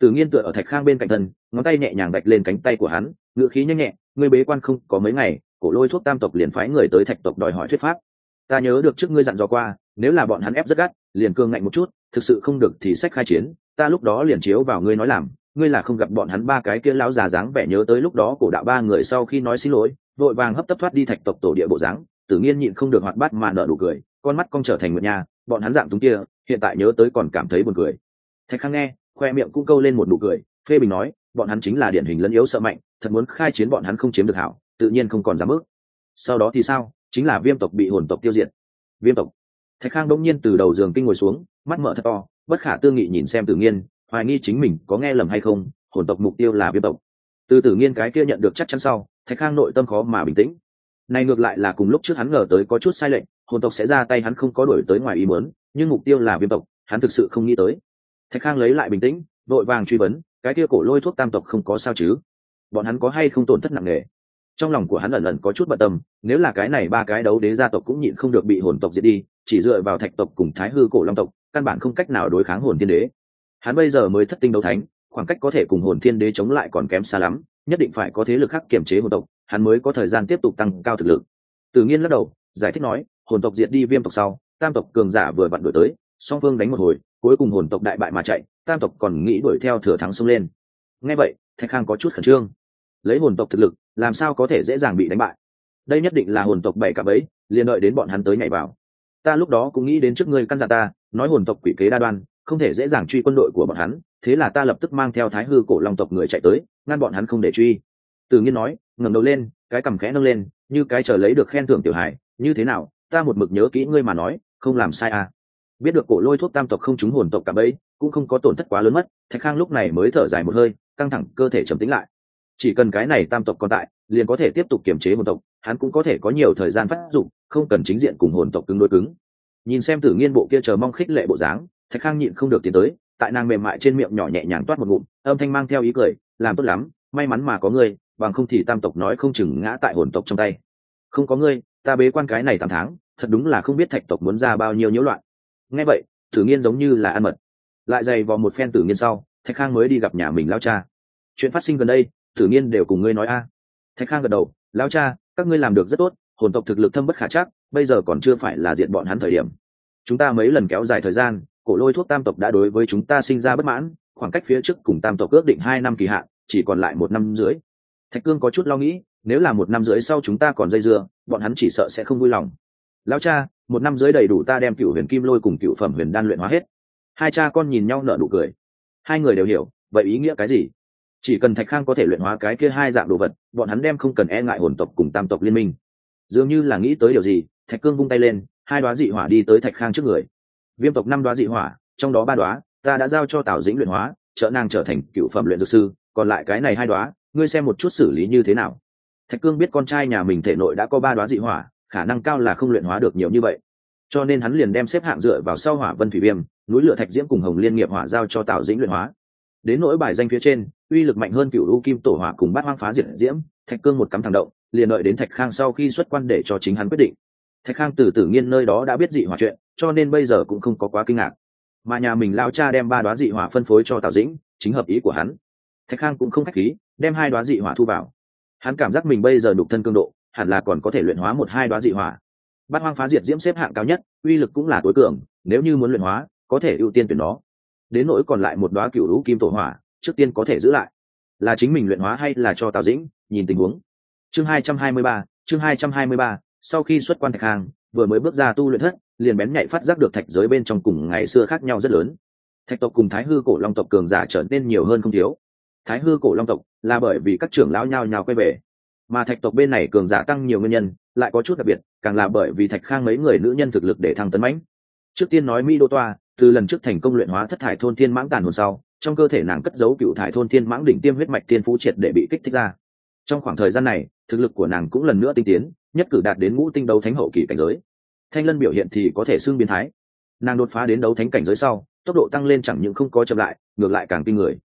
Tử nghiên tựa ở thạch khang bên cạnh thân, ngón tay nhẹ nhàng đạch lên cánh tay của hắn ngựa khí nhanh nhẹ, ngươi bế quan không có mấy ngày, cổ lôi thuốc tam tộc liền phái người tới thạch tộc đòi hỏi thuyết pháp. Ta nhớ được trước ngươi dặn dò qua, nếu là bọn hắn ép rất gắt, liền cương ngạnh một chút, thực sự không được thì sách khai chiến, ta lúc đó liền chiếu vào ngươi nói làm, ngươi là không gặp bọn hắn ba cái kia lão già dáng vẻ nhớ tới lúc đó cổ đạo ba người sau khi nói xin lỗi, vội vàng hấp tấp thoát đi thạch tộc tổ địa bộ dáng tự nhiên nhịn không được hoạt bát mà nở đủ cười, con mắt cong trở thành nguyệt nhà bọn hắn dạng túng kia, hiện tại nhớ tới còn cảm thấy buồn cười. Thạch khang nghe, khoe miệng cũng câu lên một nụ cười, phê bình nói, bọn hắn chính là điển hình lẫn yếu sợ mạnh, thật muốn khai chiến bọn hắn không chiếm được hảo, tự nhiên không còn dám ước sau đó thì sao? Chính là viêm tộc bị hồn tộc tiêu diệt. Viêm tộc. Thạch khang đông nhiên từ đầu giường kinh ngồi xuống, mắt mở thật to, bất khả tư nghị nhìn xem tự nhiên hoài nghi chính mình có nghe lầm hay không, hồn tộc mục tiêu là viêm tộc. Từ tự nhiên cái kia nhận được chắc chắn sau, thạch khang nội tâm khó mà bình tĩnh này ngược lại là cùng lúc trước hắn ngờ tới có chút sai lệch, hồn tộc sẽ ra tay hắn không có đổi tới ngoài ý muốn, nhưng mục tiêu là viêm tộc, hắn thực sự không nghĩ tới. Thạch khang lấy lại bình tĩnh, vội vàng truy vấn, cái kia cổ lôi thuốc tam tộc không có sao chứ? Bọn hắn có hay không tổn thất nặng nề? Trong lòng của hắn ẩn ẩn có chút bận tâm, nếu là cái này ba cái đấu đế gia tộc cũng nhịn không được bị hồn tộc diệt đi, chỉ dựa vào thạch tộc cùng thái hư cổ long tộc, căn bản không cách nào đối kháng hồn thiên đế. Hắn bây giờ mới thất tinh đấu thánh, khoảng cách có thể cùng hồn thiên đế chống lại còn kém xa lắm, nhất định phải có thế lực khác kiểm chế hồn tộc hắn mới có thời gian tiếp tục tăng cao thực lực. Tự nhiên lắc đầu, giải thích nói, hồn tộc diệt đi viêm tộc sau, tam tộc cường giả vừa vặn đổi tới, song phương đánh một hồi, cuối cùng hồn tộc đại bại mà chạy, tam tộc còn nghĩ đuổi theo thừa thắng xông lên. Ngay vậy, thạch khang có chút khẩn trương. Lấy hồn tộc thực lực, làm sao có thể dễ dàng bị đánh bại? Đây nhất định là hồn tộc bảy cả bấy liền đợi đến bọn hắn tới nhảy vào. Ta lúc đó cũng nghĩ đến trước ngươi căn dặn ta, nói hồn tộc quỷ kế đa đoan, không thể dễ dàng truy quân đội của bọn hắn, thế là ta lập tức mang theo thái hư cổ long tộc người chạy tới, ngăn bọn hắn không để truy. Tử nhiên nói, ngẩng đầu lên, cái cằm khẽ nâng lên, như cái chờ lấy được khen thưởng tiểu hải như thế nào, ta một mực nhớ kỹ ngươi mà nói, không làm sai à. Biết được cổ lôi thuốc tam tộc không trúng hồn tộc cả bấy, cũng không có tổn thất quá lớn mất. Thạch khang lúc này mới thở dài một hơi, căng thẳng, cơ thể trầm tĩnh lại. Chỉ cần cái này tam tộc còn tại, liền có thể tiếp tục kiềm chế hồn tộc, hắn cũng có thể có nhiều thời gian phát dụng, không cần chính diện cùng hồn tộc cứng đối cứng. Nhìn xem tử nghiên bộ kia chờ mong khích lệ bộ dáng, thạch khang nhịn không được tiến tới, tại nàng mềm mại trên miệng nhỏ nhẹ nhàng toát một ngụm, âm thanh mang theo ý cười, làm tốt lắm, may mắn mà có ngươi bằng không thì tam tộc nói không chừng ngã tại hồn tộc trong tay. Không có ngươi, ta bế quan cái này tám tháng, thật đúng là không biết thạch tộc muốn ra bao nhiêu nhiễu loạn. Nghe vậy, tử nghiên giống như là ăn mật. Lại dày vào một phen tử nghiên sau, thạch khang mới đi gặp nhà mình lao cha. Chuyện phát sinh gần đây, tử nghiên đều cùng ngươi nói a. Thạch khang gật đầu lao cha, các ngươi làm được rất tốt, hồn tộc thực lực thâm bất khả chắc, bây giờ còn chưa phải là diện bọn hắn thời điểm. Chúng ta mấy lần kéo dài thời gian, cổ lôi thuốc tam tộc đã đối với chúng ta sinh ra bất mãn, khoảng cách phía trước cùng tam tộc ước định hai năm kỳ hạn, chỉ còn lại một năm rưỡi thạch cương có chút lo nghĩ, nếu là một năm rưỡi sau chúng ta còn dây dưa, bọn hắn chỉ sợ sẽ không vui lòng. Lao cha, một năm rưỡi đầy đủ ta đem cựu huyền kim lôi cùng cựu phẩm huyền đan luyện hóa hết. Hai cha con nhìn nhau nở nụ cười. Hai người đều hiểu, vậy ý nghĩa cái gì? Chỉ cần thạch khang có thể luyện hóa cái kia hai dạng đồ vật, bọn hắn đem không cần e ngại hồn tộc cùng tam tộc liên minh. Dường như là nghĩ tới điều gì, thạch cương vung tay lên, hai đoá dị hỏa đi tới thạch khang trước người. Viêm tộc năm đoá dị hỏa, trong đó ba đoá ta đã giao cho tào dĩnh luyện hóa, trợ nàng trở thành cựu phẩm luyện dược sư, còn lại cái này hai đoá ngươi xem một chút xử lý như thế nào. Thạch cương biết con trai nhà mình thể nội đã có ba đoá dị hỏa, khả năng cao là không luyện hóa được nhiều như vậy. Cho nên hắn liền đem xếp hạng dựa vào sau hỏa vân thủy viêm, núi lửa thạch diễm cùng hồng liên nghiệp hỏa giao cho tào dĩnh luyện hóa. Đến nỗi bài danh phía trên, uy lực mạnh hơn cựu u kim tổ hỏa cùng bát hoang phá diệt diễm, thạch cương một cắm thẳng động, liền đợi đến thạch khang sau khi xuất quan để cho chính hắn quyết định. Thạch khang từ tử nghiên nơi đó đã biết dị hỏa chuyện, cho nên bây giờ cũng không có quá kinh ngạc. Mà nhà mình lao cha đem ba đoá dị hỏa phân phối cho tào dĩnh, chính hợp ý của hắn. Thạch khang cũng không k h á c h khí đem hai đoá dị hỏa thu vào. Hắn cảm giác mình bây giờ đục thân cương độ, hẳn là còn có thể luyện hóa một hai đoá dị hỏa. Bát hoang phá diệt diễm xếp hạng cao nhất, uy lực cũng là tối cường, nếu như muốn luyện hóa, có thể ưu tiên tuyển nó. Đến nỗi còn lại một đoá cựu lũ kim tổ hỏa, trước tiên có thể giữ lại. Là chính mình luyện hóa hay là cho tào dĩnh, nhìn tình huống. Chương hai trăm hai mươi ba, chương hai trăm hai mươi ba, sau khi xuất quan thạch hàng, vừa mới bước ra tu luyện thất, liền bén nhạy phát giác được thạch giới bên trong cùng ngày xưa khác nhau rất lớn. Thạch tộc cùng thái hư cổ long tộc cường giả trở nên nhiều hơn không thiếu thái hư cổ long tộc là bởi vì các trưởng lão nhao nhao quay về. Mà thạch tộc bên này cường giả tăng nhiều nguyên nhân, lại có chút đặc biệt, càng là bởi vì thạch khang mấy người nữ nhân thực lực để thăng tấn mãnh. Trước tiên nói mỹ đô toa, từ lần trước thành công luyện hóa thất thải thôn thiên mãng tàn hồn sau, trong cơ thể nàng cất giấu cựu thải thôn thiên mãng đỉnh tiêm huyết mạch tiên phú triệt để bị kích thích ra. Trong khoảng thời gian này, thực lực của nàng cũng lần nữa tinh tiến, nhất cử đạt đến ngũ tinh đấu thánh hậu kỳ cảnh giới. Thanh lân biểu hiện thì có thể xưng biến thái. Nàng đột phá đến đấu thánh cảnh giới sau, tốc độ tăng lên chẳng những không có chậm lại, ngược lại càng kinh người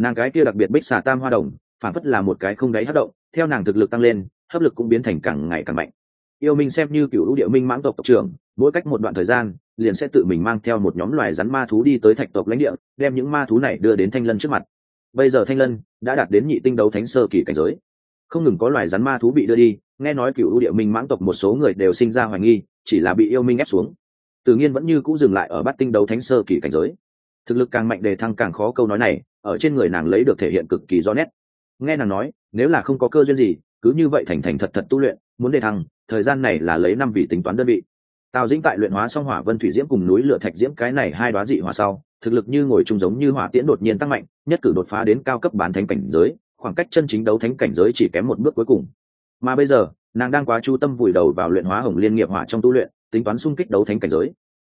nàng cái kia đặc biệt bích xà tam hoa đồng phản phất là một cái không đáy hát động, theo nàng thực lực tăng lên, hấp lực cũng biến thành càng ngày càng mạnh. Yêu minh xem như cựu lũ địa minh mãng tộc tộc trưởng, mỗi cách một đoạn thời gian, liền sẽ tự mình mang theo một nhóm loài rắn ma thú đi tới thạch tộc lãnh địa, đem những ma thú này đưa đến thanh lân trước mặt. Bây giờ thanh lân đã đạt đến nhị tinh đấu thánh sơ kỳ cảnh giới. Không ngừng có loài rắn ma thú bị đưa đi, nghe nói cựu lũ địa minh mãng tộc một số người đều sinh ra hoài nghi, chỉ là bị yêu minh ép xuống. Tự nhiên vẫn như cũ dừng lại ở bát tinh đấu thánh sơ kỳ cảnh giới thực lực càng mạnh đề thăng càng khó câu nói này, ở trên người nàng lấy được thể hiện cực kỳ rõ nét. Nghe nàng nói, nếu là không có cơ duyên gì, cứ như vậy thành thành thật thật tu luyện, muốn đề thăng, thời gian này là lấy năm vị tính toán đơn vị. Tào dĩnh tại luyện hóa song hỏa vân thủy diễm cùng núi lửa thạch diễm cái này hai đoá dị hỏa sau, thực lực như ngồi chung giống như hỏa tiễn đột nhiên tăng mạnh, nhất cử đột phá đến cao cấp bán thánh cảnh giới, khoảng cách chân chính đấu thánh cảnh giới chỉ kém một bước cuối cùng. Mà bây giờ, nàng đang quá chú tâm vùi đầu vào luyện hóa hồng liên nghiệp hỏa trong tu luyện, tính toán xung kích đấu thánh cảnh giới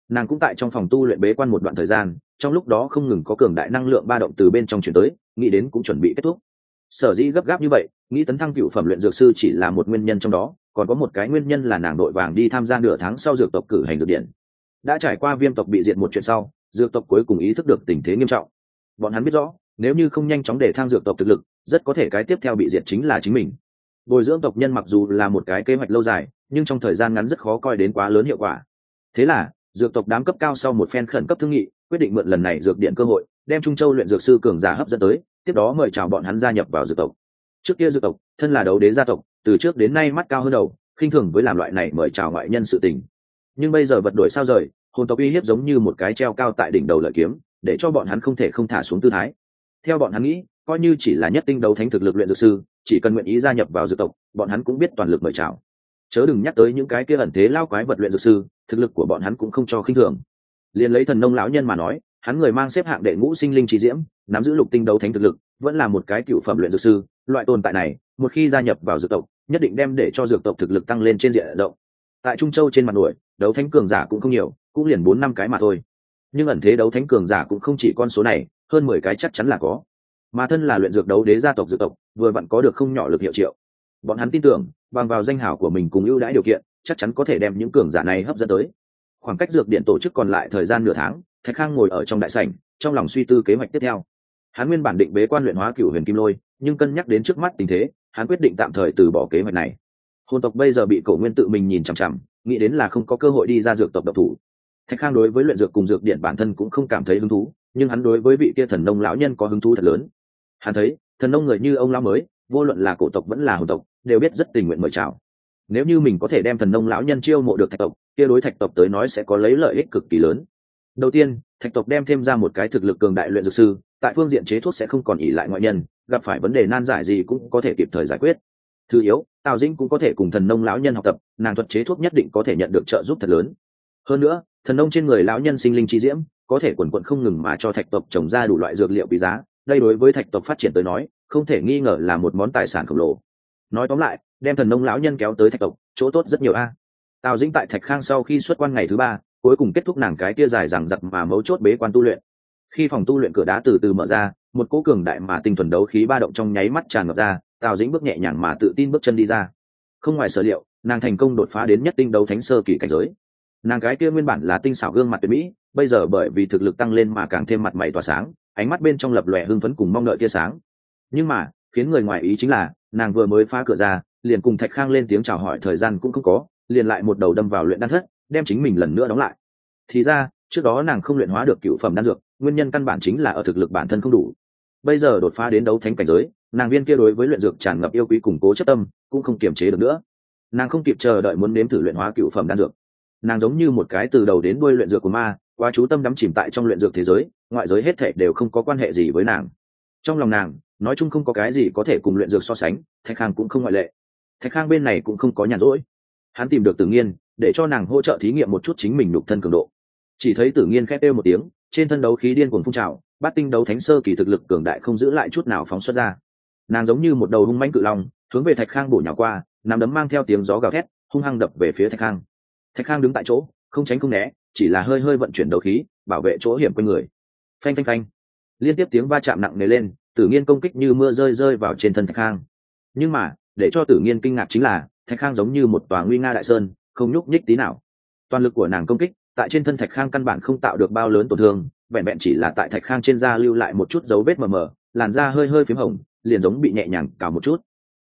nàng cũng tại trong phòng tu luyện bế quan một đoạn thời gian, trong lúc đó không ngừng có cường đại năng lượng ba động từ bên trong chuyển tới, nghĩ đến cũng chuẩn bị kết thúc. Sở dĩ gấp gáp như vậy, nghĩ tấn thăng cựu phẩm luyện dược sư chỉ là một nguyên nhân trong đó, còn có một cái nguyên nhân là nàng đội vàng đi tham gia nửa tháng sau dược tộc cử hành dược điện. Đã trải qua viêm tộc bị diệt một chuyện sau, dược tộc cuối cùng ý thức được tình thế nghiêm trọng. Bọn hắn biết rõ, nếu như không nhanh chóng để thang dược tộc thực lực, rất có thể cái tiếp theo bị diệt chính là chính mình. Bồi dưỡng tộc nhân mặc dù là một cái kế hoạch lâu dài, nhưng trong thời gian ngắn rất khó coi đến quá lớn hiệu quả. Thế là dược tộc đám cấp cao sau một phen khẩn cấp thương nghị, quyết định mượn lần này dược điện cơ hội, đem trung châu luyện dược sư cường giả hấp dẫn tới, tiếp đó mời chào bọn hắn gia nhập vào dược tộc. Trước kia dược tộc, thân là đấu đế gia tộc, từ trước đến nay mắt cao hơn đầu, khinh thường với làm loại này mời chào ngoại nhân sự tình. Nhưng bây giờ vật đổi sao rời, hồn tộc uy hiếp giống như một cái treo cao tại đỉnh đầu lợi kiếm, để cho bọn hắn không thể không thả xuống tư thái. Theo bọn hắn nghĩ, coi như chỉ là nhất tinh đấu thánh thực lực luyện dược sư, chỉ cần nguyện ý gia nhập vào dược tộc, bọn hắn cũng biết toàn lực mời chào chớ đừng nhắc tới những cái kia ẩn thế lao quái vật luyện dược sư, thực lực của bọn hắn cũng không cho khinh thường. Liền lấy thần nông lão nhân mà nói, hắn người mang xếp hạng đệ ngũ sinh linh trí diễm, nắm giữ lục tinh đấu thánh thực lực, vẫn là một cái cựu phẩm luyện dược sư, loại tồn tại này, một khi gia nhập vào dược tộc, nhất định đem để cho dược tộc thực lực tăng lên trên diện rộng. Tại trung châu trên mặt nổi đấu thánh cường giả cũng không nhiều, cũng liền bốn năm cái mà thôi. Nhưng ẩn thế đấu thánh cường giả cũng không chỉ con số này, hơn mười cái chắc chắn là có. Mà thân là luyện dược đấu đế gia tộc dược tộc, vừa vặn có được không nhỏ lực hiệu triệu bọn hắn tin tưởng, bằng vào danh hảo của mình cùng ưu đãi điều kiện, chắc chắn có thể đem những cường giả này hấp dẫn tới. Khoảng cách dược điện tổ chức còn lại thời gian nửa tháng, thạch khang ngồi ở trong đại sảnh, trong lòng suy tư kế hoạch tiếp theo. Hắn nguyên bản định bế quan luyện hóa cựu huyền kim lôi, nhưng cân nhắc đến trước mắt tình thế, hắn quyết định tạm thời từ bỏ kế hoạch này. Hồn tộc bây giờ bị cổ nguyên tự mình nhìn chằm chằm, nghĩ đến là không có cơ hội đi ra dược tộc độc thủ. Thạch khang đối với luyện dược cùng dược điện bản thân cũng không cảm thấy hứng thú, nhưng hắn đối với vị kia thần nông lão nhân có hứng thú thật lớn. Hắn thấy, thần nông người như ông lão mới vô luận là cổ tộc vẫn là hồn tộc, đều biết rất tình nguyện mời chào. Nếu như mình có thể đem thần nông lão nhân chiêu mộ được thạch tộc, kia đối thạch tộc tới nói sẽ có lấy lợi ích cực kỳ lớn. Đầu tiên, thạch tộc đem thêm ra một cái thực lực cường đại luyện dược sư, tại phương diện chế thuốc sẽ không còn ỉ lại ngoại nhân, gặp phải vấn đề nan giải gì cũng có thể kịp thời giải quyết. Thứ yếu, tào dĩnh cũng có thể cùng thần nông lão nhân học tập, nàng thuật chế thuốc nhất định có thể nhận được trợ giúp thật lớn. Hơn nữa, thần nông trên người lão nhân sinh linh chi diễm, có thể quần quận không ngừng mà cho thạch tộc trồng ra đủ loại dược liệu quý giá, đây đối với thạch tộc phát triển tới nói không thể nghi ngờ là một món tài sản khổng lồ. Nói tóm lại, đem thần nông lão nhân kéo tới thạch tộc, chỗ tốt rất nhiều a. Tào dĩnh tại thạch khang sau khi xuất quan ngày thứ ba, cuối cùng kết thúc nàng cái kia dài rằng giặc mà mấu chốt bế quan tu luyện. Khi phòng tu luyện cửa đá từ từ mở ra, một cỗ cường đại mà tinh thuần đấu khí ba động trong nháy mắt tràn ngập ra, tào dĩnh bước nhẹ nhàng mà tự tin bước chân đi ra. Không ngoài sở liệu, nàng thành công đột phá đến nhất tinh đấu thánh sơ kỳ cảnh giới. Nàng cái kia nguyên bản là tinh xảo gương mặt tuyệt mỹ, bây giờ bởi vì thực lực tăng lên mà càng thêm mặt mày tỏa sáng, ánh mắt bên trong lập lòe hưng phấn cùng mong đợi tia sáng nhưng mà, khiến người ngoài ý chính là, nàng vừa mới phá cửa ra, liền cùng thạch khang lên tiếng chào hỏi thời gian cũng không có, liền lại một đầu đâm vào luyện đan thất, đem chính mình lần nữa đóng lại. Thì ra, trước đó nàng không luyện hóa được cựu phẩm đan dược, nguyên nhân căn bản chính là ở thực lực bản thân không đủ. Bây giờ đột phá đến đấu thánh cảnh giới, nàng viên kia đối với luyện dược tràn ngập yêu quý củng cố chất tâm, cũng không kiềm chế được nữa. Nàng không kịp chờ đợi muốn nếm thử luyện hóa cựu phẩm đan dược. Nàng giống như một cái từ đầu đến đuôi luyện dược của ma, quá chú tâm đắm chìm tại trong luyện dược thế giới, ngoại giới hết thể đều không có quan hệ gì với nàng. Trong lòng nàng nói chung không có cái gì có thể cùng luyện dược so sánh, thạch khang cũng không ngoại lệ. Thạch khang bên này cũng không có nhàn rỗi. Hắn tìm được tử nghiên, để cho nàng hỗ trợ thí nghiệm một chút chính mình nục thân cường độ. Chỉ thấy tử nghiên khét êu một tiếng, trên thân đấu khí điên cuồng phun trào, bát tinh đấu thánh sơ kỳ thực lực cường đại không giữ lại chút nào phóng xuất ra. Nàng giống như một đầu hung manh cự long, hướng về thạch khang bổ nhào qua, nắm đấm mang theo tiếng gió gào thét, hung hăng đập về phía thạch khang. Thạch khang đứng tại chỗ, không tránh không né, chỉ là hơi hơi vận chuyển đấu khí, bảo vệ chỗ hiểm quanh người. Phanh phanh phanh. Liên tiếp tiếng va chạm nặng nề lên tử nghiên công kích như mưa rơi rơi vào trên thân thạch khang. Nhưng mà, để cho tử nghiên kinh ngạc chính là, thạch khang giống như một tòa nguy nga đại sơn, không nhúc nhích tí nào. Toàn lực của nàng công kích, tại trên thân thạch khang căn bản không tạo được bao lớn tổn thương, vẹn vẹn chỉ là tại thạch khang trên da lưu lại một chút dấu vết mờ mờ, làn da hơi hơi p h í m hồng, liền giống bị nhẹ nhàng cào một chút.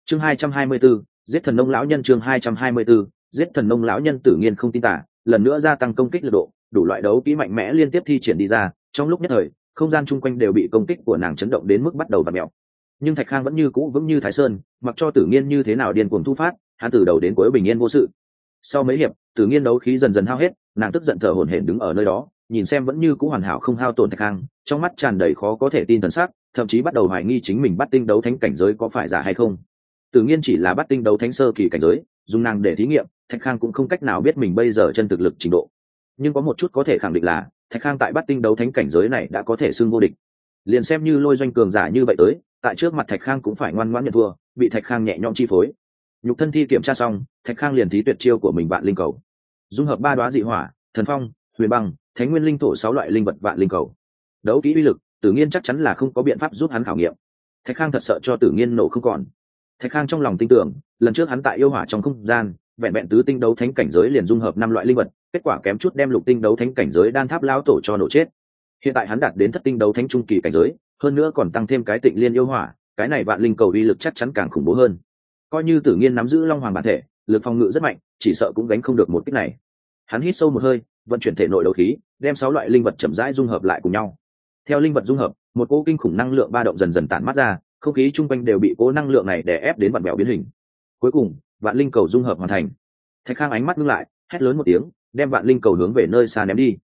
Chương hai trăm hai mươi b ố giết thần nông lão nhân chương hai trăm hai mươi b ố giết thần nông lão nhân tử nghiên không tin tả, lần nữa gia tăng công kích lực độ, đủ loại đấu kỹ mạnh mẽ liên tiếp thi triển đi ra, trong lúc nhất thời không gian chung quanh đều bị công kích của nàng chấn động đến mức bắt đầu và mẹo. Nhưng thạch khang vẫn như cũ vững như thái sơn, mặc cho tử nghiên như thế nào điên cuồng thu phát, hắn từ đầu đến cuối bình yên vô sự. Sau mấy hiệp, tử nghiên đấu khí dần dần hao hết, nàng tức giận thở hổn hển đứng ở nơi đó, nhìn xem vẫn như cũ hoàn hảo không hao tổn thạch khang, trong mắt tràn đầy khó có thể tin thần sắc, thậm chí bắt đầu hoài nghi chính mình bắt tinh đấu thánh cảnh giới có phải giả hay không. Tự nhiên chỉ là bắt tinh đấu thánh sơ kỳ cảnh giới, dùng nàng để thí nghiệm, thạch khang cũng không cách nào biết mình bây giờ chân thực lực trình độ. Nhưng có một chút có thể khẳng định là thạch khang tại bắt tinh đấu thánh cảnh giới này đã có thể xưng vô địch. Liền xem như lôi doanh cường giả như vậy tới, tại trước mặt thạch khang cũng phải ngoan ngoãn nhận thua, bị thạch khang nhẹ nhõm chi phối. Nhục thân thi kiểm tra xong, thạch khang liền thí tuyệt chiêu của mình vạn linh cầu. Dung hợp ba đoá dị hỏa, thần phong, huyền băng, thánh nguyên linh thổ sáu loại linh vật vạn linh cầu. Đấu kỹ uy lực, tử nghiên chắc chắn là không có biện pháp giúp hắn khảo nghiệm. Thạch khang thật sợ cho tử nghiên nổ không còn. Thạch khang trong lòng tin tưởng, lần trước hắn tại yêu hỏa trong không gian, vẹn vẹn tứ tinh đấu thánh cảnh giới liền dung hợp năm loại linh vật kết quả kém chút đem lục tinh đấu thánh cảnh giới đan tháp lao tổ cho nổ chết. Hiện tại hắn đạt đến thất tinh đấu thánh trung kỳ cảnh giới, hơn nữa còn tăng thêm cái tịnh liên yêu hỏa, cái này vạn linh cầu uy lực chắc chắn càng khủng bố hơn. Coi như tử nghiên nắm giữ long hoàng bản thể, lực phòng ngự rất mạnh, chỉ sợ cũng gánh không được một kích này. Hắn hít sâu một hơi, vận chuyển thể nội đầu khí, đem sáu loại linh vật chậm rãi dung hợp lại cùng nhau. Theo linh vật dung hợp, một cỗ kinh khủng năng lượng ba động dần dần tản mát ra, không khí chung quanh đều bị cỗ năng lượng này đè ép đến vặn bèo biến hình. Cuối cùng, vạn linh cầu dung hợp hoàn thành. Thạch khang ánh mắt ngưng lại, hét lớn một tiếng đem vạn linh cầu hướng về nơi xa ném đi.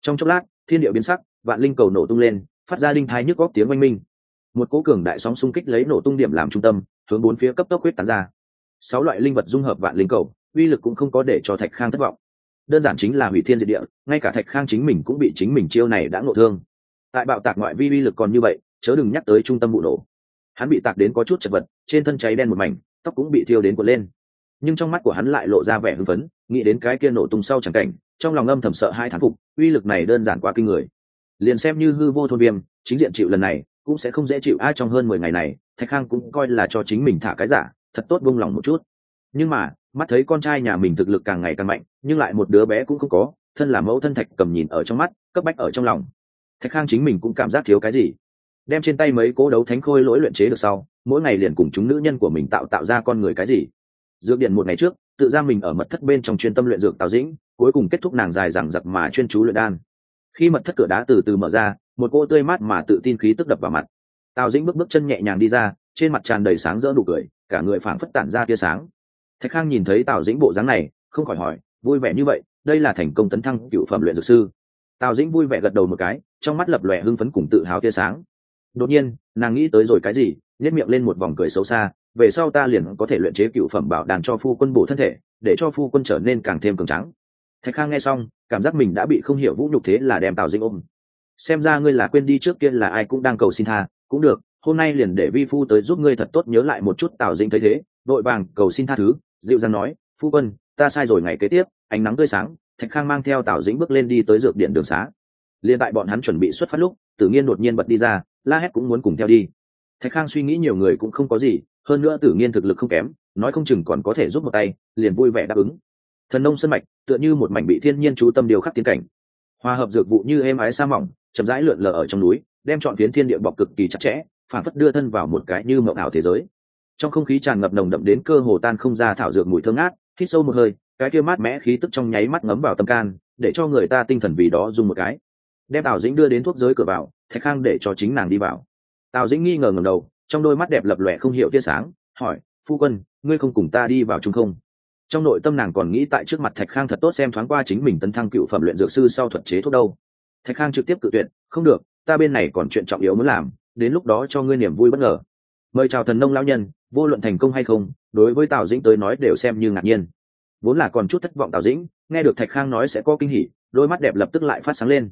Trong chốc lát, thiên địa biến sắc, vạn linh cầu nổ tung lên, phát ra linh thái nhức góc tiếng oanh minh. Một cỗ cường đại sóng xung kích lấy nổ tung điểm làm trung tâm, hướng bốn phía cấp tốc huyết tán ra. Sáu loại linh vật dung hợp vạn linh cầu, uy lực cũng không có để cho thạch khang thất vọng. Đơn giản chính là hủy thiên diệt địa, ngay cả thạch khang chính mình cũng bị chính mình chiêu này đã ngộ thương. Tại bạo tạc ngoại vi uy lực còn như vậy, chớ đừng nhắc tới trung tâm vụ nổ. Hắn bị tạc đến có chút chật vật, trên thân cháy đen một mảnh, tóc cũng bị thiêu đến cuộn lên. Nhưng trong mắt của hắn lại lộ ra vẻ hưng phấn nghĩ đến cái kia nổ tung sau chẳng cảnh, trong lòng âm thầm sợ hai thán phục, uy lực này đơn giản quá kinh người. Liền xem như hư vô thôn viêm, chính diện chịu lần này, cũng sẽ không dễ chịu ai trong hơn mười ngày này, thạch khang cũng coi là cho chính mình thả cái giả, thật tốt buông lòng một chút. Nhưng mà, mắt thấy con trai nhà mình thực lực càng ngày càng mạnh, nhưng lại một đứa bé cũng không có, thân là mẫu thân thạch cầm nhìn ở trong mắt, cấp bách ở trong lòng. Thạch khang chính mình cũng cảm giác thiếu cái gì. Đem trên tay mấy cố đấu thánh khôi lỗi luyện chế được sau, mỗi ngày liền cùng chúng nữ nhân của mình tạo tạo ra con người cái gì. Dược điện một ngày trước tự ra mình ở mật thất bên trong chuyên tâm luyện dược tào dĩnh, cuối cùng kết thúc nàng dài rằng giặc mà chuyên chú luyện đan. Khi mật thất cửa đá từ từ mở ra, một cô tươi mát mà tự tin khí tức đập vào mặt. Tào dĩnh bước bước chân nhẹ nhàng đi ra, trên mặt tràn đầy sáng rỡ nụ cười, cả người phảng phất tản ra tia sáng. Thạch khang nhìn thấy tào dĩnh bộ dáng này, không khỏi hỏi, vui vẻ như vậy, đây là thành công tấn thăng cựu phẩm luyện dược sư. Tào dĩnh vui vẻ gật đầu một cái, trong mắt lập lòe hưng phấn cùng tự hào tia sáng. Đột nhiên, nàng nghĩ tới rồi cái gì? Nhét miệng lên một vòng cười xấu xa, về sau ta liền có thể luyện chế cựu phẩm bảo đàn cho phu quân bổ thân thể, để cho phu quân trở nên càng thêm cường trắng thạch khang nghe xong, cảm giác mình đã bị không hiểu vũ nhục thế là đem tào dĩnh ôm. Xem ra ngươi là quên đi trước kia là ai cũng đang cầu xin tha, cũng được, hôm nay liền để vi phu tới giúp ngươi thật tốt nhớ lại một chút tào dĩnh thấy thế vội vàng cầu xin tha thứ, dịu dàng nói, phu quân, ta sai rồi ngày kế tiếp, ánh nắng tươi sáng, thạch khang mang theo tào dĩnh bước lên đi tới dược điện đường xá. Liền tại bọn hắn chuẩn bị xuất phát lúc, Tử nhiên đột nhiên bật đi ra, la hét cũng muốn cùng theo đi thạch khang suy nghĩ nhiều người cũng không có gì, hơn nữa tự nhiên thực lực không kém, nói không chừng còn có thể giúp một tay, liền vui vẻ đáp ứng. Thần nông sân mạch, tựa như một mảnh bị thiên nhiên chú tâm điều khắc tiến cảnh. Hòa hợp dược vụ như êm ái sa mỏng, chậm rãi lượn lờ ở trong núi, đem chọn phiến thiên địa bọc cực kỳ chặt chẽ, phản phất đưa thân vào một cái như mộng ảo thế giới. Trong không khí tràn ngập nồng đậm đến cơ hồ tan không ra thảo dược mùi thơm ngát, hít sâu một hơi, cái kia mát mẽ khí tức trong nháy mắt ngấm vào tâm can, để cho người ta tinh thần vì đó dùng một cái. Đem ảo dĩnh đưa đến thuốc giới cửa vào, thạch khang để cho chính nàng đi vào tào dĩnh nghi ngờ ngầm đầu, trong đôi mắt đẹp lập lòe không hiểu tia sáng, hỏi, phu quân, ngươi không cùng ta đi vào chung không? Trong nội tâm nàng còn nghĩ tại trước mặt thạch khang thật tốt xem thoáng qua chính mình tấn thăng cựu phẩm luyện dược sư sau thuật chế thuốc đâu. Thạch khang trực tiếp cự tuyệt, không được, ta bên này còn chuyện trọng yếu muốn làm, đến lúc đó cho ngươi niềm vui bất ngờ. Mời chào thần nông lão nhân, vô luận thành công hay không, đối với tào dĩnh tới nói đều xem như ngạc nhiên. Vốn là còn chút thất vọng tào dĩnh, nghe được thạch khang nói sẽ có kinh hỉ, đôi mắt đẹp lập tức lại phát sáng lên.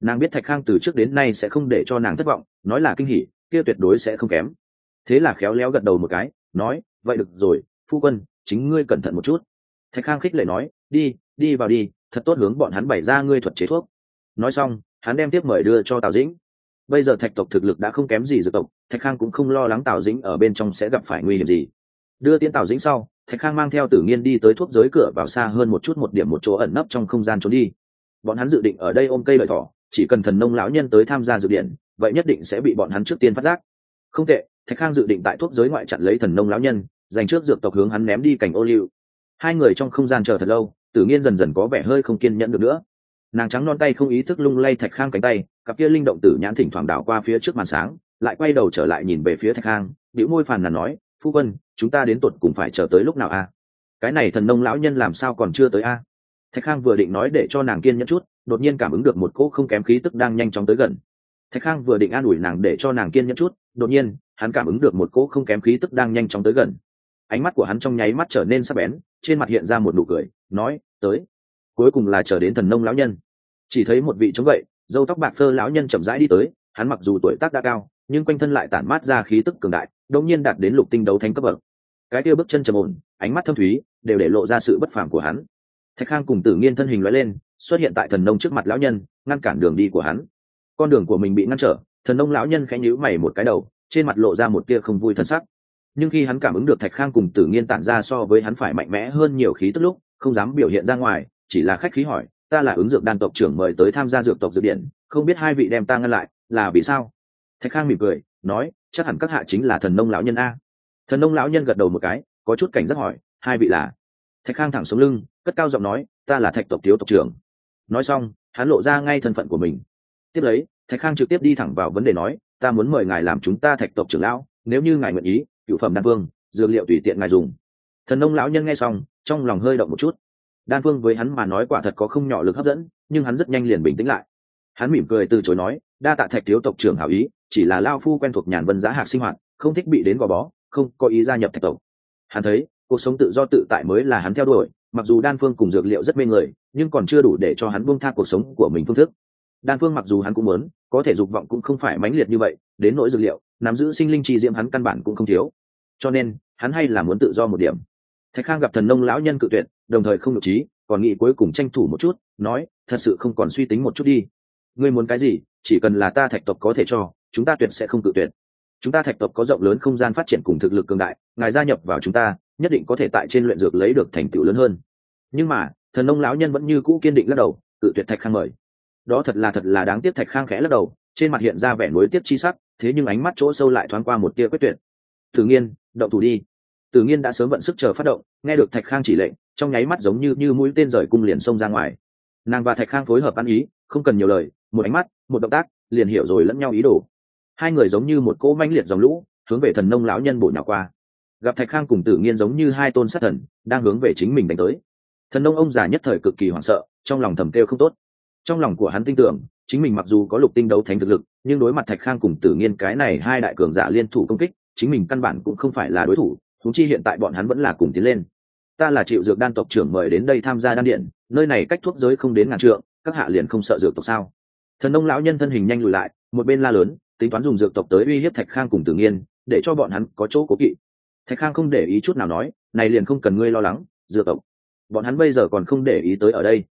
Nàng biết thạch khang từ trước đến nay sẽ không để cho nàng thất vọng, nói là kinh hỉ kia tuyệt đối sẽ không kém. Thế là khéo léo gật đầu một cái, nói, vậy được rồi, phu quân, chính ngươi cẩn thận một chút. Thạch khang khích lệ nói, đi đi vào đi, thật tốt hướng bọn hắn bày ra ngươi thuật chế thuốc. Nói xong, hắn đem tiếp mời đưa cho tào dĩnh. Bây giờ thạch tộc thực lực đã không kém gì dược tộc, thạch khang cũng không lo lắng tào dĩnh ở bên trong sẽ gặp phải nguy hiểm gì. Đưa tiến tào dĩnh sau, thạch khang mang theo tử nghiên đi tới thuốc giới cửa vào xa hơn một chút một điểm một chỗ ẩn nấp trong không gian trốn đi. Bọn hắn dự định ở đây ôm cây lợi thỏ, chỉ cần thần nông lão nhân tới tham gia dự điện vậy nhất định sẽ bị bọn hắn trước tiên phát giác. Không tệ, thạch khang dự định tại thuốc giới ngoại chặn lấy thần nông lão nhân, dành trước dược tộc hướng hắn ném đi cảnh ô liu. Hai người trong không gian chờ thật lâu, tử nghiên dần dần có vẻ hơi không kiên nhẫn được nữa. Nàng trắng non tay không ý thức lung lay thạch khang cánh tay, cặp kia linh động tử nhãn thỉnh thoảng đảo qua phía trước màn sáng, lại quay đầu trở lại nhìn về phía thạch khang điệu môi phàn nàn nói, phu quân, chúng ta đến tột cùng phải chờ tới lúc nào a? Cái này thần nông lão nhân làm sao còn chưa tới a? Thạch khang vừa định nói để cho nàng kiên nhẫn chút, đột nhiên cảm ứng được một cỗ không kém khí tức đang nhanh chóng tới gần thạch khang vừa định an ủi nàng để cho nàng kiên nhẫn chút, đột nhiên, hắn cảm ứng được một cỗ không kém khí tức đang nhanh chóng tới gần. Ánh mắt của hắn trong nháy mắt trở nên sắc bén, trên mặt hiện ra một nụ cười, nói, tới. Cuối cùng là chờ đến thần nông lão nhân. Chỉ thấy một vị chống gậy dâu tóc bạc phơ lão nhân chậm rãi đi tới, hắn mặc dù tuổi tác đã cao, nhưng quanh thân lại tản mát ra khí tức cường đại, đột nhiên đạt đến lục tinh đấu thánh cấp bậc. Cái kia bước chân trầm ổn, ánh mắt thâm thúy, đều để lộ ra sự bất phàm của hắn. Thạch khang cùng tử nghiên thân hình lóe lên, xuất hiện tại thần nông trước mặt lão nhân, ngăn cản đường đi của hắn con đường của mình bị ngăn trở, thần nông lão nhân khẽ nhíu mày một cái đầu, trên mặt lộ ra một tia không vui thân sắc. Nhưng khi hắn cảm ứng được thạch khang cùng tử nghiên tản ra so với hắn phải mạnh mẽ hơn nhiều khí tức lúc, không dám biểu hiện ra ngoài, chỉ là khách khí hỏi, ta là ứng dược đan tộc trưởng mời tới tham gia dược tộc dược điện, không biết hai vị đem ta ngăn lại, là vì sao? Thạch khang mỉm cười, nói, chắc hẳn các hạ chính là thần nông lão nhân a. Thần nông lão nhân gật đầu một cái, có chút cảnh giác hỏi, hai vị là? Thạch khang thẳng xuống lưng, cất cao giọng nói, ta là thạch tộc thiếu tộc trưởng. Nói xong, hắn lộ ra ngay thân phận của mình tiếp lấy, thạch khang trực tiếp đi thẳng vào vấn đề nói, ta muốn mời ngài làm chúng ta thạch tộc trưởng lão, nếu như ngài nguyện ý, cựu phẩm đan phương dược liệu tùy tiện ngài dùng. Thần nông lão nhân nghe xong, trong lòng hơi động một chút. Đan phương với hắn mà nói quả thật có không nhỏ lực hấp dẫn, nhưng hắn rất nhanh liền bình tĩnh lại. Hắn mỉm cười từ chối nói, đa tạ thạch thiếu tộc trưởng hảo ý, chỉ là lao phu quen thuộc nhàn vân giá hạc sinh hoạt, không thích bị đến gò bó, không có ý gia nhập thạch tộc. Hắn thấy, cuộc sống tự do tự tại mới là hắn theo đuổi, mặc dù đan phương cùng dược liệu rất mê người, nhưng còn chưa đủ để cho hắn buông tha cuộc sống của mình phương thức đan phương mặc dù hắn cũng muốn, có thể dục vọng cũng không phải mãnh liệt như vậy, đến nỗi dược liệu, nắm giữ sinh linh trì diễm hắn căn bản cũng không thiếu. Cho nên, hắn hay là muốn tự do một điểm. Thạch khang gặp thần nông lão nhân cự tuyệt, đồng thời không được trí, còn nghĩ cuối cùng tranh thủ một chút, nói, thật sự không còn suy tính một chút đi. Ngươi muốn cái gì, chỉ cần là ta thạch tộc có thể cho, chúng ta tuyệt sẽ không cự tuyệt. Chúng ta thạch tộc có rộng lớn không gian phát triển cùng thực lực cường đại, ngài gia nhập vào chúng ta, nhất định có thể tại trên luyện dược lấy được thành tựu lớn hơn. Nhưng mà, thần nông lão nhân vẫn như cũ kiên định lắc đầu, cự tuyệt thạch khang mời đó thật là thật là đáng tiếc thạch khang khẽ lắc đầu, trên mặt hiện ra vẻ nối tiếp chi sắc, thế nhưng ánh mắt chỗ sâu lại thoáng qua một tia quyết tuyệt. Tự nhiên động thủ đi. Tự nhiên đã sớm vận sức chờ phát động, nghe được thạch khang chỉ lệnh, trong nháy mắt giống như như mũi tên rời cung liền xông ra ngoài. Nàng và thạch khang phối hợp ăn ý, không cần nhiều lời, một ánh mắt, một động tác, liền hiểu rồi lẫn nhau ý đồ. Hai người giống như một cỗ manh liệt dòng lũ, hướng về thần nông lão nhân bổ nhỏ qua. Gặp thạch khang cùng tử nghiên giống như hai tôn sát thần, đang hướng về chính mình đánh tới. Thần nông ông già nhất thời cực kỳ hoảng sợ, trong lòng thầm kêu không tốt trong lòng của hắn tin tưởng, chính mình mặc dù có lục tinh đấu thánh thực lực, nhưng đối mặt thạch khang cùng tử nghiên cái này hai đại cường giả liên thủ công kích, chính mình căn bản cũng không phải là đối thủ thú chi hiện tại bọn hắn vẫn là cùng tiến lên. Ta là triệu dược đan tộc trưởng mời đến đây tham gia đan điện, nơi này cách thuốc giới không đến ngàn trượng, các hạ liền không sợ dược tộc sao? Thần nông lão nhân thân hình nhanh lùi lại, một bên la lớn, tính toán dùng dược tộc tới uy hiếp thạch khang cùng tử nghiên, để cho bọn hắn có chỗ cố kỵ. Thạch khang không để ý chút nào nói, này liền không cần ngươi lo lắng, dược tộc. Bọn hắn bây giờ còn không để ý tới ở đây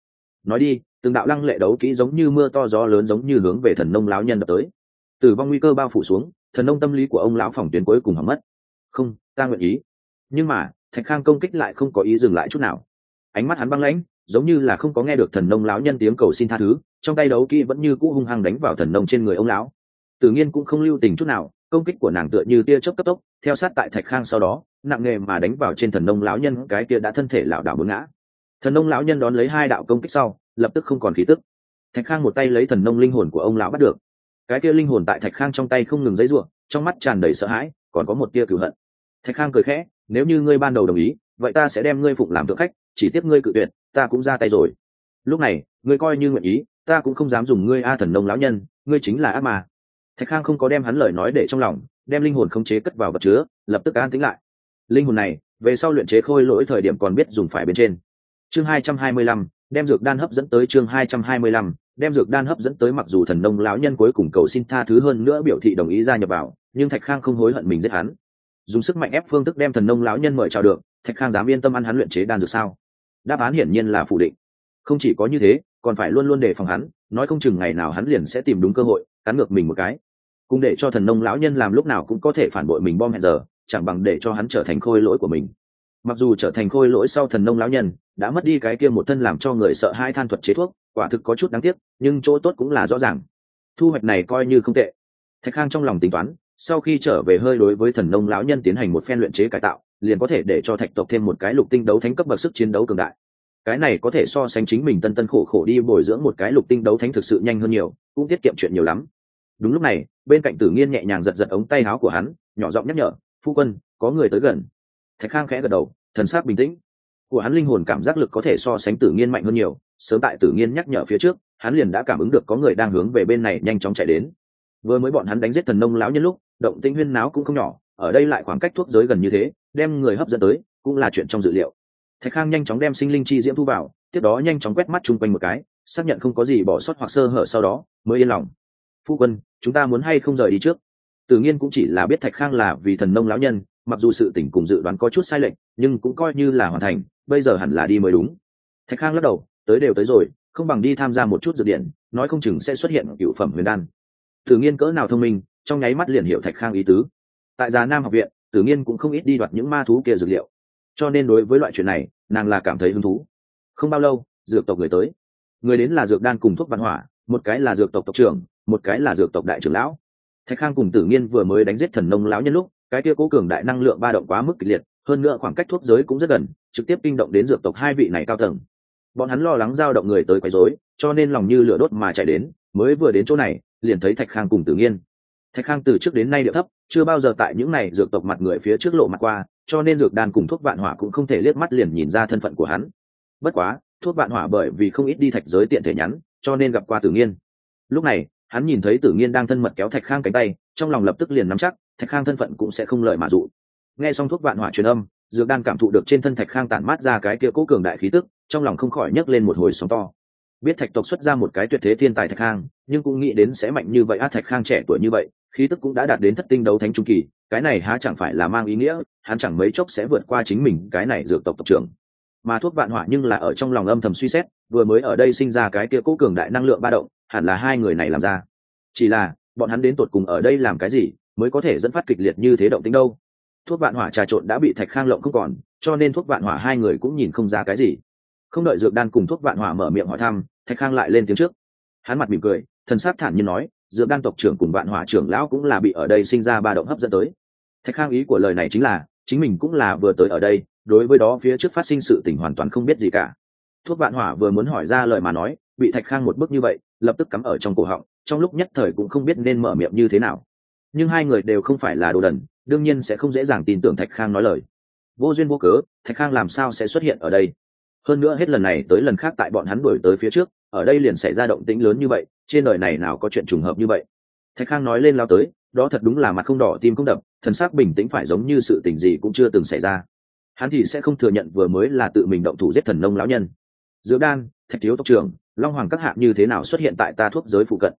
nói đi, từng đạo lăng lệ đấu kỹ giống như mưa to gió lớn giống như hướng về thần nông lão nhân đập tới. Tử vong nguy cơ bao phủ xuống, thần nông tâm lý của ông lão phòng tuyến cuối cùng hỏng mất. Không, ta nguyện ý. Nhưng mà, thạch khang công kích lại không có ý dừng lại chút nào. Ánh mắt hắn băng lãnh, giống như là không có nghe được thần nông lão nhân tiếng cầu xin tha thứ, trong tay đấu kỹ vẫn như cũ hung hăng đánh vào thần nông trên người ông lão. Tự nhiên cũng không lưu tình chút nào, công kích của nàng tựa như tia chớp cấp tốc, theo sát tại thạch khang sau đó, nặng nghề mà đánh vào trên thần nông lão nhân, cái kia đã thân thể lảo đảo bướng ngã thần nông lão nhân đón lấy hai đạo công kích sau, lập tức không còn khí tức. Thạch khang một tay lấy thần nông linh hồn của ông lão bắt được. Cái kia linh hồn tại thạch khang trong tay không ngừng giấy n trong mắt tràn đầy sợ hãi, còn có một tia cửu hận. Thạch khang cười khẽ, nếu như ngươi ban đầu đồng ý, vậy ta sẽ đem ngươi phụng làm thượng khách, chỉ tiếp ngươi cự tuyệt, ta cũng ra tay rồi. Lúc này, ngươi coi như nguyện ý, ta cũng không dám dùng ngươi a thần nông lão nhân, ngươi chính là ác mà thạch khang không có đem hắn lời nói để trong lòng, đem linh hồn không chế cất vào vật chứa, lập tức an tính lại. Linh hồn này, về sau luyện chế khôi lỗi thời điểm còn biết dùng phải bên trên chương hai trăm hai mươi lăm, đem dược đan hấp dẫn tới chương hai trăm hai mươi lăm, đem dược đan hấp dẫn tới mặc dù thần nông lão nhân cuối cùng cầu xin tha thứ hơn nữa biểu thị đồng ý gia nhập vào, nhưng thạch khang không hối hận mình giết hắn. Dùng sức mạnh ép phương thức đem thần nông lão nhân mời chào được, thạch khang dám yên tâm ăn hắn luyện chế đan dược sao? Đáp án hiển nhiên là phủ định. Không chỉ có như thế, còn phải luôn luôn đề phòng hắn, nói không chừng ngày nào hắn liền sẽ tìm đúng cơ hội, cắn ngược mình một cái. Cùng để cho thần nông lão nhân làm lúc nào cũng có thể phản bội mình bom hẹn giờ, chẳng bằng để cho hắn trở thành khôi lỗi của mình mặc dù trở thành khôi lỗi sau thần nông lão nhân, đã mất đi cái kia một thân làm cho người sợ hai than thuật chế thuốc, quả thực có chút đáng tiếc, nhưng chỗ tốt cũng là rõ ràng. Thu hoạch này coi như không tệ. Thạch khang trong lòng tính toán, sau khi trở về hơi đối với thần nông lão nhân tiến hành một phen luyện chế cải tạo, liền có thể để cho thạch tộc thêm một cái lục tinh đấu thánh cấp bậc sức chiến đấu cường đại. Cái này có thể so sánh chính mình tân tân khổ khổ đi bồi dưỡng một cái lục tinh đấu thánh thực sự nhanh hơn nhiều, cũng tiết kiệm chuyện nhiều lắm. Đúng lúc này, bên cạnh tử nghiên nhẹ nhàng giật giật ống tay áo của hắn, nhỏ giọng nhắc nhở, phu quân, có người tới gần thạch khang khẽ gật đầu, thần sắc bình tĩnh. Của hắn linh hồn cảm giác lực có thể so sánh tử nghiên mạnh hơn nhiều, sớm tại tử nghiên nhắc nhở phía trước, hắn liền đã cảm ứng được có người đang hướng về bên này nhanh chóng chạy đến. Vừa mới bọn hắn đánh giết thần nông lão nhân lúc, động tĩnh huyên náo cũng không nhỏ, ở đây lại khoảng cách thuốc giới gần như thế, đem người hấp dẫn tới, cũng là chuyện trong dự liệu. Thạch khang nhanh chóng đem sinh linh chi diễm thu vào, tiếp đó nhanh chóng quét mắt chung quanh một cái, xác nhận không có gì bỏ sót hoặc sơ hở sau đó, mới yên lòng. Phu quân, chúng ta muốn hay không rời đi trước? Tự nhiên cũng chỉ là biết thạch khang là vì thần nông lão nhân mặc dù sự tỉnh cùng dự đoán có chút sai lệch, nhưng cũng coi như là hoàn thành, bây giờ hẳn là đi mới đúng. Thạch khang lắc đầu, tới đều tới rồi, không bằng đi tham gia một chút dự điện, nói không chừng sẽ xuất hiện cựu phẩm huyền đan. Tử nhiên cỡ nào thông minh, trong nháy mắt liền hiểu thạch khang ý tứ. Tại già nam học viện Tử nhiên cũng không ít đi đoạt những ma thú kia dược liệu. Cho nên đối với loại chuyện này, nàng là cảm thấy hứng thú. Không bao lâu, dược tộc người tới. Người đến là dược đan cùng thuốc văn hỏa, một cái là dược tộc tộc trưởng, một cái là dược tộc đại trưởng lão. Thạch khang cùng tử nghiên vừa mới đánh giết thần nông lão nhân lúc cái kia cố cường đại năng lượng ba động quá mức kịch liệt, hơn nữa khoảng cách thuốc giới cũng rất gần, trực tiếp kinh động đến dược tộc hai vị này cao tầng. Bọn hắn lo lắng giao động người tới quấy rối, cho nên lòng như lửa đốt mà chạy đến, mới vừa đến chỗ này, liền thấy thạch khang cùng tử nghiên. Thạch khang từ trước đến nay địa thấp, chưa bao giờ tại những này dược tộc mặt người phía trước lộ mặt qua, cho nên dược đan cùng thuốc vạn hỏa cũng không thể liếc mắt liền nhìn ra thân phận của hắn. Bất quá, thuốc vạn hỏa bởi vì không ít đi thạch giới tiện thể nhắn, cho nên gặp qua tử nghiên. Lúc này, hắn nhìn thấy tử nghiên đang thân mật kéo thạch khang cánh tay, trong lòng lập tức liền nắm chắc thạch khang thân phận cũng sẽ không lợi mà dụ. Nghe xong thuốc vạn hỏa truyền âm, dược đan cảm thụ được trên thân thạch khang tản mát ra cái kia cố cường đại khí tức, trong lòng không khỏi nhấc lên một hồi sóng to. Biết thạch tộc xuất ra một cái tuyệt thế thiên tài thạch khang, nhưng cũng nghĩ đến sẽ mạnh như vậy, a, thạch khang trẻ tuổi như vậy, khí tức cũng đã đạt đến thất tinh đấu thánh trung kỳ, cái này há chẳng phải là mang ý nghĩa, hắn chẳng mấy chốc sẽ vượt qua chính mình, cái này dược tộc tộc trưởng. Mà thuốc vạn hỏa nhưng là ở trong lòng âm thầm suy xét, vừa mới ở đây sinh ra cái kia cố cường đại năng lượng ba động, hẳn là hai người này làm ra. Chỉ là, bọn hắn đến tột cùng ở đây làm cái gì mới có thể dẫn phát kịch liệt như thế động tính đâu. Thuốc vạn hỏa trà trộn đã bị thạch khang lộng không còn, cho nên thuốc vạn hỏa hai người cũng nhìn không ra cái gì. Không đợi dược đan cùng thuốc vạn hỏa mở miệng hỏi thăm, thạch khang lại lên tiếng trước. Hắn mặt mỉm cười, thần sắc thản nhiên nói, dược đan tộc trưởng cùng vạn hỏa trưởng lão cũng là bị ở đây sinh ra ba động hấp dẫn tới. Thạch khang ý của lời này chính là, chính mình cũng là vừa tới ở đây, đối với đó phía trước phát sinh sự tình hoàn toàn không biết gì cả. Thuốc vạn hỏa vừa muốn hỏi ra lời mà nói, bị thạch khang một bước như vậy, lập tức cắm ở trong cổ họng, trong lúc nhất thời cũng không biết nên mở miệng như thế nào nhưng hai người đều không phải là đồ đần, đương nhiên sẽ không dễ dàng tin tưởng thạch khang nói lời. Vô duyên vô cớ, thạch khang làm sao sẽ xuất hiện ở đây? Hơn nữa hết lần này tới lần khác tại bọn hắn đuổi tới phía trước, ở đây liền xảy ra động tĩnh lớn như vậy, trên đời này nào có chuyện trùng hợp như vậy? Thạch khang nói lên lao tới, đó thật đúng là mặt không đỏ tim không đập, thần sắc bình tĩnh phải giống như sự tình gì cũng chưa từng xảy ra. Hắn thì sẽ không thừa nhận vừa mới là tự mình động thủ giết thần nông lão nhân. Giữa đan, thạch thiếu tộc trưởng, long hoàng các hạ như thế nào xuất hiện tại ta thuốc giới phụ cận?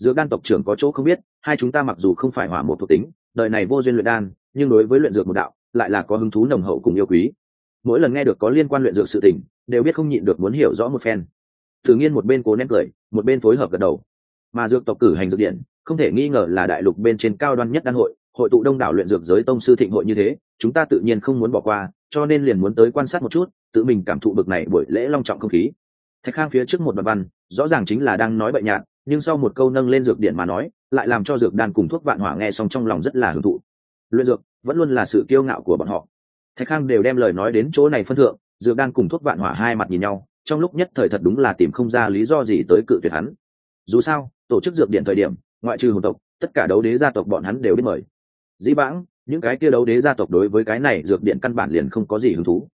Dược đan tộc trưởng có chỗ không biết, hai chúng ta mặc dù không phải hỏa một thuộc tính, đời này vô duyên luyện đan, nhưng đối với luyện dược một đạo, lại là có hứng thú nồng hậu cùng yêu quý. Mỗi lần nghe được có liên quan luyện dược sự tình, đều biết không nhịn được muốn hiểu rõ một phen. Tự nhiên một bên cố nén cười, một bên phối hợp gật đầu. Mà dược tộc cử hành dược điện, không thể nghi ngờ là đại lục bên trên cao đoan nhất đan hội hội tụ đông đảo luyện dược giới tông sư thịnh hội như thế, chúng ta tự nhiên không muốn bỏ qua, cho nên liền muốn tới quan sát một chút, tự mình cảm thụ bực này buổi lễ long trọng không khí. Thạch khang phía trước một đoạn văn, rõ ràng chính là đang nói bậy nhạt nhưng sau một câu nâng lên dược điện mà nói, lại làm cho dược đan cùng thuốc vạn hỏa nghe xong trong lòng rất là hưởng thụ. Luyện dược vẫn luôn là sự kiêu ngạo của bọn họ. Thạch khang đều đem lời nói đến chỗ này phân thượng, dược đan cùng thuốc vạn hỏa hai mặt nhìn nhau, trong lúc nhất thời thật đúng là tìm không ra lý do gì tới cự tuyệt hắn. Dù sao, tổ chức dược điện thời điểm, ngoại trừ hồn tộc, tất cả đấu đế gia tộc bọn hắn đều biết mời. Dĩ vãng, những cái kia đấu đế gia tộc đối với cái này dược điện căn bản liền không có gì hứng thú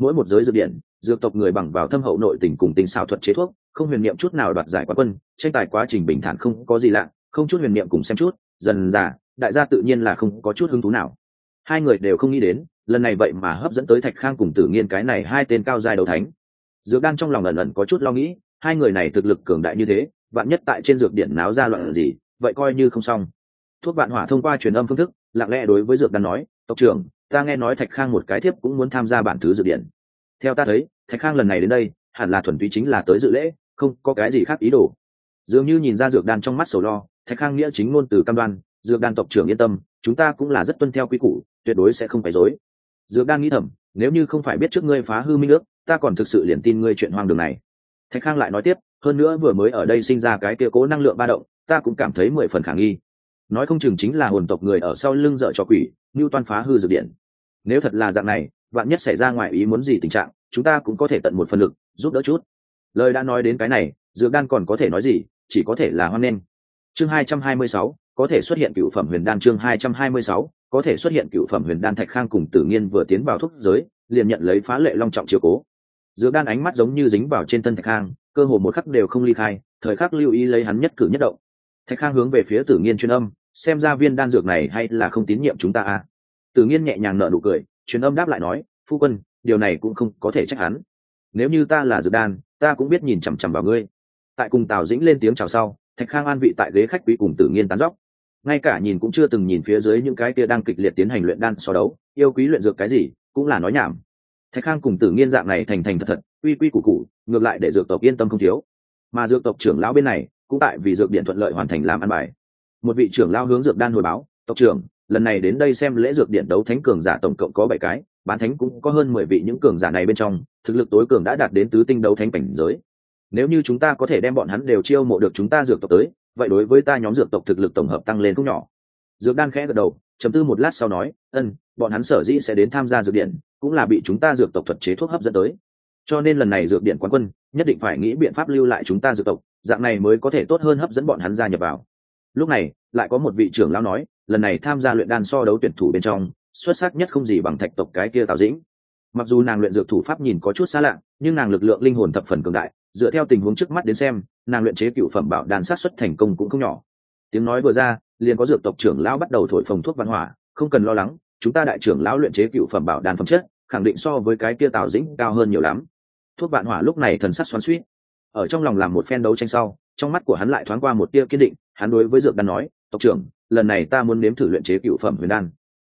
mỗi một giới dược điện, dược tộc người bằng vào thâm hậu nội tình cùng tình xảo thuật chế thuốc, không huyền niệm chút nào đoạt giải quá quân, tranh tài quá trình bình thản không có gì lạ, không chút huyền niệm cùng xem chút, dần dà, đại gia tự nhiên là không có chút hứng thú nào. Hai người đều không nghĩ đến, lần này vậy mà hấp dẫn tới thạch khang cùng tử nghiên cái này hai tên cao dài đầu thánh. Dược đan trong lòng ẩn ẩn có chút lo nghĩ, hai người này thực lực cường đại như thế, vạn nhất tại trên dược điện náo ra loạn gì, vậy coi như không xong. Thuốc vạn hỏa thông qua truyền âm phương thức, lặng lẽ đối với dược đan nói, tộc trưởng ta nghe nói thạch khang một cái thiếp cũng muốn tham gia bản thứ dự điện. Theo ta thấy, thạch khang lần này đến đây, hẳn là thuần túy chính là tới dự lễ, không có cái gì khác ý đồ. Dường như nhìn ra dược đan trong mắt sầu lo, thạch khang nghĩa chính ngôn từ cam đoan, dược đan tộc trưởng yên tâm, chúng ta cũng là rất tuân theo quy củ, tuyệt đối sẽ không phải dối dược đan nghĩ thầm, nếu như không phải biết trước ngươi phá hư minh ước, ta còn thực sự liền tin ngươi chuyện hoang đường này. Thạch khang lại nói tiếp, hơn nữa vừa mới ở đây sinh ra cái kia cố năng lượng ba động, ta cũng cảm thấy mười phần khả nghi. Nói không chừng chính là hồn tộc người ở sau lưng dợ cho quỷ như toan phá hư dược điện nếu thật là dạng này, vạn nhất xảy ra ngoài ý muốn gì tình trạng, chúng ta cũng có thể tận một phần lực, giúp đỡ chút. Lời đã nói đến cái này, dược đan còn có thể nói gì, chỉ có thể là hoan nghênh. Chương hai trăm hai mươi sáu, có thể xuất hiện cựu phẩm huyền đan chương hai trăm hai mươi sáu, có thể xuất hiện cựu phẩm huyền đan thạch khang cùng tử nghiên vừa tiến vào thúc giới, liền nhận lấy phá lệ long trọng chiều cố. Dược đan ánh mắt giống như dính vào trên thân thạch khang, cơ hồ một khắc đều không ly khai, thời khắc lưu ý lấy hắn nhất cử nhất động. Thạch khang hướng về phía tử nghiên truyền âm, xem ra viên đan dược này hay là không tín nhiệm chúng ta à? Tử nghiên nhẹ nhàng nở nụ cười truyền âm đáp lại nói phu quân điều này cũng không có thể trách hắn. Nếu như ta là dược đan ta cũng biết nhìn chằm chằm vào ngươi. Tại cùng tào dĩnh lên tiếng chào sau thạch khang an vị tại ghế khách quý cùng tử nghiên tán dóc. Ngay cả nhìn cũng chưa từng nhìn phía dưới những cái kia đang kịch liệt tiến hành luyện đan so đấu yêu quý luyện dược cái gì cũng là nói nhảm. Thạch khang cùng tử nghiên dạng này thành thành thật thật uy quy củ củ, ngược lại để dược tộc yên tâm không thiếu. Mà dược tộc trưởng lão bên này cũng tại vì dược điện thuận lợi hoàn thành làm ăn bài. Một vị trưởng lão hướng dược đan hồi báo tộc trưởng lần này đến đây xem lễ dược điện đấu thánh cường giả tổng cộng có bảy cái, bán thánh cũng có hơn mười vị những cường giả này bên trong, thực lực tối cường đã đạt đến tứ tinh đấu thánh cảnh giới. Nếu như chúng ta có thể đem bọn hắn đều chiêu mộ được chúng ta dược tộc tới, vậy đối với ta nhóm dược tộc thực lực tổng hợp tăng lên không nhỏ. Dược đan khẽ gật đầu chấm tư một lát sau nói ân bọn hắn sở dĩ sẽ đến tham gia dược điện cũng là bị chúng ta dược tộc thuật chế thuốc hấp dẫn tới. Cho nên lần này dược điện quán quân, nhất định phải nghĩ biện pháp lưu lại chúng ta dược tộc, dạng này mới có thể tốt hơn hấp dẫn bọn hắn gia nhập vào lúc này, lại có một vị trưởng lão nói, lần này tham gia luyện đan so đấu tuyển thủ bên trong, xuất sắc nhất không gì bằng thạch tộc cái kia tào dĩnh. Mặc dù nàng luyện dược thủ pháp nhìn có chút xa lạ, nhưng nàng lực lượng linh hồn thập phần cường đại, dựa theo tình huống trước mắt đến xem, nàng luyện chế cựu phẩm bảo đan sát xuất thành công cũng không nhỏ. Tiếng nói vừa ra, liền có dược tộc trưởng lão bắt đầu thổi phồng thuốc văn hỏa, không cần lo lắng, chúng ta đại trưởng lão luyện chế cựu phẩm bảo đan phẩm chất, khẳng định so với cái kia tào dĩnh cao hơn nhiều lắm. Thuốc vạn hỏa lúc này thần sắc xoắn suýt ở trong lòng làm một phen đấu tranh sau trong mắt của hắn lại thoáng qua một tia kiên định, hắn đối với dược đan nói, tộc trưởng, lần này ta muốn nếm thử luyện chế cựu phẩm huyền đan.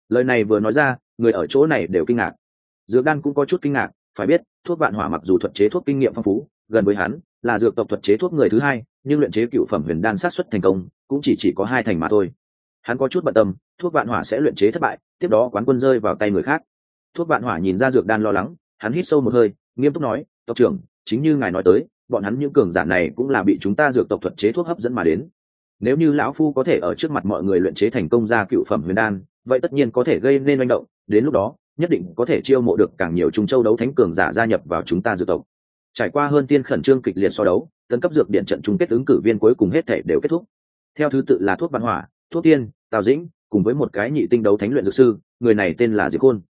Lời này vừa nói ra, người ở chỗ này đều kinh ngạc. Dược đan cũng có chút kinh ngạc, phải biết, thuốc vạn hỏa mặc dù thuật chế thuốc kinh nghiệm phong phú, gần với hắn, là dược tộc thuật chế thuốc người thứ hai, nhưng luyện chế cựu phẩm huyền đan sát xuất thành công, cũng chỉ chỉ có hai thành mà thôi. Hắn có chút bận tâm, thuốc vạn hỏa sẽ luyện chế thất bại, tiếp đó quán quân rơi vào tay người khác. Thuốc vạn hỏa nhìn ra dược đan lo lắng, hắn hít sâu một hơi, nghiêm túc nói, tộc trưởng, chính như ngài nói tới bọn hắn những cường giả này cũng là bị chúng ta dược tộc thuật chế thuốc hấp dẫn mà đến. Nếu như lão phu có thể ở trước mặt mọi người luyện chế thành công ra cựu phẩm huyền đan, vậy tất nhiên có thể gây nên manh động. Đến lúc đó, nhất định có thể chiêu mộ được càng nhiều trung châu đấu thánh cường giả gia nhập vào chúng ta dược tộc. Trải qua hơn tiên khẩn trương kịch liệt so đấu, tấn cấp dược điện trận chung kết ứng cử viên cuối cùng hết thể đều kết thúc. Theo thứ tự là thuốc văn hỏa, thuốc tiên, tào dĩnh, cùng với một cái nhị tinh đấu thánh luyện dược sư, người này tên là diệp khôn.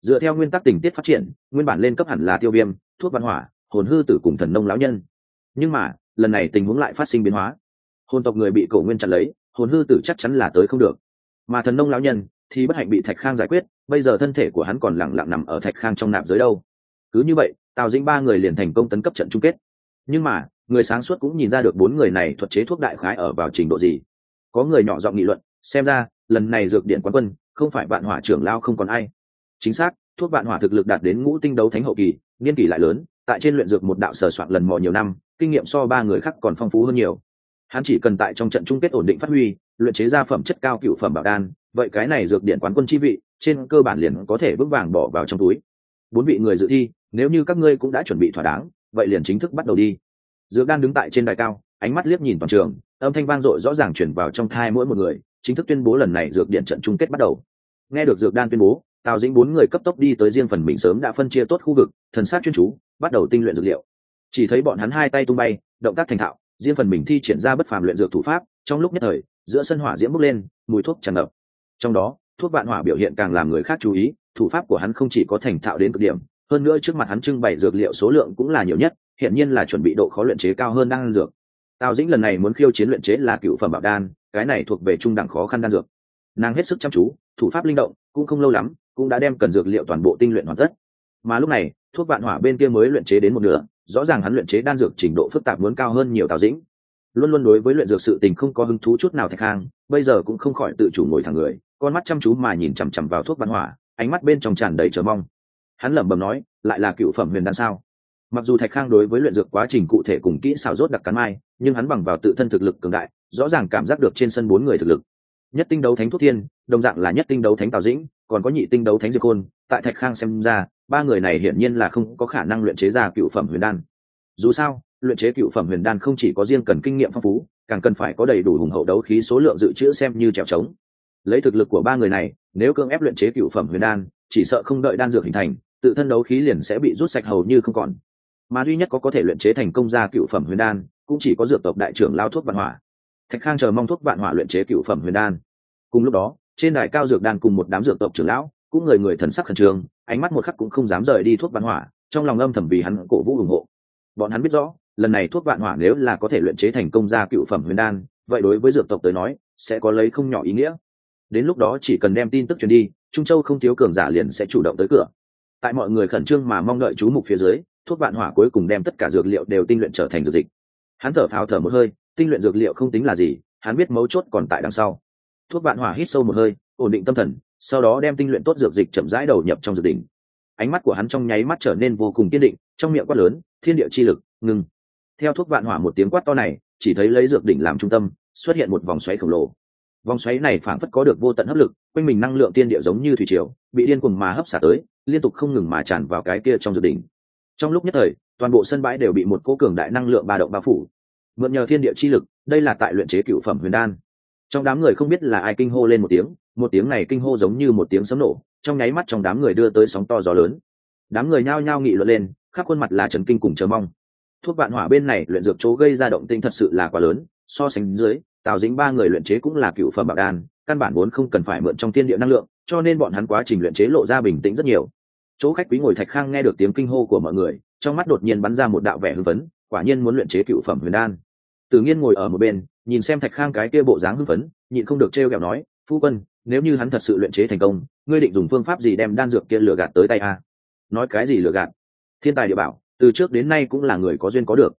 Dựa theo nguyên tắc tình tiết phát triển, nguyên bản lên cấp hẳn là tiêu viêm, thuốc văn hỏa hồn hư tử cùng thần nông lão nhân. Nhưng mà, lần này tình huống lại phát sinh biến hóa. Hồn tộc người bị cổ nguyên chặn lấy, hồn hư tử chắc chắn là tới không được. Mà thần nông lão nhân thì bất hạnh bị thạch khang giải quyết, bây giờ thân thể của hắn còn lẳng lặng nằm ở thạch khang trong nạp giới đâu. Cứ như vậy, tào dĩnh ba người liền thành công tấn cấp trận chung kết. Nhưng mà, người sáng suốt cũng nhìn ra được bốn người này thuật chế thuốc đại khái ở vào trình độ gì. Có người nhỏ giọng nghị luận, xem ra, lần này dược điện quán quân, không phải vạn hỏa trưởng lao không còn ai. Chính xác, thuốc vạn hỏa thực lực đạt đến ngũ tinh đấu thánh hậu kỳ, niên kỷ lại lớn tại trên luyện dược một đạo sở soạn lần mò nhiều năm, kinh nghiệm so ba người khác còn phong phú hơn nhiều. Hắn chỉ cần tại trong trận chung kết ổn định phát huy, luyện chế ra phẩm chất cao cựu phẩm bảo đan, vậy cái này dược điện quán quân chi vị, trên cơ bản liền có thể bước vàng bỏ vào trong túi. Bốn vị người dự thi, nếu như các ngươi cũng đã chuẩn bị thỏa đáng, vậy liền chính thức bắt đầu đi. Dược đan đứng tại trên đài cao, ánh mắt liếc nhìn toàn trường, âm thanh vang dội rõ ràng chuyển vào trong thai mỗi một người, chính thức tuyên bố lần này dược điện trận chung kết bắt đầu. Nghe được dược đan tuyên bố, tào dĩnh bốn người cấp tốc đi tới riêng phần mình sớm đã phân chia tốt khu vực, thần sát chuyên chú bắt đầu tinh luyện dược liệu. Chỉ thấy bọn hắn hai tay tung bay, động tác thành thạo, riêng phần mình thi triển ra bất phàm luyện dược thủ pháp, trong lúc nhất thời, giữa sân hỏa diễm bốc lên, mùi thuốc tràn ngập. Trong đó, thuốc vạn hỏa biểu hiện càng làm người khác chú ý, thủ pháp của hắn không chỉ có thành thạo đến cực điểm, hơn nữa trước mặt hắn trưng bày dược liệu số lượng cũng là nhiều nhất, hiện nhiên là chuẩn bị độ khó luyện chế cao hơn đang dược. Tào dĩnh lần này muốn khiêu chiến luyện chế là cựu phẩm bảo đan, cái này thuộc về trung đẳng khó khăn đan dược. Nàng hết sức chăm chú, thủ pháp linh động, cũng không lâu lắm, cũng đã đem cần dược liệu toàn bộ tinh luyện hoàn tất mà lúc này, thuốc vạn hỏa bên kia mới luyện chế đến một nửa, rõ ràng hắn luyện chế đan dược trình độ phức tạp muốn cao hơn nhiều tào dĩnh. Luôn luôn đối với luyện dược sự tình không có hứng thú chút nào thạch khang bây giờ cũng không khỏi tự chủ ngồi thẳng người, con mắt chăm chú mà nhìn chằm chằm vào thuốc vạn hỏa, ánh mắt bên trong tràn đầy chờ mong. Hắn lẩm bẩm nói, lại là cựu phẩm huyền đan sao? Mặc dù thạch khang đối với luyện dược quá trình cụ thể cùng kỹ xảo rốt đặc cắn mai, nhưng hắn bằng vào tự thân thực lực cường đại, rõ ràng cảm giác được trên sân bốn người thực lực. Nhất tinh đấu thánh thuốc thiên, đồng dạng là nhất tinh đấu thánh tào dĩnh, còn có nhị tinh đấu thánh diệp khôn, tại thạch khang xem ra ba người này hiển nhiên là không có khả năng luyện chế ra cựu phẩm huyền đan. Dù sao, luyện chế cựu phẩm huyền đan không chỉ có riêng cần kinh nghiệm phong phú, càng cần phải có đầy đủ hùng hậu đấu khí số lượng dự trữ xem như trèo trống. Lấy thực lực của ba người này, nếu cưỡng ép luyện chế cựu phẩm huyền đan, chỉ sợ không đợi đan dược hình thành, tự thân đấu khí liền sẽ bị rút sạch hầu như không còn. Mà duy nhất có có thể luyện chế thành công ra cựu phẩm huyền đan, cũng chỉ có dược tộc đại trưởng lao thuốc vạn hỏa. Thạch khang chờ mong thuốc vạn hỏa luyện chế cựu phẩm huyền đan. Cùng lúc đó, trên đài cao dược đan cùng một đám dược tộc trưởng lão cũng người người thần sắc khẩn trương, ánh mắt một khắc cũng không dám rời đi thuốc vạn hỏa, trong lòng âm thầm vì hắn cổ vũ ủng hộ. Bọn hắn biết rõ, lần này thuốc vạn hỏa nếu là có thể luyện chế thành công ra cựu phẩm huyền đan, vậy đối với dược tộc tới nói, sẽ có lấy không nhỏ ý nghĩa. Đến lúc đó chỉ cần đem tin tức truyền đi, trung châu không thiếu cường giả liền sẽ chủ động tới cửa. Tại mọi người khẩn trương mà mong đợi chú mục phía dưới, thuốc vạn hỏa cuối cùng đem tất cả dược liệu đều tinh luyện trở thành dược dịch. Hắn thở phào thở một hơi, tinh luyện dược liệu không tính là gì, hắn biết mấu chốt còn tại đằng sau. Thuốc vạn hỏa hít sâu một hơi, ổn định tâm thần sau đó đem tinh luyện tốt dược dịch chậm rãi đầu nhập trong dược đỉnh. Ánh mắt của hắn trong nháy mắt trở nên vô cùng kiên định, trong miệng quát lớn, thiên địa chi lực, ngừng. Theo thuốc vạn hỏa một tiếng quát to này, chỉ thấy lấy dược đỉnh làm trung tâm, xuất hiện một vòng xoáy khổng lồ. Vòng xoáy này phảng phất có được vô tận hấp lực, quanh mình năng lượng tiên địa giống như thủy triều, bị điên cuồng mà hấp xả tới, liên tục không ngừng mà tràn vào cái kia trong dược đỉnh. Trong lúc nhất thời, toàn bộ sân bãi đều bị một cỗ cường đại năng lượng ba động bao phủ. Mượn nhờ thiên địa chi lực, đây là tại luyện chế cựu phẩm huyền đan trong đám người không biết là ai kinh hô lên một tiếng một tiếng này kinh hô giống như một tiếng sấm nổ, trong nháy mắt trong đám người đưa tới sóng to gió lớn. Đám người nhao nhao nghị luận lên, khắp khuôn mặt là trần kinh cùng chờ mong. Thuốc vạn hỏa bên này luyện dược chỗ gây ra động tinh thật sự là quá lớn, so sánh dưới, tào dính ba người luyện chế cũng là cựu phẩm bảo đan, căn bản vốn không cần phải mượn trong thiên địa năng lượng, cho nên bọn hắn quá trình luyện chế lộ ra bình tĩnh rất nhiều. Chỗ khách quý ngồi thạch khang nghe được tiếng kinh hô của mọi người, trong mắt đột nhiên bắn ra một đạo vẻ hưng phấn, quả nhiên muốn luyện chế cựu phẩm huyền đan tự nhiên ngồi ở một bên, nhìn xem thạch khang cái kia bộ dáng hưng phấn, nhịn không được trêu ghẹo nói, phu quân, nếu như hắn thật sự luyện chế thành công, ngươi định dùng phương pháp gì đem đan dược kia lừa gạt tới tay a? Nói cái gì lừa gạt? Thiên tài địa bảo, từ trước đến nay cũng là người có duyên có được.